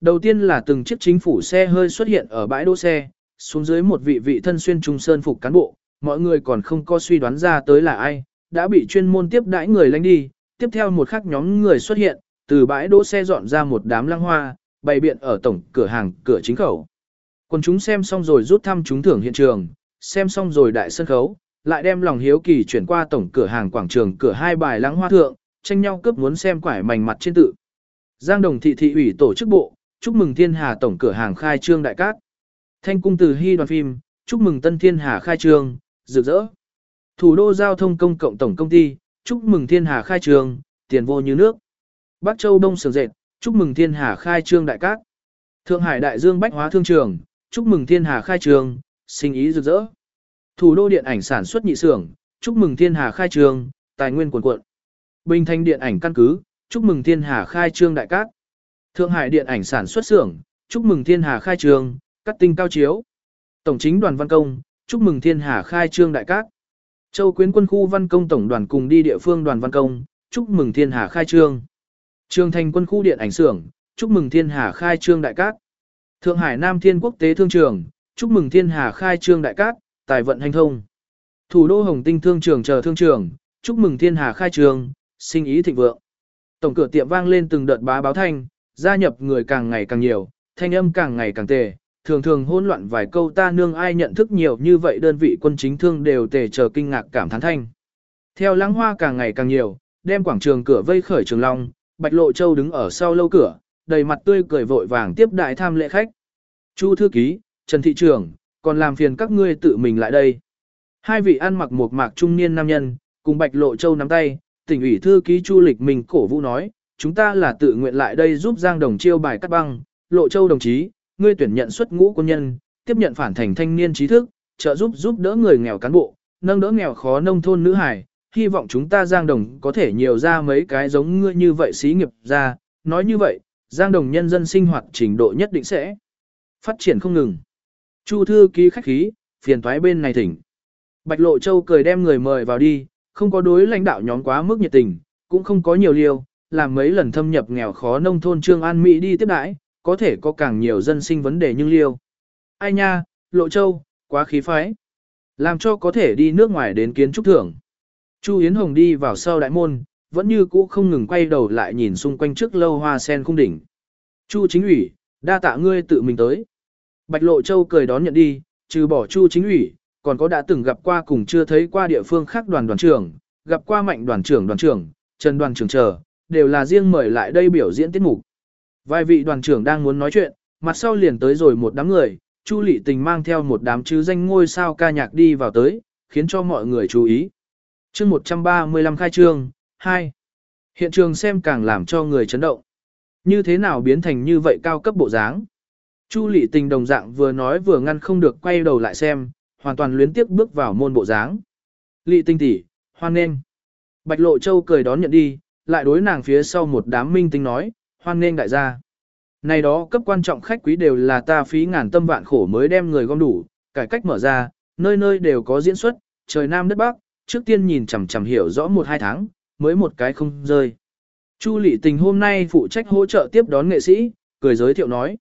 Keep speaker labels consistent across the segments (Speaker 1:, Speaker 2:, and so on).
Speaker 1: Đầu tiên là từng chiếc chính phủ xe hơi xuất hiện ở bãi đỗ xe, xuống dưới một vị vị thân xuyên trung sơn phục cán bộ, mọi người còn không có suy đoán ra tới là ai, đã bị chuyên môn tiếp đãi người lánh đi, tiếp theo một khắc nhóm người xuất hiện, từ bãi đỗ xe dọn ra một đám lăng hoa, bày biện ở tổng cửa hàng, cửa chính khẩu. Còn chúng xem xong rồi rút thăm chúng thưởng hiện trường, xem xong rồi đại sân khấu, lại đem lòng hiếu kỳ chuyển qua tổng cửa hàng quảng trường cửa hai bài lăng hoa thượng, tranh nhau cướp muốn xem quải mảnh mặt trên tự. Giang Đồng thị thị ủy tổ chức bộ, chúc mừng Thiên Hà tổng cửa hàng khai trương đại cát. Thanh cung từ hy đoàn phim, chúc mừng Tân Thiên Hà khai trương, rực rỡ. Thủ đô giao thông công cộng tổng công ty, chúc mừng Thiên Hà khai trương, tiền vô như nước. Bắc Châu Đông Sường Dệt, chúc mừng Thiên Hà khai trương đại cát. Thượng Hải Đại Dương Bách Hóa Thương Trường, chúc mừng Thiên Hà khai trương, sinh ý rực rỡ. Thủ đô điện ảnh sản xuất nhị xưởng, chúc mừng Thiên Hà khai trương, tài nguyên quần cuộn. Bình Thanh điện ảnh căn cứ, chúc mừng Thiên Hà khai trương đại cát. Thượng Hải điện ảnh sản xuất xưởng, chúc mừng Thiên Hà khai trương, cắt tinh cao chiếu. Tổng chính đoàn văn công, chúc mừng Thiên Hà khai trương đại cát. Châu Quyến quân khu văn công tổng đoàn cùng đi địa phương đoàn văn công, chúc mừng Thiên Hà khai trương. Trường thành quân khu điện ảnh xưởng, chúc mừng Thiên Hà khai trương đại cát. Thượng Hải Nam Thiên Quốc tế thương trường, chúc mừng Thiên Hà khai trương đại cát, tài vận hành thông. Thủ đô Hồng Tinh thương trường chờ thương trường, chúc mừng Thiên Hà khai trương, sinh ý thịnh vượng. Tổng cửa tiệm vang lên từng đợt bá báo thanh, gia nhập người càng ngày càng nhiều, thanh âm càng ngày càng tề, thường thường hỗn loạn vài câu ta nương ai nhận thức nhiều như vậy đơn vị quân chính thương đều tề chờ kinh ngạc cảm thán thanh. Theo lãng hoa càng ngày càng nhiều, đem quảng trường cửa vây khởi trường long, Bạch Lộ Châu đứng ở sau lâu cửa, đầy mặt tươi cười vội vàng tiếp đại tham lễ khách. Chu thư ký, Trần thị trưởng, còn làm phiền các ngươi tự mình lại đây. Hai vị ăn mặc một mạc trung niên nam nhân, cùng Bạch Lộ Châu nắm tay, tỉnh ủy thư ký Chu Lịch mình cổ vũ nói, chúng ta là tự nguyện lại đây giúp Giang Đồng chiêu bài cắt băng, Lộ Châu đồng chí, ngươi tuyển nhận xuất ngũ quân nhân, tiếp nhận phản thành thanh niên trí thức, trợ giúp giúp đỡ người nghèo cán bộ, nâng đỡ nghèo khó nông thôn nữ hải, hy vọng chúng ta Giang Đồng có thể nhiều ra mấy cái giống ngươi như vậy xí nghiệp ra, nói như vậy, Giang Đồng nhân dân sinh hoạt trình độ nhất định sẽ phát triển không ngừng. Chu thư ký khách khí, phiền toái bên này thỉnh. Bạch Lộ Châu cười đem người mời vào đi, không có đối lãnh đạo nhóm quá mức nhiệt tình, cũng không có nhiều liều làm mấy lần thâm nhập nghèo khó nông thôn Trương An Mỹ đi tiếp đãi, có thể có càng nhiều dân sinh vấn đề nhưng liêu. Ai nha, Lộ Châu, quá khí phái. Làm cho có thể đi nước ngoài đến kiến trúc thưởng. Chu Yến Hồng đi vào sau đại môn, vẫn như cũ không ngừng quay đầu lại nhìn xung quanh trước lâu hoa sen cung đỉnh. Chu chính ủy, đa tạ ngươi tự mình tới. Bạch Lộ Châu cười đón nhận đi, trừ bỏ Chu chính ủy, còn có đã từng gặp qua cùng chưa thấy qua địa phương khác đoàn đoàn trưởng, gặp qua mạnh đoàn trưởng đoàn trưởng, Trần đoàn trưởng chờ, đều là riêng mời lại đây biểu diễn tiết mục. Vài vị đoàn trưởng đang muốn nói chuyện, mặt sau liền tới rồi một đám người, Chu Lệ Tình mang theo một đám chứ danh ngôi sao ca nhạc đi vào tới, khiến cho mọi người chú ý. Chương 135 khai trương, 2. Hiện trường xem càng làm cho người chấn động. Như thế nào biến thành như vậy cao cấp bộ dáng? Chu Lệ Tình đồng dạng vừa nói vừa ngăn không được quay đầu lại xem, hoàn toàn luyến tiếc bước vào môn bộ dáng. Lệ Tinh tỷ, hoan nghênh. Bạch Lộ Châu cười đón nhận đi, lại đối nàng phía sau một đám minh tinh nói, hoan nghênh đại gia. Này đó cấp quan trọng khách quý đều là ta phí ngàn tâm vạn khổ mới đem người gom đủ, cải cách mở ra, nơi nơi đều có diễn xuất, trời nam đất bắc, trước tiên nhìn chằm chằm hiểu rõ một hai tháng, mới một cái không rơi. Chu Lệ Tình hôm nay phụ trách hỗ trợ tiếp đón nghệ sĩ, cười giới thiệu nói.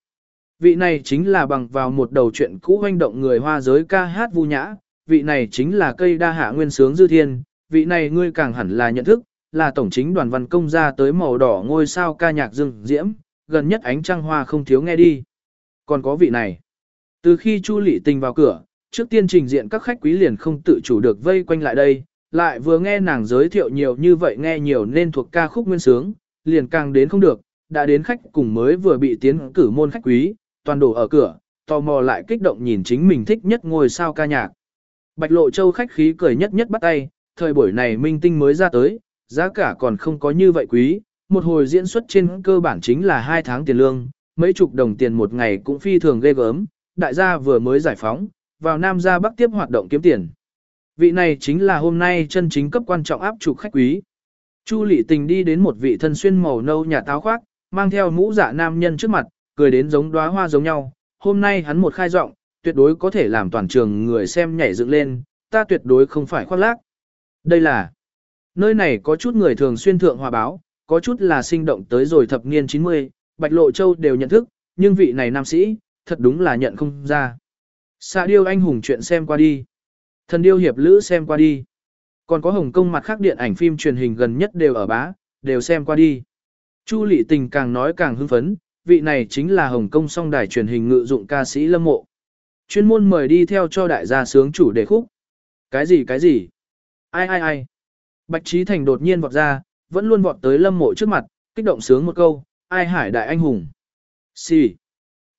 Speaker 1: Vị này chính là bằng vào một đầu chuyện cũ hoành động người hoa giới ca hát vu nhã, vị này chính là cây đa hạ nguyên sướng dư thiên, vị này ngươi càng hẳn là nhận thức, là tổng chính đoàn văn công ra tới màu đỏ ngôi sao ca nhạc dương diễm, gần nhất ánh trăng hoa không thiếu nghe đi. Còn có vị này. Từ khi Chu Lệ Tình vào cửa, trước tiên trình diện các khách quý liền không tự chủ được vây quanh lại đây, lại vừa nghe nàng giới thiệu nhiều như vậy nghe nhiều nên thuộc ca khúc nguyên sướng, liền càng đến không được, đã đến khách cùng mới vừa bị tiến cử môn khách quý, toàn đổ ở cửa, tò mò lại kích động nhìn chính mình thích nhất ngôi sao ca nhạc. Bạch Lộ Châu khách khí cười nhất nhất bắt tay, thời buổi này minh tinh mới ra tới, giá cả còn không có như vậy quý, một hồi diễn xuất trên cơ bản chính là hai tháng tiền lương, mấy chục đồng tiền một ngày cũng phi thường ghê gớm, đại gia vừa mới giải phóng, vào Nam ra Bắc tiếp hoạt động kiếm tiền. Vị này chính là hôm nay chân chính cấp quan trọng áp trục khách quý. Chu Lệ Tình đi đến một vị thân xuyên màu nâu nhà táo khoác, mang theo mũ dạ nam nhân trước mặt, cười đến giống đóa hoa giống nhau. Hôm nay hắn một khai giọng, tuyệt đối có thể làm toàn trường người xem nhảy dựng lên, ta tuyệt đối không phải khoác lác. Đây là nơi này có chút người thường xuyên thượng hòa báo, có chút là sinh động tới rồi thập niên 90, Bạch Lộ Châu đều nhận thức, nhưng vị này nam sĩ, thật đúng là nhận không ra. Xạ điêu anh hùng chuyện xem qua đi. Thần điêu hiệp lữ xem qua đi. Còn có Hồng Kông mặt khác điện ảnh phim truyền hình gần nhất đều ở bá, đều xem qua đi. Chu Lệ Tình càng nói càng hưng phấn, vị này chính là Hồng Kông song đài truyền hình ngự dụng ca sĩ Lâm Mộ. Chuyên môn mời đi theo cho đại gia sướng chủ đề khúc. Cái gì cái gì? Ai ai ai? Bạch Trí Thành đột nhiên vọt ra, vẫn luôn vọt tới Lâm Mộ trước mặt, kích động sướng một câu, ai hải đại anh hùng. Xì.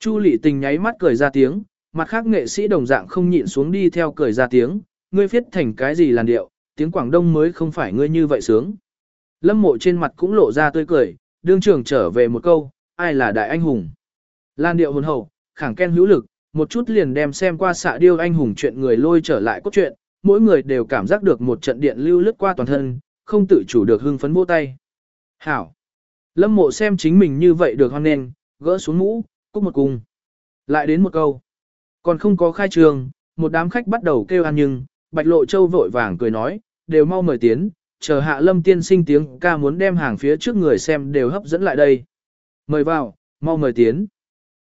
Speaker 1: Chu Lệ Tình nháy mắt cười ra tiếng, mặt khác nghệ sĩ đồng dạng không nhịn xuống đi theo cười ra tiếng, ngươi viết thành cái gì làn điệu, tiếng Quảng Đông mới không phải ngươi như vậy sướng. Lâm mộ trên mặt cũng lộ ra tươi cười, đương trưởng trở về một câu, ai là đại anh hùng. Lan điệu hồn hậu, khẳng ken hữu lực, một chút liền đem xem qua xạ điêu anh hùng chuyện người lôi trở lại cốt truyện, mỗi người đều cảm giác được một trận điện lưu lướt qua toàn thân, không tự chủ được hưng phấn vỗ tay. Hảo! Lâm mộ xem chính mình như vậy được hoan nền, gỡ xuống mũ, cúc một cung. Lại đến một câu. Còn không có khai trường, một đám khách bắt đầu kêu ăn nhưng, Bạch Lộ Châu vội vàng cười nói, đều mau mời tiến, chờ hạ lâm tiên sinh tiếng ca muốn đem hàng phía trước người xem đều hấp dẫn lại đây. Mời vào, mau mời tiến.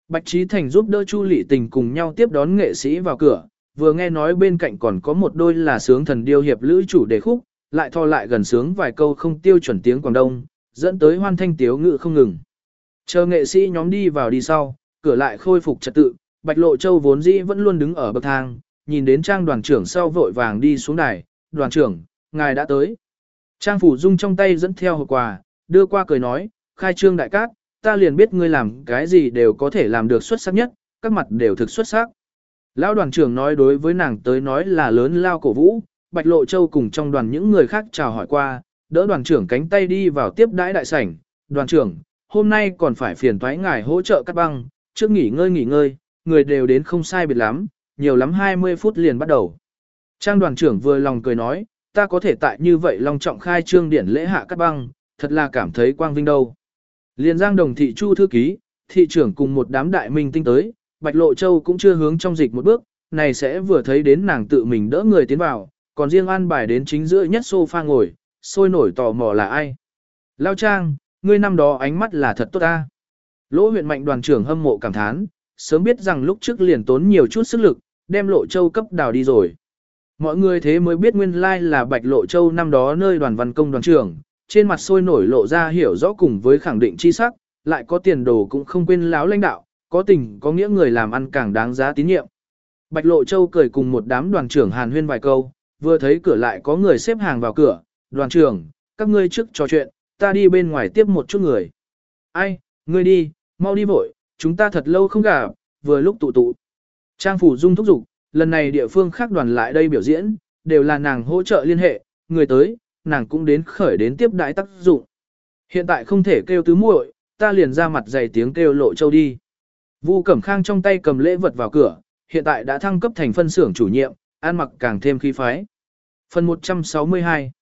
Speaker 1: Bạch Trí Thành giúp đỡ Chu Lị Tình cùng nhau tiếp đón nghệ sĩ vào cửa, vừa nghe nói bên cạnh còn có một đôi là sướng thần điêu hiệp lữ chủ đề khúc, lại thò lại gần sướng vài câu không tiêu chuẩn tiếng Quảng Đông, dẫn tới hoan thanh tiếu ngự không ngừng. Chờ nghệ sĩ nhóm đi vào đi sau, cửa lại khôi phục trật tự, Bạch Lộ Châu vốn dĩ vẫn luôn đứng ở bậc thang, nhìn đến trang đoàn trưởng sau vội vàng đi xuống đài, đoàn trưởng, ngài đã tới. Trang Phủ Dung trong tay dẫn theo hộp quà, đưa qua cười nói, khai trương đại cát, ta liền biết ngươi làm cái gì đều có thể làm được xuất sắc nhất, các mặt đều thực xuất sắc. Lão đoàn trưởng nói đối với nàng tới nói là lớn lao cổ vũ, Bạch Lộ Châu cùng trong đoàn những người khác chào hỏi qua, đỡ đoàn trưởng cánh tay đi vào tiếp đãi đại sảnh. Đoàn trưởng, hôm nay còn phải phiền thoái ngài hỗ trợ cắt băng, trước nghỉ ngơi nghỉ ngơi, người đều đến không sai biệt lắm, nhiều lắm 20 phút liền bắt đầu. Trang đoàn trưởng vừa lòng cười nói, ta có thể tại như vậy long trọng khai trương điển lễ hạ cắt băng, thật là cảm thấy quang vinh đâu. Liên giang đồng thị chu thư ký, thị trưởng cùng một đám đại minh tinh tới, Bạch Lộ Châu cũng chưa hướng trong dịch một bước, này sẽ vừa thấy đến nàng tự mình đỡ người tiến vào, còn riêng an bài đến chính giữa nhất sofa ngồi, sôi nổi tò mò là ai. Lao Trang, ngươi năm đó ánh mắt là thật tốt ta. Lỗ huyện mạnh đoàn trưởng hâm mộ cảm thán, sớm biết rằng lúc trước liền tốn nhiều chút sức lực, đem Lộ Châu cấp đào đi rồi. Mọi người thế mới biết nguyên lai là Bạch Lộ Châu năm đó nơi đoàn văn công đoàn trưởng, trên mặt sôi nổi lộ ra hiểu rõ cùng với khẳng định chi sắc, lại có tiền đồ cũng không quên láo lãnh đạo, có tình có nghĩa người làm ăn càng đáng giá tín nhiệm. Bạch Lộ Châu cười cùng một đám đoàn trưởng hàn huyên vài câu, vừa thấy cửa lại có người xếp hàng vào cửa, đoàn trưởng, các ngươi trước trò chuyện, ta đi bên ngoài tiếp một chút người. Ai, ngươi đi, mau đi vội, chúng ta thật lâu không gặp, vừa lúc tụ tụ. Trang phủ dung thúc giục, lần này địa phương khác đoàn lại đây biểu diễn, đều là nàng hỗ trợ liên hệ, người tới, nàng cũng đến khởi đến tiếp đại tác dụng. Hiện tại không thể kêu tứ muội, ta liền ra mặt dày tiếng kêu lộ châu đi. Vu Cẩm Khang trong tay cầm lễ vật vào cửa, hiện tại đã thăng cấp thành phân xưởng chủ nhiệm, ăn mặc càng thêm khí phái. Phần 162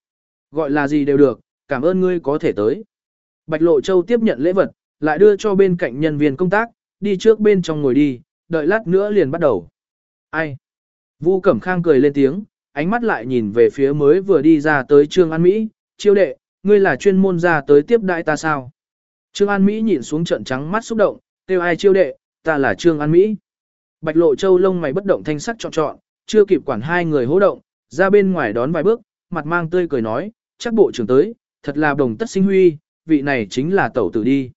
Speaker 1: Gọi là gì đều được, cảm ơn ngươi có thể tới. Bạch Lộ Châu tiếp nhận lễ vật, lại đưa cho bên cạnh nhân viên công tác, đi trước bên trong ngồi đi, đợi lát nữa liền bắt đầu. Ai? Vu Cẩm Khang cười lên tiếng, ánh mắt lại nhìn về phía mới vừa đi ra tới Trương An Mỹ, chiêu đệ, ngươi là chuyên môn ra tới tiếp đại ta sao? Trương An Mỹ nhìn xuống trận trắng mắt xúc động, kêu ai chiêu đệ, ta là Trương An Mỹ. Bạch Lộ Châu lông mày bất động thanh sắc trọn trọn, chưa kịp quản hai người hô động, ra bên ngoài đón vài bước, mặt mang tươi cười nói, chắc bộ trưởng tới, thật là đồng tất sinh huy, vị này chính là tẩu tử đi.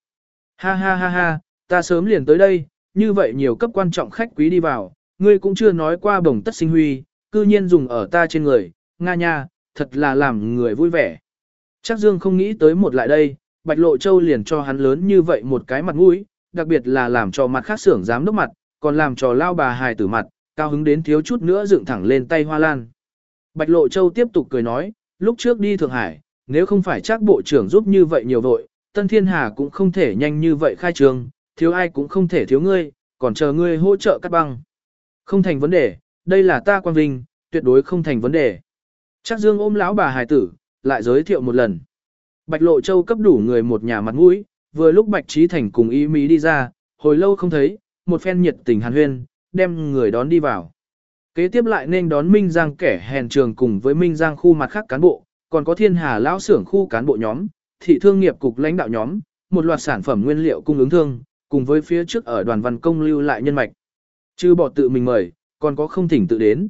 Speaker 1: Ha ha ha ha, ta sớm liền tới đây, như vậy nhiều cấp quan trọng khách quý đi vào, ngươi cũng chưa nói qua đồng tất sinh huy, cư nhiên dùng ở ta trên người, nga nha, thật là làm người vui vẻ. Chắc Dương không nghĩ tới một lại đây, Bạch Lộ Châu liền cho hắn lớn như vậy một cái mặt mũi, đặc biệt là làm cho mặt khác xưởng dám đốc mặt, còn làm cho lao bà hài tử mặt, cao hứng đến thiếu chút nữa dựng thẳng lên tay hoa lan. Bạch Lộ Châu tiếp tục cười nói, lúc trước đi Thượng Hải, nếu không phải chắc bộ trưởng giúp như vậy nhiều vội, Tân Thiên Hà cũng không thể nhanh như vậy khai trường, thiếu ai cũng không thể thiếu ngươi, còn chờ ngươi hỗ trợ cắt băng. Không thành vấn đề, đây là ta quan vinh, tuyệt đối không thành vấn đề. Chắc Dương ôm lão bà hài tử, lại giới thiệu một lần. Bạch Lộ Châu cấp đủ người một nhà mặt mũi, vừa lúc Bạch Trí Thành cùng ý mỹ đi ra, hồi lâu không thấy, một phen nhiệt tình hàn huyên, đem người đón đi vào. Kế tiếp lại nên đón Minh Giang kẻ hèn trường cùng với Minh Giang khu mặt khác cán bộ, còn có thiên hà lão xưởng khu cán bộ nhóm, thị thương nghiệp cục lãnh đạo nhóm, một loạt sản phẩm nguyên liệu cung ứng thương, cùng với phía trước ở đoàn văn công lưu lại nhân mạch. Chứ bỏ tự mình mời, còn có không thỉnh tự đến.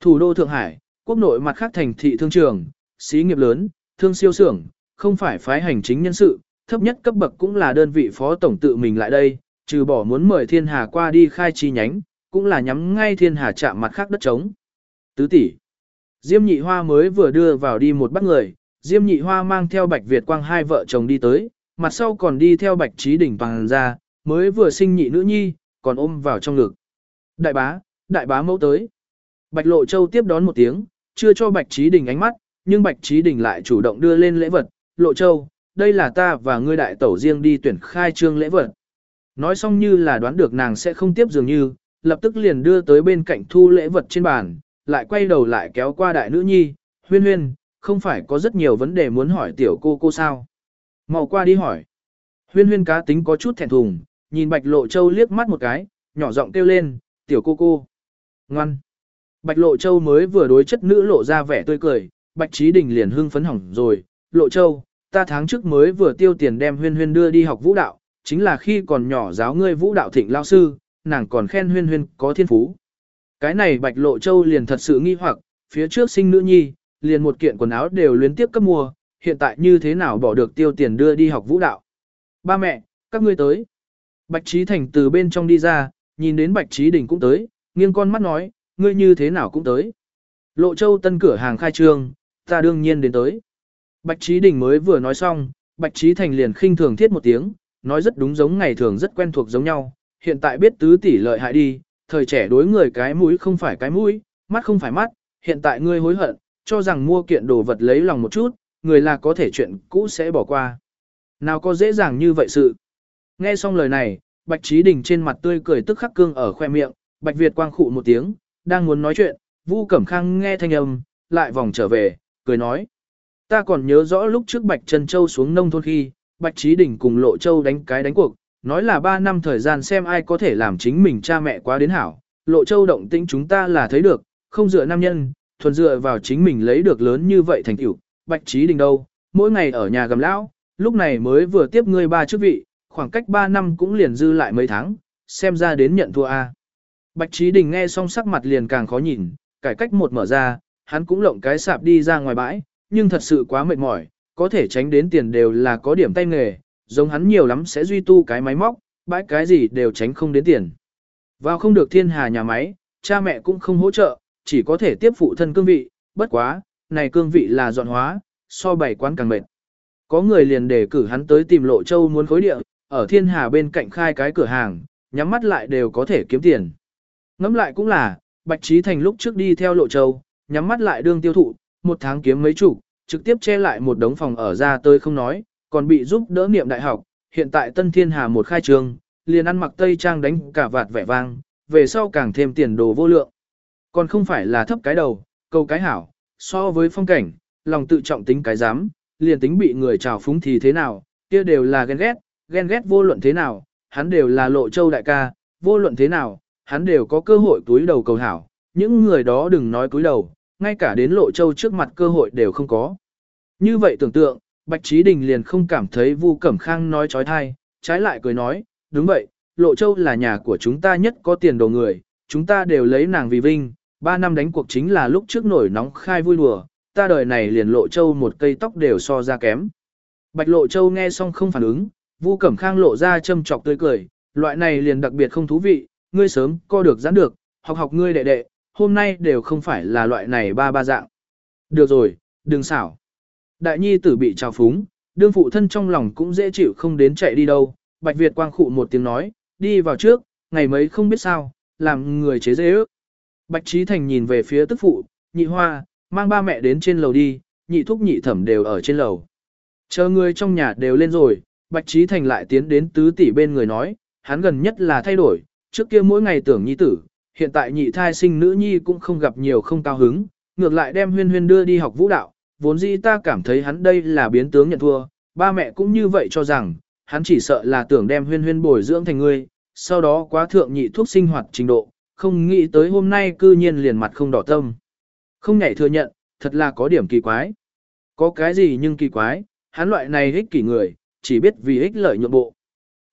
Speaker 1: Thủ đô Thượng Hải, quốc nội mặt khác thành thị thương trường, xí nghiệp lớn, thương siêu xưởng, không phải phái hành chính nhân sự, thấp nhất cấp bậc cũng là đơn vị phó tổng tự mình lại đây, trừ bỏ muốn mời thiên hà qua đi khai chi nhánh, cũng là nhắm ngay thiên hà chạm mặt khác đất trống. Tứ tỷ Diêm nhị hoa mới vừa đưa vào đi một bắt người, Diêm nhị hoa mang theo bạch Việt quang hai vợ chồng đi tới, mặt sau còn đi theo bạch trí đỉnh bằng ra, mới vừa sinh nhị nữ nhi, còn ôm vào trong ngực. Đại bá, đại bá mẫu tới. Bạch lộ châu tiếp đón một tiếng, chưa cho bạch trí đỉnh ánh mắt, nhưng bạch trí đỉnh lại chủ động đưa lên lễ vật, lộ châu, đây là ta và ngươi đại tẩu riêng đi tuyển khai trương lễ vật. Nói xong như là đoán được nàng sẽ không tiếp dường như, lập tức liền đưa tới bên cạnh thu lễ vật trên bàn, lại quay đầu lại kéo qua đại nữ nhi, huyên huyên, không phải có rất nhiều vấn đề muốn hỏi tiểu cô cô sao. Mau qua đi hỏi. Huyên huyên cá tính có chút thẹn thùng, nhìn bạch lộ châu liếc mắt một cái, nhỏ giọng kêu lên, tiểu cô cô. Ngoan. Bạch lộ châu mới vừa đối chất nữ lộ ra vẻ tươi cười, bạch trí đình liền hưng phấn hỏng rồi, lộ châu, ta tháng trước mới vừa tiêu tiền đem huyên huyên đưa đi học vũ đạo, chính là khi còn nhỏ giáo ngươi vũ đạo thịnh lao sư, nàng còn khen huyên huyên có thiên phú. Cái này bạch lộ châu liền thật sự nghi hoặc, phía trước sinh nữ nhi, liền một kiện quần áo đều luyến tiếp cấp mua, hiện tại như thế nào bỏ được tiêu tiền đưa đi học vũ đạo. Ba mẹ, các ngươi tới. Bạch Trí Thành từ bên trong đi ra, nhìn đến Bạch Trí Đình cũng tới, nghiêng con mắt nói, ngươi như thế nào cũng tới. Lộ Châu tân cửa hàng khai trương, ta đương nhiên đến tới. Bạch Trí Đình mới vừa nói xong, Bạch Trí Thành liền khinh thường thiết một tiếng, nói rất đúng giống ngày thường rất quen thuộc giống nhau, hiện tại biết tứ tỷ lợi hại đi, thời trẻ đối người cái mũi không phải cái mũi, mắt không phải mắt, hiện tại ngươi hối hận, cho rằng mua kiện đồ vật lấy lòng một chút, người là có thể chuyện cũ sẽ bỏ qua. Nào có dễ dàng như vậy sự. Nghe xong lời này, Bạch Trí Đình trên mặt tươi cười tức khắc cương ở khoe miệng, Bạch Việt quang khụ một tiếng, đang muốn nói chuyện, Vu Cẩm Khang nghe thanh âm, lại vòng trở về, cười nói. Ta còn nhớ rõ lúc trước Bạch Trân Châu xuống nông thôn khi, Bạch Trí Đình cùng Lộ Châu đánh cái đánh cuộc, nói là 3 năm thời gian xem ai có thể làm chính mình cha mẹ quá đến hảo. Lộ Châu động tĩnh chúng ta là thấy được, không dựa nam nhân, thuần dựa vào chính mình lấy được lớn như vậy thành tựu. Bạch Trí Đình đâu, mỗi ngày ở nhà gầm lão, lúc này mới vừa tiếp ngươi ba chức vị, khoảng cách 3 năm cũng liền dư lại mấy tháng, xem ra đến nhận thua A. Bạch Trí Đình nghe xong sắc mặt liền càng khó nhìn, cải cách một mở ra, hắn cũng lộng cái sạp đi ra ngoài bãi, nhưng thật sự quá mệt mỏi, có thể tránh đến tiền đều là có điểm tay nghề, giống hắn nhiều lắm sẽ duy tu cái máy móc, bãi cái gì đều tránh không đến tiền. Vào không được thiên hà nhà máy, cha mẹ cũng không hỗ trợ, chỉ có thể tiếp phụ thân cương vị, bất quá, này cương vị là dọn hóa, so bảy quán càng mệt. Có người liền đề cử hắn tới tìm lộ châu muốn khối địa, ở thiên hà bên cạnh khai cái cửa hàng, nhắm mắt lại đều có thể kiếm tiền. Ngắm lại cũng là, Bạch Trí Thành lúc trước đi theo lộ châu, nhắm mắt lại đương tiêu thụ, một tháng kiếm mấy chủ, trực tiếp che lại một đống phòng ở ra tới không nói, còn bị giúp đỡ niệm đại học, hiện tại Tân Thiên Hà một khai trường, liền ăn mặc tây trang đánh cả vạt vẻ vang, về sau càng thêm tiền đồ vô lượng. Còn không phải là thấp cái đầu, câu cái hảo, so với phong cảnh, lòng tự trọng tính cái dám, liền tính bị người trào phúng thì thế nào, kia đều là ghen ghét, ghen ghét vô luận thế nào, hắn đều là lộ châu đại ca, vô luận thế nào, hắn đều có cơ hội túi đầu cầu hảo, những người đó đừng nói túi đầu, ngay cả đến lộ châu trước mặt cơ hội đều không có. Như vậy tưởng tượng, Bạch Trí Đình liền không cảm thấy Vu Cẩm Khang nói trói thai, trái lại cười nói, đúng vậy, lộ châu là nhà của chúng ta nhất có tiền đồ người, chúng ta đều lấy nàng vì vinh, ba năm đánh cuộc chính là lúc trước nổi nóng khai vui đùa, ta đời này liền lộ châu một cây tóc đều so ra kém. Bạch lộ châu nghe xong không phản ứng, Vu Cẩm Khang lộ ra châm chọc tươi cười, loại này liền đặc biệt không thú vị, ngươi sớm co được giãn được, học học ngươi đệ đệ, hôm nay đều không phải là loại này ba ba dạng. Được rồi, đừng xảo. Đại nhi tử bị trào phúng, đương phụ thân trong lòng cũng dễ chịu không đến chạy đi đâu, Bạch Việt quang khụ một tiếng nói, đi vào trước, ngày mấy không biết sao, làm người chế dễ ước. Bạch Trí Thành nhìn về phía tức phụ, nhị hoa, mang ba mẹ đến trên lầu đi, nhị thúc nhị thẩm đều ở trên lầu. Chờ người trong nhà đều lên rồi, Bạch Trí Thành lại tiến đến tứ tỷ bên người nói, hắn gần nhất là thay đổi, trước kia mỗi ngày tưởng nhi tử, hiện tại nhị thai sinh nữ nhi cũng không gặp nhiều không cao hứng, ngược lại đem huyên huyên đưa đi học vũ đạo, vốn dĩ ta cảm thấy hắn đây là biến tướng nhận thua, ba mẹ cũng như vậy cho rằng, hắn chỉ sợ là tưởng đem huyên huyên bồi dưỡng thành ngươi, sau đó quá thượng nhị thuốc sinh hoạt trình độ, không nghĩ tới hôm nay cư nhiên liền mặt không đỏ tâm. Không nhảy thừa nhận, thật là có điểm kỳ quái. Có cái gì nhưng kỳ quái, hắn loại này ích kỷ người, chỉ biết vì ích lợi nhượng bộ.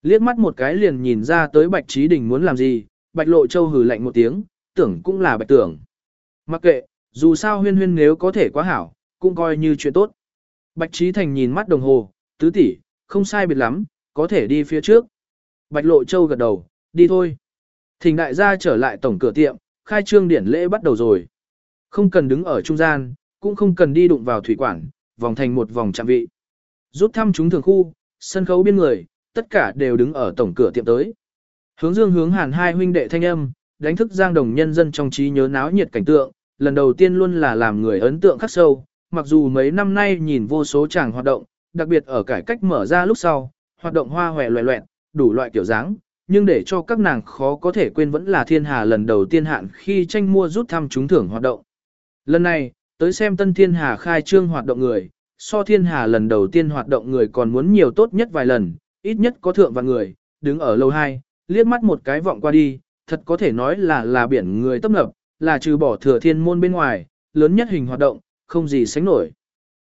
Speaker 1: Liếc mắt một cái liền nhìn ra tới Bạch Trí Đình muốn làm gì, Bạch Lộ Châu hừ lạnh một tiếng, tưởng cũng là Bạch tưởng. Mặc kệ, dù sao huyên huyên nếu có thể quá hảo, cũng coi như chuyện tốt. Bạch Trí Thành nhìn mắt đồng hồ, tứ tỷ, không sai biệt lắm, có thể đi phía trước. Bạch Lộ Châu gật đầu, đi thôi. Thỉnh đại gia trở lại tổng cửa tiệm, khai trương điển lễ bắt đầu rồi. Không cần đứng ở trung gian, cũng không cần đi đụng vào thủy quản, vòng thành một vòng chạm vị. Rút thăm chúng thường khu, sân khấu biên người, tất cả đều đứng ở tổng cửa tiệm tới. Hướng dương hướng hàn hai huynh đệ thanh âm, đánh thức giang đồng nhân dân trong trí nhớ náo nhiệt cảnh tượng, lần đầu tiên luôn là làm người ấn tượng khắc sâu, mặc dù mấy năm nay nhìn vô số chàng hoạt động, đặc biệt ở cải cách mở ra lúc sau, hoạt động hoa hòe loẹ loẹn, đủ loại kiểu dáng, nhưng để cho các nàng khó có thể quên vẫn là thiên hà lần đầu tiên hạn khi tranh mua rút thăm trúng thưởng hoạt động. Lần này, tới xem tân thiên hà khai trương hoạt động người, so thiên hà lần đầu tiên hoạt động người còn muốn nhiều tốt nhất vài lần, ít nhất có thượng và người, đứng ở lâu 2, liếc mắt một cái vọng qua đi, thật có thể nói là là biển người tấp nập, là trừ bỏ thừa thiên môn bên ngoài, lớn nhất hình hoạt động, không gì sánh nổi.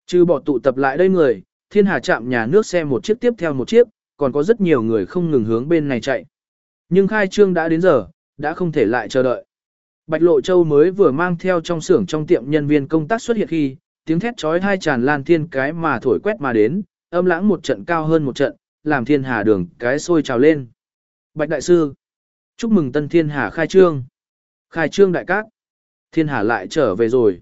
Speaker 1: Trừ bỏ tụ tập lại đây người, thiên hà chạm nhà nước xe một chiếc tiếp theo một chiếc, còn có rất nhiều người không ngừng hướng bên này chạy. Nhưng khai trương đã đến giờ, đã không thể lại chờ đợi. Bạch Lộ Châu mới vừa mang theo trong xưởng trong tiệm nhân viên công tác xuất hiện khi, tiếng thét trói hai tràn lan thiên cái mà thổi quét mà đến, âm lãng một trận cao hơn một trận, làm thiên hà đường cái sôi trào lên. Bạch Đại Sư, chúc mừng tân thiên hà khai trương. Khai trương đại cát, thiên hà lại trở về rồi.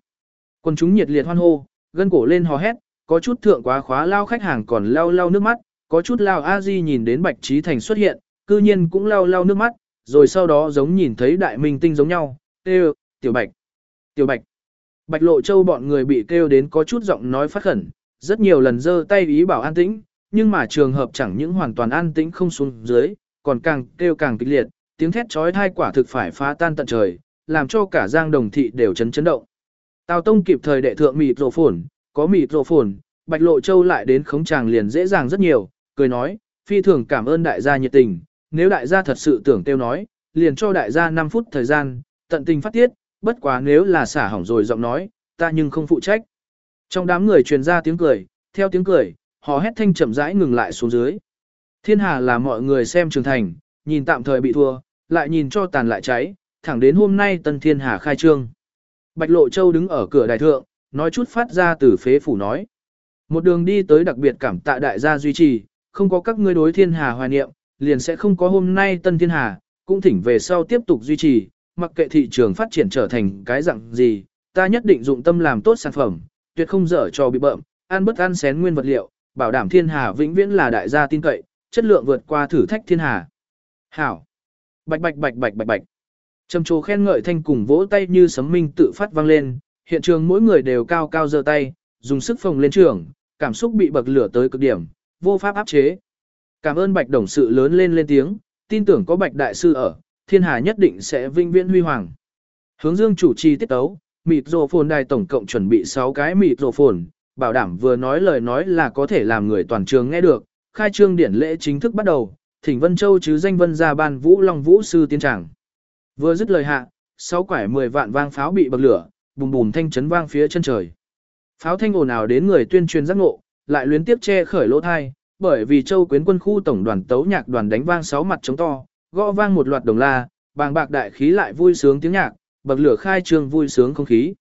Speaker 1: Quân chúng nhiệt liệt hoan hô, gân cổ lên hò hét, có chút thượng quá khóa lao khách hàng còn lau lau nước mắt, có chút lao a di nhìn đến Bạch Trí Thành xuất hiện, cư nhiên cũng lau lau nước mắt, rồi sau đó giống nhìn thấy đại minh tinh giống nhau, kêu, tiểu bạch, tiểu bạch. Bạch lộ châu bọn người bị kêu đến có chút giọng nói phát khẩn, rất nhiều lần giơ tay ý bảo an tĩnh, nhưng mà trường hợp chẳng những hoàn toàn an tĩnh không xuống dưới, còn càng kêu càng kịch liệt, tiếng thét trói thai quả thực phải phá tan tận trời, làm cho cả giang đồng thị đều chấn chấn động. Tào Tông kịp thời đệ thượng mịt rồ phồn, có mịt rồ phồn, Bạch Lộ Châu lại đến khống tràng liền dễ dàng rất nhiều, cười nói, phi thường cảm ơn đại gia nhiệt tình, nếu đại gia thật sự tưởng tiêu nói, liền cho đại gia 5 phút thời gian, tận tình phát tiết, bất quá nếu là xả hỏng rồi giọng nói, ta nhưng không phụ trách. Trong đám người truyền ra tiếng cười, theo tiếng cười, họ hét thanh chậm rãi ngừng lại xuống dưới. Thiên hà là mọi người xem trưởng thành, nhìn tạm thời bị thua, lại nhìn cho tàn lại cháy, thẳng đến hôm nay tân thiên hà khai trương. Bạch Lộ Châu đứng ở cửa đại thượng, nói chút phát ra từ phế phủ nói. Một đường đi tới đặc biệt cảm tạ đại gia duy trì, không có các ngươi đối thiên hà hoài niệm, liền sẽ không có hôm nay tân thiên hà, cũng thỉnh về sau tiếp tục duy trì, mặc kệ thị trường phát triển trở thành cái dạng gì, ta nhất định dụng tâm làm tốt sản phẩm, tuyệt không dở cho bị bợm, ăn bất ăn xén nguyên vật liệu, bảo đảm thiên hà vĩnh viễn là đại gia tin cậy, chất lượng vượt qua thử thách thiên hà. Hảo. Bạch bạch bạch bạch bạch bạch. Trầm trồ khen ngợi thanh cùng vỗ tay như sấm minh tự phát vang lên, hiện trường mỗi người đều cao cao giơ tay, dùng sức phồng lên trường, cảm xúc bị bậc lửa tới cực điểm, vô pháp áp chế. Cảm ơn Bạch đồng sự lớn lên lên tiếng, tin tưởng có Bạch đại sư ở, thiên hà nhất định sẽ vinh viễn huy hoàng. Hướng dương chủ trì tiết tấu, mịt rồ phồn đài tổng cộng chuẩn bị 6 cái mịt rồ phồn, bảo đảm vừa nói lời nói là có thể làm người toàn trường nghe được, khai trương điển lễ chính thức bắt đầu, thỉnh Vân Châu chứ danh vân ra ban vũ long vũ sư tiên tràng. Vừa dứt lời hạ, sáu quải 10 vạn vang pháo bị bật lửa, bùm bùm thanh chấn vang phía chân trời. Pháo thanh ồn ào đến người tuyên truyền giác ngộ, lại luyến tiếp che khởi lỗ thai, bởi vì Châu Quyến quân khu tổng đoàn tấu nhạc đoàn đánh vang sáu mặt chống to, gõ vang một loạt đồng la, bàng bạc đại khí lại vui sướng tiếng nhạc, bậc lửa khai trương vui sướng không khí.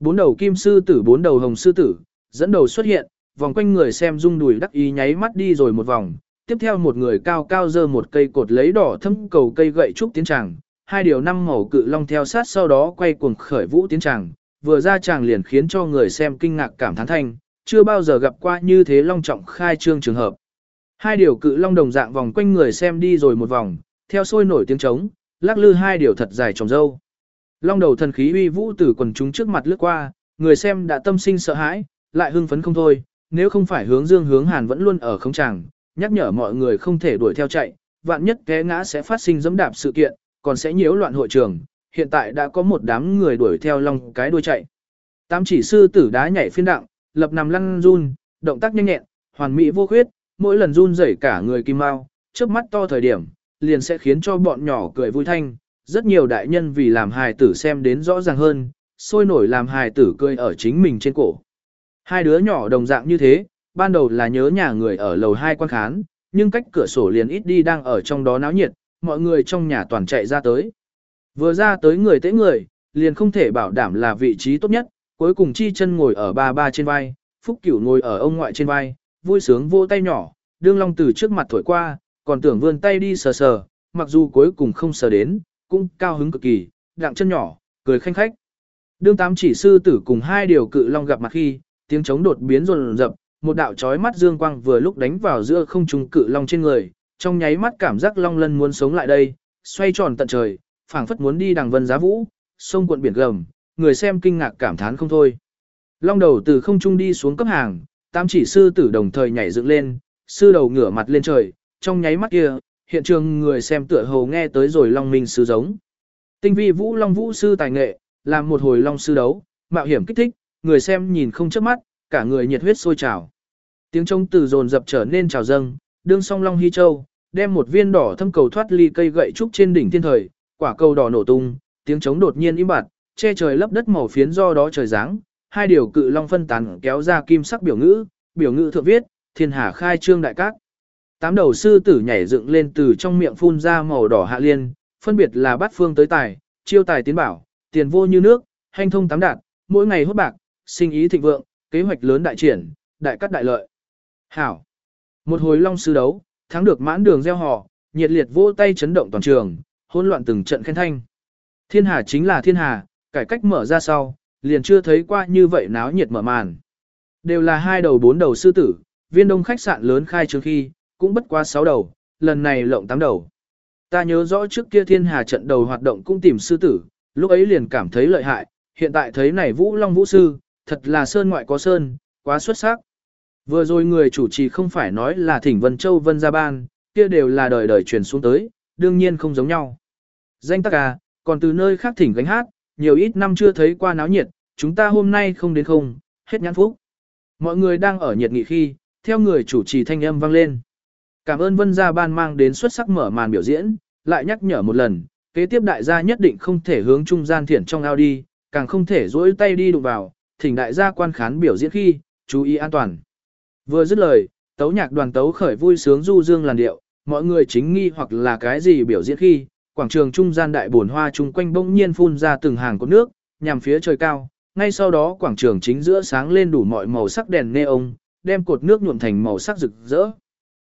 Speaker 1: Bốn đầu kim sư tử bốn đầu hồng sư tử, dẫn đầu xuất hiện, vòng quanh người xem rung đùi đắc ý nháy mắt đi rồi một vòng, tiếp theo một người cao cao dơ một cây cột lấy đỏ thâm cầu cây gậy trúc tiến tràng, hai điều năm màu cự long theo sát sau đó quay cuồng khởi vũ tiến tràng, vừa ra tràng liền khiến cho người xem kinh ngạc cảm thán thanh, chưa bao giờ gặp qua như thế long trọng khai trương trường hợp. Hai điều cự long đồng dạng vòng quanh người xem đi rồi một vòng, theo sôi nổi tiếng trống, lắc lư hai điều thật dài trồng dâu. Long đầu thần khí uy vũ từ quần chúng trước mặt lướt qua, người xem đã tâm sinh sợ hãi, lại hưng phấn không thôi, nếu không phải hướng dương hướng hàn vẫn luôn ở không tràng, nhắc nhở mọi người không thể đuổi theo chạy, vạn nhất té ngã sẽ phát sinh dẫm đạp sự kiện, còn sẽ nhiễu loạn hội trường, hiện tại đã có một đám người đuổi theo long cái đuôi chạy. Tám chỉ sư tử đá nhảy phiên đặng, lập nằm lăn run, động tác nhanh nhẹn, hoàn mỹ vô khuyết, mỗi lần run rẩy cả người kim mau, trước mắt to thời điểm, liền sẽ khiến cho bọn nhỏ cười vui thanh. Rất nhiều đại nhân vì làm hài tử xem đến rõ ràng hơn, sôi nổi làm hài tử cười ở chính mình trên cổ. Hai đứa nhỏ đồng dạng như thế, ban đầu là nhớ nhà người ở lầu hai quan khán, nhưng cách cửa sổ liền ít đi đang ở trong đó náo nhiệt, mọi người trong nhà toàn chạy ra tới. Vừa ra tới người tế người, liền không thể bảo đảm là vị trí tốt nhất, cuối cùng chi chân ngồi ở ba ba trên vai, phúc cửu ngồi ở ông ngoại trên vai, vui sướng vô tay nhỏ, đương long từ trước mặt thổi qua, còn tưởng vươn tay đi sờ sờ, mặc dù cuối cùng không sờ đến, cũng cao hứng cực kỳ, đặng chân nhỏ, cười khanh khách. Đương tám chỉ sư tử cùng hai điều cự long gặp mặt khi, tiếng trống đột biến rồn rập, một đạo chói mắt dương quang vừa lúc đánh vào giữa không trung cự long trên người, trong nháy mắt cảm giác long lân muốn sống lại đây, xoay tròn tận trời, phảng phất muốn đi đằng vân giá vũ, sông cuộn biển gầm, người xem kinh ngạc cảm thán không thôi. Long đầu từ không trung đi xuống cấp hàng, tam chỉ sư tử đồng thời nhảy dựng lên, sư đầu ngửa mặt lên trời, trong nháy mắt kia, hiện trường người xem tựa hồ nghe tới rồi long minh sư giống. Tinh vi vũ long vũ sư tài nghệ, làm một hồi long sư đấu, mạo hiểm kích thích, người xem nhìn không chớp mắt, cả người nhiệt huyết sôi trào. Tiếng trống từ dồn dập trở nên trào dâng, đương song long hy châu, đem một viên đỏ thâm cầu thoát ly cây gậy trúc trên đỉnh thiên thời, quả cầu đỏ nổ tung, tiếng trống đột nhiên im bặt, che trời lấp đất màu phiến do đó trời giáng, hai điều cự long phân tán kéo ra kim sắc biểu ngữ, biểu ngữ thượng viết, thiên hà khai trương đại cát. Tám đầu sư tử nhảy dựng lên từ trong miệng phun ra màu đỏ hạ liên, phân biệt là bát phương tới tài, chiêu tài tiến bảo, tiền vô như nước, hành thông tám đạt, mỗi ngày hốt bạc, sinh ý thịnh vượng, kế hoạch lớn đại triển, đại cắt đại lợi. Hảo. Một hồi long sư đấu, thắng được mãn đường gieo hò, nhiệt liệt vỗ tay chấn động toàn trường, hỗn loạn từng trận khen thanh. Thiên hà chính là thiên hà, cải cách mở ra sau, liền chưa thấy qua như vậy náo nhiệt mở màn. Đều là hai đầu bốn đầu sư tử, viên đông khách sạn lớn khai trương khi, cũng bất quá sáu đầu, lần này lộng tám đầu. Ta nhớ rõ trước kia thiên hà trận đầu hoạt động cũng tìm sư tử, lúc ấy liền cảm thấy lợi hại, hiện tại thấy này vũ long vũ sư, thật là sơn ngoại có sơn, quá xuất sắc. Vừa rồi người chủ trì không phải nói là thỉnh Vân Châu Vân Gia Ban, kia đều là đời đời truyền xuống tới, đương nhiên không giống nhau. Danh tắc à, còn từ nơi khác thỉnh gánh hát, nhiều ít năm chưa thấy qua náo nhiệt, chúng ta hôm nay không đến không, hết nhãn phúc. Mọi người đang ở nhiệt nghị khi, theo người chủ trì thanh âm vang lên. Cảm ơn Vân Gia Ban mang đến xuất sắc mở màn biểu diễn, lại nhắc nhở một lần, kế tiếp đại gia nhất định không thể hướng trung gian thiển trong ao đi, càng không thể duỗi tay đi đụng vào, thỉnh đại gia quan khán biểu diễn khi, chú ý an toàn. Vừa dứt lời, tấu nhạc đoàn tấu khởi vui sướng du dương làn điệu, mọi người chính nghi hoặc là cái gì biểu diễn khi, quảng trường trung gian đại buồn hoa chung quanh bỗng nhiên phun ra từng hàng cột nước, nhằm phía trời cao, ngay sau đó quảng trường chính giữa sáng lên đủ mọi màu sắc đèn neon, đem cột nước nhuộm thành màu sắc rực rỡ.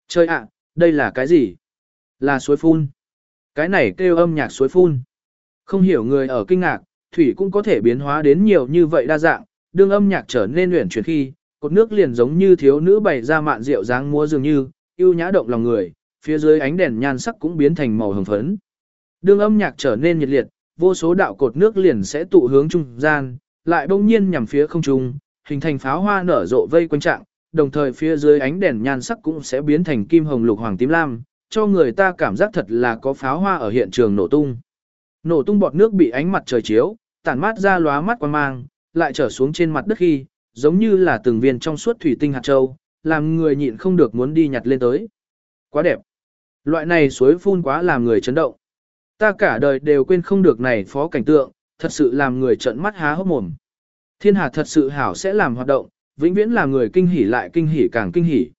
Speaker 1: Trời ạ, đây là cái gì? Là suối phun. Cái này kêu âm nhạc suối phun. Không hiểu người ở kinh ngạc, thủy cũng có thể biến hóa đến nhiều như vậy đa dạng, đương âm nhạc trở nên luyện chuyển khi, cột nước liền giống như thiếu nữ bày ra mạn rượu dáng múa dường như, yêu nhã động lòng người, phía dưới ánh đèn nhan sắc cũng biến thành màu hồng phấn. Đương âm nhạc trở nên nhiệt liệt, vô số đạo cột nước liền sẽ tụ hướng trung gian, lại bỗng nhiên nhằm phía không trung, hình thành pháo hoa nở rộ vây quanh trạng, đồng thời phía dưới ánh đèn nhan sắc cũng sẽ biến thành kim hồng lục hoàng tím lam, cho người ta cảm giác thật là có pháo hoa ở hiện trường nổ tung. Nổ tung bọt nước bị ánh mặt trời chiếu, tản mát ra lóa mắt quan mang, lại trở xuống trên mặt đất khi, giống như là từng viên trong suốt thủy tinh hạt châu, làm người nhịn không được muốn đi nhặt lên tới. Quá đẹp. Loại này suối phun quá làm người chấn động. Ta cả đời đều quên không được này phó cảnh tượng, thật sự làm người trợn mắt há hốc mồm. Thiên hà thật sự hảo sẽ làm hoạt động, vĩnh viễn làm người kinh hỉ lại kinh hỉ càng kinh hỉ.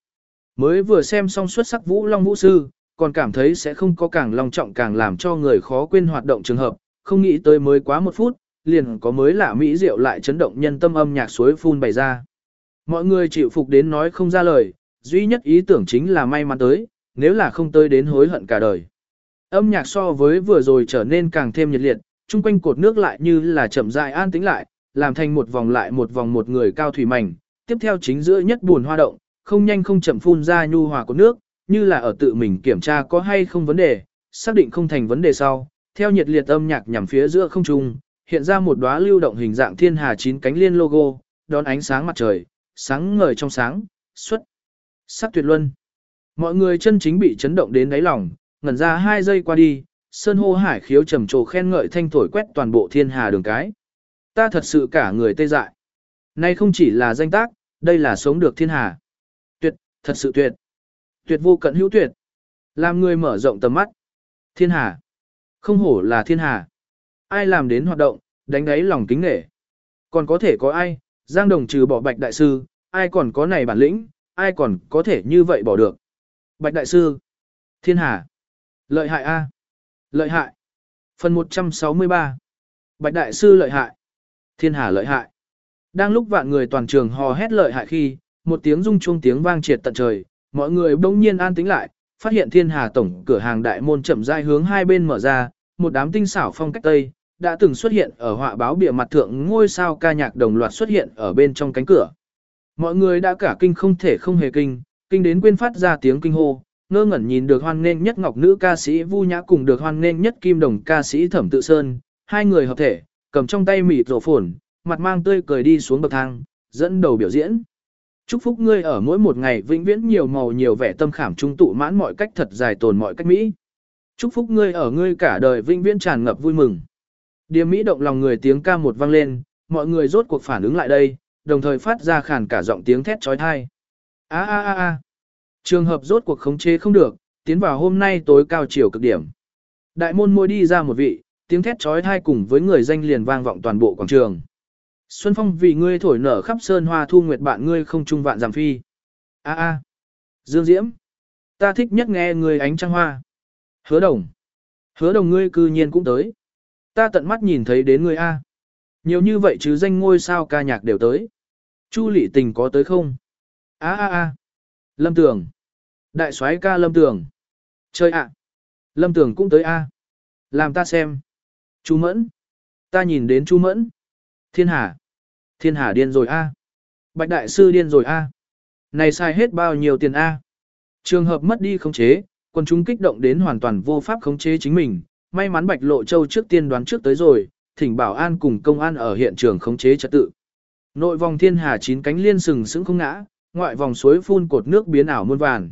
Speaker 1: Mới vừa xem xong xuất sắc Vũ Long Vũ Sư, còn cảm thấy sẽ không có càng long trọng càng làm cho người khó quên hoạt động trường hợp, không nghĩ tới mới quá một phút, liền có mới lạ mỹ diệu lại chấn động nhân tâm âm nhạc suối phun bày ra. Mọi người chịu phục đến nói không ra lời, duy nhất ý tưởng chính là may mắn tới, nếu là không tới đến hối hận cả đời. Âm nhạc so với vừa rồi trở nên càng thêm nhiệt liệt, chung quanh cột nước lại như là chậm rãi an tĩnh lại, làm thành một vòng lại một vòng một người cao thủy mảnh, tiếp theo chính giữa nhất buồn hoa động, không nhanh không chậm phun ra nhu hòa của nước, như là ở tự mình kiểm tra có hay không vấn đề, xác định không thành vấn đề sau, theo nhiệt liệt âm nhạc nhằm phía giữa không trung, hiện ra một đóa lưu động hình dạng thiên hà chín cánh liên logo, đón ánh sáng mặt trời, sáng ngời trong sáng, xuất sắc tuyệt luân. Mọi người chân chính bị chấn động đến đáy lòng, ngẩn ra hai giây qua đi, sơn hô hải khiếu trầm trồ khen ngợi thanh thổi quét toàn bộ thiên hà đường cái. Ta thật sự cả người tê dại. Nay không chỉ là danh tác, đây là sống được thiên hà. Tuyệt, thật sự tuyệt. Tuyệt vô cận hữu tuyệt. Làm người mở rộng tầm mắt. Thiên hà. Không hổ là thiên hà. Ai làm đến hoạt động, đánh đáy lòng kính nể. Còn có thể có ai, Giang Đồng trừ bỏ bạch đại sư, ai còn có này bản lĩnh, ai còn có thể như vậy bỏ được. Bạch Đại Sư. Thiên Hà. Lợi hại A. Lợi hại. Phần 163. Bạch Đại Sư lợi hại. Thiên Hà lợi hại. Đang lúc vạn người toàn trường hò hét lợi hại khi, một tiếng rung chuông tiếng vang triệt tận trời, mọi người bỗng nhiên an tĩnh lại, phát hiện Thiên Hà tổng cửa hàng đại môn chậm rãi hướng hai bên mở ra, một đám tinh xảo phong cách tây đã từng xuất hiện ở họa báo bìa mặt thượng ngôi sao ca nhạc đồng loạt xuất hiện ở bên trong cánh cửa. Mọi người đã cả kinh không thể không hề kinh, kinh đến quên phát ra tiếng kinh hô, ngơ ngẩn nhìn được hoan nghênh nhất ngọc nữ ca sĩ Vu Nhã cùng được hoan nghênh nhất kim đồng ca sĩ Thẩm Tự Sơn, hai người hợp thể, cầm trong tay mịt rổ phồn, mặt mang tươi cười đi xuống bậc thang, dẫn đầu biểu diễn. Chúc phúc ngươi ở mỗi một ngày vĩnh viễn nhiều màu nhiều vẻ tâm khảm trung tụ mãn mọi cách thật dài tồn mọi cách mỹ. Chúc phúc ngươi ở ngươi cả đời vĩnh viễn tràn ngập vui mừng. Điềm mỹ động lòng người tiếng ca một vang lên, mọi người rốt cuộc phản ứng lại đây, đồng thời phát ra khàn cả giọng tiếng thét trói thai. A a a a. Trường hợp rốt cuộc khống chế không được, tiến vào hôm nay tối cao chiều cực điểm. Đại môn môi đi ra một vị, tiếng thét trói thai cùng với người danh liền vang vọng toàn bộ quảng trường. Xuân Phong vì ngươi thổi nở khắp sơn hoa thu nguyệt bạn ngươi không trung vạn giảm phi. A a. Dương Diễm. Ta thích nhất nghe người ánh trăng hoa. Hứa đồng. Hứa đồng ngươi cư nhiên cũng tới. Ta tận mắt nhìn thấy đến ngươi A. Nhiều như vậy chứ danh ngôi sao ca nhạc đều tới. Chu lị tình có tới không? A a a. Lâm Tường. Đại soái ca Lâm Tường. Chơi ạ. Lâm Tường cũng tới A. Làm ta xem. Chu Mẫn. Ta nhìn đến Chu Mẫn. Thiên Hà. Thiên Hà điên rồi A. Bạch Đại Sư điên rồi A. Này sai hết bao nhiêu tiền A. Trường hợp mất đi khống chế, quân chúng kích động đến hoàn toàn vô pháp khống chế chính mình. May mắn Bạch Lộ Châu trước tiên đoán trước tới rồi, thỉnh bảo an cùng công an ở hiện trường khống chế trật tự. Nội vòng thiên hà chín cánh liên sừng sững không ngã, ngoại vòng suối phun cột nước biến ảo muôn vàn.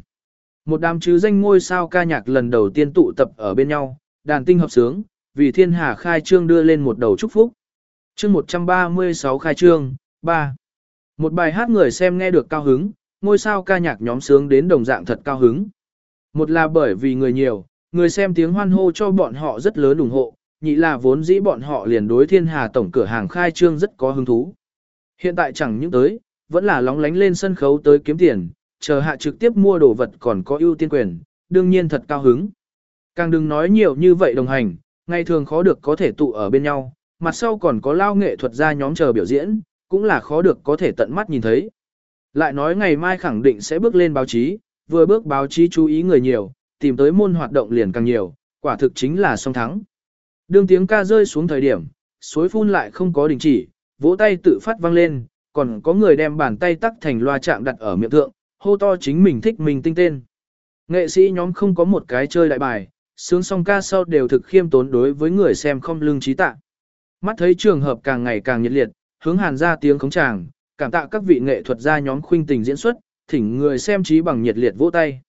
Speaker 1: Một đám chứ danh ngôi sao ca nhạc lần đầu tiên tụ tập ở bên nhau, đàn tinh hợp sướng, vì thiên hà khai trương đưa lên một đầu chúc phúc. chương 136 khai trương, 3. Một bài hát người xem nghe được cao hứng, ngôi sao ca nhạc nhóm sướng đến đồng dạng thật cao hứng. Một là bởi vì người nhiều, người xem tiếng hoan hô cho bọn họ rất lớn ủng hộ, nhị là vốn dĩ bọn họ liền đối thiên hà tổng cửa hàng khai trương rất có hứng thú. Hiện tại chẳng những tới, vẫn là lóng lánh lên sân khấu tới kiếm tiền, chờ hạ trực tiếp mua đồ vật còn có ưu tiên quyền, đương nhiên thật cao hứng. Càng đừng nói nhiều như vậy đồng hành, ngày thường khó được có thể tụ ở bên nhau, mặt sau còn có lao nghệ thuật ra nhóm chờ biểu diễn, cũng là khó được có thể tận mắt nhìn thấy. Lại nói ngày mai khẳng định sẽ bước lên báo chí, vừa bước báo chí chú ý người nhiều, tìm tới môn hoạt động liền càng nhiều, quả thực chính là song thắng. Đương tiếng ca rơi xuống thời điểm, suối phun lại không có đình chỉ, vỗ tay tự phát vang lên, còn có người đem bàn tay tắc thành loa chạm đặt ở miệng thượng, hô to chính mình thích mình tinh tên. Nghệ sĩ nhóm không có một cái chơi đại bài, sướng song ca sau đều thực khiêm tốn đối với người xem không lương trí tạ. Mắt thấy trường hợp càng ngày càng nhiệt liệt, hướng hàn ra tiếng khống tràng, cảm tạ các vị nghệ thuật gia nhóm khuynh tình diễn xuất, thỉnh người xem trí bằng nhiệt liệt vỗ tay.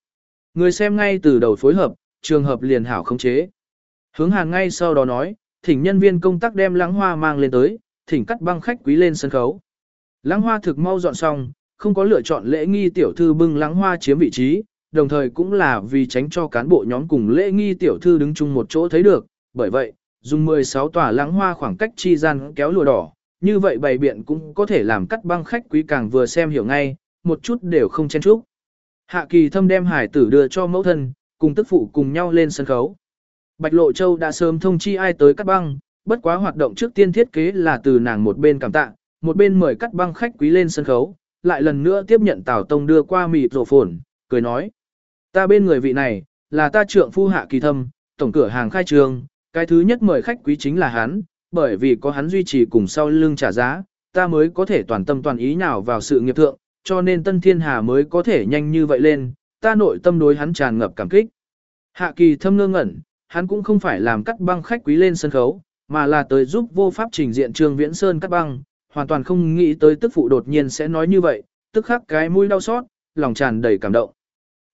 Speaker 1: Người xem ngay từ đầu phối hợp, trường hợp liền hảo khống chế. Hướng hàn ngay sau đó nói, thỉnh nhân viên công tác đem lãng hoa mang lên tới, thỉnh cắt băng khách quý lên sân khấu. Lãng hoa thực mau dọn xong, không có lựa chọn lễ nghi tiểu thư bưng lãng hoa chiếm vị trí, đồng thời cũng là vì tránh cho cán bộ nhóm cùng lễ nghi tiểu thư đứng chung một chỗ thấy được, bởi vậy, dùng 16 tòa lãng hoa khoảng cách chi gian kéo lùa đỏ, như vậy bày biện cũng có thể làm cắt băng khách quý càng vừa xem hiểu ngay, một chút đều không chen chúc. Hạ kỳ thâm đem hải tử đưa cho mẫu thân, cùng tức phụ cùng nhau lên sân khấu. Bạch Lộ Châu đã sớm thông chi ai tới cắt băng, bất quá hoạt động trước tiên thiết kế là từ nàng một bên cảm tạ, một bên mời cắt băng khách quý lên sân khấu, lại lần nữa tiếp nhận Tào Tông đưa qua mịt rổ phồn, cười nói. Ta bên người vị này, là ta trượng phu hạ kỳ thâm, tổng cửa hàng khai trường, cái thứ nhất mời khách quý chính là hắn, bởi vì có hắn duy trì cùng sau lưng trả giá, ta mới có thể toàn tâm toàn ý nào vào sự nghiệp thượng, cho nên Tân Thiên Hà mới có thể nhanh như vậy lên, ta nội tâm đối hắn tràn ngập cảm kích. Hạ kỳ thâm ngơ ngẩn, hắn cũng không phải làm cắt băng khách quý lên sân khấu, mà là tới giúp vô pháp trình diện Trương Viễn Sơn cắt băng, hoàn toàn không nghĩ tới tức phụ đột nhiên sẽ nói như vậy, tức khắc cái mũi đau xót, lòng tràn đầy cảm động.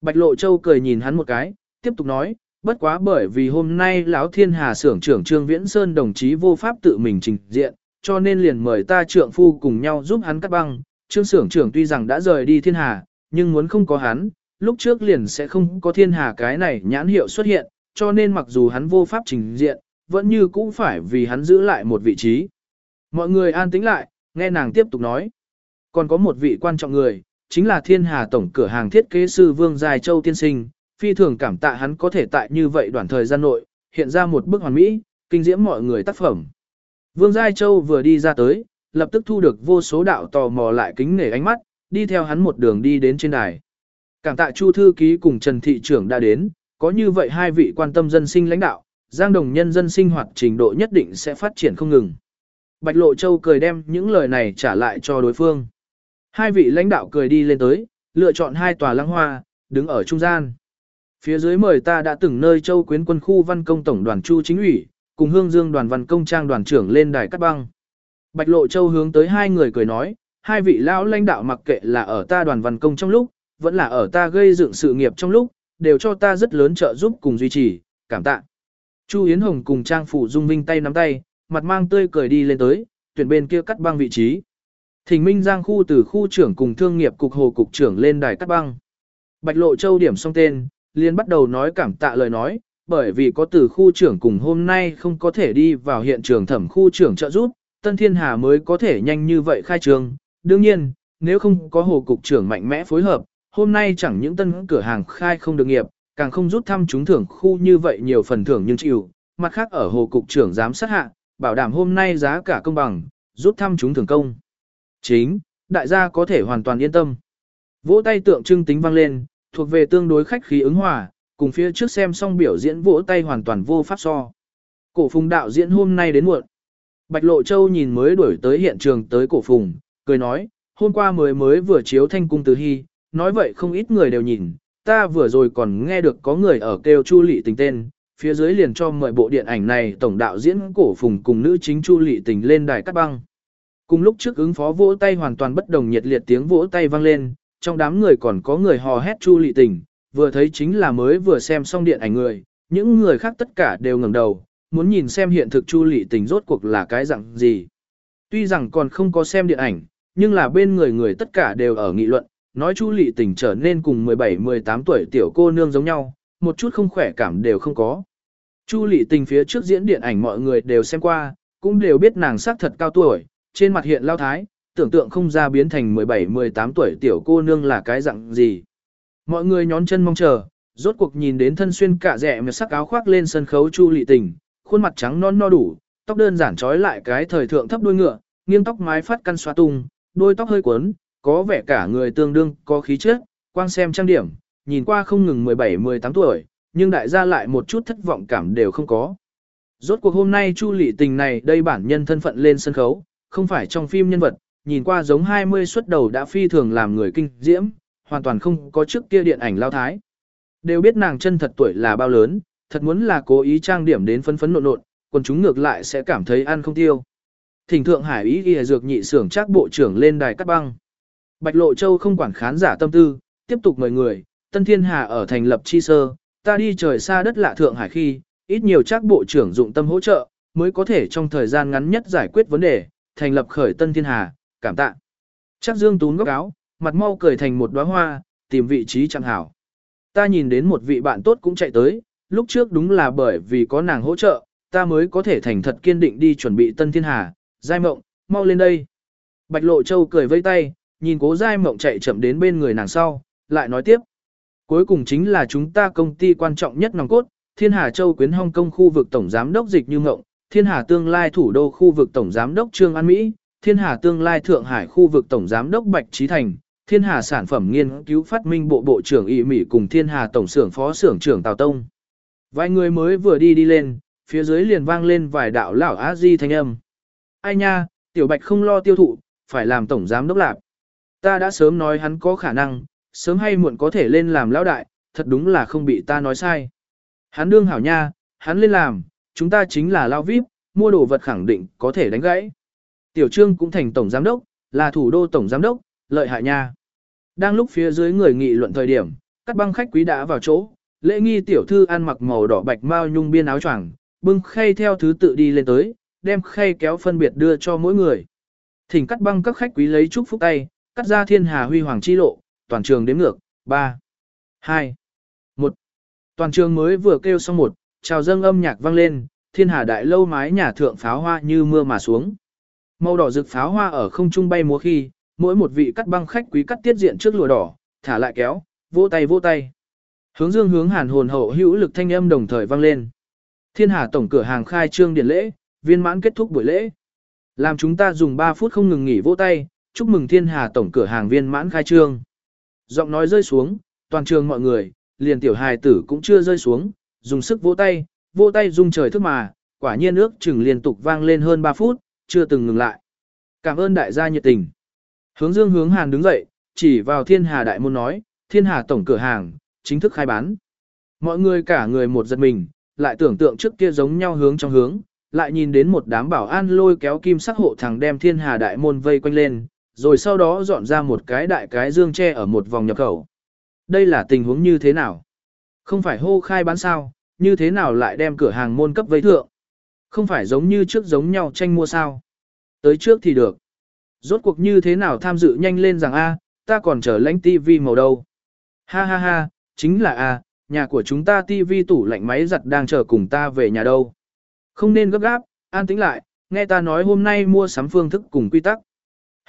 Speaker 1: Bạch Lộ Châu cười nhìn hắn một cái, tiếp tục nói, bất quá bởi vì hôm nay lão Thiên Hà xưởng trưởng Trương Viễn Sơn đồng chí vô pháp tự mình trình diện, cho nên liền mời ta trượng phu cùng nhau giúp hắn cắt băng. Trương xưởng trưởng tuy rằng đã rời đi Thiên Hà, nhưng muốn không có hắn, lúc trước liền sẽ không có Thiên Hà cái này nhãn hiệu xuất hiện, cho nên mặc dù hắn vô pháp trình diện, vẫn như cũng phải vì hắn giữ lại một vị trí. Mọi người an tĩnh lại, nghe nàng tiếp tục nói. Còn có một vị quan trọng người, chính là thiên hà tổng cửa hàng thiết kế sư Vương Giai Châu tiên sinh, phi thường cảm tạ hắn có thể tại như vậy đoạn thời gian nội, hiện ra một bức hoàn mỹ, kinh diễm mọi người tác phẩm. Vương Giai Châu vừa đi ra tới, lập tức thu được vô số đạo tò mò lại kính nể ánh mắt, đi theo hắn một đường đi đến trên đài. Cảm tạ Chu thư ký cùng Trần thị trưởng đã đến, có như vậy hai vị quan tâm dân sinh lãnh đạo, Giang Đồng nhân dân sinh hoạt trình độ nhất định sẽ phát triển không ngừng. Bạch Lộ Châu cười đem những lời này trả lại cho đối phương. Hai vị lãnh đạo cười đi lên tới, lựa chọn hai tòa lăng hoa, đứng ở trung gian. Phía dưới mời ta đã từng nơi châu quyến quân khu văn công tổng đoàn chu chính ủy, cùng hương dương đoàn văn công trang đoàn trưởng lên đài cắt băng. Bạch Lộ Châu hướng tới hai người cười nói, hai vị lão lãnh đạo mặc kệ là ở ta đoàn văn công trong lúc, vẫn là ở ta gây dựng sự nghiệp trong lúc, đều cho ta rất lớn trợ giúp cùng duy trì, cảm tạ. Chu Yến Hồng cùng Trang Phủ Dung Vinh tay nắm tay, mặt mang tươi cười đi lên tới, tuyển bên kia cắt băng vị trí. Thỉnh Minh Giang khu từ khu trưởng cùng thương nghiệp cục hồ cục trưởng lên đài cắt băng. Bạch Lộ Châu điểm xong tên, liền bắt đầu nói cảm tạ lời nói, bởi vì có từ khu trưởng cùng hôm nay không có thể đi vào hiện trường thẩm khu trưởng trợ giúp, Tân Thiên Hà mới có thể nhanh như vậy khai trường. Đương nhiên, nếu không có hồ cục trưởng mạnh mẽ phối hợp, hôm nay chẳng những tân cửa hàng khai không được nghiệp, càng không rút thăm trúng thưởng khu như vậy nhiều phần thưởng nhưng chịu, mặt khác ở hồ cục trưởng giám sát hạ, bảo đảm hôm nay giá cả công bằng, rút thăm trúng thưởng công. Chính, đại gia có thể hoàn toàn yên tâm. Vỗ tay tượng trưng tính vang lên, thuộc về tương đối khách khí ứng hòa, cùng phía trước xem xong biểu diễn vỗ tay hoàn toàn vô pháp so. Cổ phùng đạo diễn hôm nay đến muộn. Bạch Lộ Châu nhìn mới đuổi tới hiện trường tới cổ phùng, cười nói, hôm qua mới mới vừa chiếu thanh cung từ hy, nói vậy không ít người đều nhìn, ta vừa rồi còn nghe được có người ở kêu Chu Lị Tình tên, phía dưới liền cho mời bộ điện ảnh này tổng đạo diễn cổ phùng cùng nữ chính Chu Lị Tình lên đài cắt băng. Cùng lúc trước ứng phó vỗ tay hoàn toàn bất đồng nhiệt liệt tiếng vỗ tay vang lên, trong đám người còn có người hò hét Chu Lị Tình, vừa thấy chính là mới vừa xem xong điện ảnh người, những người khác tất cả đều ngẩng đầu, muốn nhìn xem hiện thực Chu Lị Tình rốt cuộc là cái dạng gì. Tuy rằng còn không có xem điện ảnh, nhưng là bên người người tất cả đều ở nghị luận, nói Chu Lị Tình trở nên cùng 17-18 tuổi tiểu cô nương giống nhau, một chút không khỏe cảm đều không có. Chu Lị Tình phía trước diễn điện ảnh mọi người đều xem qua, cũng đều biết nàng sắc thật cao tuổi, trên mặt hiện lao thái, tưởng tượng không ra biến thành 17-18 tuổi tiểu cô nương là cái dạng gì. Mọi người nhón chân mong chờ, rốt cuộc nhìn đến thân xuyên cả rẻ mà sắc áo khoác lên sân khấu Chu Lị Tình, khuôn mặt trắng non no đủ, tóc đơn giản trói lại cái thời thượng thấp đuôi ngựa, nghiêng tóc mái phát căn xóa tung, đôi tóc hơi cuốn, có vẻ cả người tương đương có khí chất, quang xem trang điểm, nhìn qua không ngừng 17-18 tuổi, nhưng đại gia lại một chút thất vọng cảm đều không có. Rốt cuộc hôm nay Chu Lị Tình này đây bản nhân thân phận lên sân khấu, không phải trong phim nhân vật, nhìn qua giống 20 xuất đầu đã phi thường làm người kinh diễm, hoàn toàn không có trước kia điện ảnh lao thái. Đều biết nàng chân thật tuổi là bao lớn, thật muốn là cố ý trang điểm đến phấn phấn nộn nộn, còn chúng ngược lại sẽ cảm thấy ăn không tiêu. Thỉnh Thượng Hải ý ghi dược nhị xưởng chắc bộ trưởng lên đài cắt băng. Bạch Lộ Châu không quản khán giả tâm tư, tiếp tục mời người, Tân Thiên Hà ở thành lập chi sơ, ta đi trời xa đất lạ Thượng Hải khi, ít nhiều chắc bộ trưởng dụng tâm hỗ trợ, mới có thể trong thời gian ngắn nhất giải quyết vấn đề, thành lập khởi Tân Thiên Hà, cảm tạ. Chắc Dương Tún góc áo, mặt mau cười thành một đóa hoa, tìm vị trí chẳng hảo. Ta nhìn đến một vị bạn tốt cũng chạy tới, lúc trước đúng là bởi vì có nàng hỗ trợ, ta mới có thể thành thật kiên định đi chuẩn bị Tân Thiên Hà, Giai Mộng, mau lên đây. Bạch Lộ Châu cười vây tay, nhìn cố Giai Mộng chạy chậm đến bên người nàng sau, lại nói tiếp. Cuối cùng chính là chúng ta công ty quan trọng nhất nòng cốt, Thiên Hà Châu quyến Hong Kong khu vực tổng giám đốc dịch như ngộng, Thiên Hà tương lai thủ đô khu vực tổng giám đốc Trương An Mỹ, Thiên Hà tương lai Thượng Hải khu vực tổng giám đốc Bạch Trí Thành, Thiên Hà sản phẩm nghiên cứu phát minh bộ bộ trưởng Y Mỹ cùng Thiên Hà tổng xưởng phó xưởng trưởng Tào Tông. Vài người mới vừa đi đi lên, phía dưới liền vang lên vài đạo lão á di thanh âm. Ai nha, tiểu bạch không lo tiêu thụ, phải làm tổng giám đốc lạc. Ta đã sớm nói hắn có khả năng, sớm hay muộn có thể lên làm lão đại, thật đúng là không bị ta nói sai. Hắn đương hảo nha, hắn lên làm, chúng ta chính là lao vip, mua đồ vật khẳng định có thể đánh gãy. Tiểu Trương cũng thành tổng giám đốc, là thủ đô tổng giám đốc, lợi hại nha. Đang lúc phía dưới người nghị luận thời điểm, các băng khách quý đã vào chỗ, lễ nghi tiểu thư ăn mặc màu đỏ bạch mao nhung biên áo choàng, bưng khay theo thứ tự đi lên tới, đem khay kéo phân biệt đưa cho mỗi người. Thỉnh cắt băng các khách quý lấy chúc phúc tay, cắt ra thiên hà huy hoàng chi lộ, toàn trường đếm ngược, 3, 2, 1. Toàn trường mới vừa kêu xong một, chào dâng âm nhạc vang lên, thiên hà đại lâu mái nhà thượng pháo hoa như mưa mà xuống. Màu đỏ rực pháo hoa ở không trung bay múa khi, mỗi một vị cắt băng khách quý cắt tiết diện trước lùa đỏ, thả lại kéo, vỗ tay vỗ tay. Hướng dương hướng hàn hồn hậu hữu lực thanh âm đồng thời vang lên. Thiên Hà tổng cửa hàng khai trương điển lễ, viên mãn kết thúc buổi lễ. Làm chúng ta dùng 3 phút không ngừng nghỉ vỗ tay, chúc mừng Thiên Hà tổng cửa hàng viên mãn khai trương. Giọng nói rơi xuống, toàn trường mọi người, liền tiểu hài tử cũng chưa rơi xuống, dùng sức vỗ tay, vỗ tay rung trời thức mà, quả nhiên ước chừng liên tục vang lên hơn 3 phút, chưa từng ngừng lại. Cảm ơn đại gia nhiệt tình. Hướng dương hướng hàn đứng dậy, chỉ vào thiên hà đại môn nói, thiên hà tổng cửa hàng, chính thức khai bán. Mọi người cả người một giật mình, lại tưởng tượng trước kia giống nhau hướng trong hướng, lại nhìn đến một đám bảo an lôi kéo kim sắc hộ thằng đem thiên hà đại môn vây quanh lên, rồi sau đó dọn ra một cái đại cái dương tre ở một vòng nhập khẩu. Đây là tình huống như thế nào? Không phải hô khai bán sao, như thế nào lại đem cửa hàng môn cấp vây thượng? Không phải giống như trước giống nhau tranh mua sao? Tới trước thì được. Rốt cuộc như thế nào tham dự nhanh lên rằng a, ta còn chờ lãnh tivi màu đâu. Ha ha ha, chính là a, nhà của chúng ta tivi tủ lạnh máy giặt đang chờ cùng ta về nhà đâu. Không nên gấp gáp, an tĩnh lại, nghe ta nói hôm nay mua sắm phương thức cùng quy tắc.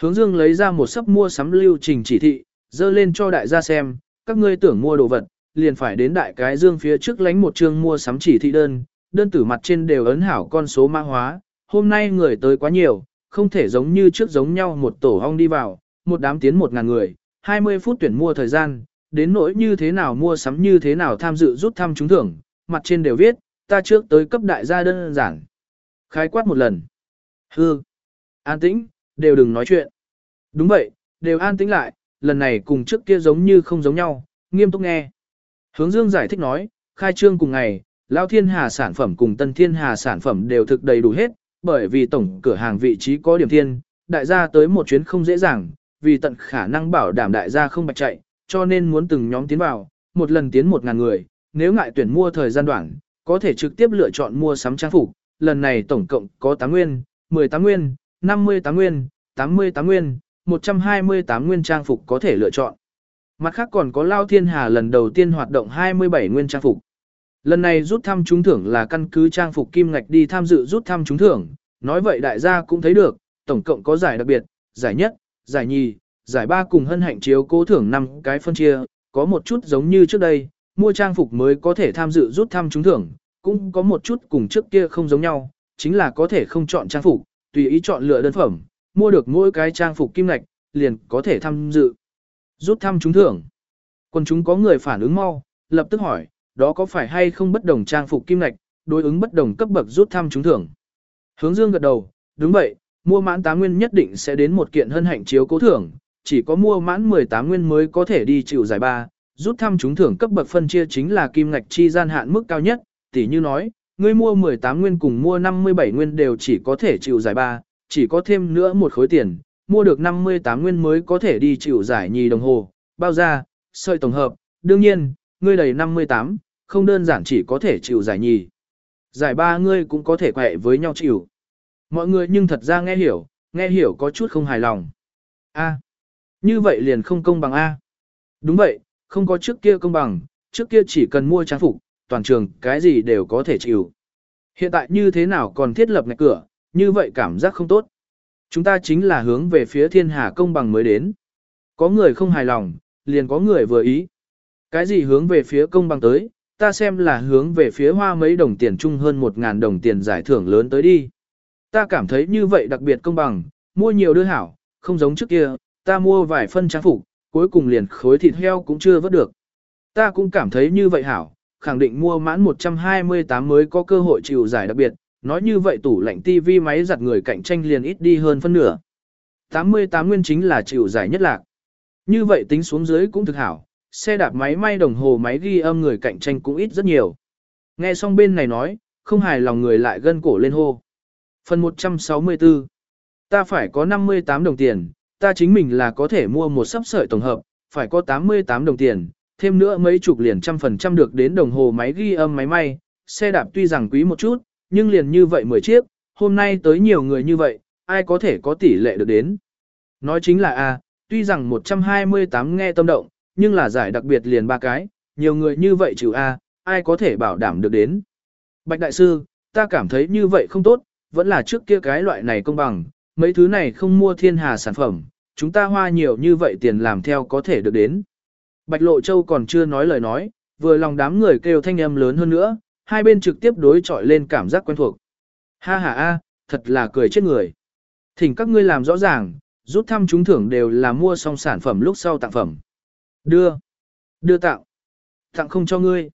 Speaker 1: Hướng Dương lấy ra một sấp mua sắm lưu trình chỉ thị, dơ lên cho đại gia xem, các ngươi tưởng mua đồ vật, liền phải đến đại cái dương phía trước lánh một chương mua sắm chỉ thị đơn, đơn tử mặt trên đều ấn hảo con số mã hóa, hôm nay người tới quá nhiều, không thể giống như trước giống nhau một tổ ong đi vào, một đám tiến một ngàn người, 20 phút tuyển mua thời gian, đến nỗi như thế nào mua sắm như thế nào tham dự rút thăm trúng thưởng, mặt trên đều viết, ta trước tới cấp đại gia đơn giản. Khái quát một lần. Hư. An tĩnh, đều đừng nói chuyện. Đúng vậy, đều an tĩnh lại, lần này cùng trước kia giống như không giống nhau, nghiêm túc nghe. Hướng Dương giải thích nói, khai trương cùng ngày, Lao Thiên Hà sản phẩm cùng Tân Thiên Hà sản phẩm đều thực đầy đủ hết, bởi vì tổng cửa hàng vị trí có điểm thiên, đại gia tới một chuyến không dễ dàng, vì tận khả năng bảo đảm đại gia không bạch chạy, cho nên muốn từng nhóm tiến vào, một lần tiến một ngàn người, nếu ngại tuyển mua thời gian đoạn, có thể trực tiếp lựa chọn mua sắm trang phục, lần này tổng cộng có 8 nguyên, 18 nguyên, 58 nguyên, 88 nguyên, 128 nguyên trang phục có thể lựa chọn. Mặt khác còn có Lao Thiên Hà lần đầu tiên hoạt động 27 nguyên trang phục. Lần này rút thăm trúng thưởng là căn cứ trang phục kim ngạch đi tham dự rút thăm trúng thưởng, nói vậy đại gia cũng thấy được, tổng cộng có giải đặc biệt, giải nhất, giải nhì, giải ba cùng hân hạnh chiếu cố thưởng năm cái phân chia, có một chút giống như trước đây, mua trang phục mới có thể tham dự rút thăm trúng thưởng, cũng có một chút cùng trước kia không giống nhau, chính là có thể không chọn trang phục, tùy ý chọn lựa đơn phẩm, mua được mỗi cái trang phục kim ngạch, liền có thể tham dự. Rút thăm trúng thưởng. Quân chúng có người phản ứng mau, lập tức hỏi, đó có phải hay không bất đồng trang phục kim ngạch, đối ứng bất đồng cấp bậc rút thăm trúng thưởng. Hướng Dương gật đầu, đúng vậy, mua mãn tá nguyên nhất định sẽ đến một kiện hân hạnh chiếu cố thưởng, chỉ có mua mãn 18 nguyên mới có thể đi chịu giải ba, rút thăm trúng thưởng cấp bậc phân chia chính là kim ngạch chi gian hạn mức cao nhất, tỉ như nói, ngươi mua 18 nguyên cùng mua 57 nguyên đều chỉ có thể chịu giải ba, chỉ có thêm nữa một khối tiền, mua được 58 nguyên mới có thể đi chịu giải nhì đồng hồ, bao ra, sợi tổng hợp, đương nhiên, ngươi đầy 58, không đơn giản chỉ có thể chịu giải nhì. Giải ba ngươi cũng có thể quẹ với nhau chịu. Mọi người nhưng thật ra nghe hiểu, nghe hiểu có chút không hài lòng. A như vậy liền không công bằng A. Đúng vậy, không có trước kia công bằng, trước kia chỉ cần mua trang phục, toàn trường cái gì đều có thể chịu. Hiện tại như thế nào còn thiết lập ngạch cửa, như vậy cảm giác không tốt. Chúng ta chính là hướng về phía thiên hà công bằng mới đến. Có người không hài lòng, liền có người vừa ý. Cái gì hướng về phía công bằng tới, ta xem là hướng về phía hoa mấy đồng tiền chung hơn một ngàn đồng tiền giải thưởng lớn tới đi. Ta cảm thấy như vậy đặc biệt công bằng, mua nhiều đưa hảo, không giống trước kia, ta mua vài phân trang phục, cuối cùng liền khối thịt heo cũng chưa vớt được. Ta cũng cảm thấy như vậy hảo, khẳng định mua mãn 128 mới có cơ hội chịu giải đặc biệt, nói như vậy tủ lạnh TV máy giặt người cạnh tranh liền ít đi hơn phân nửa. 88 nguyên chính là chịu giải nhất lạc. Như vậy tính xuống dưới cũng thực hảo, xe đạp máy may đồng hồ máy ghi âm người cạnh tranh cũng ít rất nhiều. Nghe xong bên này nói, không hài lòng người lại gân cổ lên hô. Phần 164 Ta phải có 58 đồng tiền, ta chính mình là có thể mua một sắp sợi tổng hợp, phải có 88 đồng tiền, thêm nữa mấy chục liền trăm phần trăm được đến đồng hồ máy ghi âm máy may, xe đạp tuy rằng quý một chút, nhưng liền như vậy 10 chiếc, hôm nay tới nhiều người như vậy, ai có thể có tỷ lệ được đến. Nói chính là A, tuy rằng 128 nghe tâm động, nhưng là giải đặc biệt liền ba cái, nhiều người như vậy trừ A, ai có thể bảo đảm được đến. Bạch Đại Sư, ta cảm thấy như vậy không tốt, vẫn là trước kia cái loại này công bằng, mấy thứ này không mua thiên hà sản phẩm, chúng ta hoa nhiều như vậy tiền làm theo có thể được đến. Bạch Lộ Châu còn chưa nói lời nói, vừa lòng đám người kêu thanh âm lớn hơn nữa, hai bên trực tiếp đối chọi lên cảm giác quen thuộc. Ha ha a, thật là cười chết người. Thỉnh các ngươi làm rõ ràng, rút thăm trúng thưởng đều là mua xong sản phẩm lúc sau tặng phẩm. Đưa. Đưa tặng. Tặng không cho ngươi.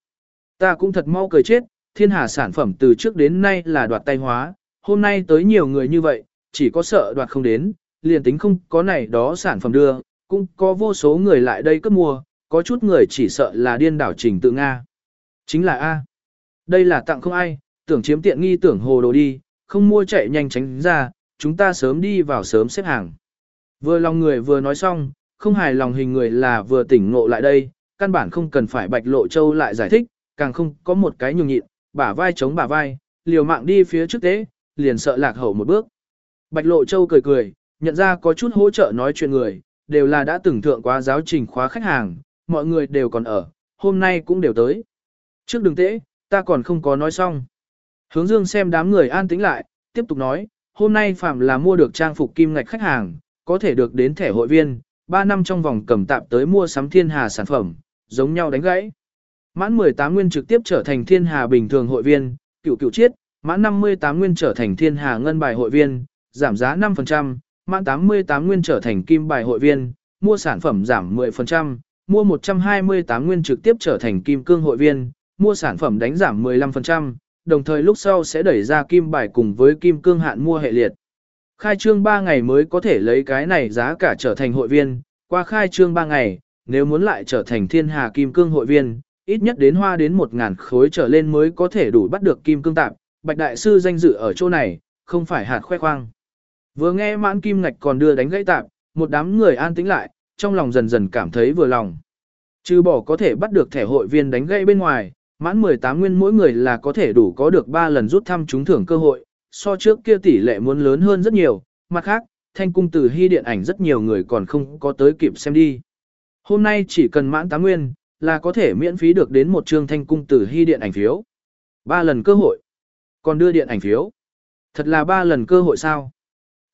Speaker 1: Ta cũng thật mau cười chết, thiên hà sản phẩm từ trước đến nay là đoạt tay hóa, hôm nay tới nhiều người như vậy, chỉ có sợ đoạt không đến, liền tính không có này đó sản phẩm đưa, cũng có vô số người lại đây cấp mua, có chút người chỉ sợ là điên đảo trình tự Nga. Chính là A. Đây là tặng không ai, tưởng chiếm tiện nghi tưởng hồ đồ đi, không mua chạy nhanh tránh ra, chúng ta sớm đi vào sớm xếp hàng. Vừa lòng người vừa nói xong, không hài lòng hình người là vừa tỉnh ngộ lại đây, căn bản không cần phải bạch lộ châu lại giải thích, càng không có một cái nhường nhịn, bả vai chống bả vai, liều mạng đi phía trước tế, liền sợ lạc hậu một bước. Bạch lộ châu cười cười, nhận ra có chút hỗ trợ nói chuyện người, đều là đã từng thượng quá giáo trình khóa khách hàng, mọi người đều còn ở, hôm nay cũng đều tới. Trước đừng tễ, ta còn không có nói xong. Hướng dương xem đám người an tĩnh lại, tiếp tục nói, hôm nay phạm là mua được trang phục kim ngạch khách hàng, có thể được đến thẻ hội viên, 3 năm trong vòng cầm tạm tới mua sắm thiên hà sản phẩm, giống nhau đánh gãy. Mãn 18 nguyên trực tiếp trở thành thiên hà bình thường hội viên, cựu cựu chiết, mãn 58 nguyên trở thành thiên hà ngân bài hội viên, giảm giá 5%, mãn 88 nguyên trở thành kim bài hội viên, mua sản phẩm giảm 10%, mua 128 nguyên trực tiếp trở thành kim cương hội viên, mua sản phẩm đánh giảm 15%, đồng thời lúc sau sẽ đẩy ra kim bài cùng với kim cương hạn mua hệ liệt. Khai trương 3 ngày mới có thể lấy cái này giá cả trở thành hội viên, qua khai trương 3 ngày, nếu muốn lại trở thành thiên hà kim cương hội viên, ít nhất đến hoa đến 1.000 khối trở lên mới có thể đủ bắt được kim cương tạp, bạch đại sư danh dự ở chỗ này, không phải hạt khoe khoang. Vừa nghe mãn kim ngạch còn đưa đánh gãy tạp, một đám người an tĩnh lại, trong lòng dần dần cảm thấy vừa lòng. Trừ bỏ có thể bắt được thẻ hội viên đánh gãy bên ngoài, mãn 18 nguyên mỗi người là có thể đủ có được 3 lần rút thăm trúng thưởng cơ hội, so trước kia tỷ lệ muốn lớn hơn rất nhiều, mặt khác, thanh cung từ hy điện ảnh rất nhiều người còn không có tới kịp xem đi. Hôm nay chỉ cần mãn 8 nguyên, là có thể miễn phí được đến một chương thanh cung từ hy điện ảnh phiếu. 3 lần cơ hội, còn đưa điện ảnh phiếu. Thật là 3 lần cơ hội sao?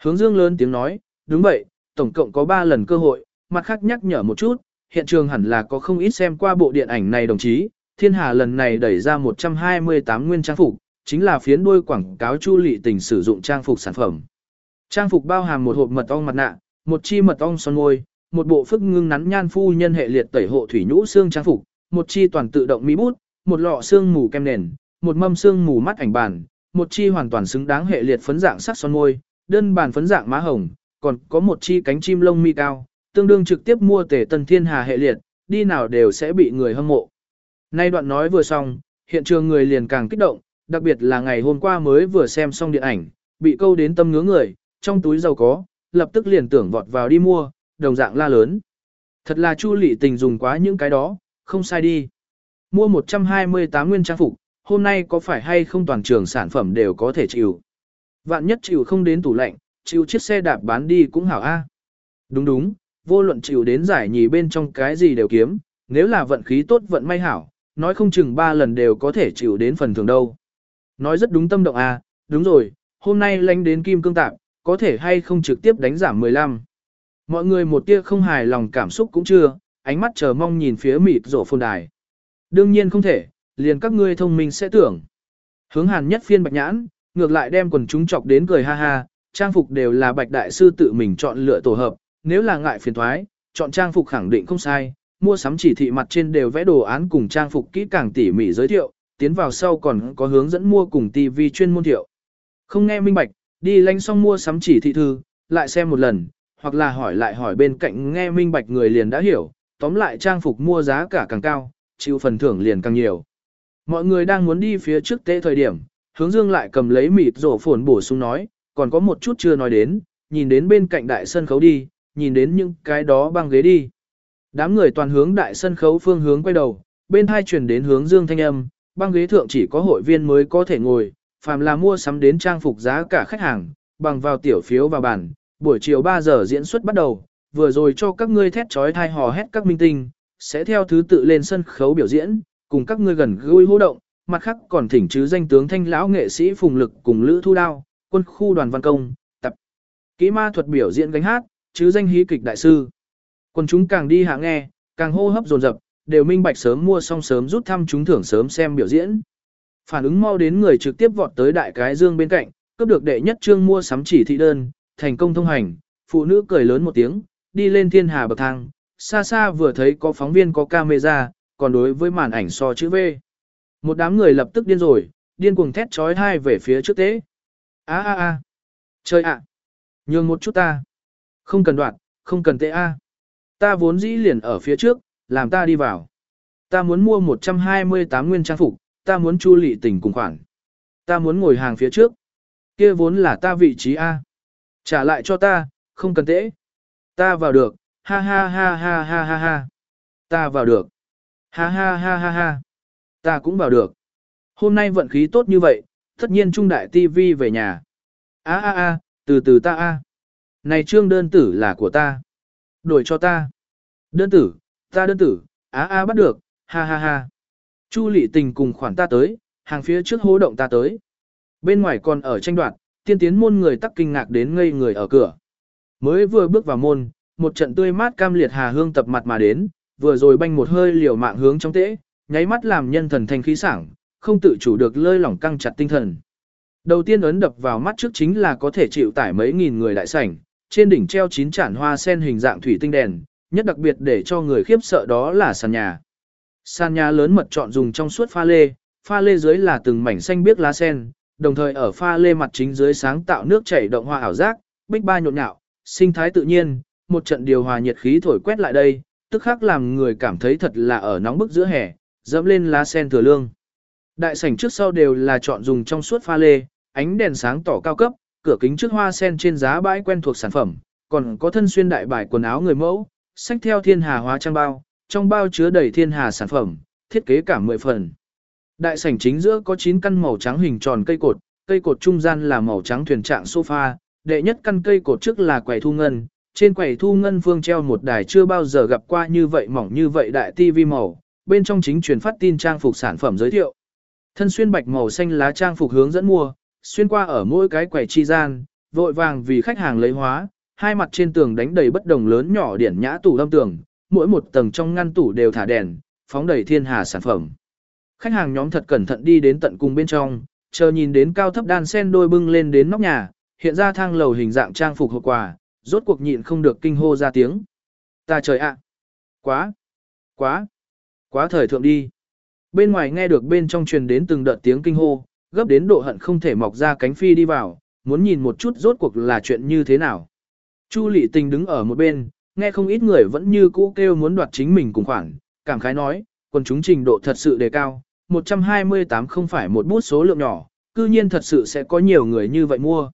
Speaker 1: Hướng dương lớn tiếng nói, đúng vậy, tổng cộng có 3 lần cơ hội, mặt khác nhắc nhở một chút, hiện trường hẳn là có không ít xem qua bộ điện ảnh này đồng chí, thiên hà lần này đẩy ra 128 nguyên trang phục, chính là phiến đuôi quảng cáo chu lị tình sử dụng trang phục sản phẩm. Trang phục bao hàm một hộp mật ong mặt nạ, một chi mật ong son môi, một bộ phức ngưng nắn nhan phu nhân hệ liệt tẩy hộ thủy nhũ xương trang phục, một chi toàn tự động mỹ bút, một lọ xương mù kem nền, một mâm xương mù mắt ảnh bàn, một chi hoàn toàn xứng đáng hệ liệt phấn dạng sắc son môi, đơn bàn phấn dạng má hồng, còn có một chi cánh chim lông mi cao, tương đương trực tiếp mua tể tân thiên hà hệ liệt, đi nào đều sẽ bị người hâm mộ. Nay đoạn nói vừa xong, hiện trường người liền càng kích động, đặc biệt là ngày hôm qua mới vừa xem xong điện ảnh, bị câu đến tâm ngứa người, trong túi giàu có, lập tức liền tưởng vọt vào đi mua, đồng dạng la lớn. Thật là Chu lị Tình dùng quá những cái đó, không sai đi. Mua 128 nguyên trang phục, hôm nay có phải hay không toàn trường sản phẩm đều có thể chịu. Vạn nhất chịu không đến tủ lạnh, chịu chiếc xe đạp bán đi cũng hảo a. Đúng đúng, vô luận chịu đến giải nhì bên trong cái gì đều kiếm, nếu là vận khí tốt vận may hảo, nói không chừng ba lần đều có thể chịu đến phần thường đâu. Nói rất đúng tâm động à, đúng rồi, hôm nay lánh đến kim cương tạp, có thể hay không trực tiếp đánh giảm 15. Mọi người một tia không hài lòng cảm xúc cũng chưa, ánh mắt chờ mong nhìn phía mịt rổ phồn đài. Đương nhiên không thể, liền các ngươi thông minh sẽ tưởng. Hướng hàn nhất phiên bạch nhãn, ngược lại đem quần chúng chọc đến cười ha ha, trang phục đều là bạch đại sư tự mình chọn lựa tổ hợp, nếu là ngại phiền thoái, chọn trang phục khẳng định không sai, mua sắm chỉ thị mặt trên đều vẽ đồ án cùng trang phục kỹ càng tỉ mỉ giới thiệu, tiến vào sau còn có hướng dẫn mua cùng TV chuyên môn thiệu. Không nghe minh bạch, đi lanh xong mua sắm chỉ thị thư, lại xem một lần, hoặc là hỏi lại hỏi bên cạnh nghe minh bạch người liền đã hiểu, tóm lại trang phục mua giá cả càng cao, chịu phần thưởng liền càng nhiều. Mọi người đang muốn đi phía trước tế thời điểm, hướng dương lại cầm lấy mịt rổ phồn bổ sung nói, còn có một chút chưa nói đến, nhìn đến bên cạnh đại sân khấu đi, nhìn đến những cái đó băng ghế đi. Đám người toàn hướng đại sân khấu phương hướng quay đầu, bên hai chuyển đến hướng dương thanh âm, băng ghế thượng chỉ có hội viên mới có thể ngồi, phàm là mua sắm đến trang phục giá cả khách hàng, bằng vào tiểu phiếu và bản. buổi chiều 3 giờ diễn xuất bắt đầu, vừa rồi cho các ngươi thét trói thai hò hét các minh tinh, sẽ theo thứ tự lên sân khấu biểu diễn, cùng các ngươi gần gũi hô động, mặt khác còn thỉnh chứ danh tướng thanh lão nghệ sĩ Phùng Lực cùng Lữ Thu Đao, quân khu đoàn văn công, tập kỹ ma thuật biểu diễn gánh hát, chứ danh hí kịch đại sư. Quân chúng càng đi hạ nghe, càng hô hấp dồn dập, đều minh bạch sớm mua xong sớm rút thăm chúng thưởng sớm xem biểu diễn. Phản ứng mau đến người trực tiếp vọt tới đại cái dương bên cạnh, cướp được đệ nhất trương mua sắm chỉ thị đơn, thành công thông hành, phụ nữ cười lớn một tiếng, đi lên thiên hà bậc thang, xa xa vừa thấy có phóng viên có camera, còn đối với màn ảnh so chữ V. Một đám người lập tức điên rồi, điên cuồng thét trói thai về phía trước tế. a a a trời ạ, nhường một chút ta. Không cần đoạn, không cần tệ a. Ta vốn dĩ liền ở phía trước, làm ta đi vào. Ta muốn mua 128 nguyên trang phục, ta muốn chu lị tình cùng khoản. Ta muốn ngồi hàng phía trước. Kia vốn là ta vị trí A. Trả lại cho ta, không cần tễ. Ta vào được, ha ha ha ha ha ha ha. Ta vào được. Ha ha ha ha ha. Ta cũng vào được. Hôm nay vận khí tốt như vậy, tất nhiên trung đại TV về nhà. A a a, từ từ ta a. Này trương đơn tử là của ta. Đổi cho ta. Đơn tử, ta đơn tử, á a bắt được, ha ha ha. Chu lị tình cùng khoản ta tới, hàng phía trước hố động ta tới. Bên ngoài còn ở tranh đoạt, tiên tiến môn người tắc kinh ngạc đến ngây người ở cửa. Mới vừa bước vào môn, một trận tươi mát cam liệt hà hương tập mặt mà đến, vừa rồi banh một hơi liều mạng hướng trong tễ, nháy mắt làm nhân thần thanh khí sảng, không tự chủ được lơi lỏng căng chặt tinh thần. Đầu tiên ấn đập vào mắt trước chính là có thể chịu tải mấy nghìn người đại sảnh, trên đỉnh treo chín chản hoa sen hình dạng thủy tinh đèn, nhất đặc biệt để cho người khiếp sợ đó là sàn nhà. Sàn nhà lớn mật chọn dùng trong suốt pha lê, pha lê dưới là từng mảnh xanh biếc lá sen, đồng thời ở pha lê mặt chính dưới sáng tạo nước chảy động hoa ảo giác, bích ba nhộn nhạo, sinh thái tự nhiên, một trận điều hòa nhiệt khí thổi quét lại đây, tức khắc làm người cảm thấy thật là ở nóng bức giữa hè, dẫm lên lá sen thừa lương. Đại sảnh trước sau đều là chọn dùng trong suốt pha lê, ánh đèn sáng tỏ cao cấp, cửa kính trước hoa sen trên giá bãi quen thuộc sản phẩm, còn có thân xuyên đại bài quần áo người mẫu, sách theo thiên hà hóa trang bao, trong bao chứa đầy thiên hà sản phẩm, thiết kế cả 10 phần. Đại sảnh chính giữa có 9 căn màu trắng hình tròn cây cột, cây cột trung gian là màu trắng thuyền trạng sofa, đệ nhất căn cây cột trước là quầy thu ngân, trên quầy thu ngân phương treo một đài chưa bao giờ gặp qua như vậy mỏng như vậy đại tivi màu, bên trong chính truyền phát tin trang phục sản phẩm giới thiệu. Thân xuyên bạch màu xanh lá trang phục hướng dẫn mua, xuyên qua ở mỗi cái quầy chi gian, vội vàng vì khách hàng lấy hóa, hai mặt trên tường đánh đầy bất đồng lớn nhỏ điển nhã tủ lâm tường, mỗi một tầng trong ngăn tủ đều thả đèn, phóng đầy thiên hà sản phẩm. Khách hàng nhóm thật cẩn thận đi đến tận cùng bên trong, chờ nhìn đến cao thấp đan sen đôi bưng lên đến nóc nhà, hiện ra thang lầu hình dạng trang phục hộp quà, rốt cuộc nhịn không được kinh hô ra tiếng. Ta trời ạ! Quá! Quá! Quá thời thượng đi! Bên ngoài nghe được bên trong truyền đến từng đợt tiếng kinh hô, gấp đến độ hận không thể mọc ra cánh phi đi vào, muốn nhìn một chút rốt cuộc là chuyện như thế nào. Chu Lệ tình đứng ở một bên, nghe không ít người vẫn như cũ kêu muốn đoạt chính mình cùng khoản, cảm khái nói, quần chúng trình độ thật sự đề cao, 128 không phải một bút số lượng nhỏ, cư nhiên thật sự sẽ có nhiều người như vậy mua.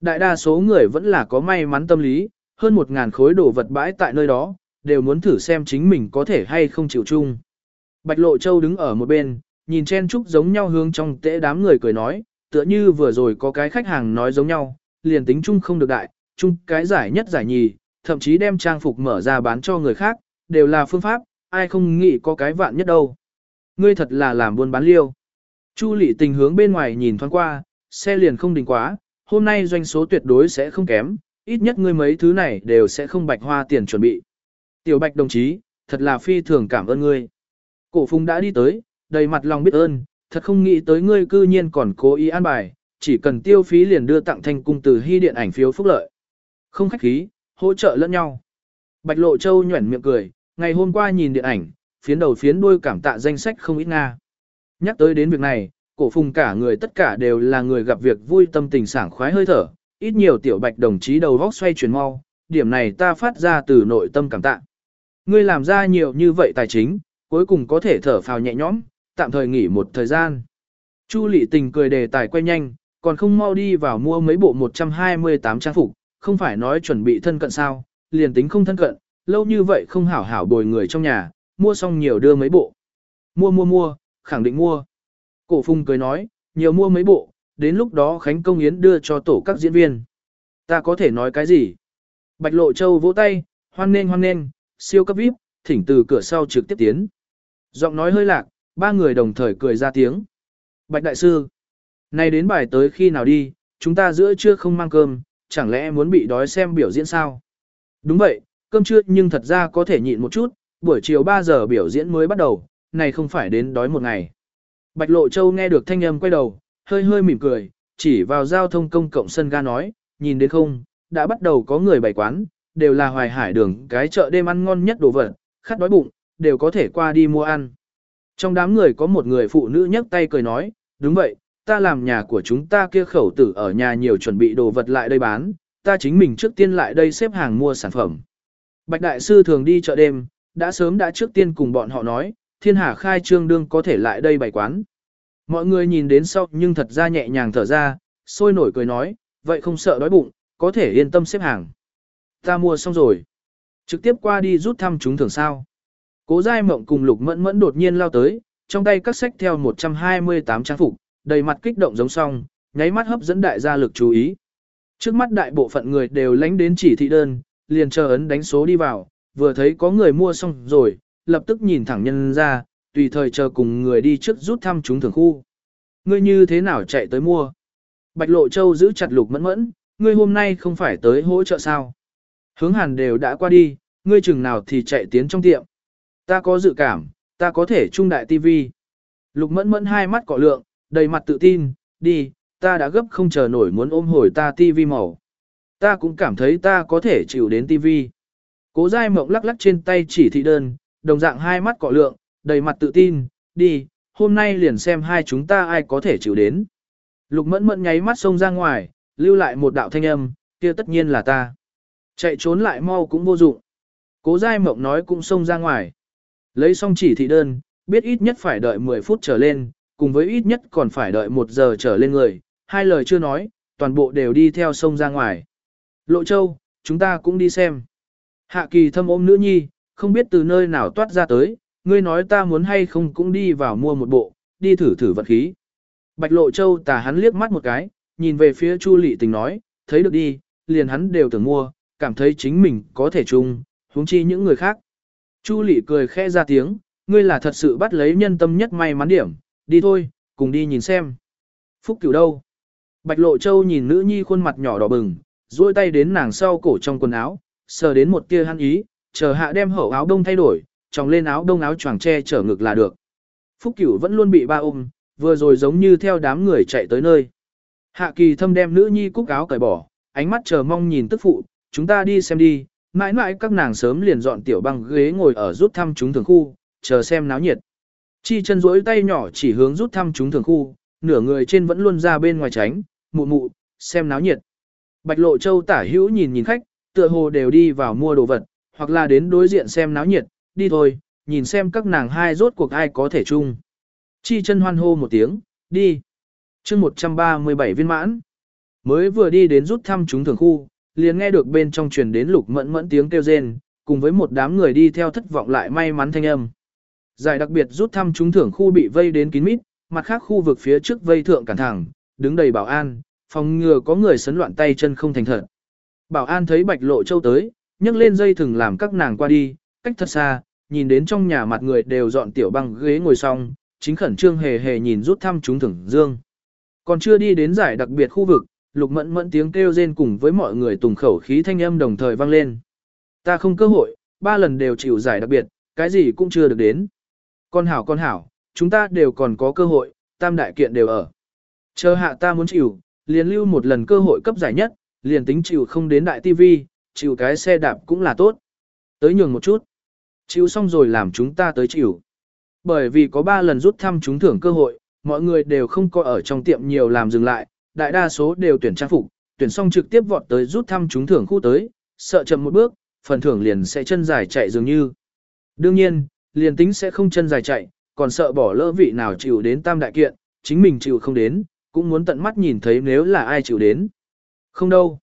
Speaker 1: Đại đa số người vẫn là có may mắn tâm lý, hơn 1.000 khối đồ vật bãi tại nơi đó, đều muốn thử xem chính mình có thể hay không chịu chung. Bạch Lộ Châu đứng ở một bên, nhìn chen trúc giống nhau hướng trong tễ đám người cười nói, tựa như vừa rồi có cái khách hàng nói giống nhau, liền tính chung không được đại, chung cái giải nhất giải nhì, thậm chí đem trang phục mở ra bán cho người khác, đều là phương pháp, ai không nghĩ có cái vạn nhất đâu. Ngươi thật là làm buôn bán liêu. Chu lị tình hướng bên ngoài nhìn thoáng qua, xe liền không đình quá, hôm nay doanh số tuyệt đối sẽ không kém, ít nhất ngươi mấy thứ này đều sẽ không bạch hoa tiền chuẩn bị. Tiểu bạch đồng chí, thật là phi thường cảm ơn ngươi. Cổ phùng đã đi tới, đầy mặt lòng biết ơn, thật không nghĩ tới ngươi cư nhiên còn cố ý an bài, chỉ cần tiêu phí liền đưa tặng thanh cung từ hy điện ảnh phiếu phúc lợi. Không khách khí, hỗ trợ lẫn nhau. Bạch Lộ Châu nhuẩn miệng cười, ngày hôm qua nhìn điện ảnh, phiến đầu phiến đuôi cảm tạ danh sách không ít Nga. Nhắc tới đến việc này, cổ phùng cả người tất cả đều là người gặp việc vui tâm tình sảng khoái hơi thở, ít nhiều tiểu bạch đồng chí đầu vóc xoay chuyển mau, điểm này ta phát ra từ nội tâm cảm tạ. Ngươi làm ra nhiều như vậy tài chính, cuối cùng có thể thở phào nhẹ nhõm, tạm thời nghỉ một thời gian. Chu lị tình cười đề tài quay nhanh, còn không mau đi vào mua mấy bộ 128 trang phục, không phải nói chuẩn bị thân cận sao, liền tính không thân cận, lâu như vậy không hảo hảo bồi người trong nhà, mua xong nhiều đưa mấy bộ. Mua mua mua, khẳng định mua. Cổ phùng cười nói, nhiều mua mấy bộ, đến lúc đó Khánh Công Yến đưa cho tổ các diễn viên. Ta có thể nói cái gì? Bạch Lộ Châu vỗ tay, hoan nên hoan nên, siêu cấp VIP, thỉnh từ cửa sau trực tiếp tiến. Giọng nói hơi lạc, ba người đồng thời cười ra tiếng. Bạch Đại Sư, này đến bài tới khi nào đi, chúng ta giữa trưa không mang cơm, chẳng lẽ muốn bị đói xem biểu diễn sao? Đúng vậy, cơm trưa nhưng thật ra có thể nhịn một chút, buổi chiều 3 giờ biểu diễn mới bắt đầu, này không phải đến đói một ngày. Bạch Lộ Châu nghe được thanh âm quay đầu, hơi hơi mỉm cười, chỉ vào giao thông công cộng sân ga nói, nhìn đến không, đã bắt đầu có người bày quán, đều là hoài hải đường cái chợ đêm ăn ngon nhất đồ vật, khát đói bụng, đều có thể qua đi mua ăn. Trong đám người có một người phụ nữ nhấc tay cười nói, đúng vậy, ta làm nhà của chúng ta kia khẩu tử ở nhà nhiều chuẩn bị đồ vật lại đây bán, ta chính mình trước tiên lại đây xếp hàng mua sản phẩm. Bạch Đại Sư thường đi chợ đêm, đã sớm đã trước tiên cùng bọn họ nói, thiên hà khai trương đương có thể lại đây bày quán. Mọi người nhìn đến sau nhưng thật ra nhẹ nhàng thở ra, sôi nổi cười nói, vậy không sợ đói bụng, có thể yên tâm xếp hàng. Ta mua xong rồi. Trực tiếp qua đi rút thăm chúng thường sao. Cố giai mộng cùng lục mẫn mẫn đột nhiên lao tới, trong tay các sách theo 128 trang phục, đầy mặt kích động giống song, nháy mắt hấp dẫn đại gia lực chú ý. Trước mắt đại bộ phận người đều lánh đến chỉ thị đơn, liền chờ ấn đánh số đi vào, vừa thấy có người mua xong rồi, lập tức nhìn thẳng nhân ra, tùy thời chờ cùng người đi trước rút thăm chúng thường khu. Ngươi như thế nào chạy tới mua? Bạch Lộ Châu giữ chặt lục mẫn mẫn, ngươi hôm nay không phải tới hỗ trợ sao? Hướng hàn đều đã qua đi, ngươi chừng nào thì chạy tiến trong tiệm. Ta có dự cảm, ta có thể trung đại tivi. Lục mẫn mẫn hai mắt cọ lượng, đầy mặt tự tin, đi, ta đã gấp không chờ nổi muốn ôm hồi ta tivi màu. Ta cũng cảm thấy ta có thể chịu đến tivi. Cố dai mộng lắc lắc trên tay chỉ thị đơn, đồng dạng hai mắt cọ lượng, đầy mặt tự tin, đi, hôm nay liền xem hai chúng ta ai có thể chịu đến. Lục mẫn mẫn nháy mắt xông ra ngoài, lưu lại một đạo thanh âm, kia tất nhiên là ta. Chạy trốn lại mau cũng vô dụng. Cố dai mộng nói cũng xông ra ngoài. Lấy xong chỉ thị đơn, biết ít nhất phải đợi 10 phút trở lên, cùng với ít nhất còn phải đợi 1 giờ trở lên người, hai lời chưa nói, toàn bộ đều đi theo sông ra ngoài. Lộ Châu, chúng ta cũng đi xem. Hạ kỳ thâm ôm nữ nhi, không biết từ nơi nào toát ra tới, ngươi nói ta muốn hay không cũng đi vào mua một bộ, đi thử thử vật khí. Bạch Lộ Châu tà hắn liếc mắt một cái, nhìn về phía Chu Lị Tình nói, thấy được đi, liền hắn đều tưởng mua, cảm thấy chính mình có thể chung, huống chi những người khác. Chu Lị cười khẽ ra tiếng, ngươi là thật sự bắt lấy nhân tâm nhất may mắn điểm, đi thôi, cùng đi nhìn xem. Phúc cửu đâu? Bạch Lộ Châu nhìn nữ nhi khuôn mặt nhỏ đỏ bừng, duỗi tay đến nàng sau cổ trong quần áo, sờ đến một tia hăng ý, chờ hạ đem hậu áo đông thay đổi, tròng lên áo đông áo choàng che chở ngực là được. Phúc Cửu vẫn luôn bị ba ôm, vừa rồi giống như theo đám người chạy tới nơi. Hạ Kỳ Thâm đem nữ nhi cúc áo cởi bỏ, ánh mắt chờ mong nhìn tức phụ, chúng ta đi xem đi, mãi mãi các nàng sớm liền dọn tiểu băng ghế ngồi ở rút thăm chúng thường khu, chờ xem náo nhiệt. Chi chân duỗi tay nhỏ chỉ hướng rút thăm chúng thường khu, nửa người trên vẫn luôn ra bên ngoài tránh, mụ mụ, xem náo nhiệt. Bạch Lộ Châu tả hữu nhìn nhìn khách, tựa hồ đều đi vào mua đồ vật, hoặc là đến đối diện xem náo nhiệt, đi thôi, nhìn xem các nàng hai rốt cuộc ai có thể chung. Chi chân hoan hô một tiếng, đi. chương 137 viên mãn. Mới vừa đi đến rút thăm chúng thường khu, liền nghe được bên trong truyền đến lục mẫn mẫn tiếng kêu rên, cùng với một đám người đi theo thất vọng lại may mắn thanh âm. Giải đặc biệt rút thăm trúng thưởng khu bị vây đến kín mít, mặt khác khu vực phía trước vây thượng cản thẳng, đứng đầy bảo an, phòng ngừa có người sấn loạn tay chân không thành thật. Bảo an thấy bạch lộ châu tới, nhấc lên dây thừng làm các nàng qua đi, cách thật xa, nhìn đến trong nhà mặt người đều dọn tiểu băng ghế ngồi xong, chính khẩn trương hề hề nhìn rút thăm trúng thưởng dương. Còn chưa đi đến giải đặc biệt khu vực, lục mẫn mẫn tiếng kêu rên cùng với mọi người tùng khẩu khí thanh âm đồng thời vang lên. Ta không cơ hội, ba lần đều chịu giải đặc biệt, cái gì cũng chưa được đến. Con hảo con hảo, chúng ta đều còn có cơ hội, tam đại kiện đều ở. Chờ hạ ta muốn chịu, liền lưu một lần cơ hội cấp giải nhất, liền tính chịu không đến đại tivi, chịu cái xe đạp cũng là tốt. Tới nhường một chút. Chịu xong rồi làm chúng ta tới chịu. Bởi vì có ba lần rút thăm trúng thưởng cơ hội, mọi người đều không có ở trong tiệm nhiều làm dừng lại, đại đa số đều tuyển trang phục, tuyển xong trực tiếp vọt tới rút thăm trúng thưởng khu tới, sợ chậm một bước, phần thưởng liền sẽ chân dài chạy dường như. Đương nhiên, liền tính sẽ không chân dài chạy, còn sợ bỏ lỡ vị nào chịu đến tam đại kiện, chính mình chịu không đến, cũng muốn tận mắt nhìn thấy nếu là ai chịu đến. Không đâu.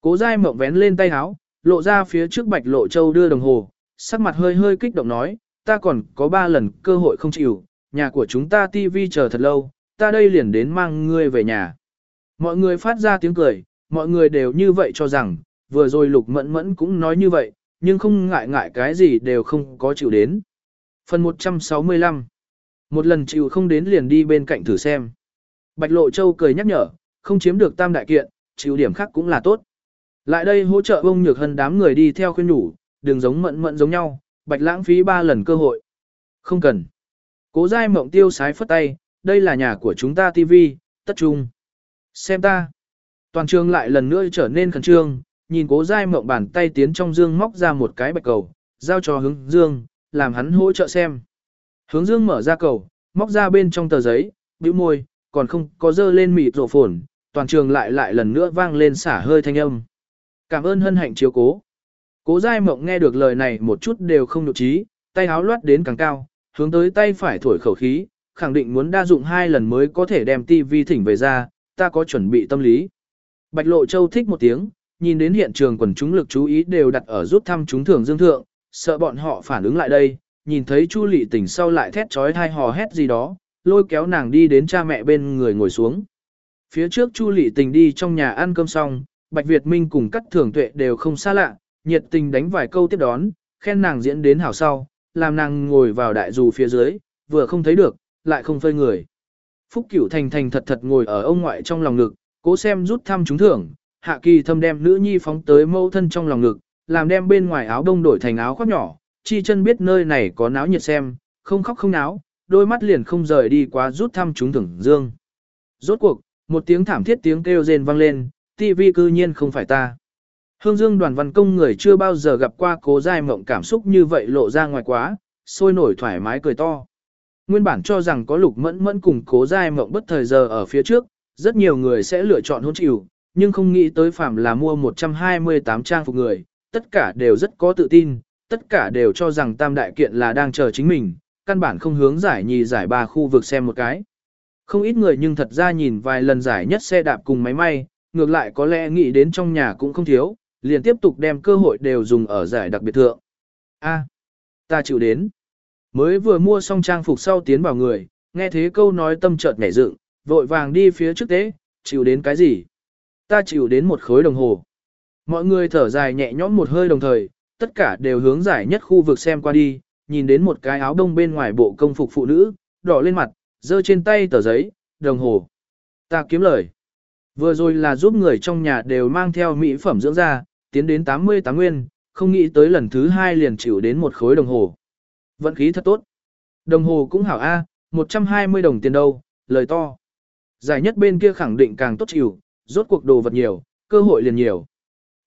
Speaker 1: Cố dai mộng vén lên tay háo, lộ ra phía trước bạch lộ châu đưa đồng hồ, sắc mặt hơi hơi kích động nói, ta còn có ba lần cơ hội không chịu, nhà của chúng ta tivi chờ thật lâu, ta đây liền đến mang ngươi về nhà. Mọi người phát ra tiếng cười, mọi người đều như vậy cho rằng, vừa rồi lục mẫn mẫn cũng nói như vậy, nhưng không ngại ngại cái gì đều không có chịu đến. Phần 165 Một lần chịu không đến liền đi bên cạnh thử xem. Bạch Lộ Châu cười nhắc nhở, không chiếm được tam đại kiện, chịu điểm khác cũng là tốt. Lại đây hỗ trợ ông nhược hân đám người đi theo khuyên nhủ, đừng giống mận mận giống nhau, bạch lãng phí ba lần cơ hội. Không cần. Cố dai mộng tiêu sái phất tay, đây là nhà của chúng ta TV, tất trung. Xem ta. Toàn trường lại lần nữa trở nên khẩn trương, nhìn cố dai mộng bàn tay tiến trong dương móc ra một cái bạch cầu, giao cho hướng dương, làm hắn hỗ trợ xem. Hướng dương mở ra cầu, móc ra bên trong tờ giấy, bĩu môi, còn không có dơ lên mịt rổ phồn, toàn trường lại lại lần nữa vang lên xả hơi thanh âm. Cảm ơn hân hạnh chiếu cố. Cố dai mộng nghe được lời này một chút đều không nhục trí, tay háo loát đến càng cao, hướng tới tay phải thổi khẩu khí, khẳng định muốn đa dụng hai lần mới có thể đem tivi thỉnh về ra, ta có chuẩn bị tâm lý. Bạch Lộ Châu thích một tiếng, nhìn đến hiện trường quần chúng lực chú ý đều đặt ở rút thăm chúng thưởng dương thượng, sợ bọn họ phản ứng lại đây, nhìn thấy Chu Lệ tỉnh sau lại thét trói thai hò hét gì đó, lôi kéo nàng đi đến cha mẹ bên người ngồi xuống. Phía trước Chu Lệ tình đi trong nhà ăn cơm xong, Bạch Việt Minh cùng các thưởng tuệ đều không xa lạ, nhiệt tình đánh vài câu tiếp đón, khen nàng diễn đến hảo sau, làm nàng ngồi vào đại dù phía dưới, vừa không thấy được, lại không phơi người. Phúc Cửu thành thành thật thật ngồi ở ông ngoại trong lòng ngực, cố xem rút thăm trúng thưởng, hạ kỳ thâm đem nữ nhi phóng tới mâu thân trong lòng ngực, làm đem bên ngoài áo đông đổi thành áo khoác nhỏ, chi chân biết nơi này có náo nhiệt xem, không khóc không náo, đôi mắt liền không rời đi quá rút thăm trúng thưởng dương. Rốt cuộc, một tiếng thảm thiết tiếng kêu rên vang lên, tivi cư nhiên không phải ta. Hương Dương đoàn văn công người chưa bao giờ gặp qua cố giai mộng cảm xúc như vậy lộ ra ngoài quá, sôi nổi thoải mái cười to. Nguyên bản cho rằng có lục mẫn mẫn cùng cố giai mộng bất thời giờ ở phía trước, rất nhiều người sẽ lựa chọn hôn chịu, nhưng không nghĩ tới phạm là mua 128 trang phục người, tất cả đều rất có tự tin, tất cả đều cho rằng tam đại kiện là đang chờ chính mình, căn bản không hướng giải nhì giải ba khu vực xem một cái. Không ít người nhưng thật ra nhìn vài lần giải nhất xe đạp cùng máy may, ngược lại có lẽ nghĩ đến trong nhà cũng không thiếu, liền tiếp tục đem cơ hội đều dùng ở giải đặc biệt thượng. A, ta chịu đến. Mới vừa mua xong trang phục sau tiến vào người, nghe thế câu nói tâm chợt nhảy dựng, vội vàng đi phía trước tế, chịu đến cái gì? Ta chịu đến một khối đồng hồ. Mọi người thở dài nhẹ nhõm một hơi đồng thời, tất cả đều hướng giải nhất khu vực xem qua đi, nhìn đến một cái áo đông bên ngoài bộ công phục phụ nữ, đỏ lên mặt, giơ trên tay tờ giấy, đồng hồ. Ta kiếm lời. Vừa rồi là giúp người trong nhà đều mang theo mỹ phẩm dưỡng da, tiến đến 88 nguyên, không nghĩ tới lần thứ hai liền chịu đến một khối đồng hồ. Vận khí thật tốt. Đồng hồ cũng hảo A, 120 đồng tiền đâu, lời to. Giải nhất bên kia khẳng định càng tốt chịu, rốt cuộc đồ vật nhiều, cơ hội liền nhiều.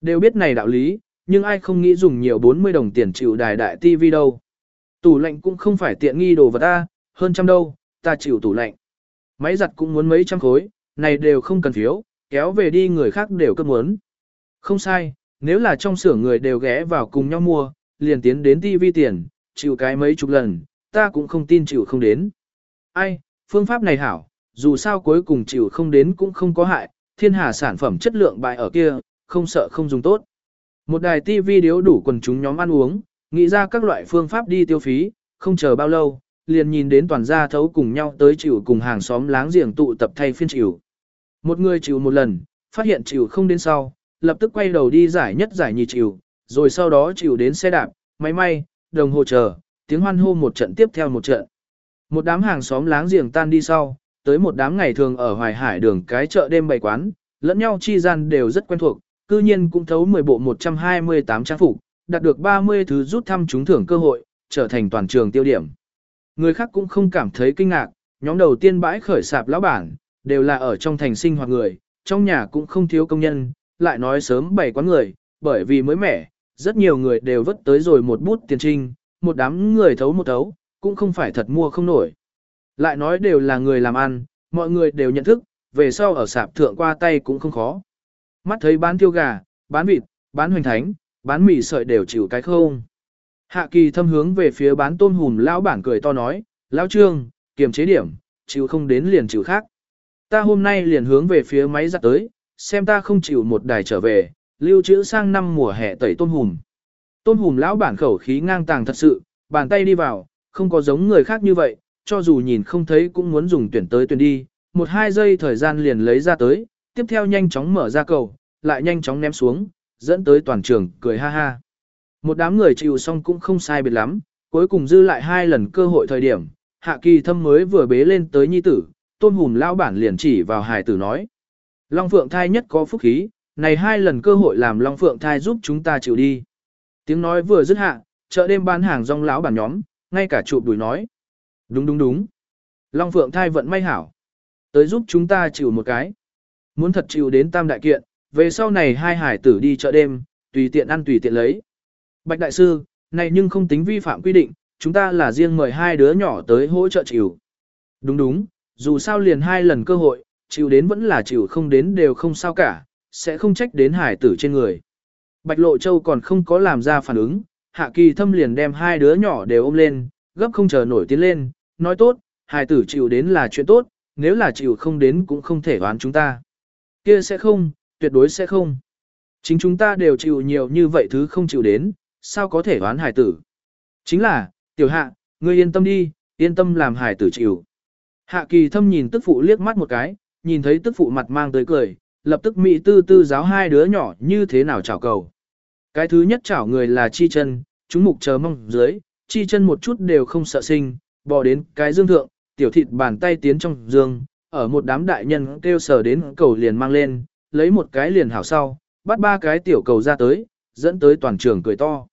Speaker 1: Đều biết này đạo lý, nhưng ai không nghĩ dùng nhiều 40 đồng tiền chịu đài đại TV đâu. Tủ lạnh cũng không phải tiện nghi đồ vật A, hơn trăm đâu, ta chịu tủ lạnh. Máy giặt cũng muốn mấy trăm khối, này đều không cần phiếu, kéo về đi người khác đều cấp muốn. Không sai, nếu là trong xưởng người đều ghé vào cùng nhau mua, liền tiến đến TV tiền, chịu cái mấy chục lần, ta cũng không tin chịu không đến. Ai, phương pháp này hảo, dù sao cuối cùng chịu không đến cũng không có hại, thiên hà sản phẩm chất lượng bại ở kia, không sợ không dùng tốt. Một đài TV điếu đủ quần chúng nhóm ăn uống, nghĩ ra các loại phương pháp đi tiêu phí, không chờ bao lâu, liền nhìn đến toàn gia thấu cùng nhau tới chịu cùng hàng xóm láng giềng tụ tập thay phiên chịu. Một người chịu một lần, phát hiện chịu không đến sau, lập tức quay đầu đi giải nhất giải nhì chịu, rồi sau đó chịu đến xe đạp, máy may, đồng hồ chờ, tiếng hoan hô một trận tiếp theo một trận. Một đám hàng xóm láng giềng tan đi sau, tới một đám ngày thường ở Hoài Hải đường cái chợ đêm bày quán, lẫn nhau chi gian đều rất quen thuộc, cư nhiên cũng thấu 10 bộ 128 trang phục, đạt được 30 thứ rút thăm trúng thưởng cơ hội, trở thành toàn trường tiêu điểm. Người khác cũng không cảm thấy kinh ngạc, nhóm đầu tiên bãi khởi sạp lão bản, đều là ở trong thành sinh hoạt người, trong nhà cũng không thiếu công nhân, lại nói sớm bày quán người, bởi vì mới mẻ, rất nhiều người đều vất tới rồi một bút tiền trinh, một đám người thấu một thấu, cũng không phải thật mua không nổi. Lại nói đều là người làm ăn, mọi người đều nhận thức, về sau ở sạp thượng qua tay cũng không khó. Mắt thấy bán tiêu gà, bán vịt, bán hoành thánh, bán mì sợi đều chịu cái không. Hạ kỳ thâm hướng về phía bán tôm hùm lão bản cười to nói, lão trương, kiềm chế điểm, chịu không đến liền chịu khác. Ta hôm nay liền hướng về phía máy giặt tới, xem ta không chịu một đài trở về, lưu trữ sang năm mùa hè tẩy tôm hùm. Tôm hùm lão bản khẩu khí ngang tàng thật sự, bàn tay đi vào, không có giống người khác như vậy, cho dù nhìn không thấy cũng muốn dùng tuyển tới tuyển đi, một hai giây thời gian liền lấy ra tới, tiếp theo nhanh chóng mở ra cầu, lại nhanh chóng ném xuống, dẫn tới toàn trường cười ha ha. Một đám người chịu xong cũng không sai biệt lắm, cuối cùng dư lại hai lần cơ hội thời điểm, hạ kỳ thâm mới vừa bế lên tới nhi tử, tôn hùm lão bản liền chỉ vào hải tử nói. Long phượng thai nhất có phúc khí, này hai lần cơ hội làm Long Phượng thai giúp chúng ta chịu đi. Tiếng nói vừa dứt hạ, chợ đêm bán hàng rong lão bản nhóm, ngay cả chụp đuổi nói. Đúng đúng đúng. Long Phượng thai vận may hảo. Tới giúp chúng ta chịu một cái. Muốn thật chịu đến tam đại kiện, về sau này hai hải tử đi chợ đêm, tùy tiện ăn tùy tiện lấy. Bạch Đại Sư, này nhưng không tính vi phạm quy định, chúng ta là riêng mời hai đứa nhỏ tới hỗ trợ chịu. Đúng đúng, dù sao liền hai lần cơ hội, chịu đến vẫn là chịu không đến đều không sao cả, sẽ không trách đến hải tử trên người. Bạch Lộ Châu còn không có làm ra phản ứng, Hạ Kỳ Thâm liền đem hai đứa nhỏ đều ôm lên, gấp không chờ nổi tiến lên, nói tốt, hải tử chịu đến là chuyện tốt, nếu là chịu không đến cũng không thể oán chúng ta. Kia sẽ không, tuyệt đối sẽ không. Chính chúng ta đều chịu nhiều như vậy thứ không chịu đến, sao có thể oán hải tử. Chính là, tiểu hạ, ngươi yên tâm đi, yên tâm làm hải tử chịu. Hạ kỳ thâm nhìn tức phụ liếc mắt một cái, nhìn thấy tức phụ mặt mang tới cười, lập tức mỹ tư tư giáo hai đứa nhỏ như thế nào chào cầu. Cái thứ nhất chảo người là chi chân, chúng mục chờ mong dưới, chi chân một chút đều không sợ sinh, bò đến cái dương thượng, tiểu thịt bàn tay tiến trong dương, ở một đám đại nhân kêu sờ đến cầu liền mang lên, lấy một cái liền hảo sau, bắt ba cái tiểu cầu ra tới, dẫn tới toàn trường cười to.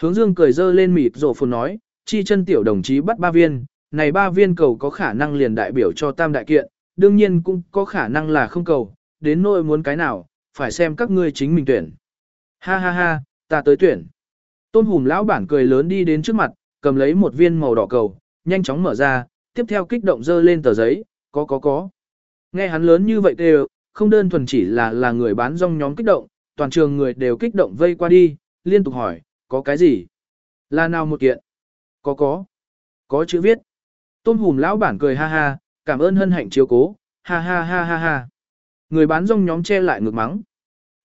Speaker 1: Hướng dương cười dơ lên mịt rổ phồn nói, chi chân tiểu đồng chí bắt ba viên, này ba viên cầu có khả năng liền đại biểu cho tam đại kiện, đương nhiên cũng có khả năng là không cầu, đến nỗi muốn cái nào, phải xem các ngươi chính mình tuyển. Ha ha ha, ta tới tuyển. Tôn hùm lão bản cười lớn đi đến trước mặt, cầm lấy một viên màu đỏ cầu, nhanh chóng mở ra, tiếp theo kích động dơ lên tờ giấy, có có có. Nghe hắn lớn như vậy đều, không đơn thuần chỉ là là người bán rong nhóm kích động, toàn trường người đều kích động vây qua đi, liên tục hỏi, có cái gì? Là nào một kiện? Có có. Có chữ viết. Tôn hùm lão bản cười ha ha, cảm ơn hân hạnh chiếu cố, ha ha ha ha ha. Người bán rong nhóm che lại ngược mắng.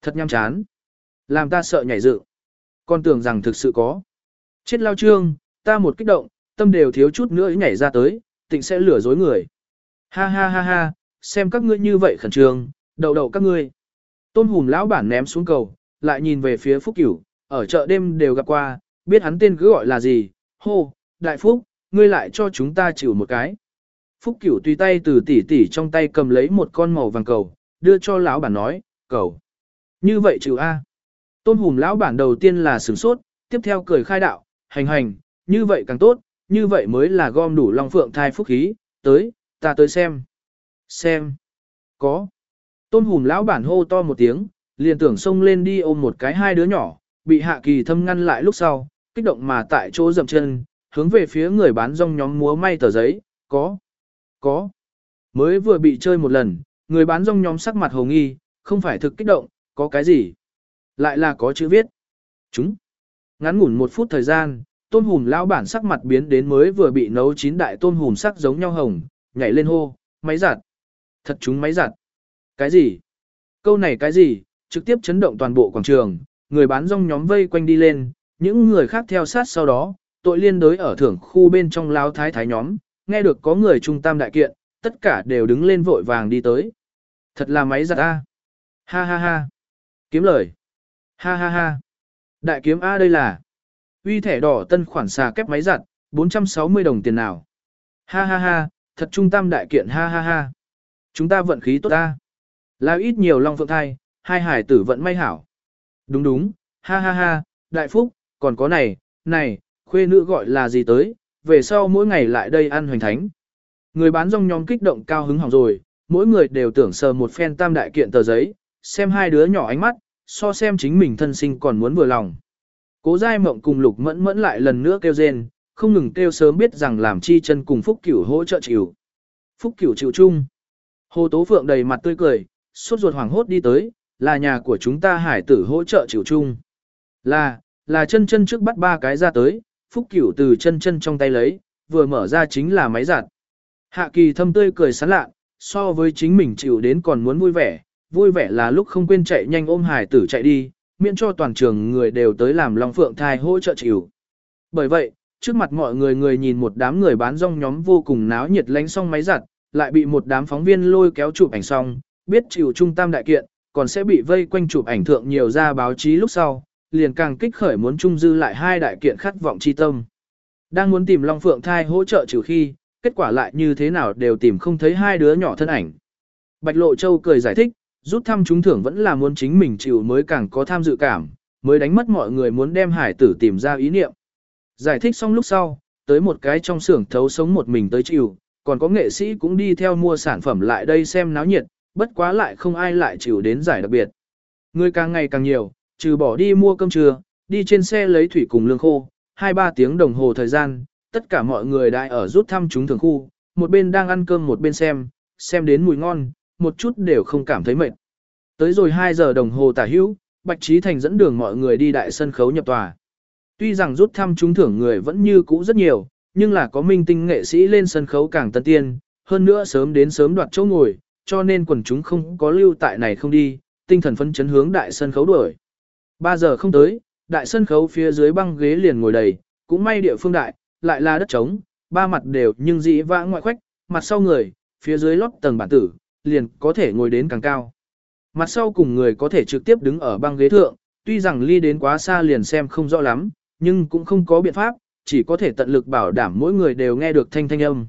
Speaker 1: Thật nhăm chán. Làm ta sợ nhảy dự. Con tưởng rằng thực sự có. Chết lao trương, ta một kích động, tâm đều thiếu chút nữa nhảy ra tới, tịnh sẽ lừa dối người. Ha ha ha ha, xem các ngươi như vậy khẩn trương, đầu đầu các ngươi. Tôn hùm lão bản ném xuống cầu, lại nhìn về phía Phúc Cửu, ở chợ đêm đều gặp qua, biết hắn tên cứ gọi là gì, hô, đại phúc, ngươi lại cho chúng ta chịu một cái. Phúc Cửu tùy tay từ tỷ tỷ trong tay cầm lấy một con màu vàng cầu, đưa cho lão bản nói, cầu. Như vậy trừ A. Tôn hùm lão bản đầu tiên là sửng sốt, tiếp theo cười khai đạo, hành hành, như vậy càng tốt, như vậy mới là gom đủ long phượng thai phúc khí, tới, ta tới xem. Xem. Có. Tôn hùm lão bản hô to một tiếng, liền tưởng xông lên đi ôm một cái hai đứa nhỏ, bị hạ kỳ thâm ngăn lại lúc sau, kích động mà tại chỗ dậm chân, hướng về phía người bán rong nhóm múa may tờ giấy, có. Có. Mới vừa bị chơi một lần, người bán rong nhóm sắc mặt hồ nghi, không phải thực kích động, có cái gì? Lại là có chữ viết. Chúng. Ngắn ngủn một phút thời gian, tôm hùm lão bản sắc mặt biến đến mới vừa bị nấu chín đại tôm hùm sắc giống nhau hồng, nhảy lên hô, máy giặt. Thật chúng máy giặt. Cái gì? Câu này cái gì? Trực tiếp chấn động toàn bộ quảng trường, người bán rong nhóm vây quanh đi lên, những người khác theo sát sau đó, tội liên đối ở thưởng khu bên trong lao thái thái nhóm, nghe được có người trung tam đại kiện, tất cả đều đứng lên vội vàng đi tới. Thật là máy giặt A. Ha ha ha. Kiếm lời. Ha ha ha. Đại kiếm A đây là. Uy thẻ đỏ tân khoản xà kép máy giặt, 460 đồng tiền nào. Ha ha ha, thật trung tam đại kiện ha ha ha. Chúng ta vận khí tốt ta. Là ít nhiều long phượng thai, hai hải tử vận may hảo. Đúng đúng, ha ha ha, đại phúc, còn có này, này, khuê nữ gọi là gì tới, về sau mỗi ngày lại đây ăn hoành thánh. Người bán rong nhóm kích động cao hứng hỏng rồi, mỗi người đều tưởng sờ một phen tam đại kiện tờ giấy, xem hai đứa nhỏ ánh mắt, so xem chính mình thân sinh còn muốn vừa lòng. Cố giai mộng cùng lục mẫn mẫn lại lần nữa kêu rên, không ngừng kêu sớm biết rằng làm chi chân cùng Phúc Cửu hỗ trợ chịu. Phúc Cửu chịu chung. Hồ Tố Phượng đầy mặt tươi cười, suốt ruột hoảng hốt đi tới, là nhà của chúng ta hải tử hỗ trợ chịu chung. Là, là chân chân trước bắt ba cái ra tới, Phúc Cửu từ chân chân trong tay lấy, vừa mở ra chính là máy giặt. Hạ kỳ thâm tươi cười sán lạ, so với chính mình chịu đến còn muốn vui vẻ, vui vẻ là lúc không quên chạy nhanh ôm hải tử chạy đi, miễn cho toàn trường người đều tới làm Long Phượng thai hỗ trợ chịu. Bởi vậy, trước mặt mọi người người nhìn một đám người bán rong nhóm vô cùng náo nhiệt lánh xong máy giặt, lại bị một đám phóng viên lôi kéo chụp ảnh xong, biết chịu trung tam đại kiện, còn sẽ bị vây quanh chụp ảnh thượng nhiều ra báo chí lúc sau, liền càng kích khởi muốn trung dư lại hai đại kiện khát vọng chi tâm. Đang muốn tìm Long Phượng thai hỗ trợ trừ khi, kết quả lại như thế nào đều tìm không thấy hai đứa nhỏ thân ảnh. Bạch Lộ Châu cười giải thích, rút thăm trúng thưởng vẫn là muốn chính mình chịu mới càng có tham dự cảm, mới đánh mất mọi người muốn đem hải tử tìm ra ý niệm. Giải thích xong lúc sau, tới một cái trong xưởng thấu sống một mình tới chịu, còn có nghệ sĩ cũng đi theo mua sản phẩm lại đây xem náo nhiệt, bất quá lại không ai lại chịu đến giải đặc biệt. Người càng ngày càng nhiều, trừ bỏ đi mua cơm trưa, đi trên xe lấy thủy cùng lương khô, 2-3 tiếng đồng hồ thời gian, tất cả mọi người đại ở rút thăm chúng thường khu, một bên đang ăn cơm một bên xem, xem đến mùi ngon, một chút đều không cảm thấy mệt. Tới rồi 2 giờ đồng hồ tả hữu, Bạch Trí Thành dẫn đường mọi người đi đại sân khấu nhập tòa. Tuy rằng rút thăm trúng thưởng người vẫn như cũ rất nhiều, nhưng là có minh tinh nghệ sĩ lên sân khấu càng tân tiên, hơn nữa sớm đến sớm đoạt chỗ ngồi, cho nên quần chúng không có lưu tại này không đi, tinh thần phấn chấn hướng đại sân khấu đuổi. 3 giờ không tới, đại sân khấu phía dưới băng ghế liền ngồi đầy, cũng may địa phương đại, lại là đất trống, ba mặt đều nhưng dĩ vãng ngoại khoách, mặt sau người, phía dưới lót tầng bản tử, liền có thể ngồi đến càng cao. Mặt sau cùng người có thể trực tiếp đứng ở băng ghế thượng, tuy rằng ly đến quá xa liền xem không rõ lắm, nhưng cũng không có biện pháp, chỉ có thể tận lực bảo đảm mỗi người đều nghe được thanh thanh âm.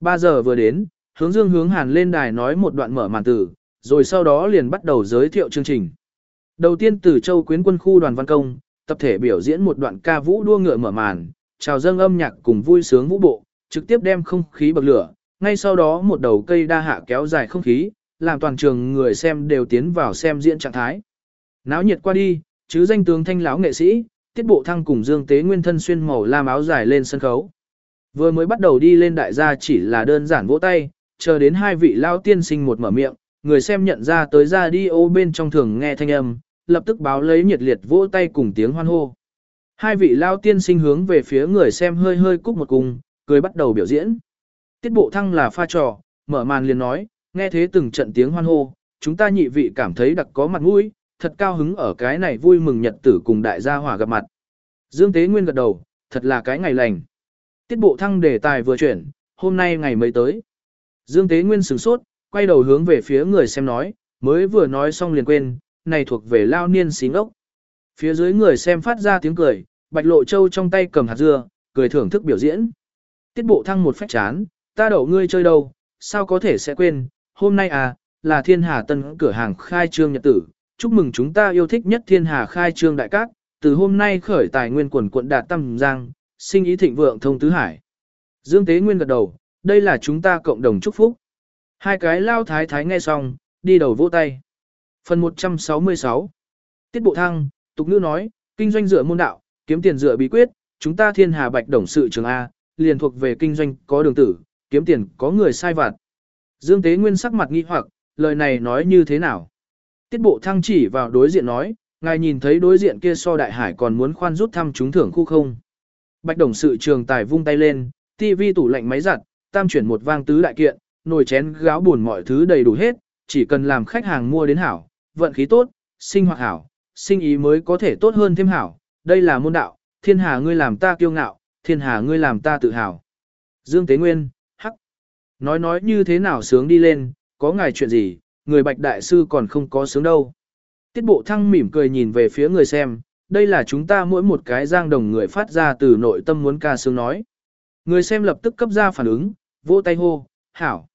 Speaker 1: 3 giờ vừa đến, hướng dương hướng hàn lên đài nói một đoạn mở màn tử, rồi sau đó liền bắt đầu giới thiệu chương trình. Đầu tiên từ châu quyến quân khu đoàn văn công, tập thể biểu diễn một đoạn ca vũ đua ngựa mở màn, chào dâng âm nhạc cùng vui sướng vũ bộ, trực tiếp đem không khí bậc lửa, ngay sau đó một đầu cây đa hạ kéo dài không khí, làm toàn trường người xem đều tiến vào xem diễn trạng thái. Náo nhiệt qua đi, chứ danh tướng thanh lão nghệ sĩ, tiết bộ thăng cùng dương tế nguyên thân xuyên màu lam áo dài lên sân khấu. Vừa mới bắt đầu đi lên đại gia chỉ là đơn giản vỗ tay, chờ đến hai vị lao tiên sinh một mở miệng, người xem nhận ra tới ra đi ô bên trong thường nghe thanh âm, lập tức báo lấy nhiệt liệt vỗ tay cùng tiếng hoan hô. Hai vị lao tiên sinh hướng về phía người xem hơi hơi cúc một cung, cười bắt đầu biểu diễn. Tiết bộ thăng là pha trò, mở màn liền nói, nghe thế từng trận tiếng hoan hô, chúng ta nhị vị cảm thấy đặc có mặt mũi, thật cao hứng ở cái này vui mừng nhật tử cùng đại gia hỏa gặp mặt. Dương Tế Nguyên gật đầu, thật là cái ngày lành. Tiết bộ thăng đề tài vừa chuyển, hôm nay ngày mới tới. Dương Tế Nguyên sửng sốt, quay đầu hướng về phía người xem nói, mới vừa nói xong liền quên, này thuộc về lao niên xí ngốc. Phía dưới người xem phát ra tiếng cười, Bạch Lộ Châu trong tay cầm hạt dưa, cười thưởng thức biểu diễn. Tiết bộ thăng một phách chán, ta đậu ngươi chơi đâu, sao có thể sẽ quên, hôm nay à, là thiên hà tân cửa hàng khai trương nhật tử, chúc mừng chúng ta yêu thích nhất thiên hà khai trương đại cát, từ hôm nay khởi tài nguyên quần quận đạt tâm giang, sinh ý thịnh vượng thông tứ hải. Dương Tế Nguyên gật đầu, đây là chúng ta cộng đồng chúc phúc. Hai cái lao thái thái nghe xong, đi đầu vỗ tay. Phần 166 Tiết Bộ Thăng, Tục Ngữ nói, kinh doanh dựa môn đạo, kiếm tiền dựa bí quyết, chúng ta thiên hà bạch đồng sự trường A, liền thuộc về kinh doanh có đường tử, kiếm tiền có người sai vặt. Dương Tế Nguyên sắc mặt nghi hoặc, lời này nói như thế nào? Tiết Bộ Thăng chỉ vào đối diện nói, ngài nhìn thấy đối diện kia so đại hải còn muốn khoan rút thăm trúng thưởng khu không. Bạch đồng sự trường tài vung tay lên, tivi tủ lạnh máy giặt, tam chuyển một vang tứ đại kiện, nồi chén gáo buồn mọi thứ đầy đủ hết, chỉ cần làm khách hàng mua đến hảo, vận khí tốt, sinh hoạt hảo, sinh ý mới có thể tốt hơn thêm hảo, đây là môn đạo, thiên hà ngươi làm ta kiêu ngạo, thiên hà ngươi làm ta tự hào. Dương Tế Nguyên, hắc, nói nói như thế nào sướng đi lên, có ngài chuyện gì, người bạch đại sư còn không có sướng đâu. Tiết bộ thăng mỉm cười nhìn về phía người xem, đây là chúng ta mỗi một cái giang đồng người phát ra từ nội tâm muốn ca sướng nói. Người xem lập tức cấp ra phản ứng, vỗ tay hô, hảo.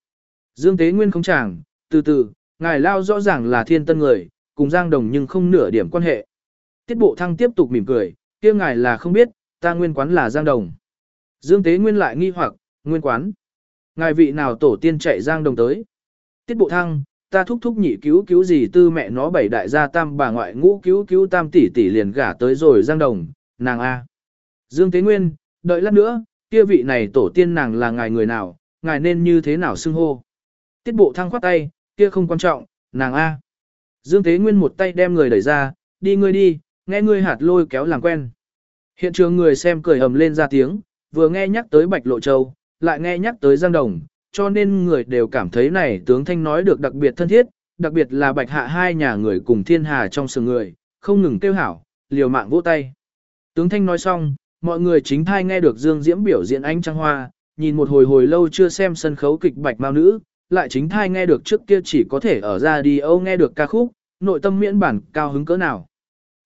Speaker 1: Dương Tế Nguyên không chàng, từ từ, ngài lao rõ ràng là thiên tân người, cùng giang đồng nhưng không nửa điểm quan hệ. Tiết bộ thăng tiếp tục mỉm cười, kia ngài là không biết, ta nguyên quán là giang đồng. Dương Tế Nguyên lại nghi hoặc, nguyên quán. Ngài vị nào tổ tiên chạy giang đồng tới. Tiết bộ thăng, ta thúc thúc nhị cứu cứu gì tư mẹ nó bảy đại gia tam bà ngoại ngũ cứu cứu tam tỷ tỷ liền gả tới rồi giang đồng, nàng A. Dương Tế Nguyên, đợi lát nữa, kia vị này tổ tiên nàng là ngài người nào, ngài nên như thế nào xưng hô. Tiết bộ thăng khoát tay, kia không quan trọng, nàng A. Dương thế Nguyên một tay đem người đẩy ra, đi ngươi đi, nghe ngươi hạt lôi kéo làm quen. Hiện trường người xem cười ầm lên ra tiếng, vừa nghe nhắc tới Bạch Lộ Châu, lại nghe nhắc tới Giang Đồng, cho nên người đều cảm thấy này tướng thanh nói được đặc biệt thân thiết, đặc biệt là Bạch Hạ hai nhà người cùng thiên hà trong sừng người, không ngừng kêu hảo, liều mạng vỗ tay. Tướng thanh nói xong, mọi người chính thai nghe được Dương Diễm biểu diễn ánh trăng hoa, nhìn một hồi hồi lâu chưa xem sân khấu kịch Bạch Mao Nữ, lại chính thai nghe được trước kia chỉ có thể ở ra đi âu nghe được ca khúc, nội tâm miễn bản cao hứng cỡ nào.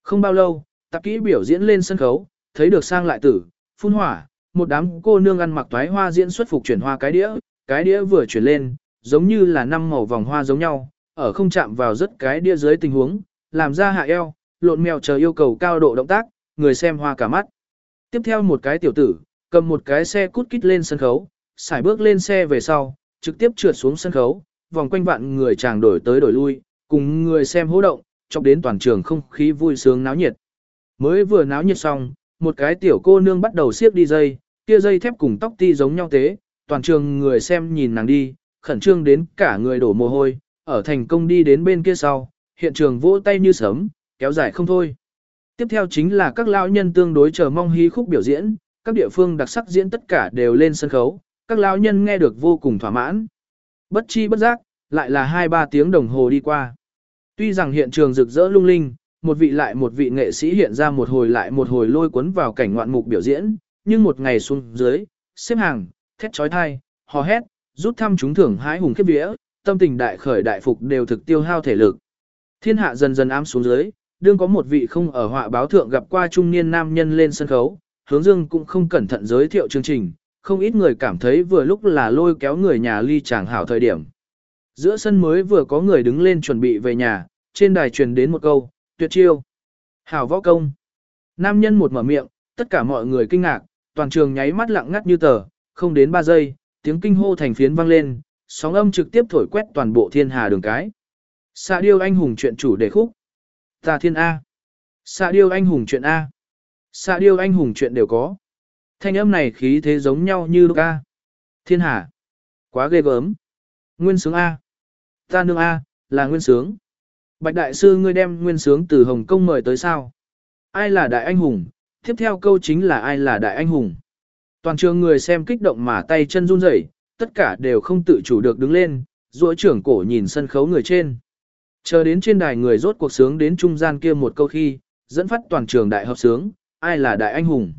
Speaker 1: Không bao lâu, tạp kỹ biểu diễn lên sân khấu, thấy được sang lại tử, phun hỏa, một đám cô nương ăn mặc toái hoa diễn xuất phục chuyển hoa cái đĩa, cái đĩa vừa chuyển lên, giống như là năm màu vòng hoa giống nhau, ở không chạm vào rất cái đĩa dưới tình huống, làm ra hạ eo, lộn mèo chờ yêu cầu cao độ động tác, người xem hoa cả mắt. Tiếp theo một cái tiểu tử, cầm một cái xe cút kít lên sân khấu, xài bước lên xe về sau, trực tiếp trượt xuống sân khấu, vòng quanh vạn người chàng đổi tới đổi lui, cùng người xem hô động, chọc đến toàn trường không khí vui sướng náo nhiệt. Mới vừa náo nhiệt xong, một cái tiểu cô nương bắt đầu siết đi dây, kia dây thép cùng tóc ti giống nhau tế, toàn trường người xem nhìn nàng đi, khẩn trương đến cả người đổ mồ hôi, ở thành công đi đến bên kia sau, hiện trường vỗ tay như sớm, kéo dài không thôi. Tiếp theo chính là các lão nhân tương đối chờ mong hí khúc biểu diễn, các địa phương đặc sắc diễn tất cả đều lên sân khấu, các lão nhân nghe được vô cùng thỏa mãn. Bất chi bất giác, lại là 2-3 tiếng đồng hồ đi qua. Tuy rằng hiện trường rực rỡ lung linh, một vị lại một vị nghệ sĩ hiện ra một hồi lại một hồi lôi cuốn vào cảnh ngoạn mục biểu diễn, nhưng một ngày xuống dưới, xếp hàng, thét trói thai, hò hét, rút thăm chúng thưởng hái hùng khiếp vía, tâm tình đại khởi đại phục đều thực tiêu hao thể lực. Thiên hạ dần dần ám xuống dưới, đương có một vị không ở họa báo thượng gặp qua trung niên nam nhân lên sân khấu, hướng dương cũng không cẩn thận giới thiệu chương trình, không ít người cảm thấy vừa lúc là lôi kéo người nhà ly chàng hảo thời điểm. Giữa sân mới vừa có người đứng lên chuẩn bị về nhà, trên đài truyền đến một câu, tuyệt chiêu. Hảo võ công. Nam nhân một mở miệng, tất cả mọi người kinh ngạc, toàn trường nháy mắt lặng ngắt như tờ, không đến 3 giây, tiếng kinh hô thành phiến vang lên, sóng âm trực tiếp thổi quét toàn bộ thiên hà đường cái. Xạ điêu anh hùng chuyện chủ đề khúc. Ta thiên A. Xạ điêu anh hùng chuyện A. Xạ điêu anh hùng chuyện đều có. Thanh âm này khí thế giống nhau như lúc A. Thiên hà. Quá ghê gớm. Nguyên sướng A. Ta nương A, là nguyên sướng. Bạch đại sư ngươi đem nguyên sướng từ Hồng Kông mời tới sao? Ai là đại anh hùng? Tiếp theo câu chính là ai là đại anh hùng? Toàn trường người xem kích động mà tay chân run rẩy, tất cả đều không tự chủ được đứng lên, duỗi trưởng cổ nhìn sân khấu người trên. Chờ đến trên đài người rốt cuộc sướng đến trung gian kia một câu khi, dẫn phát toàn trường đại hợp sướng, ai là đại anh hùng.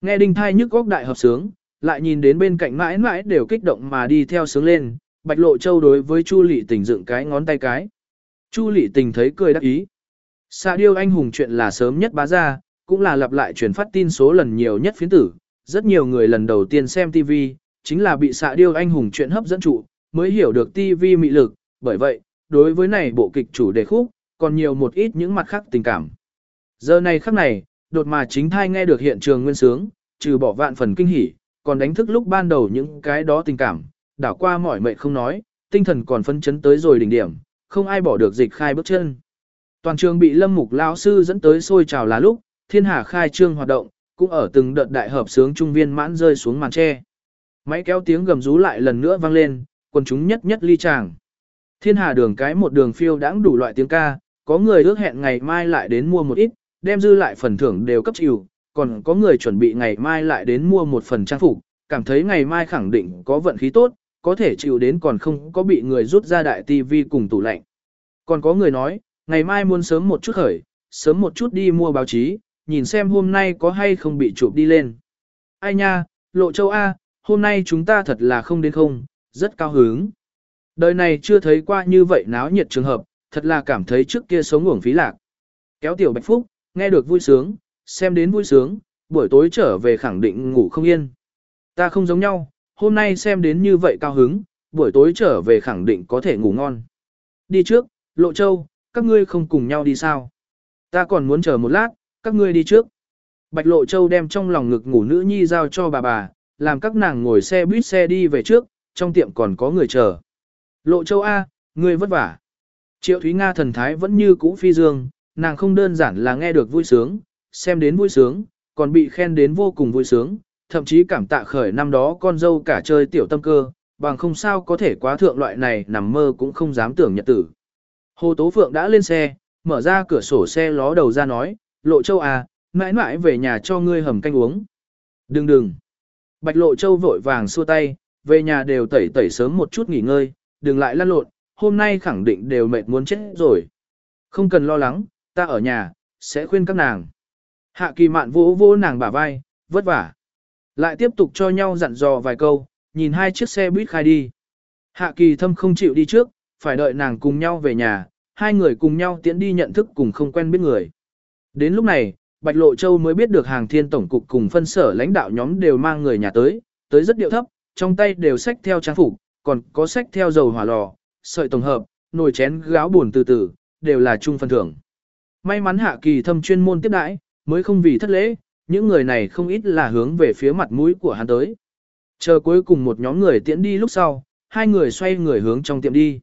Speaker 1: Nghe đinh thai nhức góc đại hợp sướng, lại nhìn đến bên cạnh mãi mãi đều kích động mà đi theo sướng lên, bạch lộ châu đối với Chu Lị tình dựng cái ngón tay cái. Chu Lị tình thấy cười đắc ý. Xạ điêu anh hùng chuyện là sớm nhất bá ra, cũng là lặp lại truyền phát tin số lần nhiều nhất phiến tử. Rất nhiều người lần đầu tiên xem TV, chính là bị xạ điêu anh hùng chuyện hấp dẫn trụ, mới hiểu được TV mị lực, bởi vậy, đối với này bộ kịch chủ đề khúc, còn nhiều một ít những mặt khác tình cảm. Giờ này khắc này, đột mà chính thai nghe được hiện trường nguyên sướng, trừ bỏ vạn phần kinh hỉ, còn đánh thức lúc ban đầu những cái đó tình cảm, đảo qua mỏi mệt không nói, tinh thần còn phân chấn tới rồi đỉnh điểm, không ai bỏ được dịch khai bước chân. Toàn trường bị Lâm Mục lão sư dẫn tới sôi trào là lúc, Thiên Hà khai trương hoạt động, cũng ở từng đợt đại hợp sướng trung viên mãn rơi xuống màn tre. Máy kéo tiếng gầm rú lại lần nữa vang lên, quần chúng nhất nhất ly tràng. Thiên Hà đường cái một đường phiêu đãng đủ loại tiếng ca, có người ước hẹn ngày mai lại đến mua một ít, đem dư lại phần thưởng đều cấp chịu, còn có người chuẩn bị ngày mai lại đến mua một phần trang phục, cảm thấy ngày mai khẳng định có vận khí tốt, có thể chịu đến còn không có bị người rút ra đại tivi cùng tủ lạnh. Còn có người nói, ngày mai muốn sớm một chút khởi, sớm một chút đi mua báo chí, nhìn xem hôm nay có hay không bị chụp đi lên. Ai nha, lộ châu A, hôm nay chúng ta thật là không đến không, rất cao hứng. Đời này chưa thấy qua như vậy náo nhiệt trường hợp, thật là cảm thấy trước kia sống uổng phí lạc. Kéo tiểu bạch phúc, nghe được vui sướng, xem đến vui sướng, buổi tối trở về khẳng định ngủ không yên. Ta không giống nhau, hôm nay xem đến như vậy cao hứng, buổi tối trở về khẳng định có thể ngủ ngon. Đi trước, Lộ Châu, các ngươi không cùng nhau đi sao? Ta còn muốn chờ một lát, các ngươi đi trước. Bạch Lộ Châu đem trong lòng ngực ngủ nữ nhi giao cho bà bà, làm các nàng ngồi xe buýt xe đi về trước, trong tiệm còn có người chờ. Lộ Châu A, ngươi vất vả. Triệu Thúy Nga thần thái vẫn như cũ phi dương, nàng không đơn giản là nghe được vui sướng, xem đến vui sướng, còn bị khen đến vô cùng vui sướng, thậm chí cảm tạ khởi năm đó con dâu cả chơi tiểu tâm cơ, bằng không sao có thể quá thượng loại này nằm mơ cũng không dám tưởng nhật tử. Hồ Tố Phượng đã lên xe, mở ra cửa sổ xe ló đầu ra nói, Lộ Châu à, mãi mãi về nhà cho ngươi hầm canh uống. Đừng đừng. Bạch Lộ Châu vội vàng xua tay, về nhà đều tẩy tẩy sớm một chút nghỉ ngơi, đừng lại lăn lộn, hôm nay khẳng định đều mệt muốn chết rồi. Không cần lo lắng, ta ở nhà, sẽ khuyên các nàng. Hạ kỳ mạn vỗ vỗ nàng bả vai, vất vả. Lại tiếp tục cho nhau dặn dò vài câu, nhìn hai chiếc xe buýt khai đi. Hạ kỳ thâm không chịu đi trước, phải đợi nàng cùng nhau về nhà, hai người cùng nhau tiến đi nhận thức cùng không quen biết người. Đến lúc này, Bạch Lộ Châu mới biết được hàng thiên tổng cục cùng phân sở lãnh đạo nhóm đều mang người nhà tới, tới rất điệu thấp, trong tay đều sách theo trang phục, còn có sách theo dầu hỏa lò, sợi tổng hợp, nồi chén gáo buồn từ từ, đều là chung phần thưởng. May mắn hạ kỳ thâm chuyên môn tiếp đãi, mới không vì thất lễ, những người này không ít là hướng về phía mặt mũi của hắn tới. Chờ cuối cùng một nhóm người tiễn đi lúc sau, hai người xoay người hướng trong tiệm đi.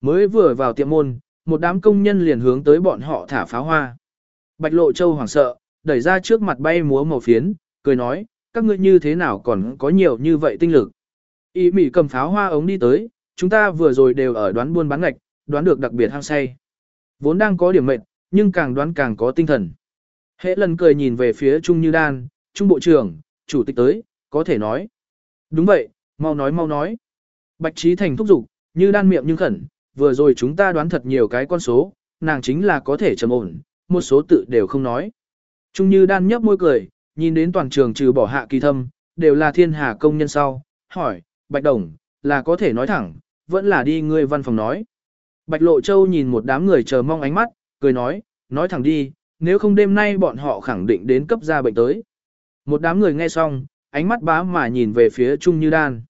Speaker 1: Mới vừa vào tiệm môn, một đám công nhân liền hướng tới bọn họ thả pháo hoa. Bạch Lộ Châu hoảng sợ, đẩy ra trước mặt bay múa màu phiến, cười nói, các ngươi như thế nào còn có nhiều như vậy tinh lực. Ý mỉ cầm pháo hoa ống đi tới, chúng ta vừa rồi đều ở đoán buôn bán ngạch, đoán được đặc biệt hăng say. Vốn đang có điểm mệnh, nhưng càng đoán càng có tinh thần. Hễ lần cười nhìn về phía Trung Như Đan, Trung Bộ trưởng, Chủ tịch tới, có thể nói. Đúng vậy, mau nói mau nói. Bạch Trí Thành thúc giục, như đan miệng nhưng khẩn, vừa rồi chúng ta đoán thật nhiều cái con số, nàng chính là có thể trầm ổn, một số tự đều không nói. Trung Như đan nhấp môi cười, nhìn đến toàn trường trừ bỏ hạ kỳ thâm, đều là thiên hà công nhân sau, hỏi, Bạch Đồng, là có thể nói thẳng, vẫn là đi ngươi văn phòng nói. Bạch Lộ Châu nhìn một đám người chờ mong ánh mắt, cười nói, nói thẳng đi, nếu không đêm nay bọn họ khẳng định đến cấp ra bệnh tới. Một đám người nghe xong, ánh mắt bá mà nhìn về phía Trung Như Đan.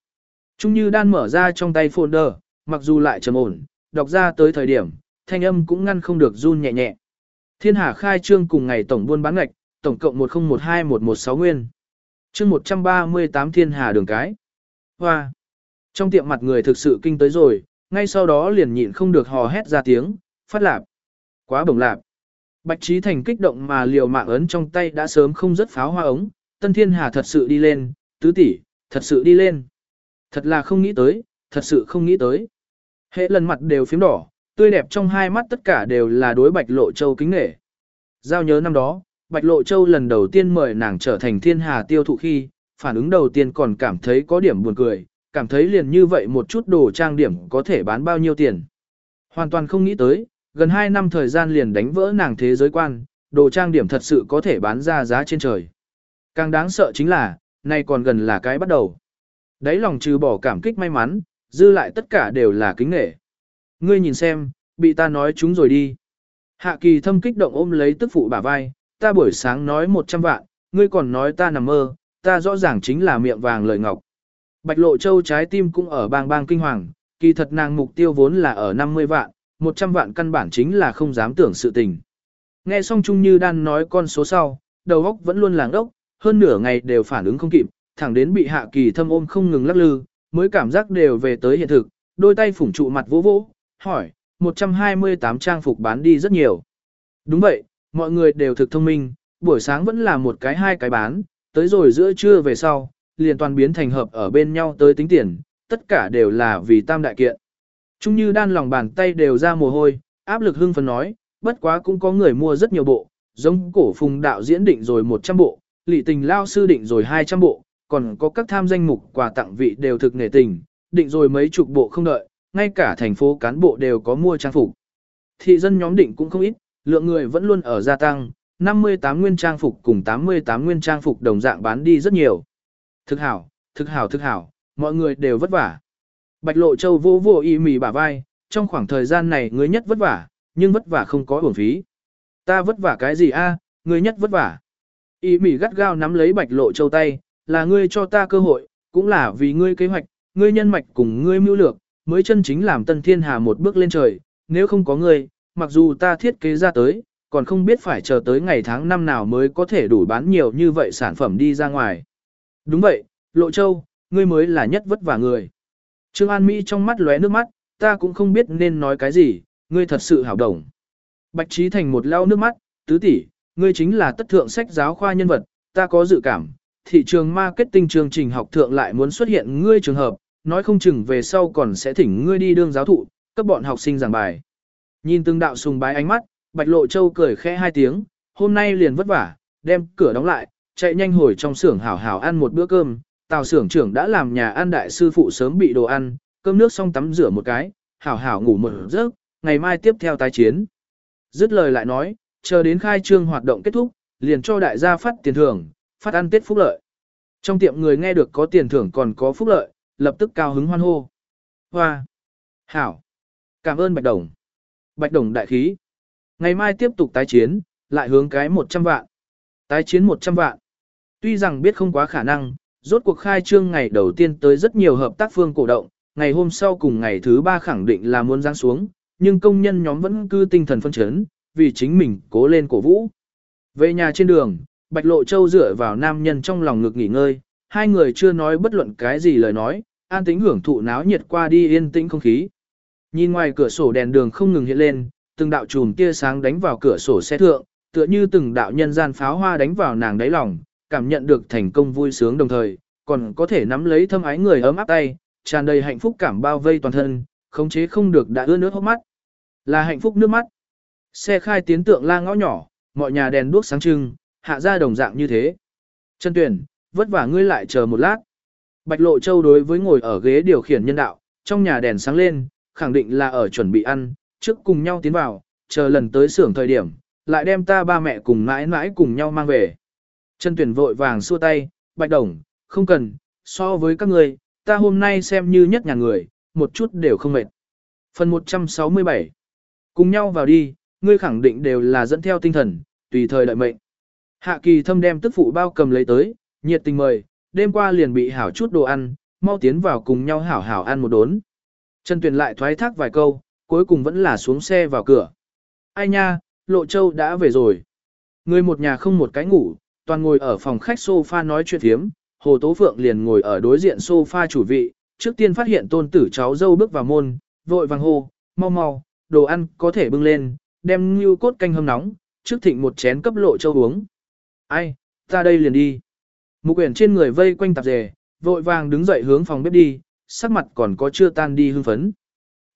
Speaker 1: Trung Như Đan mở ra trong tay folder, mặc dù lại trầm ổn, đọc ra tới thời điểm, thanh âm cũng ngăn không được run nhẹ nhẹ. Thiên Hà khai trương cùng ngày tổng buôn bán ngạch, tổng cộng 1012116 nguyên. Chương 138 Thiên Hà đường cái. Hoa. Trong tiệm mặt người thực sự kinh tới rồi, ngay sau đó liền nhịn không được hò hét ra tiếng, phát lạp. Quá bổng lạp. Bạch Trí Thành kích động mà liều mạng ấn trong tay đã sớm không rất pháo hoa ống, Tân Thiên Hà thật sự đi lên, tứ tỷ, thật sự đi lên. Thật là không nghĩ tới, thật sự không nghĩ tới. Hệ lần mặt đều phím đỏ, tươi đẹp trong hai mắt tất cả đều là đối Bạch Lộ Châu kính nghệ. Giao nhớ năm đó, Bạch Lộ Châu lần đầu tiên mời nàng trở thành Thiên Hà tiêu thụ khi, phản ứng đầu tiên còn cảm thấy có điểm buồn cười, cảm thấy liền như vậy một chút đồ trang điểm có thể bán bao nhiêu tiền. Hoàn toàn không nghĩ tới, gần 2 năm thời gian liền đánh vỡ nàng thế giới quan, đồ trang điểm thật sự có thể bán ra giá trên trời. Càng đáng sợ chính là, nay còn gần là cái bắt đầu. Đấy lòng trừ bỏ cảm kích may mắn, dư lại tất cả đều là kính nghệ. Ngươi nhìn xem, bị ta nói chúng rồi đi. Hạ kỳ thâm kích động ôm lấy tức phụ bả vai, ta buổi sáng nói 100 vạn, ngươi còn nói ta nằm mơ, ta rõ ràng chính là miệng vàng lời ngọc. Bạch lộ châu trái tim cũng ở bang bang kinh hoàng, kỳ thật nàng mục tiêu vốn là ở 50 vạn, 100 vạn căn bản chính là không dám tưởng sự tình. Nghe xong Trung Như Đan nói con số sau, đầu óc vẫn luôn làng ốc, hơn nửa ngày đều phản ứng không kịp, thẳng đến bị hạ kỳ thâm ôm không ngừng lắc lư, mới cảm giác đều về tới hiện thực, đôi tay phủng trụ mặt vỗ vỗ, hỏi, 128 trang phục bán đi rất nhiều. Đúng vậy, mọi người đều thực thông minh, buổi sáng vẫn là một cái hai cái bán, tới rồi giữa trưa về sau, liền toàn biến thành hợp ở bên nhau tới tính tiền, tất cả đều là vì tam đại kiện. Trung như đan lòng bàn tay đều ra mồ hôi, áp lực hưng phấn nói, bất quá cũng có người mua rất nhiều bộ, giống cổ phùng đạo diễn định rồi 100 bộ, lị tình lao sư định rồi 200 bộ, còn có các tham danh mục quà tặng vị đều thực nể tình, định rồi mấy chục bộ không đợi, ngay cả thành phố cán bộ đều có mua trang phục. Thị dân nhóm định cũng không ít, lượng người vẫn luôn ở gia tăng, 58 nguyên trang phục cùng 88 nguyên trang phục đồng dạng bán đi rất nhiều. Thực hảo, thực hảo thực hảo, mọi người đều vất vả. Bạch Lộ Châu vô vô y mì bả vai, trong khoảng thời gian này người nhất vất vả, nhưng vất vả không có uổng phí. Ta vất vả cái gì a? người nhất vất vả. Y mì gắt gao nắm lấy Bạch Lộ Châu tay, là ngươi cho ta cơ hội, cũng là vì ngươi kế hoạch, ngươi nhân mạch cùng ngươi mưu lược, mới chân chính làm Tân Thiên Hà một bước lên trời, nếu không có ngươi, mặc dù ta thiết kế ra tới, còn không biết phải chờ tới ngày tháng năm nào mới có thể đủ bán nhiều như vậy sản phẩm đi ra ngoài. Đúng vậy, Lộ Châu, ngươi mới là nhất vất vả người. Trương An Mỹ trong mắt lóe nước mắt, ta cũng không biết nên nói cái gì, ngươi thật sự hảo đồng. Bạch Trí Thành một lau nước mắt, tứ tỷ, ngươi chính là tất thượng sách giáo khoa nhân vật, ta có dự cảm, thị trường marketing chương trình học thượng lại muốn xuất hiện ngươi trường hợp, nói không chừng về sau còn sẽ thỉnh ngươi đi đương giáo thụ, cấp bọn học sinh giảng bài. Nhìn từng đạo sùng bái ánh mắt, Bạch Lộ Châu cười khẽ hai tiếng, hôm nay liền vất vả, đem cửa đóng lại, chạy nhanh hồi trong xưởng hảo hảo ăn một bữa cơm, tào xưởng trưởng đã làm nhà ăn đại sư phụ sớm bị đồ ăn, cơm nước xong tắm rửa một cái, hảo hảo ngủ một giấc, ngày mai tiếp theo tái chiến. Dứt lời lại nói, chờ đến khai trương hoạt động kết thúc, liền cho đại gia phát tiền thưởng, phát ăn tết phúc lợi. Trong tiệm người nghe được có tiền thưởng còn có phúc lợi, lập tức cao hứng hoan hô. Hoa! Hảo! Cảm ơn Bạch Đồng! Bạch Đồng đại khí! Ngày mai tiếp tục tái chiến, lại hướng cái 100 vạn. Tái chiến 100 vạn. Tuy rằng biết không quá khả năng, rốt cuộc khai trương ngày đầu tiên tới rất nhiều hợp tác phương cổ động, ngày hôm sau cùng ngày thứ ba khẳng định là muốn giáng xuống, nhưng công nhân nhóm vẫn cư tinh thần phân chấn, vì chính mình cố lên cổ vũ. Về nhà trên đường, Bạch Lộ Châu dựa vào nam nhân trong lòng ngực nghỉ ngơi, hai người chưa nói bất luận cái gì lời nói, an tĩnh hưởng thụ náo nhiệt qua đi yên tĩnh không khí. Nhìn ngoài cửa sổ đèn đường không ngừng hiện lên, từng đạo chùm tia sáng đánh vào cửa sổ xe thượng, tựa như từng đạo nhân gian pháo hoa đánh vào nàng đáy lòng, cảm nhận được thành công vui sướng đồng thời, còn có thể nắm lấy thâm ái người ấm áp tay, tràn đầy hạnh phúc cảm bao vây toàn thân, khống chế không được đã ưa nước hốc mắt. Là hạnh phúc nước mắt. Xe khai tiến tượng la ngõ nhỏ, mọi nhà đèn đuốc sáng trưng, hạ ra đồng dạng như thế. Chân tuyển, vất vả ngươi lại chờ một lát. Bạch Lộ Châu đối với ngồi ở ghế điều khiển nhân đạo, trong nhà đèn sáng lên, khẳng định là ở chuẩn bị ăn, trước cùng nhau tiến vào, chờ lần tới xưởng thời điểm, lại đem ta ba mẹ cùng mãi mãi cùng nhau mang về. Trần tuyển vội vàng xua tay, Bạch Đồng, không cần, so với các người, ta hôm nay xem như nhất nhà người, một chút đều không mệt. Phần 167 Cùng nhau vào đi, ngươi khẳng định đều là dẫn theo tinh thần, tùy thời đợi mệnh. Hạ kỳ thâm đem tức phụ bao cầm lấy tới, nhiệt tình mời, đêm qua liền bị hảo chút đồ ăn, mau tiến vào cùng nhau hảo hảo ăn một đốn. Trần Tuyền lại thoái thác vài câu, cuối cùng vẫn là xuống xe vào cửa. Ai nha, Lộ Châu đã về rồi. Người một nhà không một cái ngủ, toàn ngồi ở phòng khách sofa nói chuyện thiếm, Hồ Tố Phượng liền ngồi ở đối diện sofa chủ vị, trước tiên phát hiện tôn tử cháu dâu bước vào môn, vội vàng hô, mau mau, đồ ăn có thể bưng lên, đem như cốt canh hâm nóng, trước thịnh một chén cấp Lộ Châu uống. Ai, ta đây liền đi. Mục quyển trên người vây quanh tạp dề, vội vàng đứng dậy hướng phòng bếp đi, sắc mặt còn có chưa tan đi hưng phấn.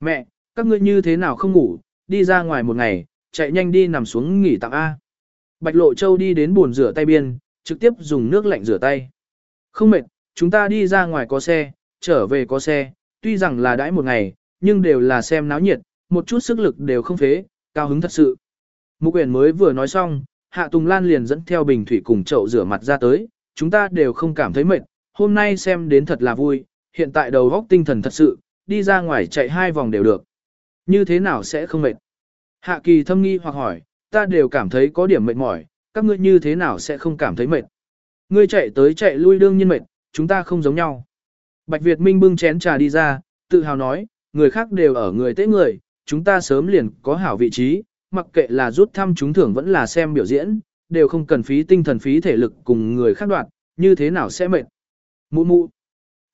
Speaker 1: Mẹ, các ngươi như thế nào không ngủ, đi ra ngoài một ngày, chạy nhanh đi nằm xuống nghỉ tạm A. Bạch Lộ Châu đi đến bồn rửa tay biên, trực tiếp dùng nước lạnh rửa tay. Không mệt, chúng ta đi ra ngoài có xe, trở về có xe, tuy rằng là đãi một ngày, nhưng đều là xem náo nhiệt, một chút sức lực đều không phế, cao hứng thật sự. Mục Uyển mới vừa nói xong, Hạ Tùng Lan liền dẫn theo bình thủy cùng chậu rửa mặt ra tới, chúng ta đều không cảm thấy mệt, hôm nay xem đến thật là vui, hiện tại đầu góc tinh thần thật sự, đi ra ngoài chạy hai vòng đều được. Như thế nào sẽ không mệt? Hạ kỳ thâm nghi hoặc hỏi, ta đều cảm thấy có điểm mệt mỏi, các ngươi như thế nào sẽ không cảm thấy mệt? Ngươi chạy tới chạy lui đương nhiên mệt, chúng ta không giống nhau. Bạch Việt Minh bưng chén trà đi ra, tự hào nói, người khác đều ở người tế người, chúng ta sớm liền có hảo vị trí, mặc kệ là rút thăm chúng thưởng vẫn là xem biểu diễn, đều không cần phí tinh thần phí thể lực cùng người khác đoạt, như thế nào sẽ mệt. Mụ mụ.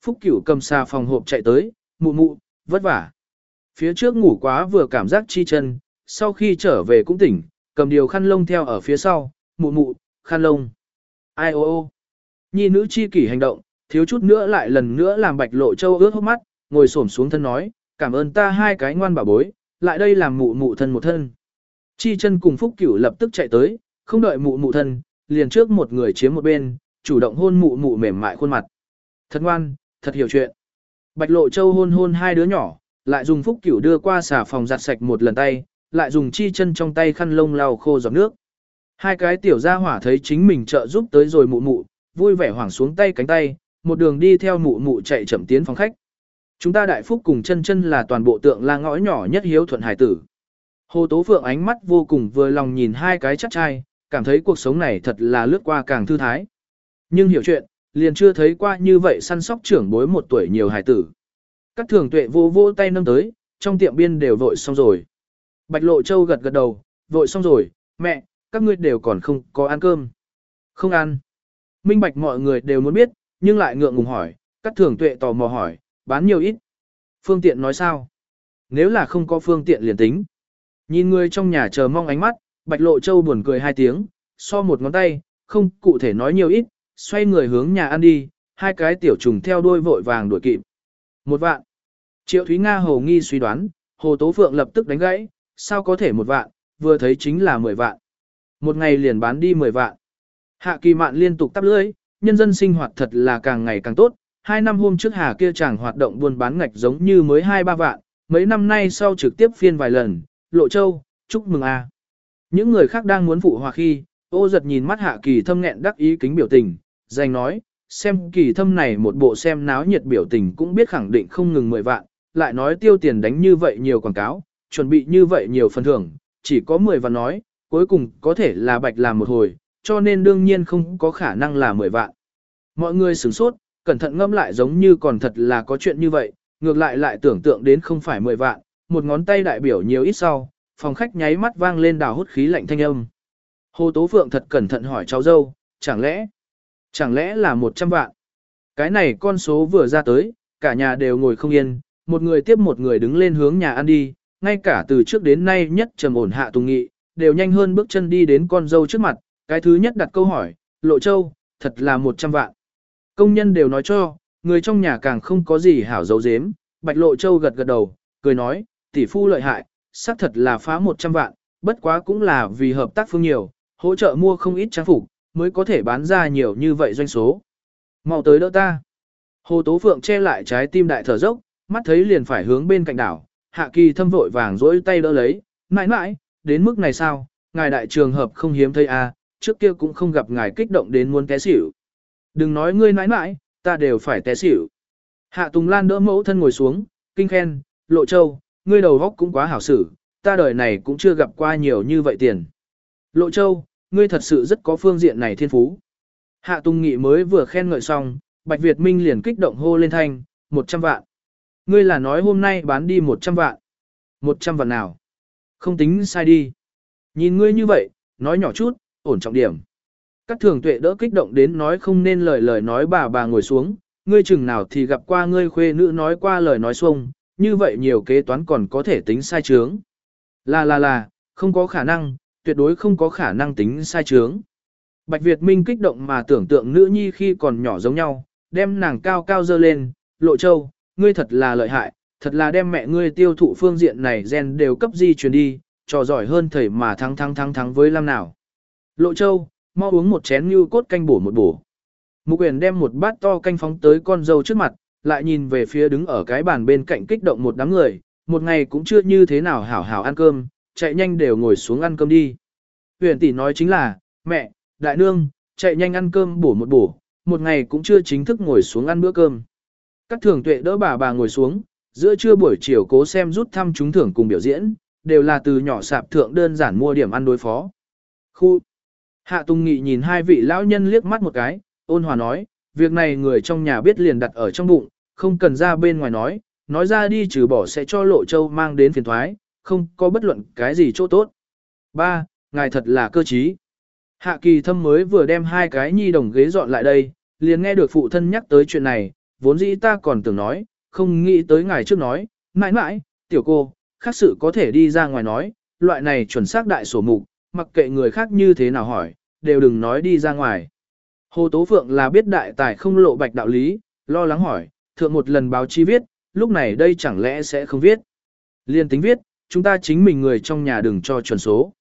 Speaker 1: Phúc Cửu cầm xà phòng hộp chạy tới, mụ mụ, vất vả. Phía trước ngủ quá vừa cảm giác chi chân, sau khi trở về cũng tỉnh, cầm điều khăn lông theo ở phía sau, mụ mụ, khăn lông. Ai ô ô. Nhi nữ chi kỷ hành động, thiếu chút nữa lại lần nữa làm bạch lộ châu ướt hốc mắt, ngồi xổm xuống thân nói, cảm ơn ta hai cái ngoan bà bối, lại đây làm mụ mụ thân một thân. Chi chân cùng Phúc Cửu lập tức chạy tới, không đợi mụ mụ thân, liền trước một người chiếm một bên, chủ động hôn mụ mụ mềm mại khuôn mặt. Thật ngoan, thật hiểu chuyện. Bạch Lộ Châu hôn hôn hai đứa nhỏ, lại dùng Phúc Cửu đưa qua xà phòng giặt sạch một lần tay, lại dùng chi chân trong tay khăn lông lau khô giọt nước. Hai cái tiểu gia hỏa thấy chính mình trợ giúp tới rồi mụ mụ, vui vẻ hoảng xuống tay cánh tay, một đường đi theo mụ mụ chạy chậm tiến phòng khách. Chúng ta đại phúc cùng chân chân là toàn bộ tượng la ngõ nhỏ nhất hiếu thuận hải tử. Hồ Tố Phượng ánh mắt vô cùng vừa lòng nhìn hai cái chắc trai, cảm thấy cuộc sống này thật là lướt qua càng thư thái. Nhưng hiểu chuyện, liền chưa thấy qua như vậy săn sóc trưởng bối một tuổi nhiều hải tử. Các thường tuệ vô vô tay nâng tới, trong tiệm biên đều vội xong rồi. Bạch Lộ Châu gật gật đầu, vội xong rồi, mẹ, các ngươi đều còn không có ăn cơm. Không ăn. Minh bạch mọi người đều muốn biết, nhưng lại ngượng ngùng hỏi, các thường tuệ tò mò hỏi, bán nhiều ít. Phương tiện nói sao? Nếu là không có phương tiện liền tính. Nhìn người trong nhà chờ mong ánh mắt, Bạch Lộ Châu buồn cười hai tiếng, so một ngón tay, không cụ thể nói nhiều ít, xoay người hướng nhà ăn đi, hai cái tiểu trùng theo đuôi vội vàng đuổi kịp. Một vạn. Triệu Thúy Nga hồ nghi suy đoán, Hồ Tố Phượng lập tức đánh gãy, sao có thể một vạn, vừa thấy chính là mười vạn. Một ngày liền bán đi mười vạn. Hạ kỳ mạn liên tục tắp lưỡi, nhân dân sinh hoạt thật là càng ngày càng tốt. Hai năm hôm trước hà kia chàng hoạt động buôn bán ngạch giống như mới hai ba vạn, mấy năm nay sau trực tiếp phiên vài lần, lộ châu, chúc mừng a. Những người khác đang muốn phụ hòa khi, ô giật nhìn mắt hạ kỳ thâm nghẹn đắc ý kính biểu tình, dành nói, xem kỳ thâm này một bộ xem náo nhiệt biểu tình cũng biết khẳng định không ngừng mười vạn, lại nói tiêu tiền đánh như vậy nhiều quảng cáo, chuẩn bị như vậy nhiều phần thưởng, chỉ có mười vạn nói, cuối cùng có thể là bạch làm một hồi, cho nên đương nhiên không có khả năng là mười vạn. Mọi người sửng sốt, cẩn thận ngẫm lại giống như còn thật là có chuyện như vậy, ngược lại lại tưởng tượng đến không phải mười vạn, một ngón tay đại biểu nhiều ít sau, phòng khách nháy mắt vang lên đào hút khí lạnh thanh âm. Hồ Tố Phượng thật cẩn thận hỏi cháu dâu, chẳng lẽ, chẳng lẽ là 100 vạn? Cái này con số vừa ra tới, cả nhà đều ngồi không yên, một người tiếp một người đứng lên hướng nhà ăn đi, ngay cả từ trước đến nay nhất trầm ổn hạ tùng nghị, đều nhanh hơn bước chân đi đến con dâu trước mặt, cái thứ nhất đặt câu hỏi, lộ châu, thật là 100 vạn. Công nhân đều nói cho, người trong nhà càng không có gì hảo dấu dếm, bạch lộ châu gật gật đầu, cười nói, tỷ phu lợi hại, xác thật là phá 100 vạn, bất quá cũng là vì hợp tác phương nhiều, hỗ trợ mua không ít trang phục, mới có thể bán ra nhiều như vậy doanh số. Mau tới đỡ ta. Hồ Tố Phượng che lại trái tim đại thở dốc, mắt thấy liền phải hướng bên cạnh đảo, Hạ Kỳ thâm vội vàng dỗi tay đỡ lấy, mãi mãi, đến mức này sao, ngài đại trường hợp không hiếm thấy a, à, trước kia cũng không gặp ngài kích động đến muốn té xỉu. Đừng nói ngươi mãi mãi, ta đều phải té xỉu. Hạ Tùng Lan đỡ mẫu thân ngồi xuống, kinh khen, lộ châu, ngươi đầu góc cũng quá hảo xử, ta đời này cũng chưa gặp qua nhiều như vậy tiền. Lộ châu, ngươi thật sự rất có phương diện này thiên phú. Hạ Tùng Nghị mới vừa khen ngợi xong, Bạch Việt Minh liền kích động hô lên thanh, 100 vạn. Ngươi là nói hôm nay bán đi 100 vạn. 100 vạn nào? Không tính sai đi. Nhìn ngươi như vậy, nói nhỏ chút, ổn trọng điểm. Các thường tuệ đỡ kích động đến nói không nên lời lời nói bà bà ngồi xuống, ngươi chừng nào thì gặp qua ngươi khuê nữ nói qua lời nói xuông, như vậy nhiều kế toán còn có thể tính sai chướng. Là là là, không có khả năng, tuyệt đối không có khả năng tính sai chướng. Bạch Việt Minh kích động mà tưởng tượng nữ nhi khi còn nhỏ giống nhau, đem nàng cao cao dơ lên, lộ châu, ngươi thật là lợi hại, thật là đem mẹ ngươi tiêu thụ phương diện này gen đều cấp di truyền đi, trò giỏi hơn thầy mà thắng thắng thắng thắng với Lam nào. Lộ châu, mau uống một chén như cốt canh bổ một bổ. Mục Uyển đem một bát to canh phóng tới con dâu trước mặt, lại nhìn về phía đứng ở cái bàn bên cạnh kích động một đám người, một ngày cũng chưa như thế nào hảo hảo ăn cơm, chạy nhanh đều ngồi xuống ăn cơm đi. Huyền tỷ nói chính là, mẹ, đại nương, chạy nhanh ăn cơm bổ một bổ, một ngày cũng chưa chính thức ngồi xuống ăn bữa cơm. Các thường tuệ đỡ bà bà ngồi xuống, giữa trưa buổi chiều cố xem rút thăm trúng thưởng cùng biểu diễn, đều là từ nhỏ sạp thượng đơn giản mua điểm ăn đối phó. Khu Hạ Tùng Nghị nhìn hai vị lão nhân liếc mắt một cái, ôn hòa nói, việc này người trong nhà biết liền đặt ở trong bụng, không cần ra bên ngoài nói, nói ra đi trừ bỏ sẽ cho lộ châu mang đến phiền thoái, không có bất luận cái gì chỗ tốt. Ba, Ngài thật là cơ trí. Hạ kỳ thâm mới vừa đem hai cái nhi đồng ghế dọn lại đây, liền nghe được phụ thân nhắc tới chuyện này, vốn dĩ ta còn tưởng nói, không nghĩ tới ngài trước nói, mãi mãi, tiểu cô, khác sự có thể đi ra ngoài nói, loại này chuẩn xác đại sổ mục, mặc kệ người khác như thế nào hỏi, đều đừng nói đi ra ngoài. Hồ Tố Phượng là biết đại tài không lộ bạch đạo lý, lo lắng hỏi, thượng một lần báo chi viết, lúc này đây chẳng lẽ sẽ không viết. Liên tính viết, chúng ta chính mình người trong nhà đừng cho chuẩn số.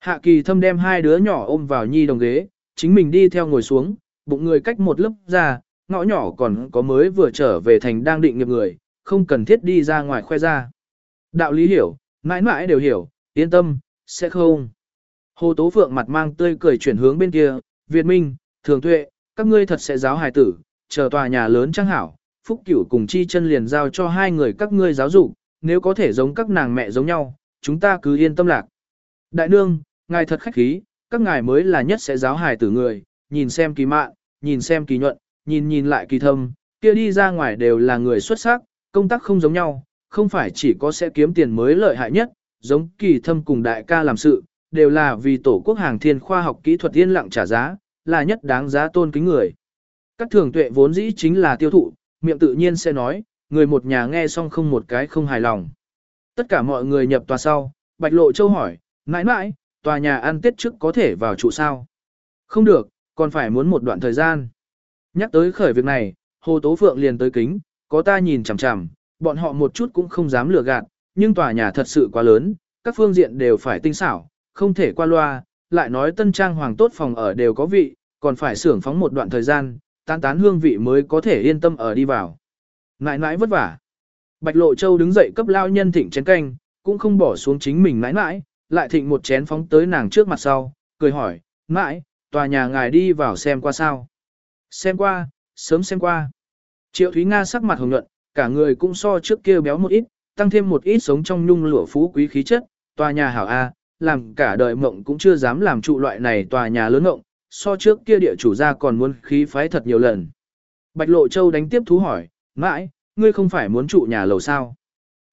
Speaker 1: Hạ kỳ thâm đem hai đứa nhỏ ôm vào nhi đồng ghế, chính mình đi theo ngồi xuống, bụng người cách một lớp ra, ngõ nhỏ còn có mới vừa trở về thành đang định nghiệp người, không cần thiết đi ra ngoài khoe ra. Đạo lý hiểu, mãi mãi đều hiểu, yên tâm, sẽ không. Hồ Tố Phượng mặt mang tươi cười chuyển hướng bên kia, Việt Minh, Thường Tuệ, các ngươi thật sẽ giáo hài tử, chờ tòa nhà lớn trang hảo, Phúc Cửu cùng Chi chân liền giao cho hai người các ngươi giáo dục, nếu có thể giống các nàng mẹ giống nhau, chúng ta cứ yên tâm lạc. Đại nương, ngài thật khách khí, các ngài mới là nhất sẽ giáo hài tử người, nhìn xem kỳ mạn, nhìn xem kỳ nhuận, nhìn nhìn lại kỳ thâm, kia đi ra ngoài đều là người xuất sắc, công tác không giống nhau, không phải chỉ có sẽ kiếm tiền mới lợi hại nhất, giống kỳ thâm cùng đại ca làm sự, đều là vì tổ quốc hàng thiên khoa học kỹ thuật yên lặng trả giá, là nhất đáng giá tôn kính người. Các thường tuệ vốn dĩ chính là tiêu thụ, miệng tự nhiên sẽ nói, người một nhà nghe xong không một cái không hài lòng. Tất cả mọi người nhập tòa sau, Bạch Lộ Châu hỏi, mãi mãi, tòa nhà ăn tết trước có thể vào trụ sao? Không được, còn phải muốn một đoạn thời gian. Nhắc tới khởi việc này, Hồ Tố Phượng liền tới kính, có ta nhìn chằm chằm, bọn họ một chút cũng không dám lừa gạt, nhưng tòa nhà thật sự quá lớn, các phương diện đều phải tinh xảo, không thể qua loa, lại nói tân trang hoàng tốt phòng ở đều có vị, còn phải xưởng phóng một đoạn thời gian, tán tán hương vị mới có thể yên tâm ở đi vào. Nãi nãi vất vả. Bạch Lộ Châu đứng dậy cấp lao nhân thịnh chén canh, cũng không bỏ xuống chính mình nãi nãi, lại thịnh một chén phóng tới nàng trước mặt sau, cười hỏi, nãi, tòa nhà ngài đi vào xem qua sao. Xem qua, sớm xem qua. Triệu Thúy Nga sắc mặt hồng nhuận, cả người cũng so trước kia béo một ít, tăng thêm một ít sống trong nhung lụa phú quý khí chất, tòa nhà hảo A, làm cả đời mộng cũng chưa dám làm trụ loại này tòa nhà lớn mộng, so trước kia địa chủ gia còn muốn khí phái thật nhiều lần. Bạch Lộ Châu đánh tiếp thú hỏi, mãi, ngươi không phải muốn trụ nhà lầu sao?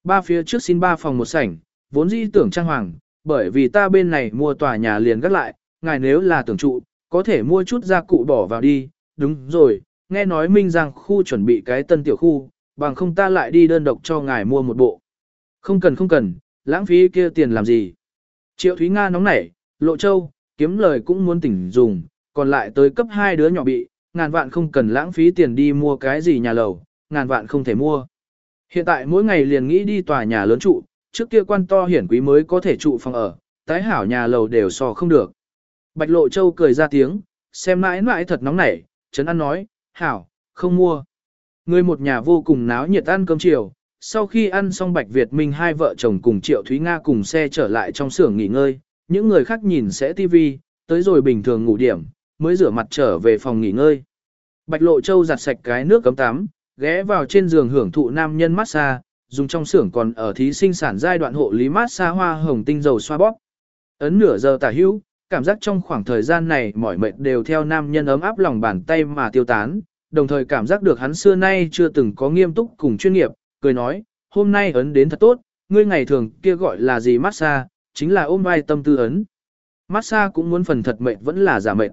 Speaker 1: ba phía trước xin ba phòng một sảnh, vốn dĩ tưởng trang hoàng, bởi vì ta bên này mua tòa nhà liền gác lại, ngài nếu là tưởng trụ, có thể mua chút gia cụ bỏ vào đi, đúng rồi, nghe nói Minh Giang khu chuẩn bị cái tân tiểu khu, bằng không ta lại đi đơn độc cho ngài mua một bộ. Không cần không cần, lãng phí kia tiền làm gì. Triệu Thúy Nga nóng nảy, Lộ Châu, kiếm lời cũng muốn tỉnh dùng, còn lại tới cấp hai đứa nhỏ bị, ngàn vạn không cần lãng phí tiền đi mua cái gì nhà lầu, ngàn vạn không thể mua. Hiện tại mỗi ngày liền nghĩ đi tòa nhà lớn trụ, trước kia quan to hiển quý mới có thể trụ phòng ở, tái hảo nhà lầu đều so không được. Bạch Lộ Châu cười ra tiếng, xem mãi mãi thật nóng nảy, Trấn An nói, hảo, không mua. Người một nhà vô cùng náo nhiệt ăn cơm chiều, sau khi ăn xong Bạch Việt Minh hai vợ chồng cùng Triệu Thúy Nga cùng xe trở lại trong xưởng nghỉ ngơi, những người khác nhìn sẽ tivi, tới rồi bình thường ngủ điểm, mới rửa mặt trở về phòng nghỉ ngơi. Bạch Lộ Châu giặt sạch cái nước cấm tắm, ghé vào trên giường hưởng thụ nam nhân massage, dùng trong xưởng còn ở thí sinh sản giai đoạn hộ lý massage hoa hồng tinh dầu xoa bóp. Ấn nửa giờ tả hữu, cảm giác trong khoảng thời gian này mỏi mệt đều theo nam nhân ấm áp lòng bàn tay mà tiêu tán, đồng thời cảm giác được hắn xưa nay chưa từng có nghiêm túc cùng chuyên nghiệp, cười nói, hôm nay ấn đến thật tốt, ngươi ngày thường kia gọi là gì massage, chính là ôm vai tâm tư ấn. Massage cũng muốn phần thật mệt vẫn là giả mệt.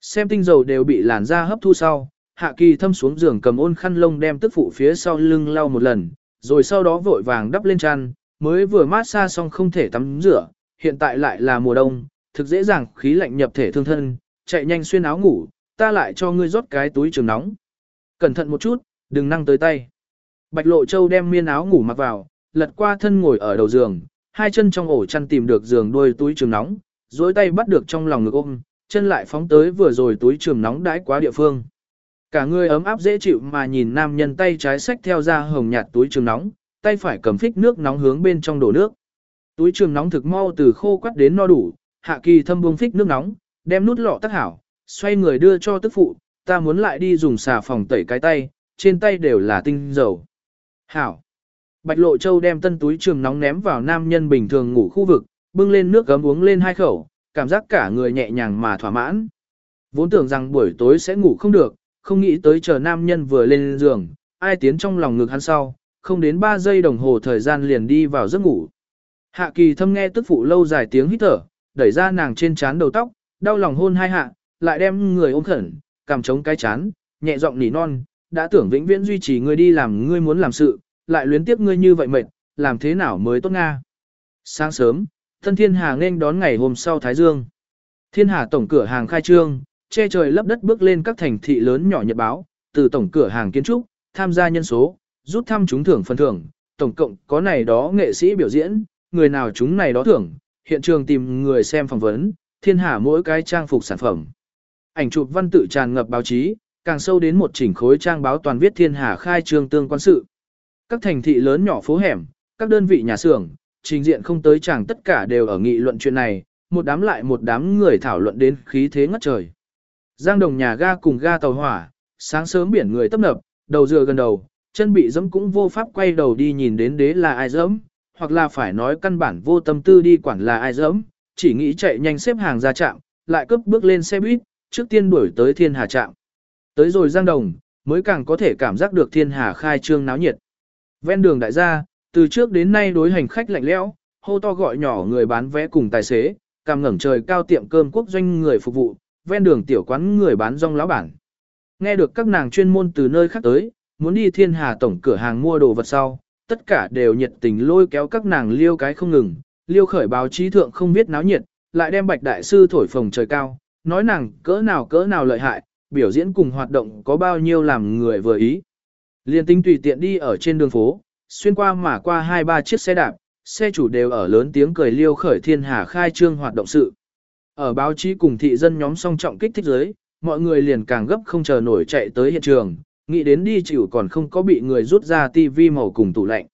Speaker 1: Xem tinh dầu đều bị làn da hấp thu sau, Hạ Kỳ thâm xuống giường cầm ôn khăn lông đem tức phụ phía sau lưng lau một lần, rồi sau đó vội vàng đắp lên chăn, mới vừa massage xong không thể tắm rửa, hiện tại lại là mùa đông, thực dễ dàng khí lạnh nhập thể thương thân, chạy nhanh xuyên áo ngủ, ta lại cho ngươi rót cái túi trường nóng. Cẩn thận một chút, đừng năng tới tay. Bạch Lộ Châu đem miên áo ngủ mặc vào, lật qua thân ngồi ở đầu giường, hai chân trong ổ chăn tìm được giường đuôi túi trường nóng, duỗi tay bắt được trong lòng ngực ôm, chân lại phóng tới vừa rồi túi trường nóng đãi quá địa phương. Cả người ấm áp dễ chịu mà nhìn nam nhân tay trái xách theo ra hồng nhạt túi trường nóng, tay phải cầm phích nước nóng hướng bên trong đổ nước. Túi trường nóng thực mau từ khô quắt đến no đủ, hạ kỳ thâm buông phích nước nóng, đem nút lọ tắc hảo, xoay người đưa cho tức phụ, ta muốn lại đi dùng xà phòng tẩy cái tay, trên tay đều là tinh dầu. Hảo. Bạch Lộ Châu đem tân túi trường nóng ném vào nam nhân bình thường ngủ khu vực, bưng lên nước gấm uống lên hai khẩu, cảm giác cả người nhẹ nhàng mà thỏa mãn. Vốn tưởng rằng buổi tối sẽ ngủ không được, không nghĩ tới chờ nam nhân vừa lên giường, ai tiến trong lòng ngực hắn sau, không đến 3 giây đồng hồ thời gian liền đi vào giấc ngủ. Hạ kỳ thâm nghe tức phụ lâu dài tiếng hít thở, đẩy ra nàng trên trán đầu tóc, đau lòng hôn hai hạ, lại đem người ôm khẩn, cầm chống cái chán, nhẹ giọng nỉ non, đã tưởng vĩnh viễn duy trì ngươi đi làm ngươi muốn làm sự, lại luyến tiếp ngươi như vậy mệt, làm thế nào mới tốt nga. Sáng sớm, thân thiên hà nên đón ngày hôm sau Thái Dương. Thiên hà tổng cửa hàng khai trương, che trời lấp đất bước lên các thành thị lớn nhỏ nhật báo, từ tổng cửa hàng kiến trúc, tham gia nhân số, rút thăm trúng thưởng phần thưởng, tổng cộng có này đó nghệ sĩ biểu diễn, người nào chúng này đó thưởng, hiện trường tìm người xem phỏng vấn, thiên Hạ mỗi cái trang phục sản phẩm. Ảnh chụp văn tự tràn ngập báo chí, càng sâu đến một chỉnh khối trang báo toàn viết thiên hà khai trương tương quan sự. Các thành thị lớn nhỏ phố hẻm, các đơn vị nhà xưởng, trình diện không tới chẳng tất cả đều ở nghị luận chuyện này, một đám lại một đám người thảo luận đến khí thế ngất trời. Giang đồng nhà ga cùng ga tàu hỏa, sáng sớm biển người tấp nập, đầu dừa gần đầu, chân bị dẫm cũng vô pháp quay đầu đi nhìn đến đế là ai dẫm, hoặc là phải nói căn bản vô tâm tư đi quản là ai dẫm, chỉ nghĩ chạy nhanh xếp hàng ra trạm, lại cướp bước lên xe buýt, trước tiên đuổi tới thiên hà trạm. Tới rồi Giang Đồng, mới càng có thể cảm giác được thiên hà khai trương náo nhiệt. Ven đường đại gia, từ trước đến nay đối hành khách lạnh lẽo, hô to gọi nhỏ người bán vé cùng tài xế, cằm ngẩng trời cao tiệm cơm quốc doanh người phục vụ, ven đường tiểu quán người bán rong lão bản. Nghe được các nàng chuyên môn từ nơi khác tới, muốn đi thiên hà tổng cửa hàng mua đồ vật sau, tất cả đều nhiệt tình lôi kéo các nàng liêu cái không ngừng, liêu khởi báo chí thượng không biết náo nhiệt, lại đem bạch đại sư thổi phồng trời cao, nói nàng cỡ nào cỡ nào lợi hại, biểu diễn cùng hoạt động có bao nhiêu làm người vừa ý. Liên tinh tùy tiện đi ở trên đường phố, xuyên qua mà qua hai ba chiếc xe đạp, xe chủ đều ở lớn tiếng cười liêu khởi thiên hà khai trương hoạt động sự. Ở báo chí cùng thị dân nhóm song trọng kích thích giới, mọi người liền càng gấp không chờ nổi chạy tới hiện trường, nghĩ đến đi chịu còn không có bị người rút ra tivi màu cùng tủ lạnh.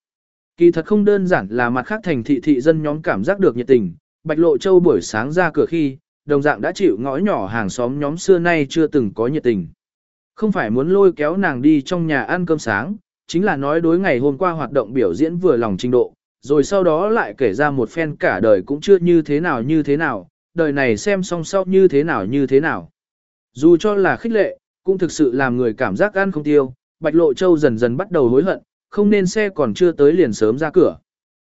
Speaker 1: Kỳ thật không đơn giản là mặt khác thành thị thị dân nhóm cảm giác được nhiệt tình, Bạch Lộ Châu buổi sáng ra cửa khi, đồng dạng đã chịu ngõ nhỏ hàng xóm nhóm xưa nay chưa từng có nhiệt tình. Không phải muốn lôi kéo nàng đi trong nhà ăn cơm sáng, chính là nói đối ngày hôm qua hoạt động biểu diễn vừa lòng trình độ, rồi sau đó lại kể ra một phen cả đời cũng chưa như thế nào như thế nào, đời này xem xong sau như thế nào như thế nào. Dù cho là khích lệ, cũng thực sự làm người cảm giác ăn không tiêu, Bạch Lộ Châu dần dần bắt đầu hối hận, không nên xe còn chưa tới liền sớm ra cửa.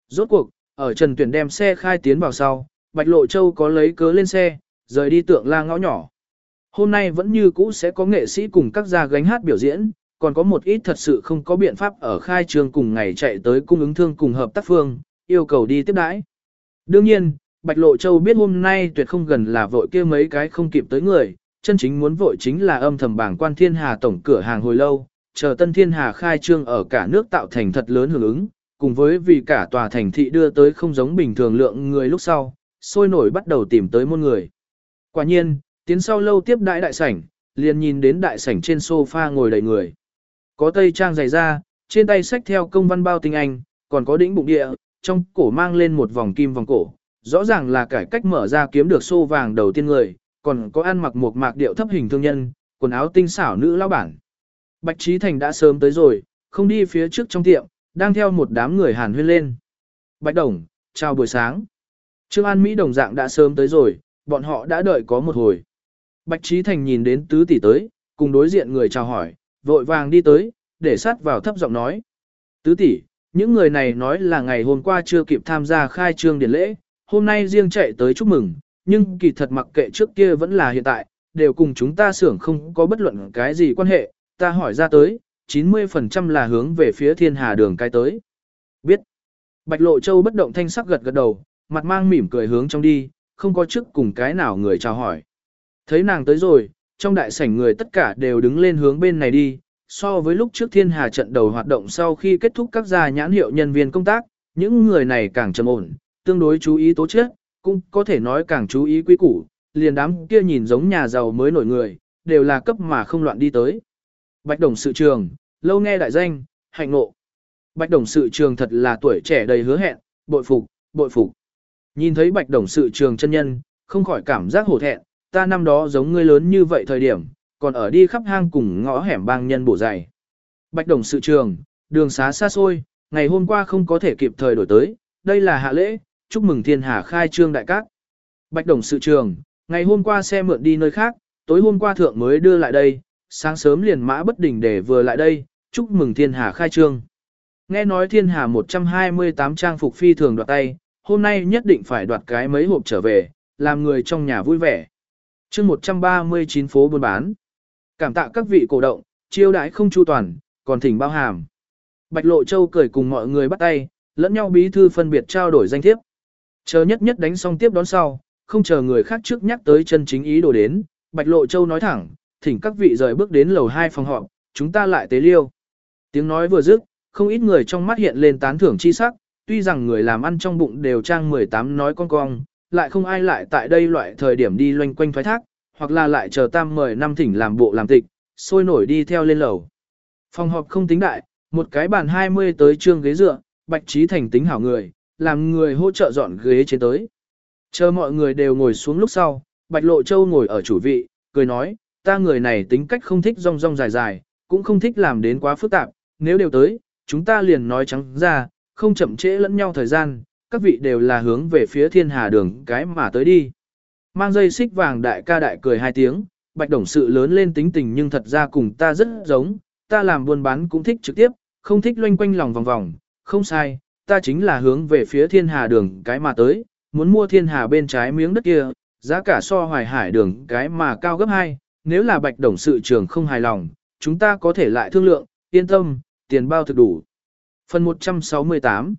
Speaker 1: Rốt cuộc, ở Trần Tuyển đem xe khai tiến vào sau, Bạch Lộ Châu có lấy cớ lên xe, rời đi tượng la ngõ nhỏ. Hôm nay vẫn như cũ sẽ có nghệ sĩ cùng các gia gánh hát biểu diễn, còn có một ít thật sự không có biện pháp ở khai trường cùng ngày chạy tới cung ứng thương cùng hợp tác phương, yêu cầu đi tiếp đãi. Đương nhiên, Bạch Lộ Châu biết hôm nay tuyệt không gần là vội kia mấy cái không kịp tới người, chân chính muốn vội chính là âm thầm bảng quan thiên hà tổng cửa hàng hồi lâu, chờ tân thiên hà khai trương ở cả nước tạo thành thật lớn hưởng ứng, cùng với vì cả tòa thành thị đưa tới không giống bình thường lượng người lúc sau, sôi nổi bắt đầu tìm tới môn người. Quả nhiên, tiến sau lâu tiếp đại đại sảnh, liền nhìn đến đại sảnh trên sofa ngồi đầy người. Có tây trang dày da, trên tay sách theo công văn bao tinh anh, còn có đĩnh bụng địa, trong cổ mang lên một vòng kim vòng cổ. Rõ ràng là cải cách mở ra kiếm được xô vàng đầu tiên người, còn có ăn mặc một mạc điệu thấp hình thương nhân, quần áo tinh xảo nữ lao bản. Bạch Trí Thành đã sớm tới rồi, không đi phía trước trong tiệm, đang theo một đám người hàn huyên lên. Bạch Đồng, chào buổi sáng. Trương An Mỹ đồng dạng đã sớm tới rồi, bọn họ đã đợi có một hồi. Bạch Trí Thành nhìn đến tứ tỷ tới, cùng đối diện người chào hỏi, vội vàng đi tới, để sát vào thấp giọng nói. Tứ tỷ, những người này nói là ngày hôm qua chưa kịp tham gia khai trương điển lễ, hôm nay riêng chạy tới chúc mừng, nhưng kỳ thật mặc kệ trước kia vẫn là hiện tại, đều cùng chúng ta xưởng không có bất luận cái gì quan hệ, ta hỏi ra tới, 90% là hướng về phía thiên hà đường cái tới. Biết. Bạch Lộ Châu bất động thanh sắc gật gật đầu, mặt mang mỉm cười hướng trong đi, không có trước cùng cái nào người chào hỏi. Thấy nàng tới rồi, trong đại sảnh người tất cả đều đứng lên hướng bên này đi, so với lúc trước thiên hà trận đầu hoạt động sau khi kết thúc các gia nhãn hiệu nhân viên công tác, những người này càng trầm ổn, tương đối chú ý tố chất, cũng có thể nói càng chú ý quý củ, liền đám kia nhìn giống nhà giàu mới nổi người, đều là cấp mà không loạn đi tới. Bạch Đồng sự trường, lâu nghe đại danh, hạnh ngộ. Bạch Đồng sự trường thật là tuổi trẻ đầy hứa hẹn, bội phục, bội phục. Nhìn thấy Bạch Đồng sự trường chân nhân, không khỏi cảm giác hổ thẹn, ta năm đó giống ngươi lớn như vậy thời điểm, còn ở đi khắp hang cùng ngõ hẻm bang nhân bổ dày. Bạch Đồng sự trường, đường xá xa xôi, ngày hôm qua không có thể kịp thời đổi tới, đây là hạ lễ, chúc mừng thiên hà khai trương đại các. Bạch Đồng sự trường, ngày hôm qua xe mượn đi nơi khác, tối hôm qua thượng mới đưa lại đây, sáng sớm liền mã bất đỉnh để vừa lại đây, chúc mừng thiên hà khai trương. Nghe nói thiên hà 128 trang phục phi thường đoạt tay, hôm nay nhất định phải đoạt cái mấy hộp trở về, làm người trong nhà vui vẻ. chương 139 phố buôn bán. Cảm tạ các vị cổ động, chiêu đãi không chu toàn, còn thỉnh bao hàm. Bạch Lộ Châu cười cùng mọi người bắt tay, lẫn nhau bí thư phân biệt trao đổi danh thiếp. Chờ nhất nhất đánh xong tiếp đón sau, không chờ người khác trước nhắc tới chân chính ý đồ đến, Bạch Lộ Châu nói thẳng, thỉnh các vị rời bước đến lầu 2 phòng họp, chúng ta lại tế liêu. Tiếng nói vừa dứt, không ít người trong mắt hiện lên tán thưởng chi sắc, tuy rằng người làm ăn trong bụng đều trang 18 nói con cong, lại không ai lại tại đây loại thời điểm đi loanh quanh thoái thác, hoặc là lại chờ tam mời năm thỉnh làm bộ làm tịch, sôi nổi đi theo lên lầu. Phòng họp không tính đại, một cái bàn 20 tới trương ghế dựa, bạch trí thành tính hảo người, làm người hỗ trợ dọn ghế trên tới. Chờ mọi người đều ngồi xuống lúc sau, bạch lộ châu ngồi ở chủ vị, cười nói, ta người này tính cách không thích rong rong dài dài, cũng không thích làm đến quá phức tạp, nếu đều tới, chúng ta liền nói trắng ra, không chậm trễ lẫn nhau thời gian, các vị đều là hướng về phía thiên hà đường cái mà tới đi. Mang dây xích vàng đại ca đại cười hai tiếng, bạch đồng sự lớn lên tính tình nhưng thật ra cùng ta rất giống, ta làm buôn bán cũng thích trực tiếp, không thích loanh quanh lòng vòng vòng, không sai, ta chính là hướng về phía thiên hà đường cái mà tới, muốn mua thiên hà bên trái miếng đất kia, giá cả so hoài hải đường cái mà cao gấp hai, nếu là bạch đồng sự trường không hài lòng, chúng ta có thể lại thương lượng, yên tâm, tiền bao thực đủ. Phần 168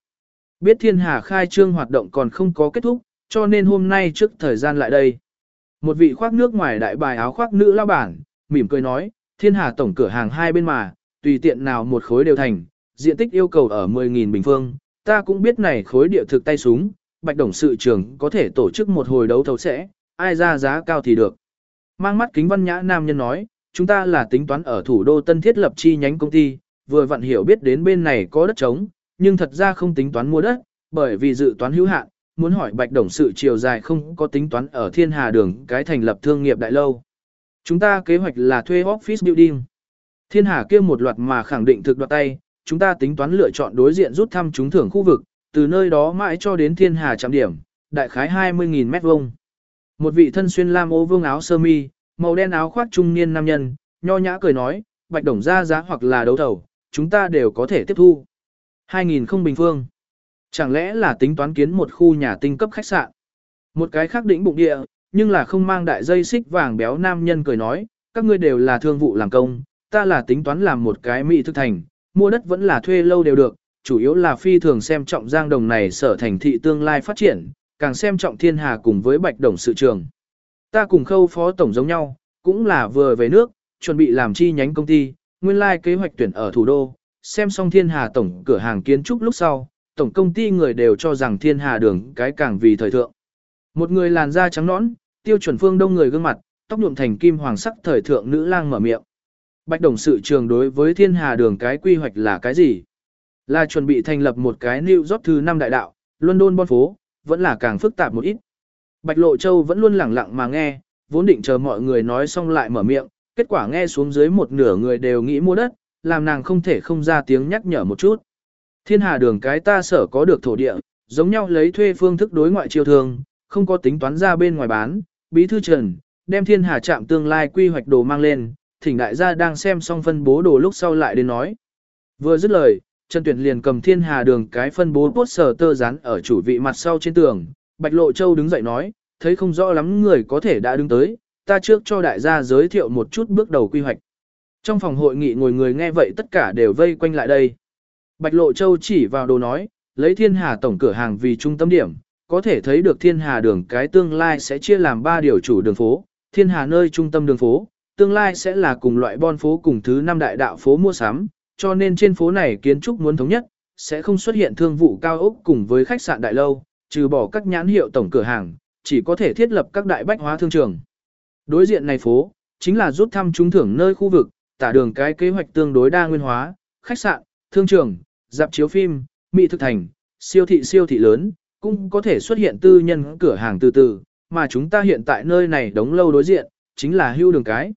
Speaker 1: Biết thiên hà khai trương hoạt động còn không có kết thúc, cho nên hôm nay trước thời gian lại đây. Một vị khoác nước ngoài đại bài áo khoác nữ lao bản, mỉm cười nói, thiên hà tổng cửa hàng hai bên mà, tùy tiện nào một khối đều thành, diện tích yêu cầu ở 10.000 bình phương, ta cũng biết này khối địa thực tay súng, bạch đồng sự trưởng có thể tổ chức một hồi đấu thầu sẽ, ai ra giá cao thì được. Mang mắt kính văn nhã nam nhân nói, chúng ta là tính toán ở thủ đô Tân thiết lập chi nhánh công ty, vừa vặn hiểu biết đến bên này có đất trống, nhưng thật ra không tính toán mua đất, bởi vì dự toán hữu hạn, muốn hỏi bạch đồng sự chiều dài không có tính toán ở thiên hà đường cái thành lập thương nghiệp đại lâu. Chúng ta kế hoạch là thuê office building. Thiên hà kia một loạt mà khẳng định thực đoạt tay, chúng ta tính toán lựa chọn đối diện rút thăm trúng thưởng khu vực, từ nơi đó mãi cho đến thiên hà trạm điểm, đại khái 20.000 mét vuông. Một vị thân xuyên lam ô vương áo sơ mi, màu đen áo khoác trung niên nam nhân, nho nhã cười nói, bạch đồng ra giá hoặc là đấu thầu, chúng ta đều có thể tiếp thu. 2.000 không bình phương. Chẳng lẽ là tính toán kiến một khu nhà tinh cấp khách sạn? Một cái khác đỉnh bụng địa, nhưng là không mang đại dây xích vàng béo nam nhân cười nói, các ngươi đều là thương vụ làm công, ta là tính toán làm một cái mỹ thực thành, mua đất vẫn là thuê lâu đều được, chủ yếu là phi thường xem trọng giang đồng này sở thành thị tương lai phát triển, càng xem trọng thiên hà cùng với bạch đồng sự trường. Ta cùng khâu phó tổng giống nhau, cũng là vừa về nước, chuẩn bị làm chi nhánh công ty, nguyên lai like kế hoạch tuyển ở thủ đô, xem xong thiên hà tổng cửa hàng kiến trúc lúc sau, tổng công ty người đều cho rằng thiên hà đường cái càng vì thời thượng. Một người làn da trắng nõn, tiêu chuẩn phương đông người gương mặt, tóc nhuộm thành kim hoàng sắc thời thượng nữ lang mở miệng. Bạch đồng sự trường đối với thiên hà đường cái quy hoạch là cái gì? Là chuẩn bị thành lập một cái New York thứ năm đại đạo, London bon phố, vẫn là càng phức tạp một ít. Bạch Lộ Châu vẫn luôn lẳng lặng mà nghe, vốn định chờ mọi người nói xong lại mở miệng, kết quả nghe xuống dưới một nửa người đều nghĩ mua đất, làm nàng không thể không ra tiếng nhắc nhở một chút. Thiên hà đường cái ta sở có được thổ địa, giống nhau lấy thuê phương thức đối ngoại chiêu thường, không có tính toán ra bên ngoài bán, bí thư trần, đem thiên hà trạm tương lai quy hoạch đồ mang lên, thỉnh đại gia đang xem xong phân bố đồ lúc sau lại đến nói. Vừa dứt lời, Trần Tuyển liền cầm thiên hà đường cái phân bố poster tơ dán ở chủ vị mặt sau trên tường, Bạch Lộ Châu đứng dậy nói, thấy không rõ lắm người có thể đã đứng tới, ta trước cho đại gia giới thiệu một chút bước đầu quy hoạch. Trong phòng hội nghị ngồi người nghe vậy tất cả đều vây quanh lại đây. Bạch Lộ Châu chỉ vào đồ nói, lấy thiên hà tổng cửa hàng vì trung tâm điểm, có thể thấy được thiên hà đường cái tương lai sẽ chia làm 3 điều chủ đường phố, thiên hà nơi trung tâm đường phố, tương lai sẽ là cùng loại bon phố cùng thứ năm đại đạo phố mua sắm, cho nên trên phố này kiến trúc muốn thống nhất, sẽ không xuất hiện thương vụ cao ốc cùng với khách sạn đại lâu, trừ bỏ các nhãn hiệu tổng cửa hàng, chỉ có thể thiết lập các đại bách hóa thương trường. Đối diện này phố, chính là rút thăm trúng thưởng nơi khu vực, tả đường cái kế hoạch tương đối đa nguyên hóa, khách sạn, thương trường, dạp chiếu phim, mỹ thực thành, siêu thị siêu thị lớn, cũng có thể xuất hiện tư nhân cửa hàng từ từ, mà chúng ta hiện tại nơi này đóng lâu đối diện, chính là hưu đường cái.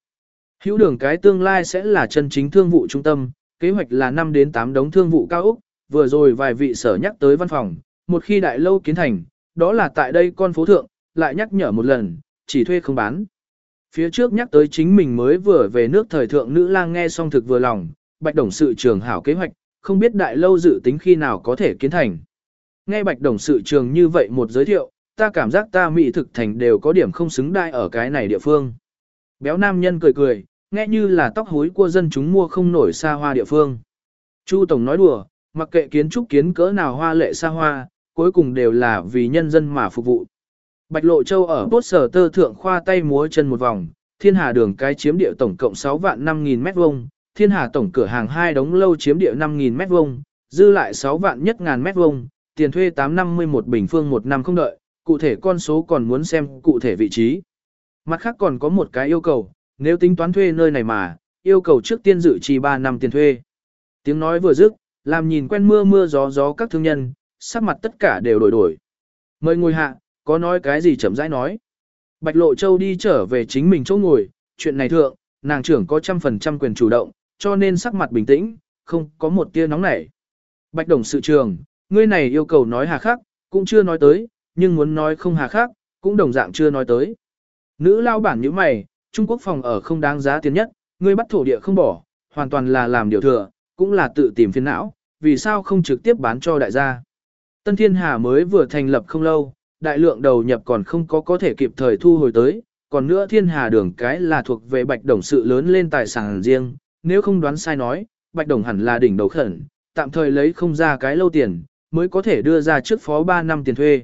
Speaker 1: Hữu đường cái tương lai sẽ là chân chính thương vụ trung tâm, kế hoạch là 5 đến 8 đống thương vụ cao Úc, vừa rồi vài vị sở nhắc tới văn phòng, một khi đại lâu kiến thành, đó là tại đây con phố thượng, lại nhắc nhở một lần, chỉ thuê không bán. Phía trước nhắc tới chính mình mới vừa về nước thời thượng nữ lang nghe xong thực vừa lòng, bạch đồng sự trường hảo kế hoạch, không biết đại lâu dự tính khi nào có thể kiến thành. Nghe bạch đồng sự trường như vậy một giới thiệu, ta cảm giác ta mỹ thực thành đều có điểm không xứng đai ở cái này địa phương. Béo nam nhân cười cười, nghe như là tóc hối của dân chúng mua không nổi xa hoa địa phương. Chu Tổng nói đùa, mặc kệ kiến trúc kiến cỡ nào hoa lệ xa hoa, cuối cùng đều là vì nhân dân mà phục vụ. Bạch Lộ Châu ở bốt sở tơ thượng khoa tay múa chân một vòng, thiên hà đường cái chiếm địa tổng cộng 6 vạn 5.000 mét vuông, thiên hà tổng cửa hàng hai đống lâu chiếm địa 5.000 mét vuông, dư lại 6 vạn nhất ngàn mét vuông, tiền thuê 851 bình phương một năm không đợi, cụ thể con số còn muốn xem cụ thể vị trí. Mặt khác còn có một cái yêu cầu, nếu tính toán thuê nơi này mà, yêu cầu trước tiên dự trì 3 năm tiền thuê. Tiếng nói vừa dứt, làm nhìn quen mưa mưa gió gió các thương nhân, sắc mặt tất cả đều đổi đổi. Mời ngồi hạ, có nói cái gì chậm rãi nói. Bạch Lộ Châu đi trở về chính mình chỗ ngồi, chuyện này thượng, nàng trưởng có trăm phần trăm quyền chủ động, cho nên sắc mặt bình tĩnh, không có một tia nóng nảy. Bạch Đồng sự trường, ngươi này yêu cầu nói hà khắc, cũng chưa nói tới, nhưng muốn nói không hà khắc, cũng đồng dạng chưa nói tới. Nữ lao bản như mày, Trung Quốc phòng ở không đáng giá tiền nhất, ngươi bắt thổ địa không bỏ, hoàn toàn là làm điều thừa, cũng là tự tìm phiền não, vì sao không trực tiếp bán cho đại gia. Tân Thiên Hà mới vừa thành lập không lâu, đại lượng đầu nhập còn không có có thể kịp thời thu hồi tới, còn nữa Thiên Hà đường cái là thuộc về Bạch Đồng sự lớn lên tài sản riêng, nếu không đoán sai nói, Bạch Đồng hẳn là đỉnh đầu khẩn, tạm thời lấy không ra cái lâu tiền, mới có thể đưa ra trước phó 3 năm tiền thuê.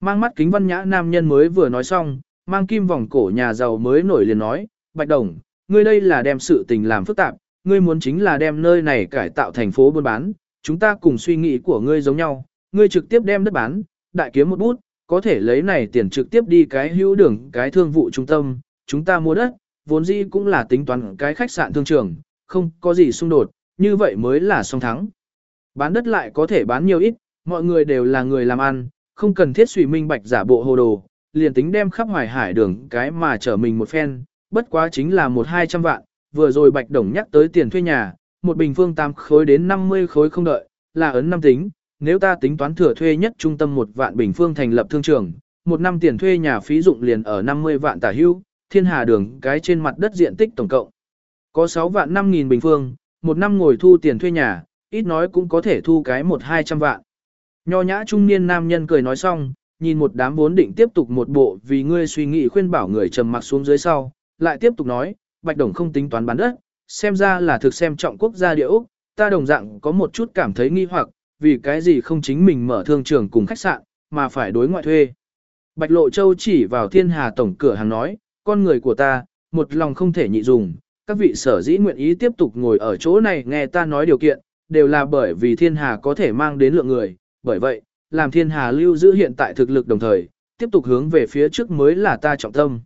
Speaker 1: Mang mắt kính văn nhã nam nhân mới vừa nói xong, mang kim vòng cổ nhà giàu mới nổi liền nói, Bạch Đồng, ngươi đây là đem sự tình làm phức tạp, ngươi muốn chính là đem nơi này cải tạo thành phố buôn bán, chúng ta cùng suy nghĩ của ngươi giống nhau, ngươi trực tiếp đem đất bán, đại kiếm một bút, có thể lấy này tiền trực tiếp đi cái hữu đường cái thương vụ trung tâm, chúng ta mua đất, vốn dĩ cũng là tính toán cái khách sạn thương trường, không có gì xung đột, như vậy mới là song thắng. Bán đất lại có thể bán nhiều ít, mọi người đều là người làm ăn, không cần thiết suy minh bạch giả bộ hồ đồ, liền tính đem khắp hoài hải đường cái mà chở mình một phen, bất quá chính là một hai trăm vạn, vừa rồi Bạch Đồng nhắc tới tiền thuê nhà, một bình phương tam khối đến 50 khối không đợi, là ấn năm tính, nếu ta tính toán thừa thuê nhất trung tâm một vạn bình phương thành lập thương trường, một năm tiền thuê nhà phí dụng liền ở 50 vạn tả hưu, thiên hà đường cái trên mặt đất diện tích tổng cộng. Có 6 vạn 5 nghìn bình phương, một năm ngồi thu tiền thuê nhà, ít nói cũng có thể thu cái một hai trăm vạn. Nho nhã trung niên nam nhân cười nói xong, nhìn một đám vốn định tiếp tục một bộ vì ngươi suy nghĩ khuyên bảo người trầm mặc xuống dưới sau, lại tiếp tục nói, Bạch Đồng không tính toán bán đất, xem ra là thực xem trọng quốc gia địa Úc, ta đồng dạng có một chút cảm thấy nghi hoặc, vì cái gì không chính mình mở thương trường cùng khách sạn, mà phải đối ngoại thuê. Bạch Lộ Châu chỉ vào thiên hà tổng cửa hàng nói, con người của ta, một lòng không thể nhị dùng, các vị sở dĩ nguyện ý tiếp tục ngồi ở chỗ này nghe ta nói điều kiện, đều là bởi vì thiên hà có thể mang đến lượng người, bởi vậy, làm thiên hà lưu giữ hiện tại thực lực đồng thời, tiếp tục hướng về phía trước mới là ta trọng tâm.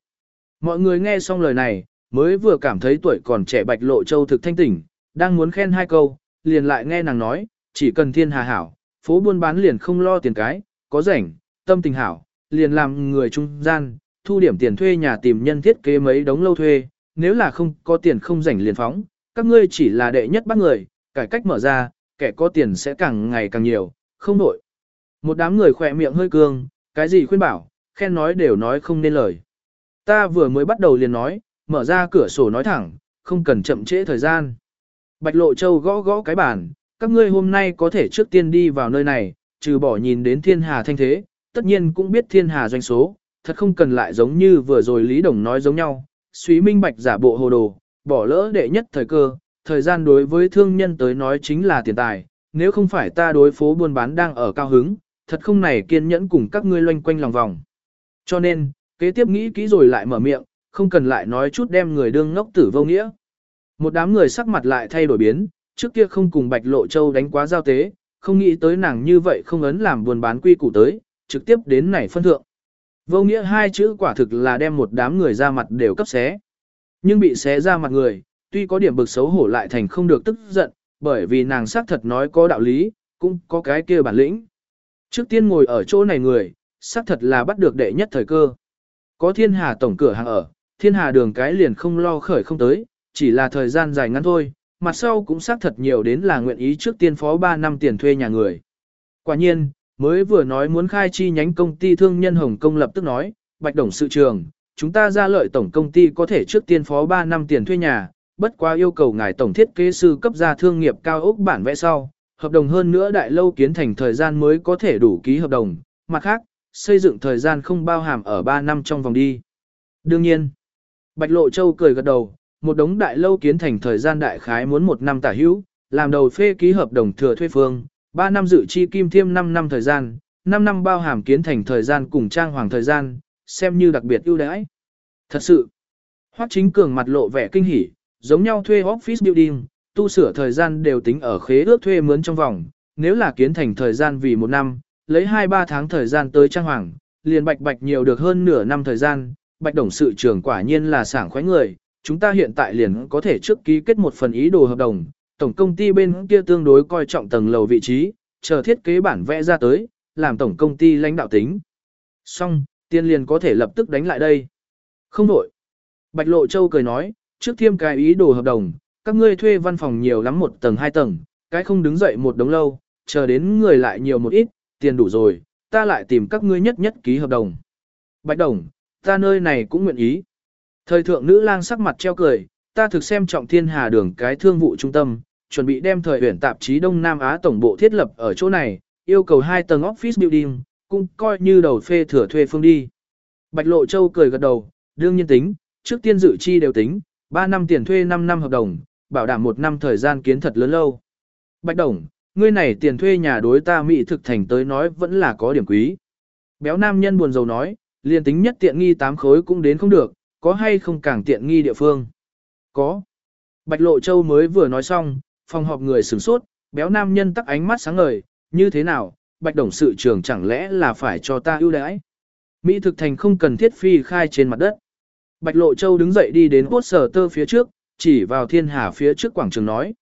Speaker 1: Mọi người nghe xong lời này, mới vừa cảm thấy tuổi còn trẻ Bạch Lộ Châu thực thanh tỉnh, đang muốn khen hai câu, liền lại nghe nàng nói, chỉ cần thiên hà hảo, phố buôn bán liền không lo tiền cái, có rảnh, tâm tình hảo, liền làm người trung gian, thu điểm tiền thuê nhà tìm nhân thiết kế mấy đống lâu thuê, nếu là không có tiền không rảnh liền phóng, các ngươi chỉ là đệ nhất bắt người, cải cách mở ra, kẻ có tiền sẽ càng ngày càng nhiều, không nổi. Một đám người khỏe miệng hơi cương, cái gì khuyên bảo, khen nói đều nói không nên lời. Ta vừa mới bắt đầu liền nói, mở ra cửa sổ nói thẳng, không cần chậm trễ thời gian. Bạch Lộ Châu gõ gõ cái bàn, các ngươi hôm nay có thể trước tiên đi vào nơi này, trừ bỏ nhìn đến thiên hà thanh thế, tất nhiên cũng biết thiên hà doanh số, thật không cần lại giống như vừa rồi Lý Đồng nói giống nhau, suý minh bạch giả bộ hồ đồ, bỏ lỡ đệ nhất thời cơ, thời gian đối với thương nhân tới nói chính là tiền tài, nếu không phải ta đối phố buôn bán đang ở cao hứng, thật không này kiên nhẫn cùng các ngươi loanh quanh lòng vòng. Cho nên, kế tiếp nghĩ kỹ rồi lại mở miệng, không cần lại nói chút đem người đương ngốc tử vô nghĩa. Một đám người sắc mặt lại thay đổi biến, trước kia không cùng Bạch Lộ Châu đánh quá giao tế, không nghĩ tới nàng như vậy không ấn làm buồn bán quy củ tới, trực tiếp đến này phân thượng. Vô nghĩa hai chữ quả thực là đem một đám người ra mặt đều cấp xé. Nhưng bị xé ra mặt người, tuy có điểm bực xấu hổ lại thành không được tức giận, bởi vì nàng xác thật nói có đạo lý, cũng có cái kia bản lĩnh. Trước tiên ngồi ở chỗ này người, xác thật là bắt được đệ nhất thời cơ. Có thiên hà tổng cửa hàng ở, thiên hà đường cái liền không lo khởi không tới, chỉ là thời gian dài ngắn thôi, mặt sau cũng xác thật nhiều đến là nguyện ý trước tiên phó 3 năm tiền thuê nhà người. Quả nhiên, mới vừa nói muốn khai chi nhánh công ty thương nhân Hồng Kông lập tức nói, Bạch Đồng sự trường, chúng ta ra lợi tổng công ty có thể trước tiên phó 3 năm tiền thuê nhà, bất quá yêu cầu ngài tổng thiết kế sư cấp ra thương nghiệp cao ốc bản vẽ sau, hợp đồng hơn nữa đại lâu kiến thành thời gian mới có thể đủ ký hợp đồng, mặt khác, xây dựng thời gian không bao hàm ở 3 năm trong vòng đi. Đương nhiên, Bạch Lộ Châu cười gật đầu, một đống đại lâu kiến thành thời gian đại khái muốn một năm tả hữu, làm đầu phê ký hợp đồng thừa thuê phương, 3 năm dự chi kim thiêm 5 năm thời gian, 5 năm bao hàm kiến thành thời gian cùng trang hoàng thời gian, xem như đặc biệt ưu đãi. Thật sự, Hoắc Chính Cường mặt lộ vẻ kinh hỉ, giống nhau thuê office building, tu sửa thời gian đều tính ở khế ước thuê mướn trong vòng, nếu là kiến thành thời gian vì một năm, lấy 2-3 tháng thời gian tới trang hoàng, liền bạch bạch nhiều được hơn nửa năm thời gian, bạch đồng sự trưởng quả nhiên là sảng khoái người, chúng ta hiện tại liền có thể trước ký kết một phần ý đồ hợp đồng, tổng công ty bên kia tương đối coi trọng tầng lầu vị trí, chờ thiết kế bản vẽ ra tới, làm tổng công ty lãnh đạo tính. Xong, tiên liền có thể lập tức đánh lại đây. Không đổi. Bạch Lộ Châu cười nói, trước thêm cái ý đồ hợp đồng, các ngươi thuê văn phòng nhiều lắm một tầng hai tầng, cái không đứng dậy một đống lâu, chờ đến người lại nhiều một ít, tiền đủ rồi, ta lại tìm các ngươi nhất nhất ký hợp đồng. Bạch Đồng, ta nơi này cũng nguyện ý. Thời thượng nữ lang sắc mặt treo cười, ta thực xem trọng thiên hà đường cái thương vụ trung tâm, chuẩn bị đem thời huyển tạp chí Đông Nam Á tổng bộ thiết lập ở chỗ này, yêu cầu hai tầng office building, cũng coi như đầu phê thừa thuê phương đi. Bạch Lộ Châu cười gật đầu, đương nhiên tính, trước tiên dự chi đều tính, 3 năm tiền thuê 5 năm hợp đồng, bảo đảm một năm thời gian kiến thật lớn lâu. Bạch Đồng, ngươi này tiền thuê nhà đối ta mỹ thực thành tới nói vẫn là có điểm quý. Béo nam nhân buồn rầu nói, liền tính nhất tiện nghi tám khối cũng đến không được, có hay không càng tiện nghi địa phương? Có. Bạch Lộ Châu mới vừa nói xong, phòng họp người sửng sốt, béo nam nhân tắc ánh mắt sáng ngời, như thế nào, Bạch Đồng sự trưởng chẳng lẽ là phải cho ta ưu đãi? Mỹ thực thành không cần thiết phi khai trên mặt đất. Bạch Lộ Châu đứng dậy đi đến quốc sở tơ phía trước, chỉ vào thiên hà phía trước quảng trường nói.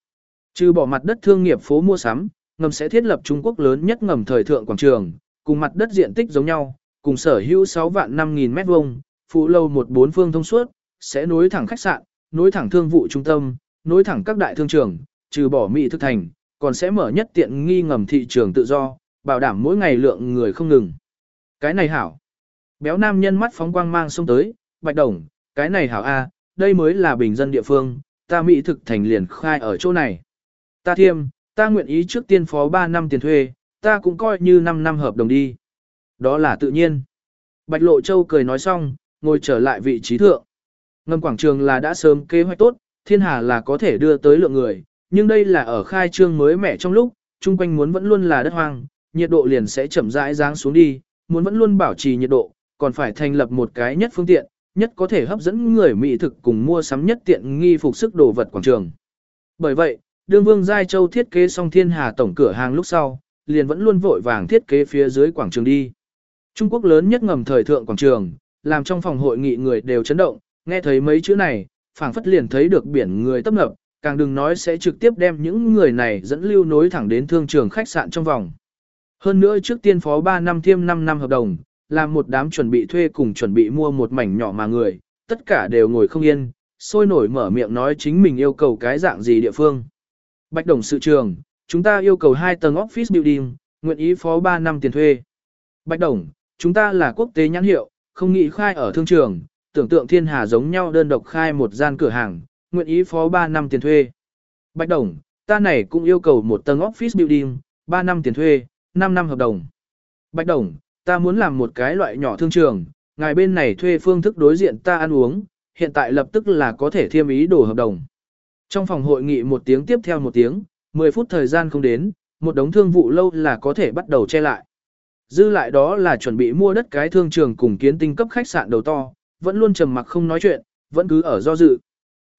Speaker 1: Trừ bỏ mặt đất thương nghiệp phố mua sắm, ngầm sẽ thiết lập Trung Quốc lớn nhất ngầm thời thượng quảng trường, cùng mặt đất diện tích giống nhau, cùng sở hữu 6 vạn 5 nghìn mét vuông, phụ lâu một bốn phương thông suốt, sẽ nối thẳng khách sạn, nối thẳng thương vụ trung tâm, nối thẳng các đại thương trường, trừ bỏ mỹ thực thành, còn sẽ mở nhất tiện nghi ngầm thị trường tự do, bảo đảm mỗi ngày lượng người không ngừng. Cái này hảo. Béo nam nhân mắt phóng quang mang xông tới, bạch đồng, cái này hảo A, đây mới là bình dân địa phương, ta Mỹ thực thành liền khai ở chỗ này. ta thiêm, ta nguyện ý trước tiên phó 3 năm tiền thuê, ta cũng coi như 5 năm hợp đồng đi. Đó là tự nhiên. Bạch Lộ Châu cười nói xong, ngồi trở lại vị trí thượng. Ngầm quảng trường là đã sớm kế hoạch tốt, thiên hà là có thể đưa tới lượng người, nhưng đây là ở khai trương mới mẻ trong lúc, chung quanh muốn vẫn luôn là đất hoang, nhiệt độ liền sẽ chậm rãi giáng xuống đi, muốn vẫn luôn bảo trì nhiệt độ, còn phải thành lập một cái nhất phương tiện, nhất có thể hấp dẫn người mỹ thực cùng mua sắm nhất tiện nghi phục sức đồ vật quảng trường. Bởi vậy, đương vương Giai Châu thiết kế xong thiên hà tổng cửa hàng lúc sau, liền vẫn luôn vội vàng thiết kế phía dưới quảng trường đi. Trung Quốc lớn nhất ngầm thời thượng quảng trường, làm trong phòng hội nghị người đều chấn động, nghe thấy mấy chữ này, phảng phất liền thấy được biển người tấp nập, càng đừng nói sẽ trực tiếp đem những người này dẫn lưu nối thẳng đến thương trường khách sạn trong vòng. Hơn nữa trước tiên phó 3 năm thiêm 5 năm hợp đồng, làm một đám chuẩn bị thuê cùng chuẩn bị mua một mảnh nhỏ mà người, tất cả đều ngồi không yên, sôi nổi mở miệng nói chính mình yêu cầu cái dạng gì địa phương. Bạch đồng sự trường, chúng ta yêu cầu 2 tầng office building, nguyện ý phó 3 năm tiền thuê. Bạch đồng, chúng ta là quốc tế nhãn hiệu, không nghĩ khai ở thương trường, tưởng tượng thiên hà giống nhau đơn độc khai một gian cửa hàng, nguyện ý phó 3 năm tiền thuê. Bạch đồng, ta này cũng yêu cầu một tầng office building, 3 năm tiền thuê, 5 năm hợp đồng. Bạch đồng, ta muốn làm một cái loại nhỏ thương trường, ngài bên này thuê phương thức đối diện ta ăn uống, hiện tại lập tức là có thể thiêm ý đồ hợp đồng. Trong phòng hội nghị một tiếng tiếp theo một tiếng, 10 phút thời gian không đến, một đống thương vụ lâu là có thể bắt đầu che lại. Dư lại đó là chuẩn bị mua đất cái thương trường cùng kiến tinh cấp khách sạn đầu to, vẫn luôn trầm mặc không nói chuyện, vẫn cứ ở do dự.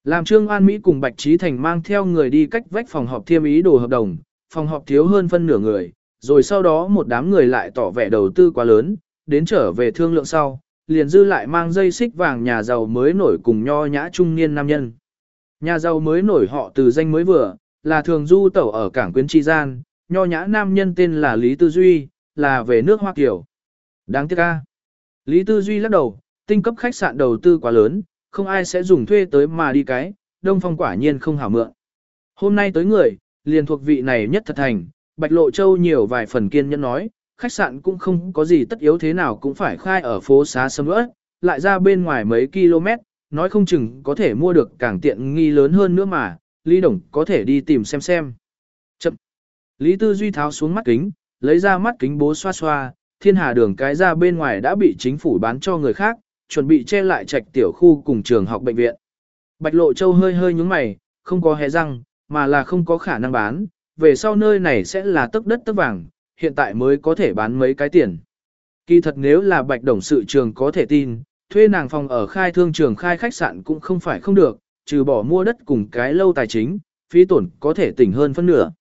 Speaker 1: Làm Trương An Mỹ cùng Bạch Trí Thành mang theo người đi cách vách phòng họp thiêm ý đồ hợp đồng, phòng họp thiếu hơn phân nửa người, rồi sau đó một đám người lại tỏ vẻ đầu tư quá lớn, đến trở về thương lượng sau, liền dư lại mang dây xích vàng nhà giàu mới nổi cùng nho nhã trung niên nam nhân. Nhà giàu mới nổi họ từ danh mới vừa, là thường du tẩu ở cảng quyến tri gian, nho nhã nam nhân tên là Lý Tư Duy, là về nước Hoa Kiều. Đáng tiếc ca. Lý Tư Duy lắc đầu, tinh cấp khách sạn đầu tư quá lớn, không ai sẽ dùng thuê tới mà đi cái, đông phong quả nhiên không hảo mượn. Hôm nay tới người, liền thuộc vị này nhất thật thành, Bạch Lộ Châu nhiều vài phần kiên nhẫn nói, khách sạn cũng không có gì tất yếu thế nào cũng phải khai ở phố xá sâm ớt, lại ra bên ngoài mấy km, nói không chừng có thể mua được càng tiện nghi lớn hơn nữa mà, Lý Đồng có thể đi tìm xem xem. Chậm. Lý Tư Duy tháo xuống mắt kính, lấy ra mắt kính bố xoa xoa, thiên hà đường cái ra bên ngoài đã bị chính phủ bán cho người khác, chuẩn bị che lại trạch tiểu khu cùng trường học bệnh viện. Bạch Lộ Châu hơi hơi nhúng mày, không có hé răng, mà là không có khả năng bán, về sau nơi này sẽ là tấc đất tấc vàng, hiện tại mới có thể bán mấy cái tiền. Kỳ thật nếu là bạch đồng sự trường có thể tin, thuê nàng phòng ở khai thương trường khai khách sạn cũng không phải không được, trừ bỏ mua đất cùng cái lâu tài chính, phí tổn có thể tỉnh hơn phân nửa.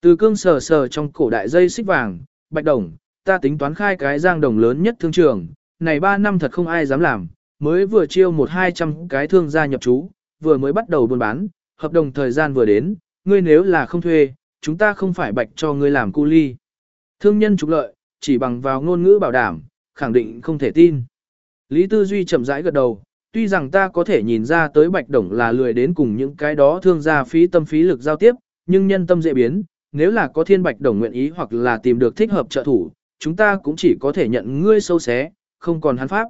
Speaker 1: Từ cương sờ sờ trong cổ đại dây xích vàng, bạch đồng, ta tính toán khai cái giang đồng lớn nhất thương trường, này 3 năm thật không ai dám làm, mới vừa chiêu một hai trăm cái thương gia nhập chú, vừa mới bắt đầu buôn bán, hợp đồng thời gian vừa đến, ngươi nếu là không thuê, chúng ta không phải bạch cho ngươi làm cu ly. Thương nhân trục lợi, chỉ bằng vào ngôn ngữ bảo đảm, khẳng định không thể tin. Lý Tư Duy chậm rãi gật đầu, tuy rằng ta có thể nhìn ra tới bạch đồng là lười đến cùng những cái đó thương gia phí tâm phí lực giao tiếp, nhưng nhân tâm dễ biến, nếu là có thiên bạch đồng nguyện ý hoặc là tìm được thích hợp trợ thủ, chúng ta cũng chỉ có thể nhận ngươi sâu xé, không còn hắn pháp.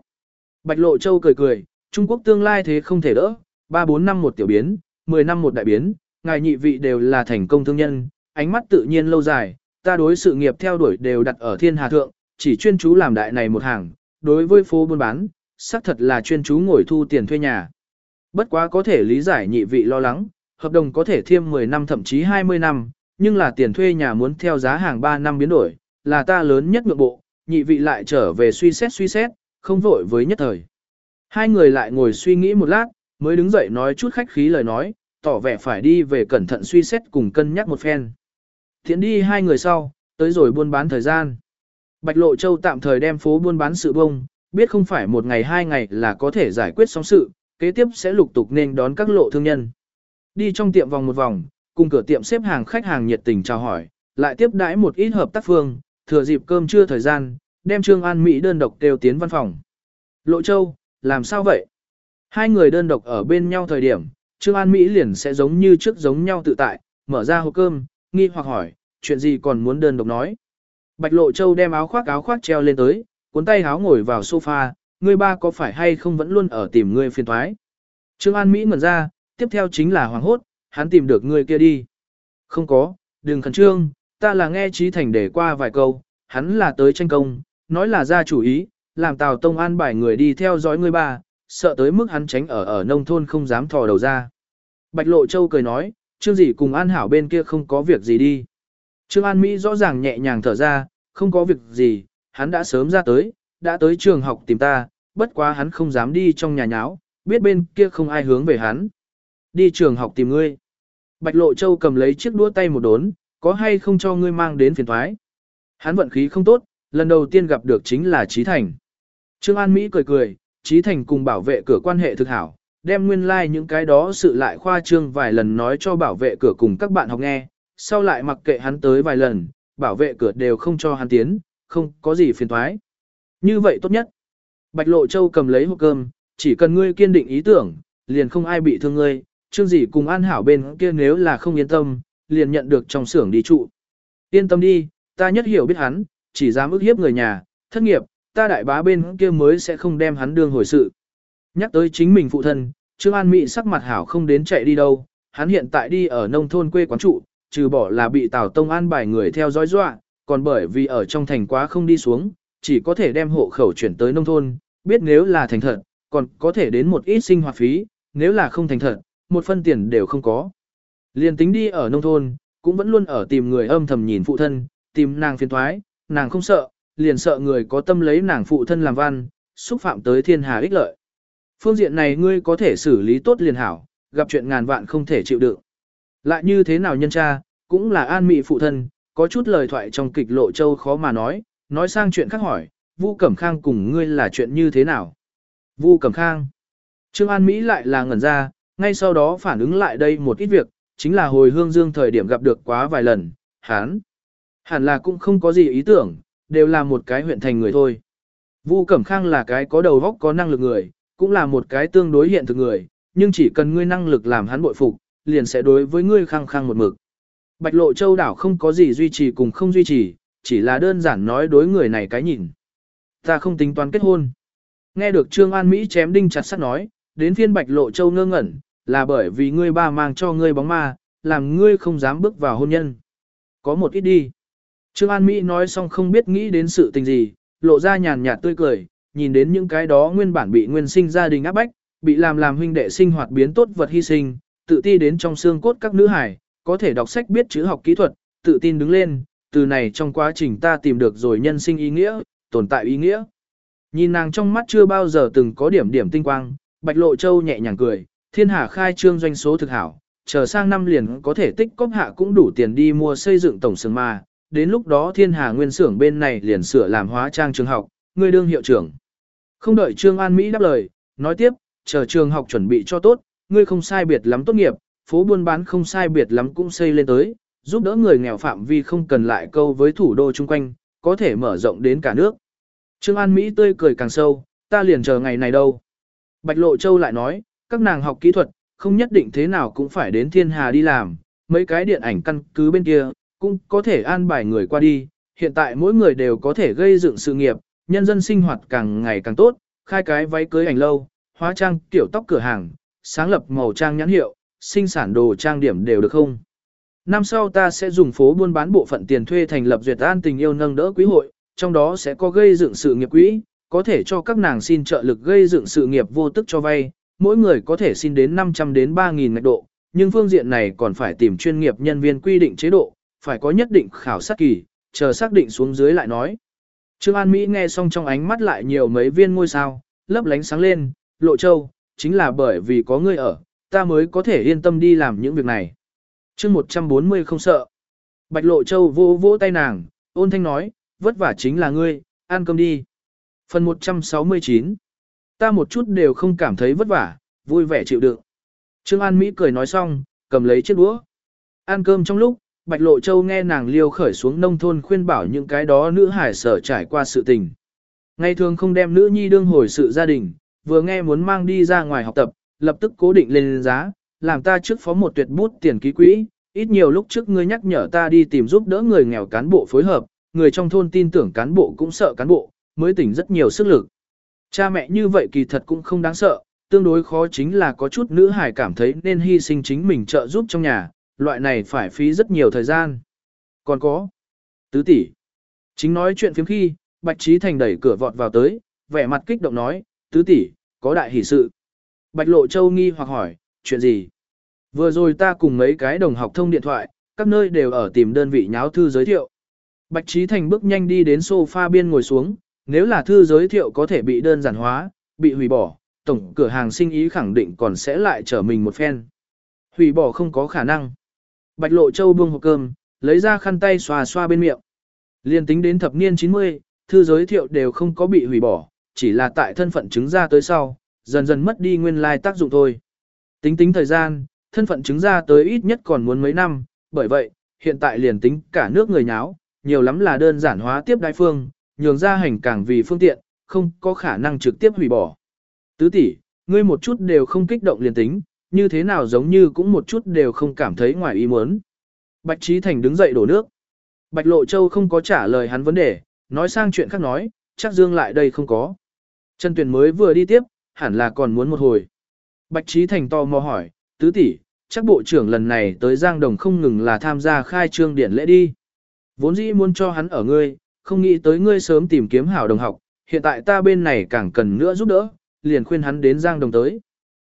Speaker 1: Bạch Lộ Châu cười cười, Trung Quốc tương lai thế không thể đỡ, 3-4 năm một tiểu biến, 10 năm một đại biến, ngài nhị vị đều là thành công thương nhân, ánh mắt tự nhiên lâu dài, ta đối sự nghiệp theo đuổi đều đặt ở thiên hà thượng, chỉ chuyên chú làm đại này một hàng, đối với phố buôn bán, xác thật là chuyên chú ngồi thu tiền thuê nhà. Bất quá có thể lý giải nhị vị lo lắng, hợp đồng có thể thêm 10 năm thậm chí 20 năm, nhưng là tiền thuê nhà muốn theo giá hàng 3 năm biến đổi, là ta lớn nhất ngược bộ, nhị vị lại trở về suy xét suy xét, không vội với nhất thời. Hai người lại ngồi suy nghĩ một lát, mới đứng dậy nói chút khách khí lời nói, tỏ vẻ phải đi về cẩn thận suy xét cùng cân nhắc một phen. Thiện đi hai người sau, tới rồi buôn bán thời gian. Bạch Lộ Châu tạm thời đem phố buôn bán sự bông, biết không phải một ngày hai ngày là có thể giải quyết xong sự, kế tiếp sẽ lục tục nên đón các lộ thương nhân. Đi trong tiệm vòng một vòng, cùng cửa tiệm xếp hàng khách hàng nhiệt tình chào hỏi, lại tiếp đãi một ít hợp tác phương, thừa dịp cơm trưa thời gian, đem Trương An Mỹ đơn độc đều tiến văn phòng. Lộ Châu, làm sao vậy? Hai người đơn độc ở bên nhau thời điểm, Trương An Mỹ liền sẽ giống như trước giống nhau tự tại, mở ra hộp cơm, nghi hoặc hỏi, chuyện gì còn muốn đơn độc nói. Bạch Lộ Châu đem áo khoác áo khoác treo lên tới, cuốn tay áo ngồi vào sofa, người ba có phải hay không vẫn luôn ở tìm người phiền thoái. Trương An Mỹ ngẩn ra, tiếp theo chính là hoàng hốt, hắn tìm được người kia đi. Không có, đừng khẩn trương, ta là nghe Trí Thành để qua vài câu, hắn là tới tranh công, nói là ra chủ ý, làm Tào Tông an bài người đi theo dõi người ba, sợ tới mức hắn tránh ở ở nông thôn không dám thò đầu ra. Bạch Lộ Châu cười nói, Trương gì cùng An Hảo bên kia không có việc gì đi. Trương An Mỹ rõ ràng nhẹ nhàng thở ra, không có việc gì, hắn đã sớm ra tới, đã tới trường học tìm ta, bất quá hắn không dám đi trong nhà nháo, biết bên kia không ai hướng về hắn. Đi trường học tìm ngươi. Bạch Lộ Châu cầm lấy chiếc đũa tay một đốn, có hay không cho ngươi mang đến phiền thoái. Hắn vận khí không tốt, lần đầu tiên gặp được chính là Trí Thành. Trương An Mỹ cười cười, Trí Thành cùng bảo vệ cửa quan hệ thực hảo, đem nguyên lai like những cái đó sự lại khoa trương vài lần nói cho bảo vệ cửa cùng các bạn học nghe, sau lại mặc kệ hắn tới vài lần, bảo vệ cửa đều không cho hắn tiến, không có gì phiền thoái. Như vậy tốt nhất. Bạch Lộ Châu cầm lấy hộp cơm, chỉ cần ngươi kiên định ý tưởng, liền không ai bị thương ngươi, chương gì cùng an hảo bên kia nếu là không yên tâm, liền nhận được trong xưởng đi trụ. Yên tâm đi, ta nhất hiểu biết hắn, chỉ dám ức hiếp người nhà, thất nghiệp, ta đại bá bên kia mới sẽ không đem hắn đương hồi sự. Nhắc tới chính mình phụ thân, Trương An Mỹ sắc mặt hảo không đến chạy đi đâu, hắn hiện tại đi ở nông thôn quê quán trụ, trừ bỏ là bị Tào Tông an bài người theo dõi dọa, còn bởi vì ở trong thành quá không đi xuống, chỉ có thể đem hộ khẩu chuyển tới nông thôn, biết nếu là thành thật, còn có thể đến một ít sinh hoạt phí, nếu là không thành thật, một phân tiền đều không có. Liên tính đi ở nông thôn, cũng vẫn luôn ở tìm người âm thầm nhìn phụ thân, tìm nàng phiền thoái, nàng không sợ, liền sợ người có tâm lấy nàng phụ thân làm văn, xúc phạm tới thiên hà ích lợi. Phương diện này ngươi có thể xử lý tốt liền hảo, gặp chuyện ngàn vạn không thể chịu đựng. Lại như thế nào nhân cha, cũng là an mị phụ thân, có chút lời thoại trong kịch lộ châu khó mà nói, nói sang chuyện khác hỏi, Vu Cẩm Khang cùng ngươi là chuyện như thế nào? Vu Cẩm Khang. Trương An Mỹ lại là ngẩn ra, ngay sau đó phản ứng lại đây một ít việc, chính là hồi hương dương thời điểm gặp được quá vài lần, hán. Hẳn là cũng không có gì ý tưởng, đều là một cái huyện thành người thôi. Vu Cẩm Khang là cái có đầu óc có năng lực người, cũng là một cái tương đối hiện thực người, nhưng chỉ cần ngươi năng lực làm hắn bội phục, liền sẽ đối với ngươi khăng khăng một mực. Bạch Lộ Châu đảo không có gì duy trì cùng không duy trì, chỉ là đơn giản nói đối người này cái nhìn. Ta không tính toán kết hôn. Nghe được Trương An Mỹ chém đinh chặt sắt nói, đến phiên Bạch Lộ Châu ngơ ngẩn, là bởi vì ngươi ba mang cho ngươi bóng ma, làm ngươi không dám bước vào hôn nhân. Có một ít đi. Trương An Mỹ nói xong không biết nghĩ đến sự tình gì, lộ ra nhàn nhạt tươi cười, nhìn đến những cái đó nguyên bản bị nguyên sinh gia đình áp bách, bị làm làm huynh đệ sinh hoạt biến tốt vật hy sinh, tự ti đến trong xương cốt các nữ hải, có thể đọc sách biết chữ học kỹ thuật, tự tin đứng lên, từ này trong quá trình ta tìm được rồi nhân sinh ý nghĩa, tồn tại ý nghĩa. Nhìn nàng trong mắt chưa bao giờ từng có điểm điểm tinh quang, Bạch Lộ Châu nhẹ nhàng cười, thiên hà khai trương doanh số thực hảo, chờ sang năm liền có thể tích cóp hạ cũng đủ tiền đi mua xây dựng tổng xưởng mà, đến lúc đó thiên hà nguyên xưởng bên này liền sửa làm hóa trang trường học, người đương hiệu trưởng. Không đợi Trương An Mỹ đáp lời, nói tiếp, chờ trường học chuẩn bị cho tốt, ngươi không sai biệt lắm tốt nghiệp, phố buôn bán không sai biệt lắm cũng xây lên tới, giúp đỡ người nghèo phạm vi không cần lại câu với thủ đô chung quanh, có thể mở rộng đến cả nước. Trương An Mỹ tươi cười càng sâu, ta liền chờ ngày này đâu. Bạch Lộ Châu lại nói, các nàng học kỹ thuật, không nhất định thế nào cũng phải đến thiên hà đi làm, mấy cái điện ảnh căn cứ bên kia, cũng có thể an bài người qua đi, hiện tại mỗi người đều có thể gây dựng sự nghiệp, nhân dân sinh hoạt càng ngày càng tốt, khai cái váy cưới ảnh lâu, hóa trang tiểu tóc cửa hàng, sáng lập màu trang nhãn hiệu, sinh sản đồ trang điểm đều được không? Năm sau ta sẽ dùng phố buôn bán bộ phận tiền thuê thành lập duyệt an tình yêu nâng đỡ quý hội, trong đó sẽ có gây dựng sự nghiệp quỹ, có thể cho các nàng xin trợ lực gây dựng sự nghiệp vô tức cho vay, mỗi người có thể xin đến 500 đến 3.000 ngạch độ, nhưng phương diện này còn phải tìm chuyên nghiệp nhân viên quy định chế độ, phải có nhất định khảo sát kỳ, chờ xác định xuống dưới lại nói. Trương An Mỹ nghe xong trong ánh mắt lại nhiều mấy viên ngôi sao, lấp lánh sáng lên, lộ châu, chính là bởi vì có ngươi ở, ta mới có thể yên tâm đi làm những việc này. chương 140 không sợ. Bạch lộ châu vô vỗ tay nàng, ôn thanh nói, vất vả chính là ngươi, ăn cơm đi. Phần 169 Ta một chút đều không cảm thấy vất vả, vui vẻ chịu đựng. Trương An Mỹ cười nói xong, cầm lấy chiếc đũa. Ăn cơm trong lúc, Bạch Lộ Châu nghe nàng liêu khởi xuống nông thôn khuyên bảo những cái đó nữ hải sở trải qua sự tình. Ngày thường không đem nữ nhi đương hồi sự gia đình, vừa nghe muốn mang đi ra ngoài học tập, lập tức cố định lên giá, làm ta trước phó một tuyệt bút tiền ký quỹ, ít nhiều lúc trước ngươi nhắc nhở ta đi tìm giúp đỡ người nghèo cán bộ phối hợp, người trong thôn tin tưởng cán bộ cũng sợ cán bộ, mới tỉnh rất nhiều sức lực. Cha mẹ như vậy kỳ thật cũng không đáng sợ, tương đối khó chính là có chút nữ hải cảm thấy nên hy sinh chính mình trợ giúp trong nhà, loại này phải phí rất nhiều thời gian. Còn có, tứ tỷ. Chính nói chuyện phiếm khi, Bạch Trí Thành đẩy cửa vọt vào tới, vẻ mặt kích động nói, tứ tỷ, có đại hỷ sự. Bạch Lộ Châu nghi hoặc hỏi, chuyện gì? Vừa rồi ta cùng mấy cái đồng học thông điện thoại, các nơi đều ở tìm đơn vị nháo thư giới thiệu. Bạch Trí Thành bước nhanh đi đến sofa biên ngồi xuống, nếu là thư giới thiệu có thể bị đơn giản hóa, bị hủy bỏ, tổng cửa hàng sinh ý khẳng định còn sẽ lại trở mình một phen. Hủy bỏ không có khả năng. Bạch Lộ Châu buông hộp cơm, lấy ra khăn tay xoa xoa bên miệng. Liên tính đến thập niên 90, thư giới thiệu đều không có bị hủy bỏ, chỉ là tại thân phận chứng ra tới sau, dần dần mất đi nguyên lai tác dụng thôi. Tính tính thời gian, thân phận chứng ra tới ít nhất còn muốn mấy năm, bởi vậy, hiện tại liền tính cả nước người nháo, nhiều lắm là đơn giản hóa tiếp đái phương, nhường ra hành càng vì phương tiện, không có khả năng trực tiếp hủy bỏ. Tứ tỷ, ngươi một chút đều không kích động liền tính, như thế nào giống như cũng một chút đều không cảm thấy ngoài ý muốn. Bạch Trí Thành đứng dậy đổ nước. Bạch Lộ Châu không có trả lời hắn vấn đề, nói sang chuyện khác nói, chắc Dương lại đây không có. Trần Tuyền mới vừa đi tiếp, hẳn là còn muốn một hồi. Bạch Trí Thành to mò hỏi, tứ tỷ, chắc bộ trưởng lần này tới Giang Đồng không ngừng là tham gia khai trương điển lễ đi. Vốn dĩ muốn cho hắn ở ngươi, không nghĩ tới ngươi sớm tìm kiếm hảo đồng học, hiện tại ta bên này càng cần nữa giúp đỡ, liền khuyên hắn đến Giang Đồng tới.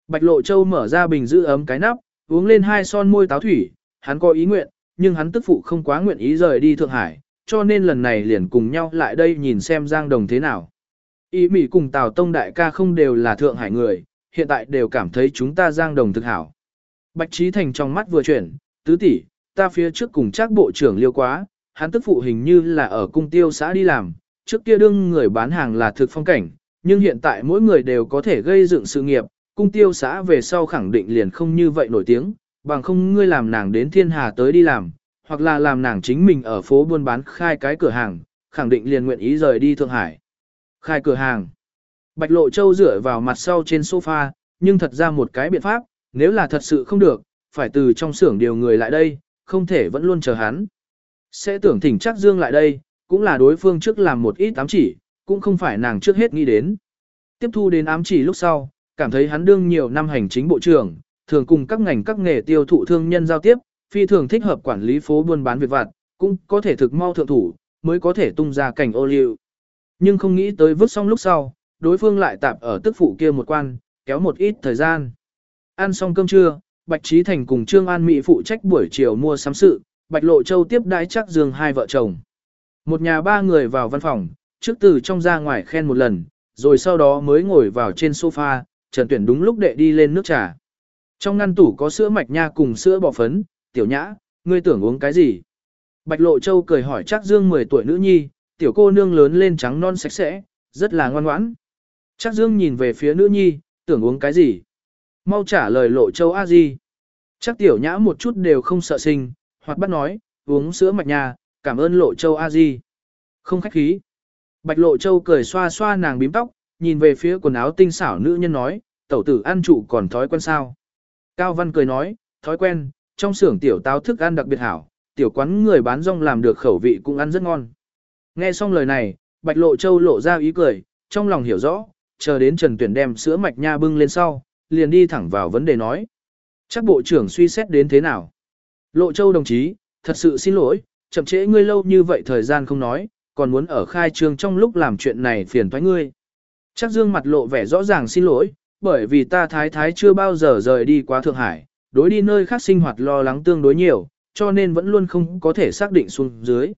Speaker 1: Bạch Lộ Châu mở ra bình giữ ấm cái nắp, uống lên hai son môi táo thủy, hắn có ý nguyện, nhưng hắn tức phụ không quá nguyện ý rời đi Thượng Hải, cho nên lần này liền cùng nhau lại đây nhìn xem Giang Đồng thế nào. Ý Mỹ cùng Tào Tông đại ca không đều là Thượng Hải người, hiện tại đều cảm thấy chúng ta Giang Đồng thực hảo. Bạch Trí Thành trong mắt vừa chuyển, tứ tỷ, ta phía trước cùng chắc bộ trưởng liêu quá, hắn tức phụ hình như là ở cung tiêu xã đi làm, trước kia đương người bán hàng là thực phong cảnh, nhưng hiện tại mỗi người đều có thể gây dựng sự nghiệp, cung tiêu xã về sau khẳng định liền không như vậy nổi tiếng, bằng không ngươi làm nàng đến thiên hà tới đi làm, hoặc là làm nàng chính mình ở phố buôn bán khai cái cửa hàng, khẳng định liền nguyện ý rời đi Thượng Hải. Khai cửa hàng. Bạch Lộ Châu dựa vào mặt sau trên sofa, nhưng thật ra một cái biện pháp, nếu là thật sự không được, phải từ trong xưởng điều người lại đây, không thể vẫn luôn chờ hắn. Sẽ tưởng thỉnh chắc Dương lại đây, cũng là đối phương trước làm một ít ám chỉ, cũng không phải nàng trước hết nghĩ đến. Tiếp thu đến ám chỉ lúc sau, cảm thấy hắn đương nhiều năm hành chính bộ trưởng, thường cùng các ngành các nghề tiêu thụ thương nhân giao tiếp, phi thường thích hợp quản lý phố buôn bán việc vặt, cũng có thể thực mau thượng thủ, mới có thể tung ra cảnh ô liu. Nhưng không nghĩ tới vứt xong lúc sau, đối phương lại tạp ở tức phụ kia một quan, kéo một ít thời gian. Ăn xong cơm trưa, Bạch Trí Thành cùng Trương An Mỹ phụ trách buổi chiều mua sắm sự, Bạch Lộ Châu tiếp đãi chắc dương hai vợ chồng. Một nhà ba người vào văn phòng, trước từ trong ra ngoài khen một lần, rồi sau đó mới ngồi vào trên sofa, Trần Tuyển đúng lúc đệ đi lên nước trà. Trong ngăn tủ có sữa mạch nha cùng sữa bò phấn, tiểu nhã, ngươi tưởng uống cái gì? Bạch Lộ Châu cười hỏi Trác Dương 10 tuổi nữ nhi, tiểu cô nương lớn lên trắng non sạch sẽ, rất là ngoan ngoãn. Trác Dương nhìn về phía nữ nhi, tưởng uống cái gì? Mau trả lời Lộ Châu a gì? Trác tiểu nhã một chút đều không sợ sinh, hoặc bắt nói, uống sữa mạch nha, cảm ơn Lộ Châu a gì, Không khách khí. Bạch Lộ Châu cười xoa xoa nàng bím tóc, nhìn về phía quần áo tinh xảo nữ nhân nói, tẩu tử ăn trụ còn thói quen sao. Cao Văn cười nói, thói quen, trong xưởng tiểu táo thức ăn đặc biệt hảo, tiểu quán người bán rong làm được khẩu vị cũng ăn rất ngon. Nghe xong lời này, Bạch Lộ Châu lộ ra ý cười, trong lòng hiểu rõ, chờ đến Trần Tuyển đem sữa mạch nha bưng lên sau, liền đi thẳng vào vấn đề nói. Chắc bộ trưởng suy xét đến thế nào? Lộ Châu đồng chí, thật sự xin lỗi, chậm trễ ngươi lâu như vậy thời gian không nói, còn muốn ở khai trương trong lúc làm chuyện này phiền thoái ngươi. Chắc dương mặt lộ vẻ rõ ràng xin lỗi, bởi vì ta thái thái chưa bao giờ rời đi quá Thượng Hải, đối đi nơi khác sinh hoạt lo lắng tương đối nhiều, cho nên vẫn luôn không có thể xác định xuống dưới.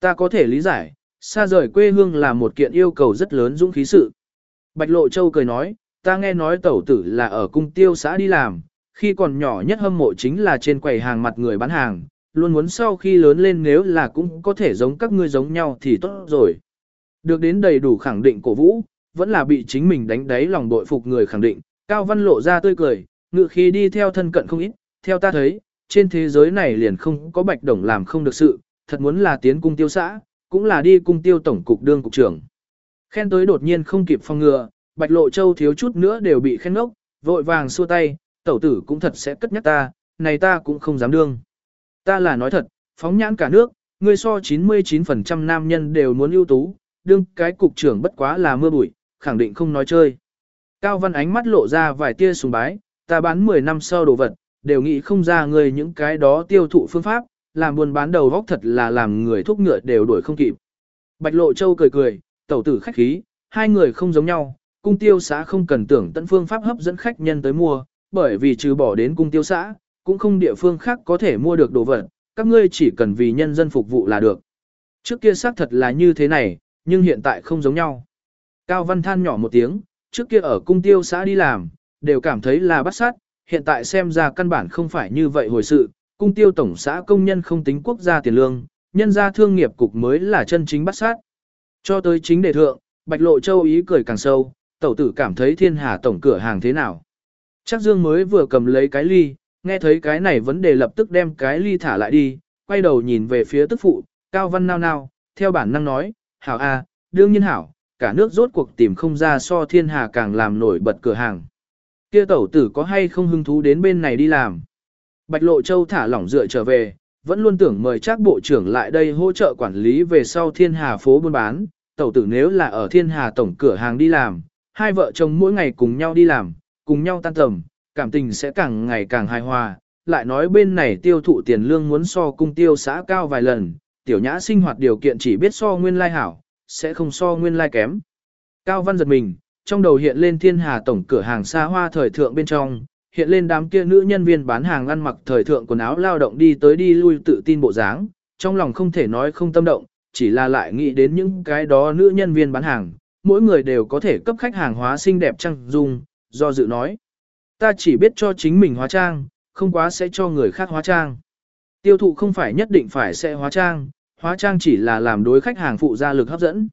Speaker 1: Ta có thể lý giải, xa rời quê hương là một kiện yêu cầu rất lớn dũng khí sự. Bạch Lộ Châu cười nói, ta nghe nói tẩu tử là ở cung tiêu xã đi làm, khi còn nhỏ nhất hâm mộ chính là trên quầy hàng mặt người bán hàng, luôn muốn sau khi lớn lên nếu là cũng có thể giống các ngươi giống nhau thì tốt rồi. Được đến đầy đủ khẳng định cổ vũ, vẫn là bị chính mình đánh đáy lòng bội phục người khẳng định, Cao Văn lộ ra tươi cười, ngự khí đi theo thân cận không ít, theo ta thấy, trên thế giới này liền không có bạch đồng làm không được sự, thật muốn là tiến cung tiêu xã, cũng là đi cung tiêu tổng cục đương cục trưởng. Khen tới đột nhiên không kịp phòng ngừa, bạch lộ châu thiếu chút nữa đều bị khen ngốc, vội vàng xua tay, tẩu tử cũng thật sẽ cất nhắc ta, này ta cũng không dám đương. Ta là nói thật, phóng nhãn cả nước, người so 99% nam nhân đều muốn ưu tú, đương cái cục trưởng bất quá là mưa bụi, khẳng định không nói chơi. Cao Văn ánh mắt lộ ra vài tia sùng bái, ta bán 10 năm sau đồ vật, đều nghĩ không ra người những cái đó tiêu thụ phương pháp, làm buôn bán đầu góc thật là làm người thúc ngựa đều đuổi không kịp. Bạch Lộ Châu cười cười, tẩu tử khách khí, hai người không giống nhau, cung tiêu xã không cần tưởng tận phương pháp hấp dẫn khách nhân tới mua, bởi vì trừ bỏ đến cung tiêu xã, cũng không địa phương khác có thể mua được đồ vật, các ngươi chỉ cần vì nhân dân phục vụ là được. Trước kia xác thật là như thế này, nhưng hiện tại không giống nhau. Cao Văn than nhỏ một tiếng, trước kia ở cung tiêu xã đi làm, đều cảm thấy là bắt sát, hiện tại xem ra căn bản không phải như vậy hồi sự, cung tiêu tổng xã công nhân không tính quốc gia tiền lương, nhân gia thương nghiệp cục mới là chân chính bắt sát. Cho tới chính đề thượng, Bạch Lộ Châu ý cười càng sâu, tẩu tử cảm thấy thiên hà tổng cửa hàng thế nào. Chắc Dương mới vừa cầm lấy cái ly, nghe thấy cái này vấn đề lập tức đem cái ly thả lại đi, quay đầu nhìn về phía tức phụ, Cao Văn nao nao, theo bản năng nói, hảo a, đương nhiên hảo, cả nước rốt cuộc tìm không ra so thiên hà càng làm nổi bật cửa hàng. Kia tẩu tử có hay không hứng thú đến bên này đi làm. Bạch Lộ Châu thả lỏng dựa trở về, vẫn luôn tưởng mời chắc bộ trưởng lại đây hỗ trợ quản lý về sau thiên hà phố buôn bán, tẩu tử nếu là ở thiên hà tổng cửa hàng đi làm, hai vợ chồng mỗi ngày cùng nhau đi làm, cùng nhau tan tầm, cảm tình sẽ càng ngày càng hài hòa, lại nói bên này tiêu thụ tiền lương muốn so cung tiêu xã cao vài lần, tiểu nhã sinh hoạt điều kiện chỉ biết so nguyên lai hảo, sẽ không so nguyên lai kém. Cao văn giật mình, trong đầu hiện lên thiên hà tổng cửa hàng xa hoa thời thượng bên trong, hiện lên đám kia nữ nhân viên bán hàng ăn mặc thời thượng quần áo lao động đi tới đi lui tự tin bộ dáng, trong lòng không thể nói không tâm động, chỉ là lại nghĩ đến những cái đó nữ nhân viên bán hàng, mỗi người đều có thể cấp khách hàng hóa xinh đẹp trang dung, do dự nói. Ta chỉ biết cho chính mình hóa trang, không quá sẽ cho người khác hóa trang. Tiêu thụ không phải nhất định phải sẽ hóa trang, hóa trang chỉ là làm đối khách hàng phụ gia lực hấp dẫn.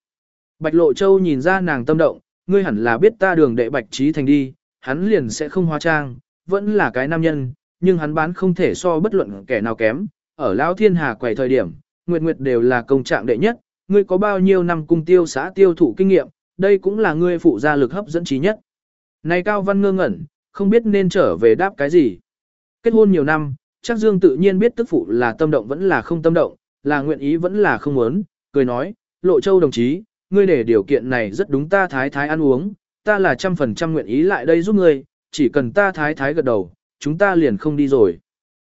Speaker 1: Bạch Lộ Châu nhìn ra nàng tâm động, ngươi hẳn là biết ta đường đệ Bạch Trí Thành đi, hắn liền sẽ không hóa trang, vẫn là cái nam nhân, nhưng hắn bán không thể so bất luận kẻ nào kém. Ở Lão Thiên Hà quầy thời điểm, Nguyệt Nguyệt đều là công trạng đệ nhất, ngươi có bao nhiêu năm cung tiêu xã tiêu thụ kinh nghiệm, đây cũng là ngươi phụ gia lực hấp dẫn trí nhất. Này Cao Văn ngơ ngẩn, không biết nên trở về đáp cái gì. Kết hôn nhiều năm, chắc Dương tự nhiên biết tức phụ là tâm động vẫn là không tâm động, là nguyện ý vẫn là không muốn, cười nói, Lộ Châu đồng chí, ngươi để điều kiện này rất đúng ta thái thái ăn uống, ta là trăm phần trăm nguyện ý lại đây giúp ngươi, chỉ cần ta thái thái gật đầu, chúng ta liền không đi rồi.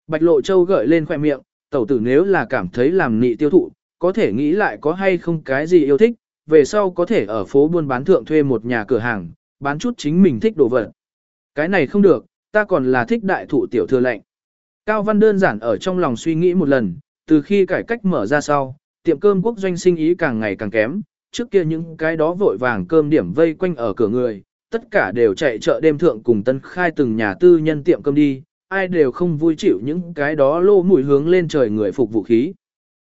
Speaker 1: Bạch Lộ Châu gợi lên khoẻ miệng, tẩu tử nếu là cảm thấy làm nị tiêu thụ, có thể nghĩ lại có hay không cái gì yêu thích, về sau có thể ở phố buôn bán thượng thuê một nhà cửa hàng, bán chút chính mình thích đồ vật. Cái này không được, ta còn là thích đại thụ tiểu thừa lệnh. Cao Văn đơn giản ở trong lòng suy nghĩ một lần, từ khi cải cách mở ra sau, tiệm cơm quốc doanh sinh ý càng ngày càng kém, trước kia những cái đó vội vàng cơm điểm vây quanh ở cửa người, tất cả đều chạy chợ đêm thượng cùng tân khai từng nhà tư nhân tiệm cơm đi, ai đều không vui chịu những cái đó lô mùi hướng lên trời người phục vụ khí.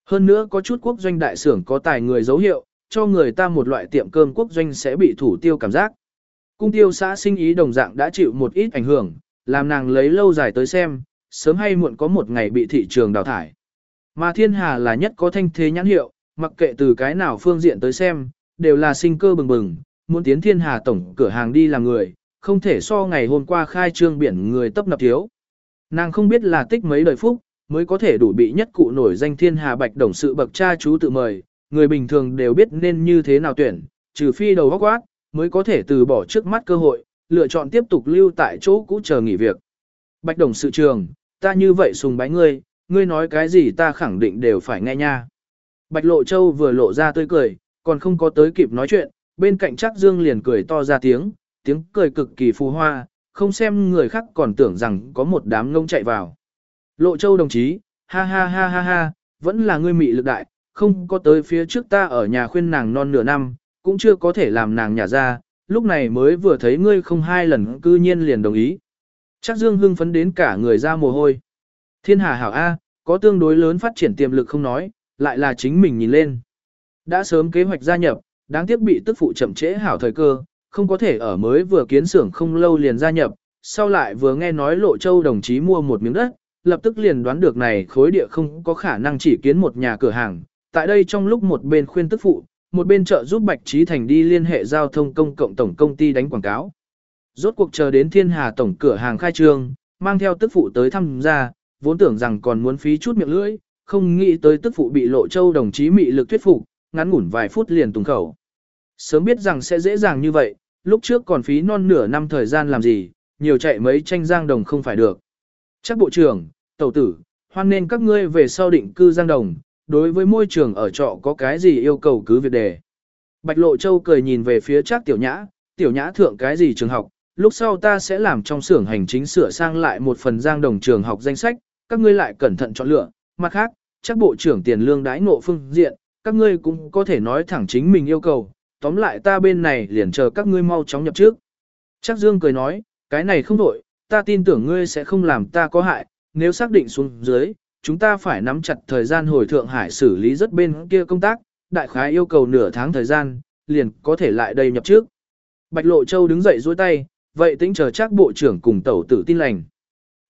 Speaker 1: Hơn nữa có chút quốc doanh đại xưởng có tài người dấu hiệu, cho người ta một loại tiệm cơm quốc doanh sẽ bị thủ tiêu cảm giác. Cung tiêu xã sinh ý đồng dạng đã chịu một ít ảnh hưởng, làm nàng lấy lâu dài tới xem, sớm hay muộn có một ngày bị thị trường đào thải. Mà thiên hà là nhất có thanh thế nhãn hiệu, mặc kệ từ cái nào phương diện tới xem, đều là sinh cơ bừng bừng, muốn tiến thiên hà tổng cửa hàng đi làm người, không thể so ngày hôm qua khai trương biển người tấp nập thiếu. Nàng không biết là tích mấy đời phúc, mới có thể đủ bị nhất cụ nổi danh thiên hà bạch đồng sự bậc cha chú tự mời, người bình thường đều biết nên như thế nào tuyển, trừ phi đầu góc quát, mới có thể từ bỏ trước mắt cơ hội, lựa chọn tiếp tục lưu tại chỗ cũ chờ nghỉ việc. Bạch đồng sự trường, ta như vậy sùng bái ngươi, ngươi nói cái gì ta khẳng định đều phải nghe nha. Bạch Lộ Châu vừa lộ ra tươi cười, còn không có tới kịp nói chuyện, bên cạnh chắc Dương liền cười to ra tiếng, tiếng cười cực kỳ phù hoa, không xem người khác còn tưởng rằng có một đám ngông chạy vào. Lộ Châu đồng chí, ha ha ha ha ha, vẫn là ngươi mị lực đại, không có tới phía trước ta ở nhà khuyên nàng non nửa năm, cũng chưa có thể làm nàng nhả ra, lúc này mới vừa thấy ngươi không hai lần cư nhiên liền đồng ý. Chắc Dương hưng phấn đến cả người ra mồ hôi. Thiên hà hảo A, có tương đối lớn phát triển tiềm lực không nói, lại là chính mình nhìn lên. Đã sớm kế hoạch gia nhập, đáng tiếc bị tức phụ chậm trễ hảo thời cơ, không có thể ở mới vừa kiến xưởng không lâu liền gia nhập, sau lại vừa nghe nói Lộ Châu đồng chí mua một miếng đất, lập tức liền đoán được này khối địa không có khả năng chỉ kiến một nhà cửa hàng. Tại đây trong lúc một bên khuyên tức phụ, một bên trợ giúp Bạch Trí Thành đi liên hệ giao thông công cộng tổng công ty đánh quảng cáo. Rốt cuộc chờ đến Thiên Hà tổng cửa hàng khai trương, mang theo tức phụ tới thăm gia, vốn tưởng rằng còn muốn phí chút miệng lưỡi, không nghĩ tới tức phụ bị Lộ Châu đồng chí mị lực thuyết phục, ngắn ngủn vài phút liền tùng khẩu. Sớm biết rằng sẽ dễ dàng như vậy, lúc trước còn phí non nửa năm thời gian làm gì, nhiều chạy mấy tranh giang đồng không phải được. Chắc bộ trưởng, tẩu tử, hoan nên các ngươi về sau định cư giang đồng, đối với môi trường ở trọ có cái gì yêu cầu cứ việc đề. Bạch Lộ Châu cười nhìn về phía chắc tiểu nhã, tiểu nhã thượng cái gì trường học, lúc sau ta sẽ làm trong xưởng hành chính sửa sang lại một phần giang đồng trường học danh sách, các ngươi lại cẩn thận chọn lựa, mặt khác, chắc bộ trưởng tiền lương đãi ngộ phương diện, các ngươi cũng có thể nói thẳng chính mình yêu cầu, tóm lại ta bên này liền chờ các ngươi mau chóng nhập trước. Chắc Dương cười nói, cái này không đổi, ta tin tưởng ngươi sẽ không làm ta có hại, nếu xác định xuống dưới, chúng ta phải nắm chặt thời gian hồi Thượng Hải xử lý rất bên kia công tác, đại khái yêu cầu nửa tháng thời gian, liền có thể lại đây nhập trước. Bạch Lộ Châu đứng dậy duỗi tay, vậy tính chờ chắc bộ trưởng cùng tẩu tử tin lành.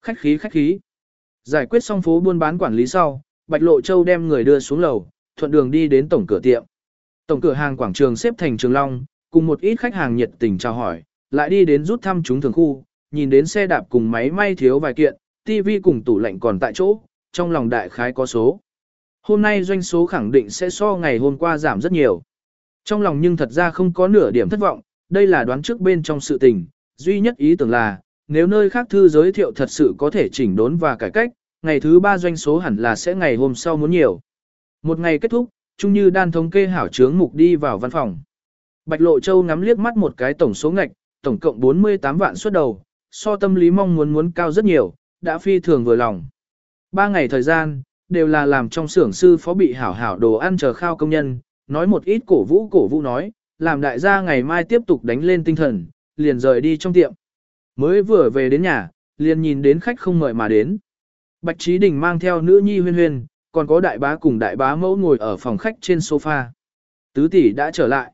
Speaker 1: Khách khí khách khí. Giải quyết xong phố buôn bán quản lý sau, Bạch Lộ Châu đem người đưa xuống lầu, thuận đường đi đến tổng cửa tiệm. Tổng cửa hàng quảng trường xếp thành trường long, cùng một ít khách hàng nhiệt tình chào hỏi, lại đi đến rút thăm chúng thường khu, nhìn đến xe đạp cùng máy may thiếu vài kiện, tivi cùng tủ lạnh còn tại chỗ, trong lòng đại khái có số. Hôm nay doanh số khẳng định sẽ so ngày hôm qua giảm rất nhiều. Trong lòng nhưng thật ra không có nửa điểm thất vọng, đây là đoán trước bên trong sự tình, duy nhất ý tưởng là, nếu nơi khác thư giới thiệu thật sự có thể chỉnh đốn và cải cách, ngày thứ ba doanh số hẳn là sẽ ngày hôm sau muốn nhiều. Một ngày kết thúc, chung như đan thống kê hảo chướng mục đi vào văn phòng. Bạch Lộ Châu ngắm liếc mắt một cái tổng số ngạch, tổng cộng 48 vạn xuất đầu, so tâm lý mong muốn muốn cao rất nhiều, đã phi thường vừa lòng. Ba ngày thời gian, đều là làm trong xưởng sư phó bị hảo hảo đồ ăn chờ khao công nhân, nói một ít cổ vũ cổ vũ nói, làm đại gia ngày mai tiếp tục đánh lên tinh thần, liền rời đi trong tiệm. Mới vừa về đến nhà, liền nhìn đến khách không mời mà đến. Bạch Trí Đình mang theo nữ nhi huyên huyên, còn có đại bá cùng đại bá mẫu ngồi ở phòng khách trên sofa. Tứ tỷ đã trở lại.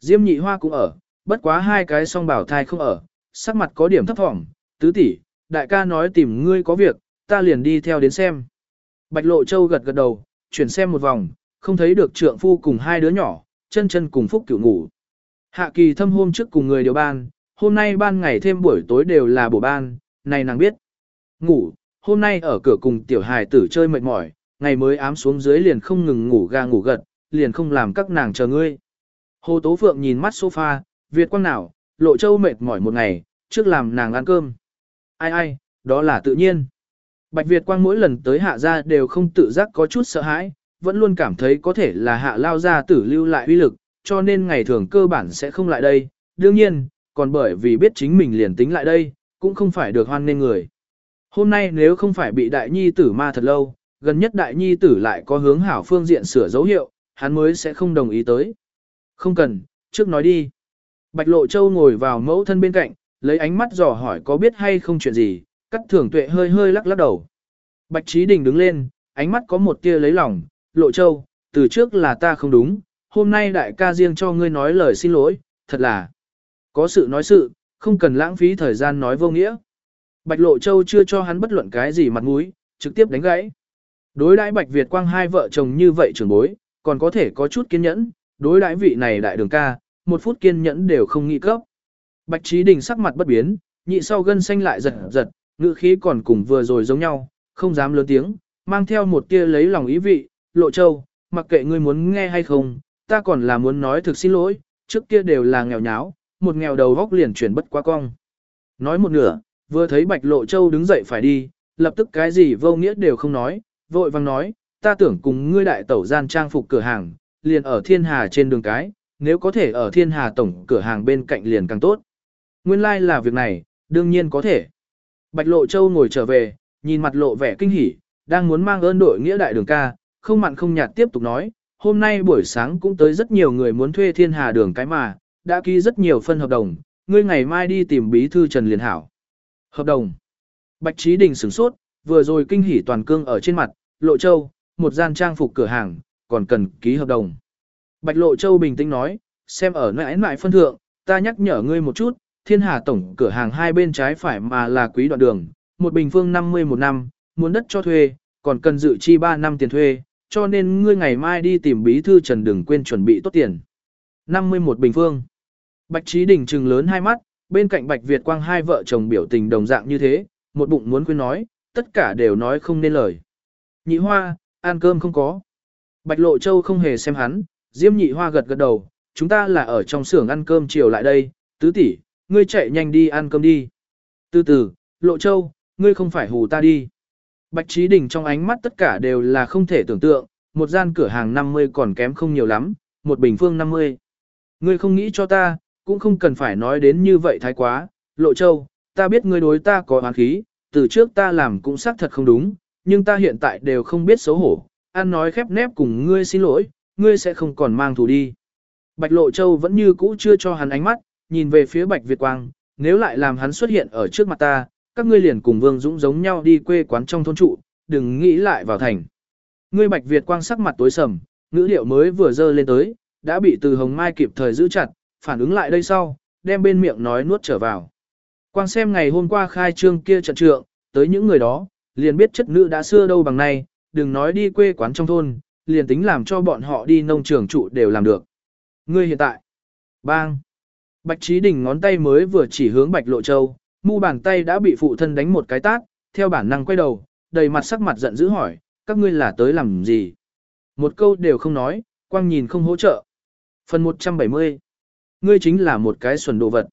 Speaker 1: Diêm nhị hoa cũng ở, bất quá hai cái song bảo thai không ở, sắc mặt có điểm thấp thỏm. Tứ tỷ, đại ca nói tìm ngươi có việc, ta liền đi theo đến xem. Bạch Lộ Châu gật gật đầu, chuyển xem một vòng, không thấy được trượng phu cùng hai đứa nhỏ, chân chân cùng phúc cửu ngủ. Hạ kỳ thâm hôm trước cùng người điều ban, hôm nay ban ngày thêm buổi tối đều là bổ ban, này nàng biết. Ngủ, hôm nay ở cửa cùng tiểu hài tử chơi mệt mỏi, ngày mới ám xuống dưới liền không ngừng ngủ ga ngủ gật, liền không làm các nàng chờ ngươi. Hồ Tố Phượng nhìn mắt sofa, Việt quang nào, lộ châu mệt mỏi một ngày, trước làm nàng ăn cơm. Ai ai, đó là tự nhiên. Bạch Việt quang mỗi lần tới hạ gia đều không tự giác có chút sợ hãi, vẫn luôn cảm thấy có thể là hạ lao gia tử lưu lại uy lực, cho nên ngày thường cơ bản sẽ không lại đây. Đương nhiên, còn bởi vì biết chính mình liền tính lại đây, cũng không phải được hoan nên người. Hôm nay nếu không phải bị đại nhi tử ma thật lâu, gần nhất đại nhi tử lại có hướng hảo phương diện sửa dấu hiệu, hắn mới sẽ không đồng ý tới. Không cần, trước nói đi. Bạch Lộ Châu ngồi vào mẫu thân bên cạnh, lấy ánh mắt dò hỏi có biết hay không chuyện gì, cắt thường tuệ hơi hơi lắc lắc đầu. Bạch Trí Đình đứng lên, ánh mắt có một tia lấy lòng, Lộ Châu, từ trước là ta không đúng, hôm nay đại ca riêng cho ngươi nói lời xin lỗi, thật là có sự nói sự, không cần lãng phí thời gian nói vô nghĩa. Bạch Lộ Châu chưa cho hắn bất luận cái gì mặt mũi, trực tiếp đánh gãy. Đối đãi Bạch Việt Quang hai vợ chồng như vậy trưởng bối, còn có thể có chút kiên nhẫn, đối đãi vị này đại đường ca, một phút kiên nhẫn đều không nghĩ cấp. Bạch Trí Đình sắc mặt bất biến, nhị sau gân xanh lại giật giật, ngữ khí còn cùng vừa rồi giống nhau, không dám lớn tiếng, mang theo một tia lấy lòng ý vị, Lộ Châu, mặc kệ ngươi muốn nghe hay không, ta còn là muốn nói thực xin lỗi, trước kia đều là nghèo nháo, một nghèo đầu góc liền chuyển bất quá cong. Nói một nửa, vừa thấy Bạch Lộ Châu đứng dậy phải đi, lập tức cái gì vô nghĩa đều không nói, vội vang nói, ta tưởng cùng ngươi đại tẩu gian trang phục cửa hàng, liền ở thiên hà trên đường cái, nếu có thể ở thiên hà tổng cửa hàng bên cạnh liền càng tốt. Nguyên lai like là việc này, đương nhiên có thể. Bạch Lộ Châu ngồi trở về, nhìn mặt lộ vẻ kinh hỉ, đang muốn mang ơn đội nghĩa đại đường ca, không mặn không nhạt tiếp tục nói, hôm nay buổi sáng cũng tới rất nhiều người muốn thuê thiên hà đường cái mà, đã ký rất nhiều phân hợp đồng, ngươi ngày mai đi tìm bí thư Trần Liên Hảo. Hợp đồng. Bạch Trí Đình sửng sốt, vừa rồi kinh hỉ toàn cương ở trên mặt, Lộ Châu, một gian trang phục cửa hàng, còn cần ký hợp đồng. Bạch Lộ Châu bình tĩnh nói, xem ở nãi nãi phân thượng, ta nhắc nhở ngươi một chút, thiên hà tổng cửa hàng hai bên trái phải mà là quý đoạn đường, một bình phương 50 một năm, muốn đất cho thuê, còn cần dự chi 3 năm tiền thuê, cho nên ngươi ngày mai đi tìm bí thư Trần đừng quên chuẩn bị tốt tiền. 51 bình phương. Bạch Trí Đình trừng lớn hai mắt, bên cạnh Bạch Việt Quang hai vợ chồng biểu tình đồng dạng như thế, một bụng muốn khuyên nói, tất cả đều nói không nên lời. Nhị Hoa, ăn cơm không có. Bạch Lộ Châu không hề xem hắn, Diêm Nhị Hoa gật gật đầu, chúng ta là ở trong xưởng ăn cơm chiều lại đây, tứ tỷ, ngươi chạy nhanh đi ăn cơm đi. Từ từ, Lộ Châu, ngươi không phải hù ta đi. Bạch Trí Đình trong ánh mắt tất cả đều là không thể tưởng tượng, một gian cửa hàng 50 còn kém không nhiều lắm, một bình phương 50. Ngươi không nghĩ cho ta, cũng không cần phải nói đến như vậy thái quá, Lộ Châu, ta biết ngươi đối ta có oán khí, từ trước ta làm cũng xác thật không đúng, nhưng ta hiện tại đều không biết xấu hổ, ăn nói khép nép cùng ngươi xin lỗi, ngươi sẽ không còn mang thù đi. Bạch Lộ Châu vẫn như cũ chưa cho hắn ánh mắt, nhìn về phía Bạch Việt Quang, nếu lại làm hắn xuất hiện ở trước mặt ta, các ngươi liền cùng Vương Dũng giống nhau đi quê quán trong thôn trụ, đừng nghĩ lại vào thành. Ngươi Bạch Việt Quang sắc mặt tối sầm, ngữ điệu mới vừa dơ lên tới, đã bị từ Hồng Mai kịp thời giữ chặt, phản ứng lại đây sau, đem bên miệng nói nuốt trở vào. Quang xem ngày hôm qua khai trương kia trận trượng, tới những người đó, liền biết chất nữ đã xưa đâu bằng nay, đừng nói đi quê quán trong thôn, liền tính làm cho bọn họ đi nông trường trụ đều làm được. Ngươi hiện tại, bang, Bạch Trí Đình ngón tay mới vừa chỉ hướng Bạch Lộ Châu, mu bàn tay đã bị phụ thân đánh một cái tát, theo bản năng quay đầu, đầy mặt sắc mặt giận dữ hỏi, các ngươi là tới làm gì? Một câu đều không nói, quang nhìn không hỗ trợ. Phần 170 Ngươi chính là một cái xuẩn đồ vật.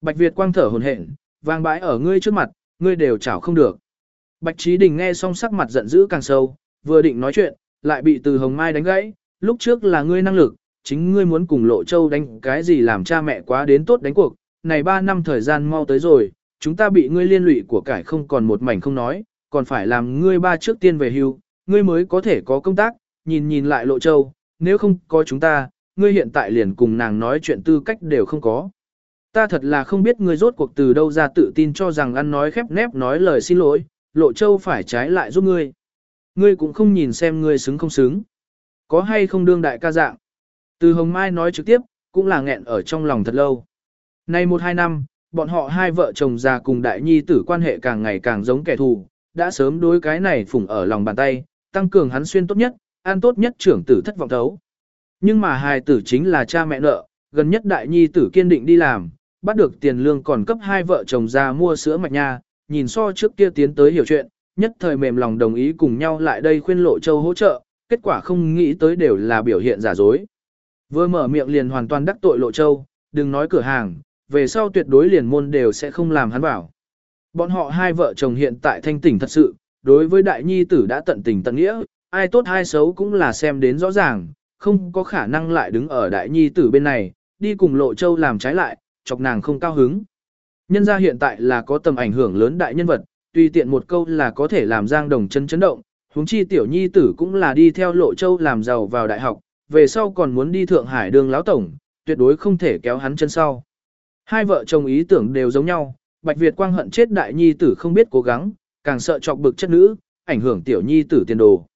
Speaker 1: Bạch Việt quang thở hồn hển, vang bãi ở ngươi trước mặt, ngươi đều chảo không được. Bạch Trí Đình nghe xong sắc mặt giận dữ càng sâu, vừa định nói chuyện, lại bị từ Hồng Mai đánh gãy, lúc trước là ngươi năng lực, chính ngươi muốn cùng Lộ Châu đánh cái gì làm cha mẹ quá đến tốt đánh cuộc, này 3 năm thời gian mau tới rồi, chúng ta bị ngươi liên lụy của cải không còn một mảnh không nói, còn phải làm ngươi ba trước tiên về hưu, ngươi mới có thể có công tác, nhìn nhìn lại Lộ Châu, nếu không có chúng ta, ngươi hiện tại liền cùng nàng nói chuyện tư cách đều không có. Ta thật là không biết ngươi rốt cuộc từ đâu ra tự tin cho rằng ăn nói khép nép nói lời xin lỗi, Lộ Châu phải trái lại giúp ngươi. Ngươi cũng không nhìn xem ngươi xứng không xứng. Có hay không đương đại ca dạng. Từ Hồng Mai nói trực tiếp, cũng là nghẹn ở trong lòng thật lâu. Nay một hai năm, bọn họ hai vợ chồng già cùng đại nhi tử quan hệ càng ngày càng giống kẻ thù, đã sớm đối cái này phủng ở lòng bàn tay, tăng cường hắn xuyên tốt nhất, an tốt nhất trưởng tử thất vọng thấu. Nhưng mà hài tử chính là cha mẹ nợ, gần nhất đại nhi tử kiên định đi làm, bắt được tiền lương còn cấp hai vợ chồng ra mua sữa mạch nha, nhìn so trước kia tiến tới hiểu chuyện, nhất thời mềm lòng đồng ý cùng nhau lại đây khuyên lộ châu hỗ trợ, kết quả không nghĩ tới đều là biểu hiện giả dối. Vừa mở miệng liền hoàn toàn đắc tội lộ châu, đừng nói cửa hàng, về sau tuyệt đối liền môn đều sẽ không làm hắn bảo. Bọn họ hai vợ chồng hiện tại thanh tỉnh thật sự, đối với đại nhi tử đã tận tình tận nghĩa, ai tốt ai xấu cũng là xem đến rõ ràng, không có khả năng lại đứng ở đại nhi tử bên này, đi cùng lộ châu làm trái lại, chọc nàng không cao hứng. Nhân gia hiện tại là có tầm ảnh hưởng lớn đại nhân vật, tùy tiện một câu là có thể làm giang đồng chân chấn động, huống chi tiểu nhi tử cũng là đi theo lộ châu làm giàu vào đại học, về sau còn muốn đi Thượng Hải đường lão tổng, tuyệt đối không thể kéo hắn chân sau. Hai vợ chồng ý tưởng đều giống nhau, Bạch Việt quang hận chết đại nhi tử không biết cố gắng, càng sợ chọc bực chất nữ, ảnh hưởng tiểu nhi tử tiền đồ.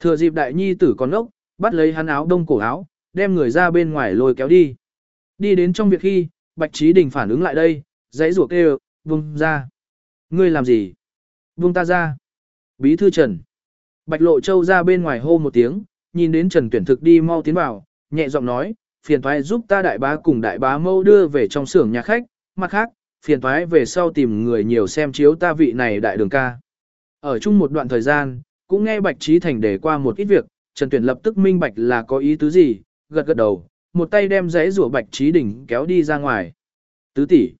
Speaker 1: Thừa dịp đại nhi tử còn ốc, bắt lấy hắn áo đông cổ áo, đem người ra bên ngoài lôi kéo đi. Đi đến trong việc khi, Bạch Trí Đình phản ứng lại đây, dãy ruột kêu, vung ra. Ngươi làm gì? Vung ta ra. Bí thư Trần. Bạch Lộ Châu ra bên ngoài hô một tiếng, nhìn đến Trần Tuyển Thực đi mau tiến vào, nhẹ giọng nói, phiền thoái giúp ta đại bá cùng đại bá mâu đưa về trong xưởng nhà khách, mặt khác, phiền thoái về sau tìm người nhiều xem chiếu ta vị này đại đường ca. Ở chung một đoạn thời gian, cũng nghe Bạch Trí Thành để qua một ít việc, Trần Tuyển lập tức minh bạch là có ý tứ gì, gật gật đầu, một tay đem giấy rùa Bạch Trí Đỉnh kéo đi ra ngoài. Tứ tỷ,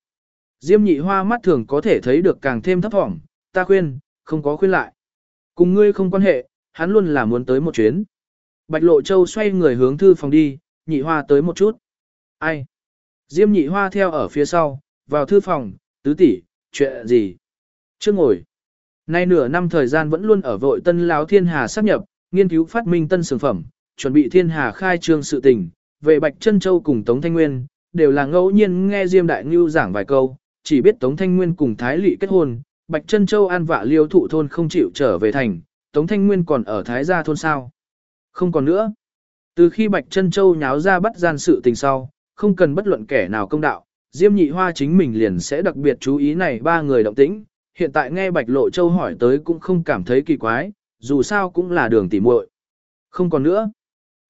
Speaker 1: Diêm nhị hoa mắt thường có thể thấy được càng thêm thấp thỏm, ta khuyên, không có khuyên lại. Cùng ngươi không quan hệ, hắn luôn là muốn tới một chuyến. Bạch Lộ Châu xoay người hướng thư phòng đi, nhị hoa tới một chút. Ai? Diêm nhị hoa theo ở phía sau, vào thư phòng, tứ tỷ, chuyện gì? Chưa ngồi. Nay nửa năm thời gian vẫn luôn ở vội tân láo thiên hà sắp nhập, nghiên cứu phát minh tân sản phẩm, chuẩn bị thiên hà khai trương sự tình, về Bạch Trân Châu cùng Tống Thanh Nguyên, đều là ngẫu nhiên nghe Diêm Đại Ngưu giảng vài câu, chỉ biết Tống Thanh Nguyên cùng Thái Lệ kết hôn, Bạch Trân Châu an vạ liêu thụ thôn không chịu trở về thành, Tống Thanh Nguyên còn ở Thái Gia thôn sao. Không còn nữa. Từ khi Bạch Trân Châu nháo ra bắt gian sự tình sau, không cần bất luận kẻ nào công đạo, Diêm Nhị Hoa chính mình liền sẽ đặc biệt chú ý này ba người động tĩnh. Hiện tại nghe Bạch Lộ Châu hỏi tới cũng không cảm thấy kỳ quái, dù sao cũng là đường tỉ muội. Không còn nữa.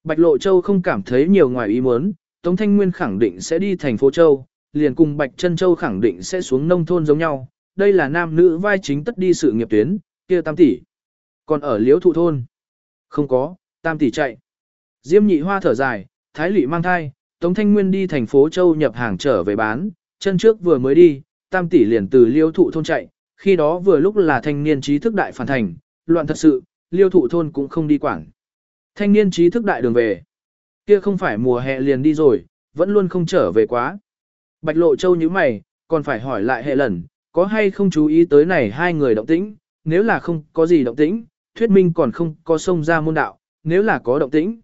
Speaker 1: Bạch Lộ Châu không cảm thấy nhiều ngoài ý muốn, Tống Thanh Nguyên khẳng định sẽ đi thành phố Châu, liền cùng Bạch Trân Châu khẳng định sẽ xuống nông thôn giống nhau. Đây là nam nữ vai chính tất đi sự nghiệp tuyến, kia tam tỷ. Còn ở liễu thụ thôn? Không có, tam tỷ chạy. Diêm nhị hoa thở dài, thái lị mang thai, Tống Thanh Nguyên đi thành phố Châu nhập hàng trở về bán, chân trước vừa mới đi, tam tỷ liền từ liêu thụ thôn chạy, khi đó vừa lúc là thanh niên trí thức đại phản thành, loạn thật sự, liêu thụ thôn cũng không đi quảng. Thanh niên trí thức đại đường về. Kia không phải mùa hè liền đi rồi, vẫn luôn không trở về quá. Bạch Lộ Châu như mày, còn phải hỏi lại hệ lần, có hay không chú ý tới này hai người động tĩnh, nếu là không có gì động tĩnh, thuyết minh còn không có sông ra môn đạo, nếu là có động tĩnh.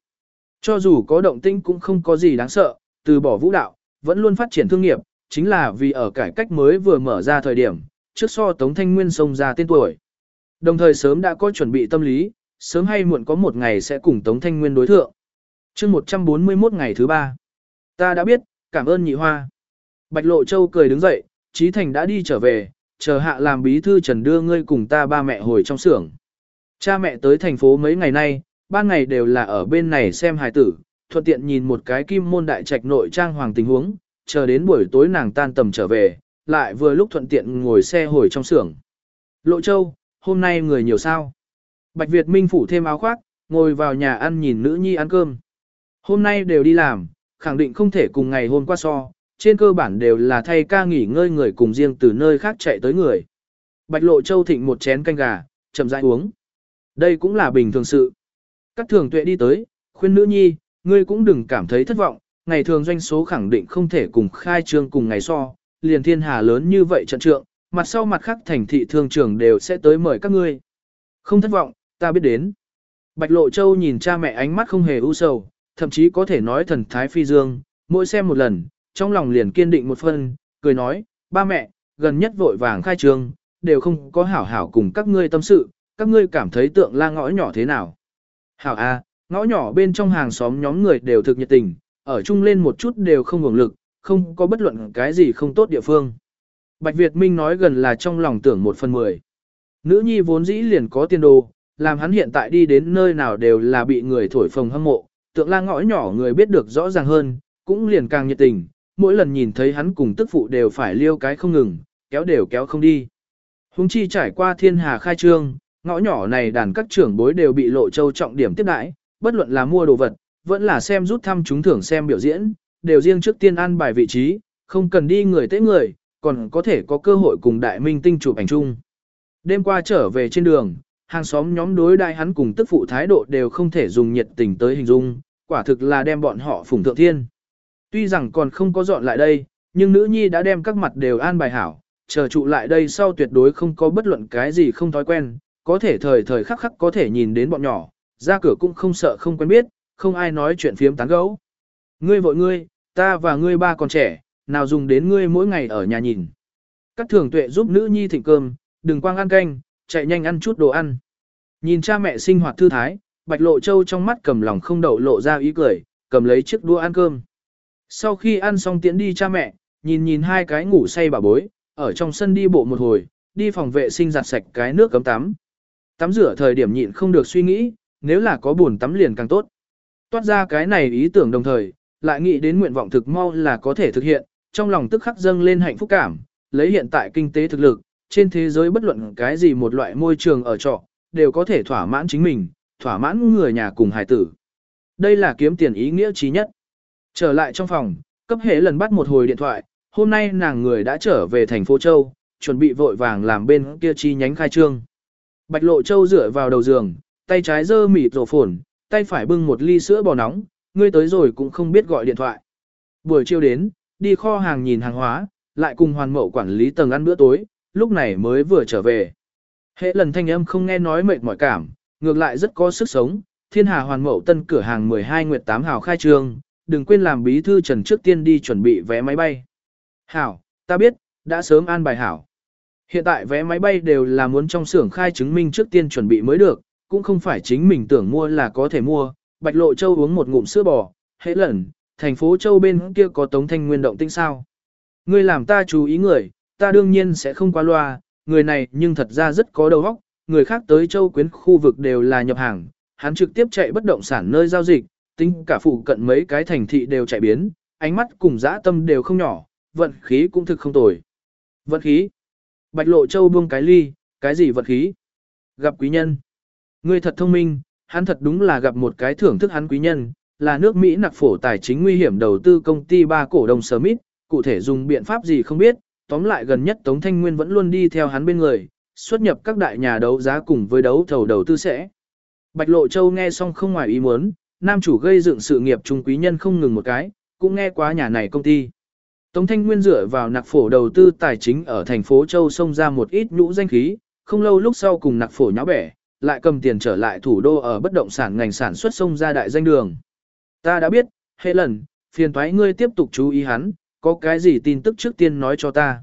Speaker 1: Cho dù có động tĩnh cũng không có gì đáng sợ, từ bỏ vũ đạo, vẫn luôn phát triển thương nghiệp, chính là vì ở cải cách mới vừa mở ra thời điểm, trước so Tống Thanh Nguyên sông ra tên tuổi. Đồng thời sớm đã có chuẩn bị tâm lý, sớm hay muộn có một ngày sẽ cùng Tống Thanh Nguyên đối thượng. chương 141 ngày thứ ba. Ta đã biết, cảm ơn nhị hoa. Bạch Lộ Châu cười đứng dậy, Trí Thành đã đi trở về, chờ hạ làm bí thư trần đưa ngươi cùng ta ba mẹ hồi trong xưởng. Cha mẹ tới thành phố mấy ngày nay, ba ngày đều là ở bên này xem hài tử, thuận tiện nhìn một cái kim môn đại trạch nội trang hoàng tình huống, chờ đến buổi tối nàng tan tầm trở về, lại vừa lúc thuận tiện ngồi xe hồi trong xưởng. Lộ Châu, hôm nay người nhiều sao? Bạch Việt Minh phủ thêm áo khoác, ngồi vào nhà ăn nhìn nữ nhi ăn cơm. Hôm nay đều đi làm, khẳng định không thể cùng ngày hôm qua so, trên cơ bản đều là thay ca nghỉ ngơi người cùng riêng từ nơi khác chạy tới người. Bạch Lộ Châu thịnh một chén canh gà, chậm rãi uống. Đây cũng là bình thường sự. Các thường tuệ đi tới, khuyên nữ nhi, ngươi cũng đừng cảm thấy thất vọng, ngày thường doanh số khẳng định không thể cùng khai trương cùng ngày so, liền thiên hà lớn như vậy trận trượng, mặt sau mặt khác thành thị thương trưởng đều sẽ tới mời các ngươi. Không thất vọng, ta biết đến. Bạch Lộ Châu nhìn cha mẹ ánh mắt không hề u sầu, thậm chí có thể nói thần thái phi dương, mỗi xem một lần, trong lòng liền kiên định một phần, cười nói, ba mẹ, gần nhất vội vàng khai trương, đều không có hảo hảo cùng các ngươi tâm sự, các ngươi cảm thấy tượng la ngõ nhỏ thế nào. Hảo A, ngõ nhỏ bên trong hàng xóm nhóm người đều thực nhiệt tình, ở chung lên một chút đều không hưởng lực, không có bất luận cái gì không tốt địa phương. Bạch Việt Minh nói gần là trong lòng tưởng một phần mười. Nữ nhi vốn dĩ liền có tiền đồ, làm hắn hiện tại đi đến nơi nào đều là bị người thổi phồng hâm mộ, tượng la ngõ nhỏ người biết được rõ ràng hơn, cũng liền càng nhiệt tình, mỗi lần nhìn thấy hắn cùng tức phụ đều phải liêu cái không ngừng, kéo đều kéo không đi. Hùng chi trải qua thiên hà khai trương, ngõ nhỏ này đàn các trưởng bối đều bị lộ châu trọng điểm tiếp đãi, bất luận là mua đồ vật, vẫn là xem rút thăm chúng thưởng xem biểu diễn, đều riêng trước tiên ăn bài vị trí, không cần đi người tế người, còn có thể có cơ hội cùng đại minh tinh chụp ảnh chung. Đêm qua trở về trên đường, hàng xóm nhóm đối đại hắn cùng tức phụ thái độ đều không thể dùng nhiệt tình tới hình dung, quả thực là đem bọn họ phủng thượng thiên. Tuy rằng còn không có dọn lại đây, nhưng nữ nhi đã đem các mặt đều an bài hảo, chờ trụ lại đây sau tuyệt đối không có bất luận cái gì không thói quen, có thể thời thời khắc khắc có thể nhìn đến bọn nhỏ, ra cửa cũng không sợ không quen biết, không ai nói chuyện phiếm tán gấu. Ngươi vội ngươi, ta và ngươi ba còn trẻ, nào dùng đến ngươi mỗi ngày ở nhà nhìn. Các thường tuệ giúp nữ nhi thịnh cơm, đừng quang ăn canh, chạy nhanh ăn chút đồ ăn. Nhìn cha mẹ sinh hoạt thư thái, bạch lộ châu trong mắt cầm lòng không đậu lộ ra ý cười, cầm lấy chiếc đũa ăn cơm. Sau khi ăn xong tiễn đi cha mẹ, nhìn nhìn hai cái ngủ say bà bối, ở trong sân đi bộ một hồi, đi phòng vệ sinh giặt sạch cái nước cấm tắm. Tắm rửa thời điểm nhịn không được suy nghĩ, nếu là có buồn tắm liền càng tốt. Toát ra cái này ý tưởng đồng thời, lại nghĩ đến nguyện vọng thực mau là có thể thực hiện, trong lòng tức khắc dâng lên hạnh phúc cảm, lấy hiện tại kinh tế thực lực, trên thế giới bất luận cái gì một loại môi trường ở trọ, đều có thể thỏa mãn chính mình, thỏa mãn người nhà cùng hài tử. Đây là kiếm tiền ý nghĩa trí nhất. Trở lại trong phòng, cấp hệ lần bắt một hồi điện thoại, hôm nay nàng người đã trở về thành phố Châu, chuẩn bị vội vàng làm bên kia chi nhánh khai trương. Bạch Lộ Châu dựa vào đầu giường, tay trái dơ mịt rổ phồn, tay phải bưng một ly sữa bò nóng, ngươi tới rồi cũng không biết gọi điện thoại. Buổi chiều đến, đi kho hàng nhìn hàng hóa, lại cùng hoàn mậu quản lý tầng ăn bữa tối, lúc này mới vừa trở về. Hệ lần thanh âm không nghe nói mệt mỏi cảm, ngược lại rất có sức sống, thiên hà hoàn mậu tân cửa hàng 12 nguyệt 8 hào khai trương, đừng quên làm bí thư trần trước tiên đi chuẩn bị vé máy bay. Hảo, ta biết, đã sớm an bài hảo. Hiện tại vé máy bay đều là muốn trong xưởng khai chứng minh trước tiên chuẩn bị mới được, cũng không phải chính mình tưởng mua là có thể mua. Bạch Lộ Châu uống một ngụm sữa bò, hễ lần, thành phố Châu bên kia có Tống Thanh Nguyên động tĩnh sao. Ngươi làm ta chú ý người, ta đương nhiên sẽ không qua loa, người này nhưng thật ra rất có đầu óc, người khác tới Châu Quyến khu vực đều là nhập hàng, hắn trực tiếp chạy bất động sản nơi giao dịch, tính cả phụ cận mấy cái thành thị đều chạy biến, ánh mắt cùng dã tâm đều không nhỏ, vận khí cũng thực không tồi. Vận khí. Bạch Lộ Châu buông cái ly, cái gì vận khí? Gặp quý nhân. Ngươi thật thông minh, hắn thật đúng là gặp một cái thưởng thức hắn quý nhân, là nước Mỹ nặc phổ tài chính nguy hiểm đầu tư công ty ba cổ đông Smith, cụ thể dùng biện pháp gì không biết, tóm lại gần nhất Tống Thanh Nguyên vẫn luôn đi theo hắn bên người, xuất nhập các đại nhà đấu giá cùng với đấu thầu đầu tư sẽ. Bạch Lộ Châu nghe xong không ngoài ý muốn, nam chủ gây dựng sự nghiệp trung quý nhân không ngừng một cái, cũng nghe quá nhà này công ty. Tống Thanh Nguyên dựa vào nặc phổ đầu tư tài chính ở thành phố Châu xông ra một ít nhũ danh khí, không lâu lúc sau cùng nặc phổ nháo bẻ, lại cầm tiền trở lại thủ đô ở bất động sản ngành sản xuất xông ra đại danh đường. Ta đã biết, hệ lần, phiền thoái ngươi tiếp tục chú ý hắn, có cái gì tin tức trước tiên nói cho ta.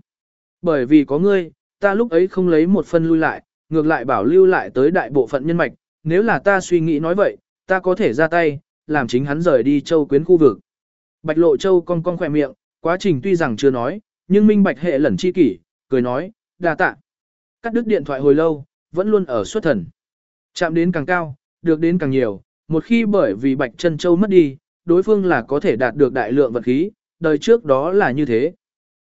Speaker 1: Bởi vì có ngươi, ta lúc ấy không lấy một phân lui lại, ngược lại bảo lưu lại tới đại bộ phận nhân mạch, nếu là ta suy nghĩ nói vậy, ta có thể ra tay, làm chính hắn rời đi châu quyến khu vực. Bạch lộ châu cong cong khỏe miệng, quá trình tuy rằng chưa nói, nhưng minh bạch hệ lẩn chi kỷ, cười nói, đa tạ. Cắt đứt điện thoại hồi lâu, vẫn luôn ở xuất thần. Chạm đến càng cao, được đến càng nhiều, một khi bởi vì bạch chân châu mất đi, đối phương là có thể đạt được đại lượng vật khí, đời trước đó là như thế.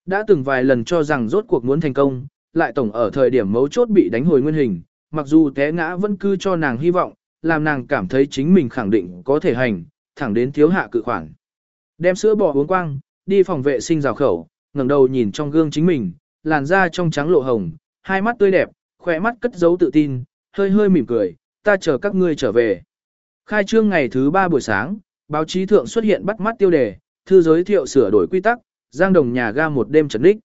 Speaker 1: Đã từng vài lần cho rằng rốt cuộc muốn thành công, lại tổng ở thời điểm mấu chốt bị đánh hồi nguyên hình, mặc dù té ngã vẫn cứ cho nàng hy vọng, làm nàng cảm thấy chính mình khẳng định có thể hành, thẳng đến thiếu hạ cự khoản. Đem sữa bò uống quang, đi phòng vệ sinh rào khẩu, ngẩng đầu nhìn trong gương chính mình, làn da trong trắng lộ hồng, hai mắt tươi đẹp, khỏe mắt cất giấu tự tin, hơi hơi mỉm cười, ta chờ các ngươi trở về. Khai trương ngày thứ ba buổi sáng, báo chí thượng xuất hiện bắt mắt tiêu đề, thư giới thiệu sửa đổi quy tắc, giang đồng nhà ga một đêm trấn đích.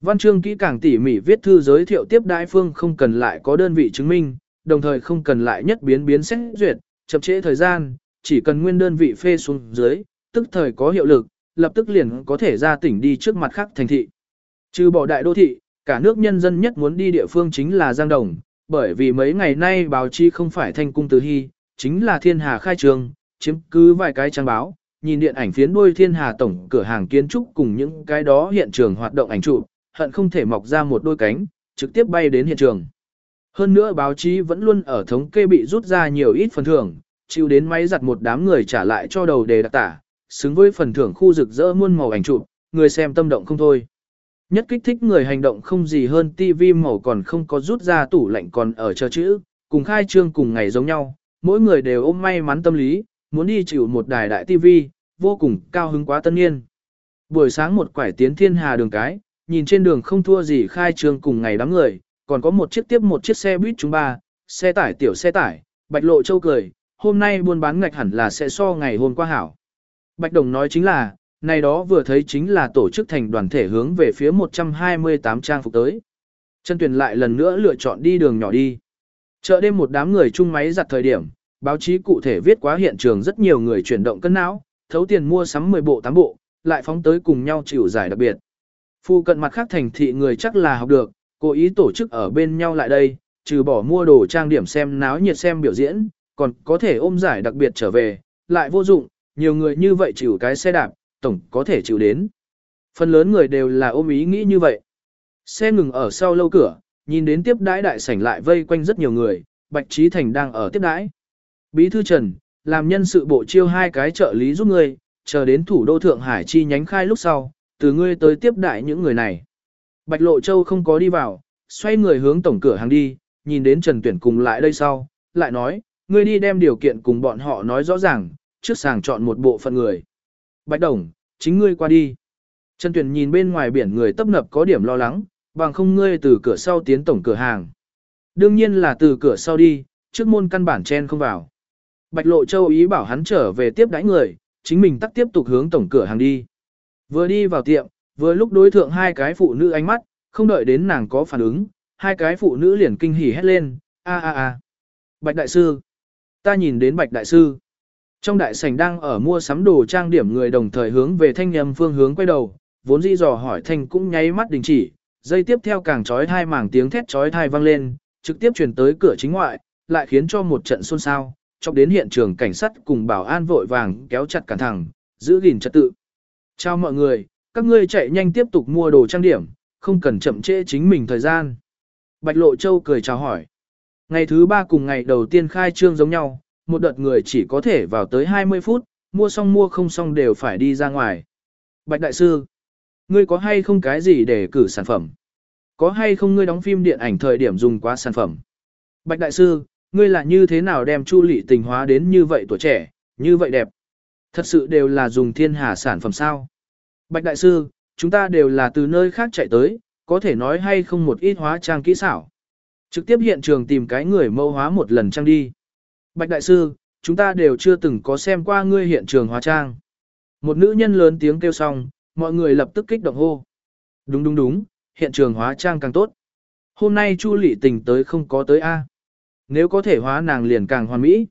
Speaker 1: Văn chương kỹ càng tỉ mỉ viết thư giới thiệu tiếp đại phương không cần lại có đơn vị chứng minh, đồng thời không cần lại nhất biến biến xét duyệt, chậm trễ thời gian, chỉ cần nguyên đơn vị phê xuống dưới, tức thời có hiệu lực, lập tức liền có thể ra tỉnh đi trước mặt khác thành thị. Trừ bỏ đại đô thị, cả nước nhân dân nhất muốn đi địa phương chính là Giang Đồng, bởi vì mấy ngày nay báo chí không phải thanh cung từ hy, chính là thiên hà khai trường, chiếm cứ vài cái trang báo, nhìn điện ảnh phiến đuôi thiên hà tổng cửa hàng kiến trúc cùng những cái đó hiện trường hoạt động ảnh chụp, hận không thể mọc ra một đôi cánh, trực tiếp bay đến hiện trường. Hơn nữa báo chí vẫn luôn ở thống kê bị rút ra nhiều ít phần thưởng, chịu đến máy giặt một đám người trả lại cho đầu đề đặc tả, xứng với phần thưởng khu rực rỡ muôn màu ảnh chụp, người xem tâm động không thôi. Nhất kích thích người hành động không gì hơn TV màu còn không có rút ra tủ lạnh còn ở chờ chữ, cùng khai trương cùng ngày giống nhau, mỗi người đều ôm may mắn tâm lý, muốn đi chịu một đài đại TV, vô cùng cao hứng quá tân niên. Buổi sáng một quải tiến thiên hà đường cái, nhìn trên đường không thua gì khai trương cùng ngày đám người, còn có một chiếc tiếp một chiếc xe buýt chúng ba, xe tải tiểu xe tải, bạch lộ châu cười, hôm nay buôn bán ngạch hẳn là sẽ so ngày hôm qua hảo. Bạch Đồng nói chính là, này đó vừa thấy chính là tổ chức thành đoàn thể hướng về phía 128 trang phục tới. Chân tuyển lại lần nữa lựa chọn đi đường nhỏ đi. Chợ đêm một đám người chung máy giặt thời điểm, báo chí cụ thể viết quá hiện trường rất nhiều người chuyển động cân não, thấu tiền mua sắm 10 bộ 8 bộ, lại phóng tới cùng nhau chịu giải đặc biệt. Phu cận mặt khác thành thị người chắc là học được, cố ý tổ chức ở bên nhau lại đây, trừ bỏ mua đồ trang điểm xem náo nhiệt xem biểu diễn, còn có thể ôm giải đặc biệt trở về, lại vô dụng, nhiều người như vậy chịu cái xe đạp, tổng có thể chịu đến. Phần lớn người đều là ôm ý nghĩ như vậy. Xe ngừng ở sau lâu cửa, nhìn đến tiếp đãi đại sảnh lại vây quanh rất nhiều người, Bạch Trí Thành đang ở tiếp đãi. Bí thư Trần, làm nhân sự bộ chiêu hai cái trợ lý giúp ngươi, chờ đến thủ đô Thượng Hải chi nhánh khai lúc sau, từ ngươi tới tiếp đại những người này. Bạch Lộ Châu không có đi vào, xoay người hướng tổng cửa hàng đi, nhìn đến Trần Tuyển cùng lại đây sau, lại nói, ngươi đi đem điều kiện cùng bọn họ nói rõ ràng, trước sàng chọn một bộ phận người. Bạch Đồng, chính ngươi qua đi. Trần Tuyển nhìn bên ngoài biển người tấp nập có điểm lo lắng, bằng không ngươi từ cửa sau tiến tổng cửa hàng. Đương nhiên là từ cửa sau đi, trước môn căn bản chen không vào. Bạch Lộ Châu ý bảo hắn trở về tiếp đãi người, chính mình tắt tiếp tục hướng tổng cửa hàng đi. Vừa đi vào tiệm, vừa lúc đối thượng hai cái phụ nữ ánh mắt, không đợi đến nàng có phản ứng, hai cái phụ nữ liền kinh hỉ hét lên, a a a. Bạch Đại Sư. Ta nhìn đến Bạch Đại Sư. Trong đại sảnh đang ở mua sắm đồ trang điểm người đồng thời hướng về thanh nhầm phương hướng quay đầu, vốn dĩ dò hỏi thanh cũng nháy mắt đình chỉ, dây tiếp theo càng trói thai màng tiếng thét trói thai vang lên, trực tiếp truyền tới cửa chính ngoại, lại khiến cho một trận xôn xao, chọc đến hiện trường cảnh sát cùng bảo an vội vàng kéo chặt cản thẳng, giữ gìn trật tự. Chào mọi người, các ngươi chạy nhanh tiếp tục mua đồ trang điểm, không cần chậm trễ chính mình thời gian. Bạch Lộ Châu cười chào hỏi. Ngày thứ ba cùng ngày đầu tiên khai trương giống nhau, một đợt người chỉ có thể vào tới 20 phút, mua xong mua không xong đều phải đi ra ngoài. Bạch Đại Sư, ngươi có hay không cái gì để cử sản phẩm? Có hay không ngươi đóng phim điện ảnh thời điểm dùng quá sản phẩm? Bạch Đại Sư, ngươi là như thế nào đem chu lị tình hóa đến như vậy tuổi trẻ, như vậy đẹp? Thật sự đều là dùng thiên hà sản phẩm sao? Bạch Đại Sư, Chúng ta đều là từ nơi khác chạy tới, có thể nói hay không một ít hóa trang kỹ xảo. Trực tiếp hiện trường tìm cái người mẫu hóa một lần trang đi. Bạch Đại Sư, chúng ta đều chưa từng có xem qua ngươi hiện trường hóa trang. Một nữ nhân lớn tiếng kêu xong, mọi người lập tức kích động hô. Đúng đúng đúng, hiện trường hóa trang càng tốt. Hôm nay Chu Lệ Tình tới không có tới A. Nếu có thể hóa nàng liền càng hoàn mỹ.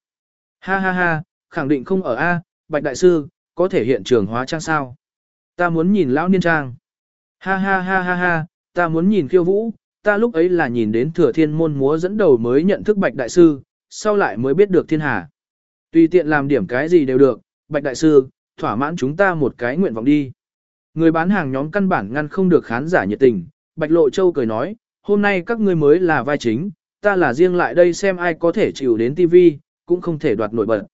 Speaker 1: Ha ha ha, khẳng định không ở A, Bạch Đại Sư, có thể hiện trường hóa trang sao? Ta muốn nhìn lão niên trang. Ha ha ha ha ha, ta muốn nhìn khiêu vũ, ta lúc ấy là nhìn đến thừa thiên môn múa dẫn đầu mới nhận thức Bạch Đại Sư, sau lại mới biết được thiên hà. Tùy tiện làm điểm cái gì đều được, Bạch Đại Sư, thỏa mãn chúng ta một cái nguyện vọng đi. Người bán hàng nhóm căn bản ngăn không được khán giả nhiệt tình, Bạch Lộ Châu cười nói, hôm nay các ngươi mới là vai chính, ta là riêng lại đây xem ai có thể chịu đến TV, cũng không thể đoạt nổi bật.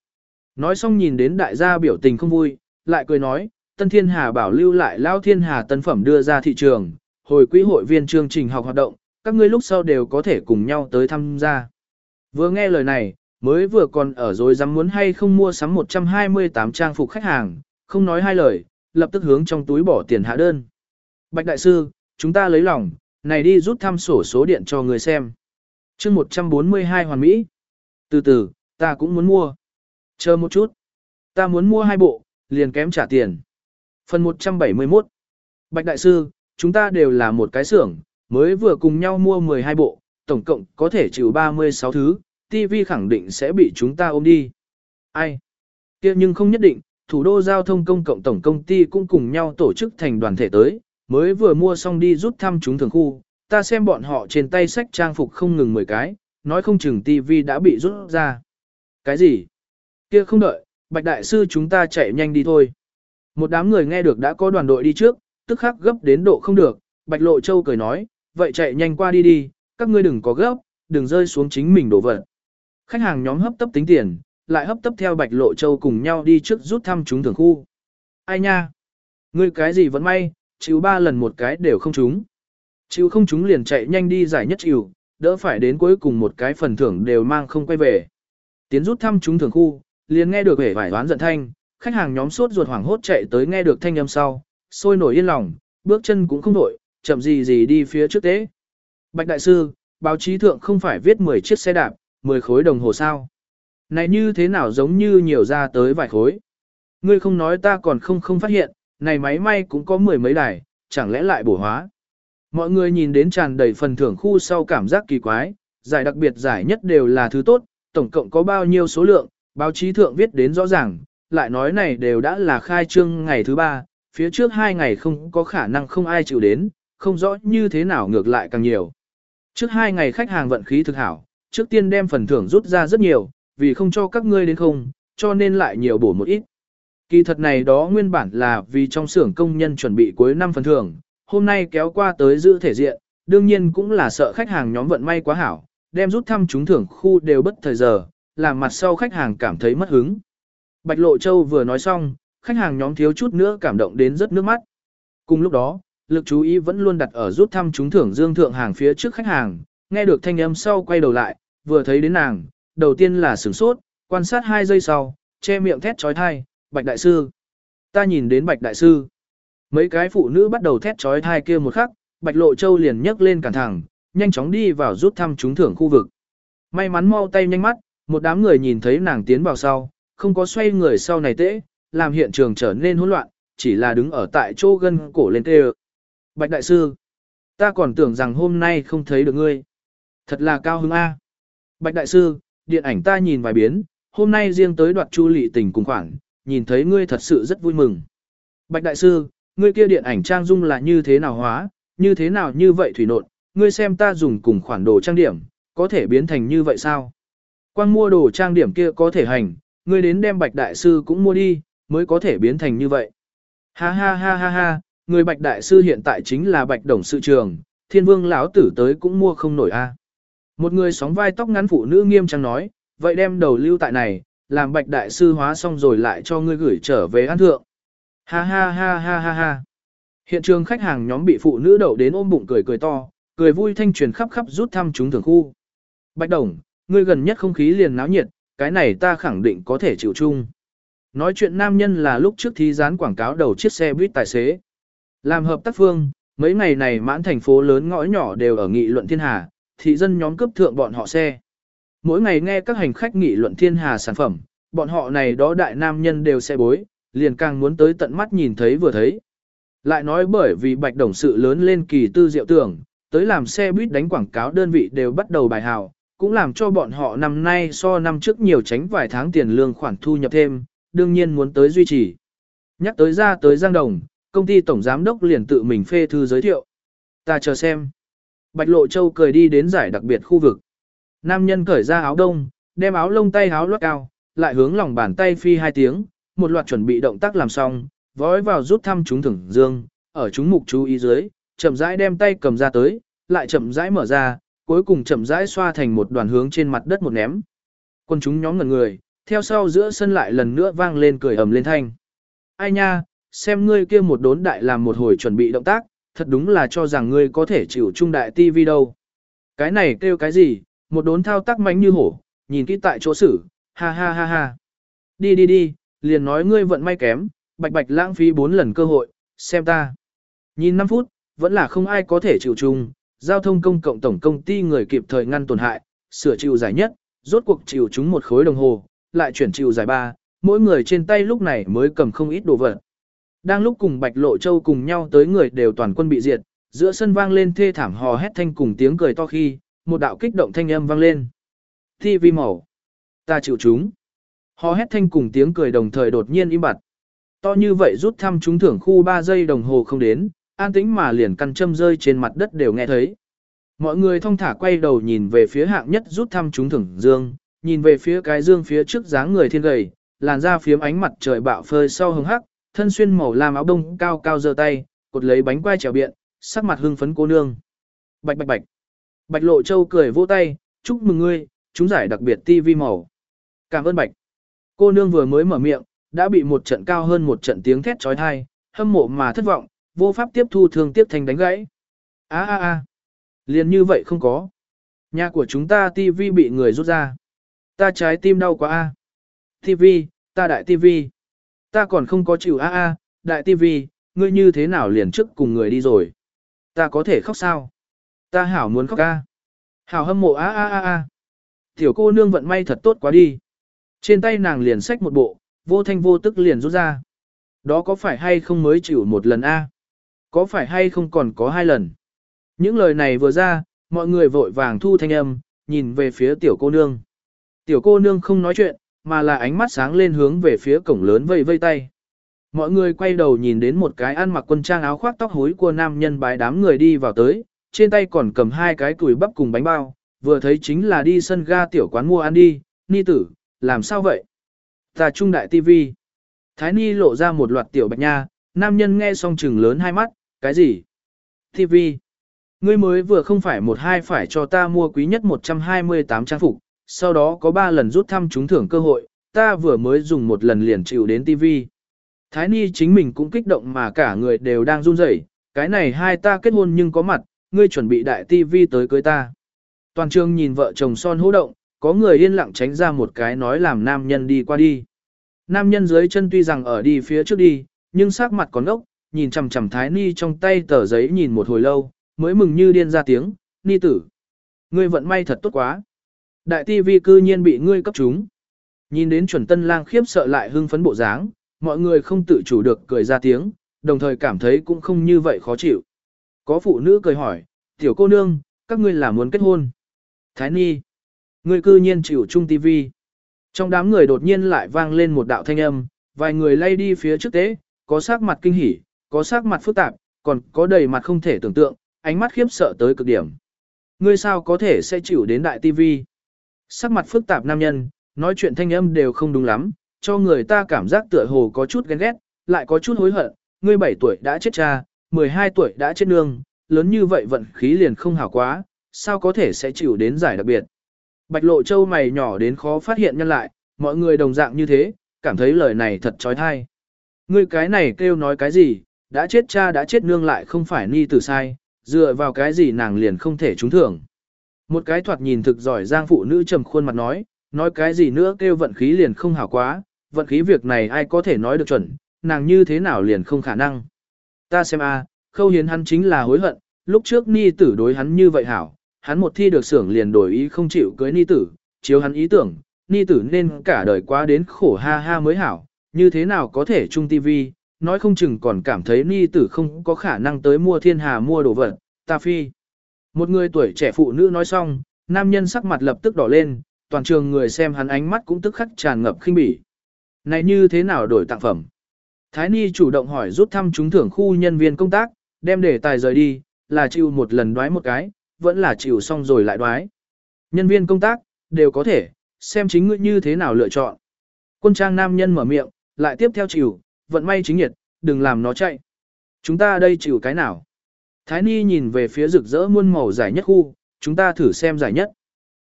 Speaker 1: Nói xong nhìn đến đại gia biểu tình không vui, lại cười nói, Tân Thiên Hà bảo lưu lại Lao Thiên Hà tân phẩm đưa ra thị trường, hồi quỹ hội viên chương trình học hoạt động, các ngươi lúc sau đều có thể cùng nhau tới tham gia. Vừa nghe lời này, mới vừa còn ở rồi dám muốn hay không mua sắm 128 trang phục khách hàng, không nói hai lời, lập tức hướng trong túi bỏ tiền hạ đơn. Bạch Đại Sư, chúng ta lấy lòng, này đi rút thăm sổ số điện cho người xem. chương 142 hoàn mỹ. Từ từ, ta cũng muốn mua. Chờ một chút. Ta muốn mua hai bộ, liền kém trả tiền. Phần 171. Bạch Đại Sư, chúng ta đều là một cái xưởng, mới vừa cùng nhau mua 12 bộ, tổng cộng có thể chịu 36 thứ, TV khẳng định sẽ bị chúng ta ôm đi. Ai? kia nhưng không nhất định, thủ đô giao thông công cộng tổng công ty cũng cùng nhau tổ chức thành đoàn thể tới, mới vừa mua xong đi rút thăm chúng thường khu, ta xem bọn họ trên tay sách trang phục không ngừng 10 cái, nói không chừng TV đã bị rút ra. Cái gì? Kia không đợi, Bạch Đại Sư chúng ta chạy nhanh đi thôi. Một đám người nghe được đã có đoàn đội đi trước, tức khắc gấp đến độ không được, Bạch Lộ Châu cười nói, vậy chạy nhanh qua đi đi, các ngươi đừng có gấp, đừng rơi xuống chính mình đổ vật. Khách hàng nhóm hấp tấp tính tiền, lại hấp tấp theo Bạch Lộ Châu cùng nhau đi trước rút thăm chúng thưởng khu. Ai nha? Ngươi cái gì vẫn may, chịu ba lần một cái đều không trúng. Chịu không trúng liền chạy nhanh đi giải nhất chịu, đỡ phải đến cuối cùng một cái phần thưởng đều mang không quay về. Tiến rút thăm chúng thưởng khu, liền nghe được vẻ vải đoán giận thanh, khách hàng nhóm suốt ruột hoảng hốt chạy tới nghe được thanh âm sau, sôi nổi yên lòng, bước chân cũng không đổi, chậm gì gì đi phía trước tế. Bạch Đại Sư, báo chí thượng không phải viết 10 chiếc xe đạp, 10 khối đồng hồ sao. Này như thế nào giống như nhiều ra tới vài khối. Ngươi không nói ta còn không không phát hiện, này máy may cũng có mười mấy đài, chẳng lẽ lại bổ hóa. Mọi người nhìn đến tràn đầy phần thưởng khu sau cảm giác kỳ quái, giải đặc biệt giải nhất đều là thứ tốt, tổng cộng có bao nhiêu số lượng, báo chí thượng viết đến rõ ràng, lại nói này đều đã là khai trương ngày thứ ba, phía trước hai ngày không có khả năng không ai chịu đến, không rõ như thế nào ngược lại càng nhiều. Trước hai ngày khách hàng vận khí thực hảo, trước tiên đem phần thưởng rút ra rất nhiều, vì không cho các ngươi đến không, cho nên lại nhiều bổ một ít. Kỳ thật này đó nguyên bản là vì trong xưởng công nhân chuẩn bị cuối năm phần thưởng, hôm nay kéo qua tới giữ thể diện, đương nhiên cũng là sợ khách hàng nhóm vận may quá hảo, đem rút thăm trúng thưởng khu đều bất thời giờ, làm mặt sau khách hàng cảm thấy mất hứng. Bạch Lộ Châu vừa nói xong, khách hàng nhóm thiếu chút nữa cảm động đến rất nước mắt. Cùng lúc đó, lực chú ý vẫn luôn đặt ở rút thăm trúng thưởng dương thượng hàng phía trước khách hàng, nghe được thanh âm sau quay đầu lại, vừa thấy đến nàng, đầu tiên là sửng sốt, quan sát hai giây sau, che miệng thét trói thai, Bạch Đại Sư. Ta nhìn đến Bạch Đại Sư. Mấy cái phụ nữ bắt đầu thét trói thai kia một khắc, Bạch Lộ Châu liền nhấc lên cản thẳng, nhanh chóng đi vào rút thăm trúng thưởng khu vực. May mắn mau tay nhanh mắt, một đám người nhìn thấy nàng tiến vào sau, không có xoay người sau này tễ, làm hiện trường trở nên hỗn loạn, chỉ là đứng ở tại chỗ gân cổ lên tê Bạch Đại Sư, ta còn tưởng rằng hôm nay không thấy được ngươi. Thật là cao hứng A. Bạch Đại Sư, điện ảnh ta nhìn vài biến, hôm nay riêng tới đoạt chu lị tình cùng khoảng, nhìn thấy ngươi thật sự rất vui mừng. Bạch Đại Sư, ngươi kia điện ảnh trang dung là như thế nào hóa, như thế nào như vậy thủy nộn, ngươi xem ta dùng cùng khoản đồ trang điểm, có thể biến thành như vậy sao? Quang mua đồ trang điểm kia có thể hành, ngươi đến đem Bạch Đại Sư cũng mua đi, mới có thể biến thành như vậy. Ha ha ha ha ha, người Bạch Đại Sư hiện tại chính là Bạch Đồng Sự Trường, thiên vương lão tử tới cũng mua không nổi a. Một người sóng vai tóc ngắn phụ nữ nghiêm trang nói, vậy đem đầu lưu tại này, làm Bạch Đại Sư hóa xong rồi lại cho ngươi gửi trở về ăn thượng. Ha ha ha ha ha ha. Hiện trường khách hàng nhóm bị phụ nữ đậu đến ôm bụng cười cười to, cười vui thanh truyền khắp khắp rút thăm chúng thường khu. Bạch Đồng, ngươi gần nhất không khí liền náo nhiệt, cái này ta khẳng định có thể chịu chung. Nói chuyện nam nhân là lúc trước thi dán quảng cáo đầu chiếc xe buýt tài xế. Làm hợp tác phương, mấy ngày này mãn thành phố lớn ngõ nhỏ đều ở nghị luận thiên hà, thị dân nhóm cướp thượng bọn họ xe. Mỗi ngày nghe các hành khách nghị luận thiên hà sản phẩm, bọn họ này đó đại nam nhân đều xe bối, liền càng muốn tới tận mắt nhìn thấy vừa thấy. Lại nói bởi vì bạch đồng sự lớn lên kỳ tư diệu tưởng, tới làm xe buýt đánh quảng cáo đơn vị đều bắt đầu bài hào, cũng làm cho bọn họ năm nay so năm trước nhiều tránh vài tháng tiền lương khoản thu nhập thêm, đương nhiên muốn tới duy trì. Nhắc tới ra tới Giang Đồng, công ty tổng giám đốc liền tự mình phê thư giới thiệu. Ta chờ xem. Bạch Lộ Châu cười đi đến giải đặc biệt khu vực. Nam nhân cởi ra áo đông, đem áo lông tay áo lót cao, lại hướng lòng bàn tay phi hai tiếng, một loạt chuẩn bị động tác làm xong, vói vào rút thăm chúng thưởng dương, ở chúng mục chú ý dưới, chậm rãi đem tay cầm ra tới, lại chậm rãi mở ra, cuối cùng chậm rãi xoa thành một đoàn hướng trên mặt đất một ném. Quân chúng nhóm ngẩn người, theo sau giữa sân lại lần nữa vang lên cười ầm lên thanh. Ai nha, xem ngươi kia một đốn đại làm một hồi chuẩn bị động tác, thật đúng là cho rằng ngươi có thể chịu trung đại tivi đâu. Cái này kêu cái gì, một đốn thao tác mánh như hổ, nhìn kỹ tại chỗ xử, ha ha ha ha. Đi đi đi, liền nói ngươi vận may kém, bạch bạch lãng phí bốn lần cơ hội, xem ta. Nhìn 5 phút, vẫn là không ai có thể chịu chung, giao thông công cộng tổng công ty người kịp thời ngăn tổn hại, sửa chịu giải nhất, rốt cuộc chịu chúng một khối đồng hồ, lại chuyển chịu giải ba, mỗi người trên tay lúc này mới cầm không ít đồ vật. Đang lúc cùng Bạch Lộ Châu cùng nhau tới người đều toàn quân bị diệt, giữa sân vang lên thê thảm hò hét thanh cùng tiếng cười to khi, một đạo kích động thanh âm vang lên. Thi vi màu. Ta chịu chúng. Hò hét thanh cùng tiếng cười đồng thời đột nhiên im bặt. To như vậy rút thăm chúng thưởng khu 3 giây đồng hồ không đến, an tĩnh mà liền căn châm rơi trên mặt đất đều nghe thấy. Mọi người thong thả quay đầu nhìn về phía hạng nhất rút thăm chúng thưởng dương, nhìn về phía cái dương phía trước dáng người thiên gầy, làn da phiếm ánh mặt trời bạo phơi sau hứng hắc, thân xuyên màu lam áo đông cao cao giơ tay, cột lấy bánh quai trèo biện, sắc mặt hưng phấn cô nương. Bạch bạch bạch. Bạch lộ châu cười vỗ tay, chúc mừng ngươi, chúng giải đặc biệt TV màu. Cảm ơn bạch. Cô nương vừa mới mở miệng, đã bị một trận cao hơn một trận tiếng thét trói thai, hâm mộ mà thất vọng, vô pháp tiếp thu thương tiếp thành đánh gãy. a a a liền như vậy không có. Nhà của chúng ta TV bị người rút ra. Ta trái tim đau quá a. TV, ta đại TV. Ta còn không có chịu a a, đại tivi ngươi như thế nào liền trước cùng người đi rồi. Ta có thể khóc sao? Ta hảo muốn khóc a. Hảo hâm mộ a a a a. Tiểu cô nương vận may thật tốt quá đi. Trên tay nàng liền xách một bộ, vô thanh vô tức liền rút ra. Đó có phải hay không mới chịu một lần a? Có phải hay không còn có hai lần? Những lời này vừa ra, mọi người vội vàng thu thanh âm, nhìn về phía tiểu cô nương. Tiểu cô nương không nói chuyện, mà là ánh mắt sáng lên hướng về phía cổng lớn vây vây tay. Mọi người quay đầu nhìn đến một cái ăn mặc quân trang áo khoác tóc hối của nam nhân bái đám người đi vào tới, trên tay còn cầm hai cái củi bắp cùng bánh bao, vừa thấy chính là đi sân ga tiểu quán mua ăn đi, ni tử, làm sao vậy? Ta trung đại tivi. Thái ni lộ ra một loạt tiểu bạch nha, nam nhân nghe xong chừng lớn hai mắt, cái gì? Tivi. Ngươi mới vừa không phải một hai phải cho ta mua quý nhất 128 trang phục, sau đó có 3 lần rút thăm trúng thưởng cơ hội, ta vừa mới dùng một lần liền chịu đến TV. Thái Ni chính mình cũng kích động mà cả người đều đang run rẩy, cái này hai ta kết hôn nhưng có mặt, ngươi chuẩn bị đại TV tới cưới ta. Toàn trường nhìn vợ chồng son hô động, có người yên lặng tránh ra một cái nói làm nam nhân đi qua đi. Nam nhân dưới chân tuy rằng ở đi phía trước đi, nhưng sắc mặt còn ốc, nhìn chằm chằm Thái Ni trong tay tờ giấy nhìn một hồi lâu, mới mừng như điên ra tiếng, Ni tử. Ngươi vận may thật tốt quá. Đại ti vi cư nhiên bị ngươi cấp chúng. Nhìn đến chuẩn tân lang khiếp sợ lại hưng phấn bộ dáng, mọi người không tự chủ được cười ra tiếng, đồng thời cảm thấy cũng không như vậy khó chịu. Có phụ nữ cười hỏi, tiểu cô nương, các ngươi là muốn kết hôn. Thái Ni, ngươi cư nhiên chịu chung tivi. Trong đám người đột nhiên lại vang lên một đạo thanh âm, vài người lay đi phía trước tế, có sắc mặt kinh hỉ, có sắc mặt phức tạp, còn có đầy mặt không thể tưởng tượng, ánh mắt khiếp sợ tới cực điểm. Ngươi sao có thể sẽ chịu đến đại tivi? Sắc mặt phức tạp nam nhân, nói chuyện thanh âm đều không đúng lắm, cho người ta cảm giác tựa hồ có chút ghen ghét, lại có chút hối hận, ngươi 7 tuổi đã chết cha, 12 tuổi đã chết nương, lớn như vậy vận khí liền không hảo quá, sao có thể sẽ chịu đến giải đặc biệt. Bạch lộ châu mày nhỏ đến khó phát hiện nhân lại, mọi người đồng dạng như thế, cảm thấy lời này thật trói thai. Ngươi cái này kêu nói cái gì, đã chết cha đã chết nương lại không phải ni tử sai, dựa vào cái gì nàng liền không thể trúng thưởng. Một cái thoạt nhìn thực giỏi giang phụ nữ trầm khuôn mặt nói, nói cái gì nữa kêu vận khí liền không hảo quá, vận khí việc này ai có thể nói được chuẩn, nàng như thế nào liền không khả năng. Ta xem a, khâu hiến hắn chính là hối hận, lúc trước ni tử đối hắn như vậy hảo, hắn một thi được xưởng liền đổi ý không chịu cưới ni tử, chiếu hắn ý tưởng, ni tử nên cả đời quá đến khổ ha ha mới hảo, như thế nào có thể chung tivi, nói không chừng còn cảm thấy ni tử không có khả năng tới mua thiên hà mua đồ vật, ta phi. Một người tuổi trẻ phụ nữ nói xong, nam nhân sắc mặt lập tức đỏ lên, toàn trường người xem hắn ánh mắt cũng tức khắc tràn ngập khinh bỉ. Này như thế nào đổi tặng phẩm? Thái Ni chủ động hỏi rút thăm trúng thưởng khu nhân viên công tác, đem đề tài rời đi, là chịu một lần đoái một cái, vẫn là chịu xong rồi lại đoái. Nhân viên công tác, đều có thể, xem chính ngươi như thế nào lựa chọn. Quân trang nam nhân mở miệng, lại tiếp theo chịu, vận may chính nhiệt, đừng làm nó chạy. Chúng ta đây chịu cái nào? Thái Ni nhìn về phía rực rỡ muôn màu giải nhất khu, chúng ta thử xem giải nhất.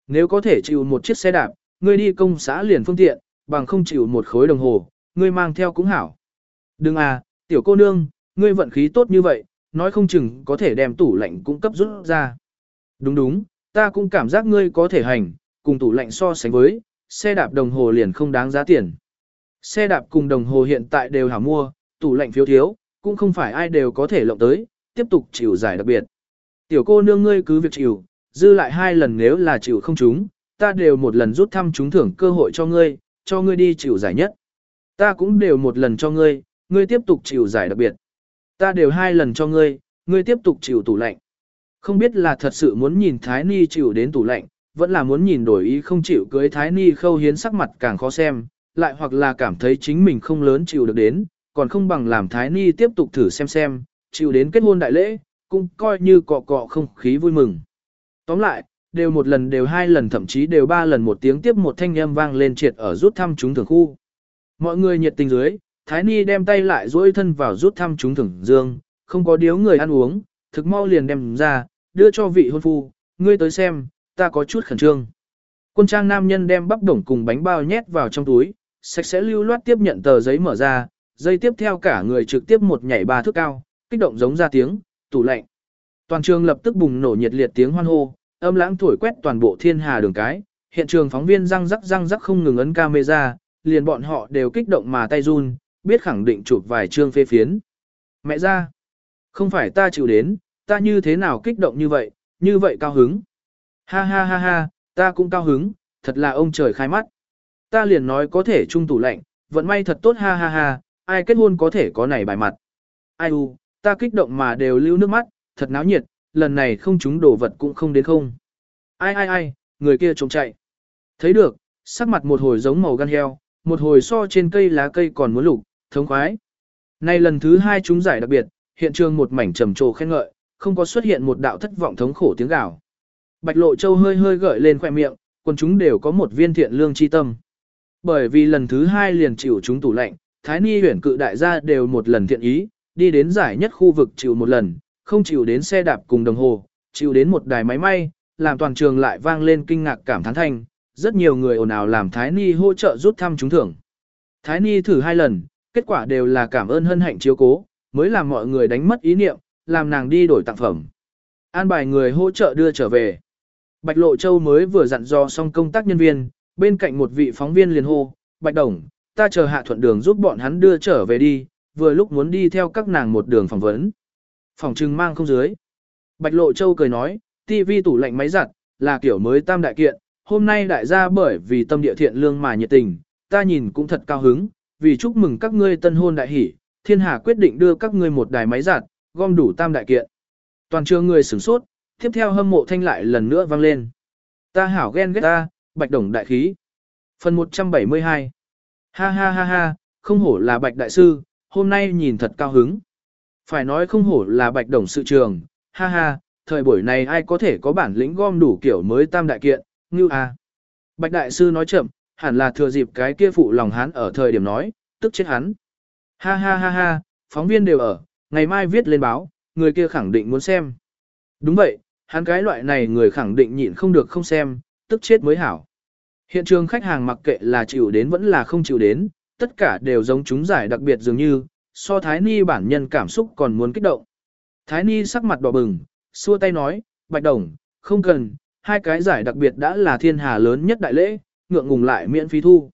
Speaker 1: Nếu có thể chịu một chiếc xe đạp, ngươi đi công xã liền phương tiện, bằng không chịu một khối đồng hồ, ngươi mang theo cũng hảo. Đừng à, tiểu cô nương, ngươi vận khí tốt như vậy, nói không chừng có thể đem tủ lạnh cung cấp rút ra. Đúng đúng, ta cũng cảm giác ngươi có thể hành, cùng tủ lạnh so sánh với, xe đạp đồng hồ liền không đáng giá tiền. Xe đạp cùng đồng hồ hiện tại đều hảo mua, tủ lạnh phiếu thiếu, cũng không phải ai đều có thể lộng tới, tiếp tục chịu giải đặc biệt. Tiểu cô nương ngươi cứ việc chịu, dư lại hai lần nếu là chịu không chúng, ta đều một lần rút thăm trúng thưởng cơ hội cho ngươi, cho ngươi đi chịu giải nhất. Ta cũng đều một lần cho ngươi, ngươi tiếp tục chịu giải đặc biệt. Ta đều hai lần cho ngươi, ngươi tiếp tục chịu tủ lạnh. Không biết là thật sự muốn nhìn Thái Ni chịu đến tủ lạnh, vẫn là muốn nhìn đổi ý không chịu cưới Thái Ni khâu hiến sắc mặt càng khó xem, lại hoặc là cảm thấy chính mình không lớn chịu được đến, còn không bằng làm Thái Ni tiếp tục thử xem xem, chịu đến kết hôn đại lễ, cũng coi như cọ cọ không khí vui mừng. Tóm lại, đều một lần đều hai lần thậm chí đều ba lần một tiếng tiếp một thanh âm vang lên triệt ở rút thăm chúng thường khu. Mọi người nhiệt tình dưới, Thái Ni đem tay lại duỗi thân vào rút thăm chúng thưởng dương, không có điếu người ăn uống, thực mau liền đem ra, đưa cho vị hôn phu, ngươi tới xem, ta có chút khẩn trương. Quân trang nam nhân đem bắp đổng cùng bánh bao nhét vào trong túi, sạch sẽ lưu loát tiếp nhận tờ giấy mở ra, dây tiếp theo cả người trực tiếp một nhảy ba thước cao, kích động giống ra tiếng, tủ lạnh. Toàn trường lập tức bùng nổ nhiệt liệt tiếng hoan hô, âm lãng thổi quét toàn bộ thiên hà đường cái, hiện trường phóng viên răng rắc răng rắc không ngừng ấn camera, liền bọn họ đều kích động mà tay run, biết khẳng định chụp vài chương phê phiến. Mẹ ra, không phải ta chịu đến, ta như thế nào kích động như vậy, như vậy cao hứng. Ha ha ha ha, ta cũng cao hứng, thật là ông trời khai mắt. Ta liền nói có thể trung tủ lạnh, vận may thật tốt ha ha ha, ai kết hôn có thể có này bài mặt. Ai u, ta kích động mà đều lưu nước mắt, thật náo nhiệt, lần này không chúng đổ vật cũng không đến không. Ai ai ai, người kia trông chạy. Thấy được, sắc mặt một hồi giống màu gan heo, một hồi so trên cây lá cây còn muốn lục, thống khoái. Nay lần thứ hai chúng giải đặc biệt, hiện trường một mảnh trầm trồ khen ngợi, không có xuất hiện một đạo thất vọng thống khổ tiếng gào. Bạch Lộ Châu hơi hơi gợi lên khoẻ miệng, còn chúng đều có một viên thiện lương chi tâm. Bởi vì lần thứ hai liền chịu chúng tủ lạnh, Thái Ni huyển cự đại gia đều một lần thiện ý, đi đến giải nhất khu vực chịu một lần, không chịu đến xe đạp cùng đồng hồ, chịu đến một đài máy may, làm toàn trường lại vang lên kinh ngạc cảm thán thanh, rất nhiều người ồn ào làm Thái Ni hỗ trợ rút thăm trúng thưởng. Thái Ni thử hai lần, kết quả đều là cảm ơn hân hạnh chiếu cố, mới làm mọi người đánh mất ý niệm, làm nàng đi đổi tặng phẩm. An bài người hỗ trợ đưa trở về. Bạch Lộ Châu mới vừa dặn dò xong công tác nhân viên, bên cạnh một vị phóng viên liền hô, Bạch Đồng, ta chờ hạ thuận đường giúp bọn hắn đưa trở về đi, vừa lúc muốn đi theo các nàng một đường phỏng vấn. Phòng trưng mang không dưới. Bạch Lộ Châu cười nói, TV tủ lạnh máy giặt, là kiểu mới tam đại kiện, hôm nay đại gia bởi vì tâm địa thiện lương mà nhiệt tình, ta nhìn cũng thật cao hứng, vì chúc mừng các ngươi tân hôn đại hỷ, thiên hà quyết định đưa các ngươi một đài máy giặt, gom đủ tam đại kiện. Toàn trường người sửng sốt, tiếp theo hâm mộ thanh lại lần nữa vang lên. Ta hảo ghen ghét ta, bạch đồng đại khí. Phần 172 Ha ha ha ha, không hổ là bạch đại sư, hôm nay nhìn thật cao hứng. Phải nói không hổ là bạch đồng sự trường, ha ha, thời buổi này ai có thể có bản lĩnh gom đủ kiểu mới tam đại kiện, như à. Bạch đại sư nói chậm, hẳn là thừa dịp cái kia phụ lòng hắn ở thời điểm nói, tức chết hắn. Ha ha ha ha, phóng viên đều ở, ngày mai viết lên báo, người kia khẳng định muốn xem. Đúng vậy, hắn cái loại này người khẳng định nhịn không được không xem, tức chết mới hảo. Hiện trường khách hàng mặc kệ là chịu đến vẫn là không chịu đến, tất cả đều giống chúng giải đặc biệt dường như, so Thái Ni bản nhân cảm xúc còn muốn kích động. Thái Ni sắc mặt đỏ bừng, xua tay nói, Bạch Đồng, không cần, hai cái giải đặc biệt đã là thiên hà lớn nhất đại lễ, ngượng ngùng lại miễn phí thu.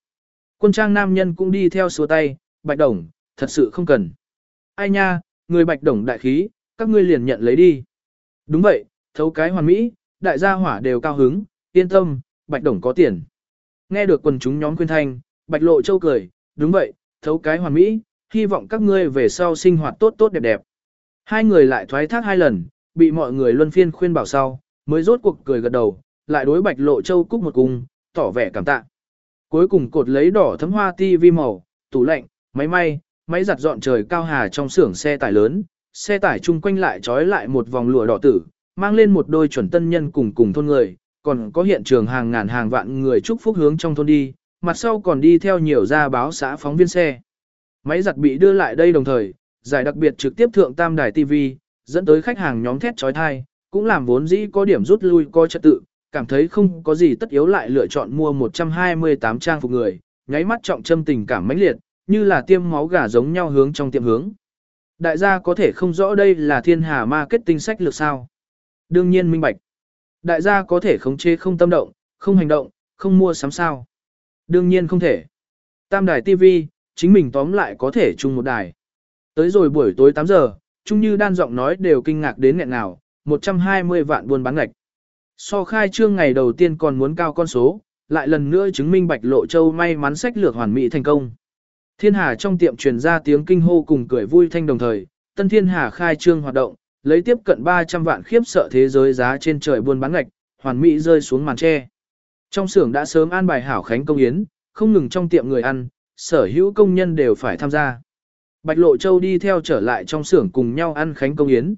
Speaker 1: Quân trang nam nhân cũng đi theo xua tay, Bạch Đồng, thật sự không cần. Ai nha, người bạch đồng đại khí, các ngươi liền nhận lấy đi. Đúng vậy, thấu cái hoàn mỹ, đại gia hỏa đều cao hứng, yên tâm, bạch đồng có tiền. Nghe được quần chúng nhóm khuyên thanh, bạch lộ châu cười, đúng vậy, thấu cái hoàn mỹ, hy vọng các ngươi về sau sinh hoạt tốt tốt đẹp đẹp. Hai người lại thoái thác hai lần, bị mọi người luân phiên khuyên bảo sau, mới rốt cuộc cười gật đầu, lại đối bạch lộ châu cúc một cung, tỏ vẻ cảm tạ. Cuối cùng cột lấy đỏ thấm hoa ti vi màu, tủ lạnh, máy may, máy giặt dọn trời cao hà trong xưởng xe tải lớn, xe tải chung quanh lại trói lại một vòng lụa đỏ tử, mang lên một đôi chuẩn tân nhân cùng cùng thôn người, còn có hiện trường hàng ngàn hàng vạn người chúc phúc hướng trong thôn đi, mặt sau còn đi theo nhiều gia báo xã phóng viên xe. Máy giặt bị đưa lại đây đồng thời, giải đặc biệt trực tiếp thượng tam đài TV, dẫn tới khách hàng nhóm thét trói thai, cũng làm vốn dĩ có điểm rút lui coi trật tự, cảm thấy không có gì tất yếu lại lựa chọn mua 128 trang phục người, nháy mắt trọng châm tình cảm mãnh liệt, như là tiêm máu gà giống nhau hướng trong tiệm hướng. Đại gia có thể không rõ đây là thiên hà marketing sách lược sao. Đương nhiên minh bạch. Đại gia có thể khống chế không tâm động, không hành động, không mua sắm sao. Đương nhiên không thể. Tam đài TV, chính mình tóm lại có thể chung một đài. Tới rồi buổi tối 8 giờ, chung như đan giọng nói đều kinh ngạc đến nghẹn nào, 120 vạn buôn bán ngạch. So khai trương ngày đầu tiên còn muốn cao con số, lại lần nữa chứng minh Bạch Lộ Châu may mắn sách lược hoàn mỹ thành công. Thiên Hà trong tiệm truyền ra tiếng kinh hô cùng cười vui thanh đồng thời, Tân Thiên Hà khai trương hoạt động, lấy tiếp cận 300 vạn khiếp sợ thế giới giá trên trời buôn bán ngạch, hoàn mỹ rơi xuống màn tre. Trong xưởng đã sớm an bài hảo khánh công yến, không ngừng trong tiệm người ăn, sở hữu công nhân đều phải tham gia. Bạch Lộ Châu đi theo trở lại trong xưởng cùng nhau ăn khánh công yến.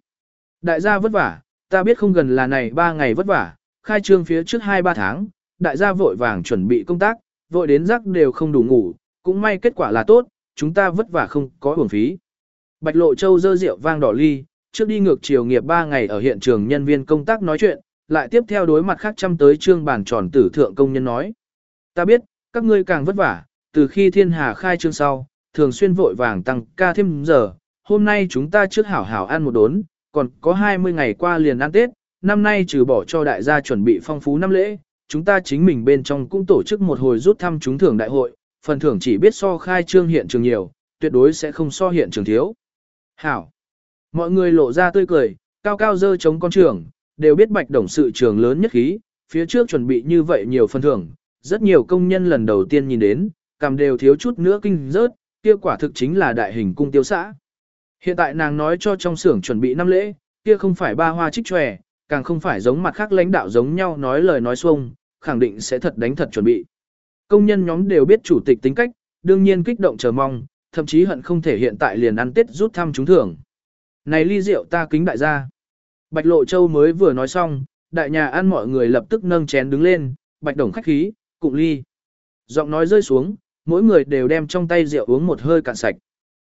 Speaker 1: Đại gia vất vả, ta biết không gần là này 3 ngày vất vả, khai trương phía trước 2-3 tháng, đại gia vội vàng chuẩn bị công tác, vội đến giấc đều không đủ ngủ, cũng may kết quả là tốt, chúng ta vất vả không có uổng phí. Bạch Lộ Châu dơ rượu vang đỏ ly, trước đi ngược chiều nghiệp 3 ngày ở hiện trường nhân viên công tác nói chuyện, lại tiếp theo đối mặt khác chăm tới trương bản tròn tử thượng công nhân nói. Ta biết, các ngươi càng vất vả, từ khi thiên hà khai trương sau, thường xuyên vội vàng tăng ca thêm giờ, hôm nay chúng ta trước hảo hảo ăn một đốn, còn có 20 ngày qua liền ăn Tết, năm nay trừ bỏ cho đại gia chuẩn bị phong phú năm lễ, chúng ta chính mình bên trong cũng tổ chức một hồi rút thăm trúng thưởng đại hội, phần thưởng chỉ biết so khai trương hiện trường nhiều, tuyệt đối sẽ không so hiện trường thiếu. Hảo! Mọi người lộ ra tươi cười, cao cao dơ chống con trường, đều biết bạch đồng sự trường lớn nhất khí, phía trước chuẩn bị như vậy nhiều phần thưởng, rất nhiều công nhân lần đầu tiên nhìn đến, cầm đều thiếu chút nữa kinh rớt, kia quả thực chính là đại hình cung tiêu xã. Hiện tại nàng nói cho trong xưởng chuẩn bị năm lễ, kia không phải ba hoa trích tròe, càng không phải giống mặt khác lãnh đạo giống nhau nói lời nói xuông, khẳng định sẽ thật đánh thật chuẩn bị. Công nhân nhóm đều biết chủ tịch tính cách, đương nhiên kích động chờ mong, thậm chí hận không thể hiện tại liền ăn tết rút thăm trúng thưởng. Này ly rượu ta kính đại gia. Bạch Lộ Châu mới vừa nói xong, đại nhà ăn mọi người lập tức nâng chén đứng lên, bạch đồng khách khí, cụng ly. Giọng nói rơi xuống, mỗi người đều đem trong tay rượu uống một hơi cạn sạch.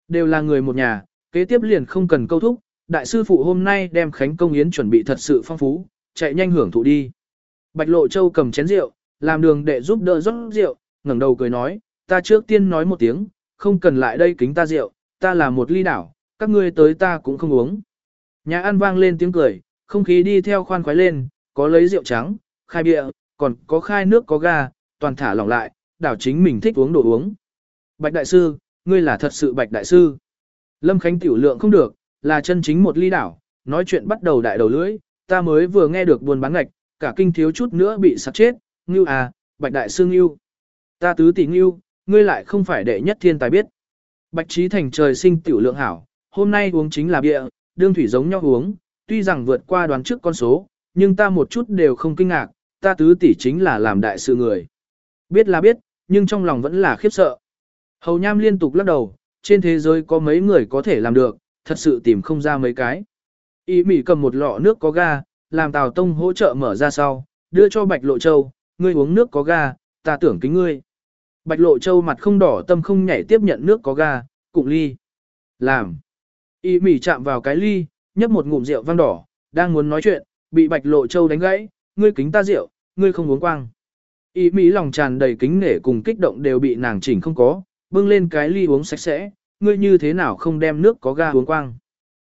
Speaker 1: Đều là người một nhà, kế tiếp liền không cần câu thúc, đại sư phụ hôm nay đem khánh công yến chuẩn bị thật sự phong phú, chạy nhanh hưởng thụ đi. Bạch Lộ Châu cầm chén rượu, làm đường để giúp đỡ rót rượu, ngẩng đầu cười nói, ta trước tiên nói một tiếng, không cần lại đây kính ta rượu, ta là một ly đảo, các ngươi tới ta cũng không uống. Nhà ăn vang lên tiếng cười, không khí đi theo khoan khoái lên, có lấy rượu trắng, khai bia, còn có khai nước có ga, toàn thả lỏng lại, đảo chính mình thích uống đồ uống. Bạch đại sư, ngươi là thật sự bạch đại sư. Lâm Khánh tiểu lượng không được, là chân chính một ly đảo, nói chuyện bắt đầu đại đầu lưỡi, ta mới vừa nghe được buồn bán ngạch, cả kinh thiếu chút nữa bị sặc chết, ngưu à, bạch đại sư ngưu. Ta tứ tỷ ngưu, ngươi lại không phải đệ nhất thiên tài biết. Bạch trí thành trời sinh tiểu lượng hảo, hôm nay uống chính là bia, đương thủy giống nhau uống, tuy rằng vượt qua đoán trước con số, nhưng ta một chút đều không kinh ngạc, ta tứ tỷ chính là làm đại sự người. Biết là biết, nhưng trong lòng vẫn là khiếp sợ. Hầu Nham liên tục lắc đầu, trên thế giới có mấy người có thể làm được, thật sự tìm không ra mấy cái. Ý Mỹ cầm một lọ nước có ga, làm Tào Tông hỗ trợ mở ra sau, đưa cho Bạch Lộ Châu, ngươi uống nước có ga, ta tưởng kính ngươi. Bạch Lộ Châu mặt không đỏ tâm không nhảy tiếp nhận nước có ga, cụng ly. Làm. Y mỉ chạm vào cái ly, nhấp một ngụm rượu vang đỏ, đang muốn nói chuyện, bị Bạch Lộ Châu đánh gãy, ngươi kính ta rượu, ngươi không uống quang. Y Mỉ lòng tràn đầy kính nể cùng kích động đều bị nàng chỉnh không có, bưng lên cái ly uống sạch sẽ, ngươi như thế nào không đem nước có ga uống quang.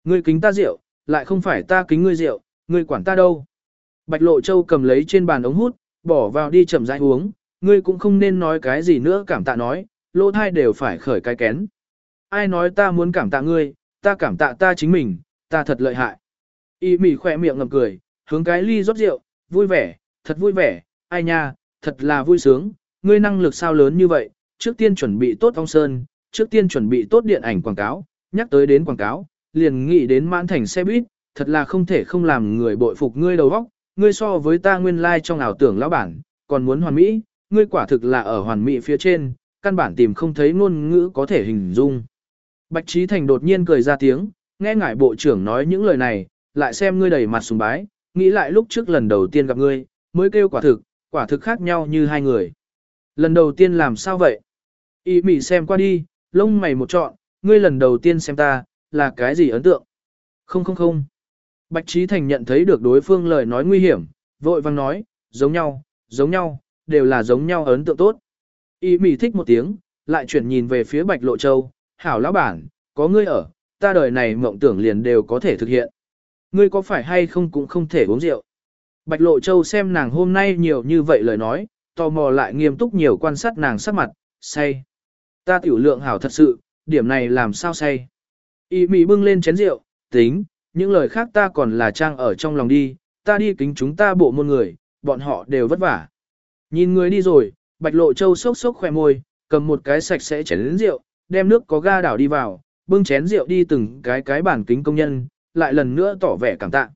Speaker 1: Ngươi kính ta rượu, lại không phải ta kính ngươi rượu, ngươi quản ta đâu. Bạch Lộ Châu cầm lấy trên bàn ống hút, bỏ vào đi chậm rãi uống, ngươi cũng không nên nói cái gì nữa cảm tạ nói, lỗ thai đều phải khởi cái kén. Ai nói ta muốn cảm tạ ngươi, ta cảm tạ ta chính mình, ta thật lợi hại. Y mỉ khỏe miệng ngầm cười, hướng cái ly rót rượu, vui vẻ, thật vui vẻ, ai nha, thật là vui sướng, ngươi năng lực sao lớn như vậy, trước tiên chuẩn bị tốt ong sơn, trước tiên chuẩn bị tốt điện ảnh quảng cáo, nhắc tới đến quảng cáo, liền nghĩ đến mãn thành xe buýt, thật là không thể không làm người bội phục ngươi đầu óc, ngươi so với ta nguyên lai like trong ảo tưởng lão bản, còn muốn hoàn mỹ, ngươi quả thực là ở hoàn mỹ phía trên, căn bản tìm không thấy ngôn ngữ có thể hình dung. Bạch Trí Thành đột nhiên cười ra tiếng, nghe ngải bộ trưởng nói những lời này, lại xem ngươi đầy mặt sùng bái, nghĩ lại lúc trước lần đầu tiên gặp ngươi, mới kêu quả thực, quả thực khác nhau như hai người. Lần đầu tiên làm sao vậy? Y mỉ xem qua đi, lông mày một trọn, ngươi lần đầu tiên xem ta, là cái gì ấn tượng? Không không không. Bạch Trí Thành nhận thấy được đối phương lời nói nguy hiểm, vội vang nói, giống nhau, giống nhau, đều là giống nhau ấn tượng tốt. Y mỉ thích một tiếng, lại chuyển nhìn về phía Bạch Lộ Châu, hảo lão bản, có ngươi ở, ta đời này mộng tưởng liền đều có thể thực hiện. Ngươi có phải hay không cũng không thể uống rượu. Bạch Lộ Châu xem nàng hôm nay nhiều như vậy lời nói, tò mò lại nghiêm túc nhiều quan sát nàng sắc mặt, say. Ta tiểu lượng hảo thật sự, điểm này làm sao say. Y mị bưng lên chén rượu, tính, những lời khác ta còn là trang ở trong lòng đi, ta đi kính chúng ta bộ môn người, bọn họ đều vất vả. Nhìn người đi rồi, Bạch Lộ Châu sốc sốc khỏe môi, cầm một cái sạch sẽ chén rượu, đem nước có ga đảo đi vào, bưng chén rượu đi từng cái cái bản kính công nhân, lại lần nữa tỏ vẻ cảm tạ.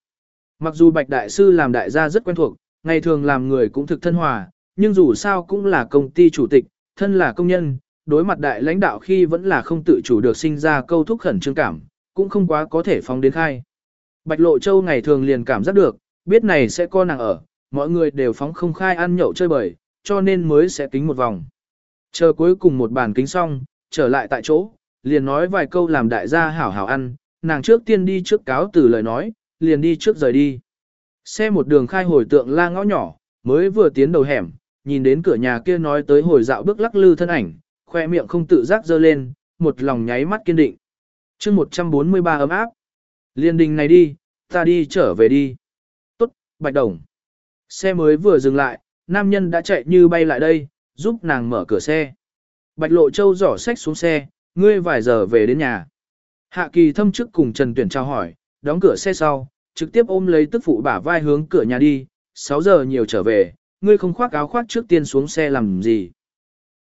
Speaker 1: Mặc dù Bạch Đại Sư làm đại gia rất quen thuộc, ngày thường làm người cũng thực thân hòa, nhưng dù sao cũng là công ty chủ tịch, thân là công nhân, đối mặt đại lãnh đạo khi vẫn là không tự chủ được sinh ra câu thúc khẩn trương cảm, cũng không quá có thể phóng đến khai. Bạch Lộ Châu ngày thường liền cảm giác được, biết này sẽ có nàng ở, mọi người đều phóng không khai ăn nhậu chơi bời, cho nên mới sẽ kính một vòng. Chờ cuối cùng một bàn kính xong, trở lại tại chỗ, liền nói vài câu làm đại gia hảo hảo ăn, nàng trước tiên đi trước cáo từ lời nói, liền đi trước rời đi. Xe một đường khai hồi tượng la ngõ nhỏ, mới vừa tiến đầu hẻm, nhìn đến cửa nhà kia nói tới hồi dạo bước lắc lư thân ảnh, khoe miệng không tự giác dơ lên, một lòng nháy mắt kiên định. chương 143 ấm áp. Liên đình này đi, ta đi trở về đi. Tốt, bạch đồng. Xe mới vừa dừng lại, nam nhân đã chạy như bay lại đây, giúp nàng mở cửa xe. Bạch lộ châu giỏ sách xuống xe, ngươi vài giờ về đến nhà. Hạ kỳ thâm trước cùng Trần Tuyển trao hỏi, đóng cửa xe sau, trực tiếp ôm lấy tức phụ bả vai hướng cửa nhà đi, 6 giờ nhiều trở về, ngươi không khoác áo khoác trước tiên xuống xe làm gì.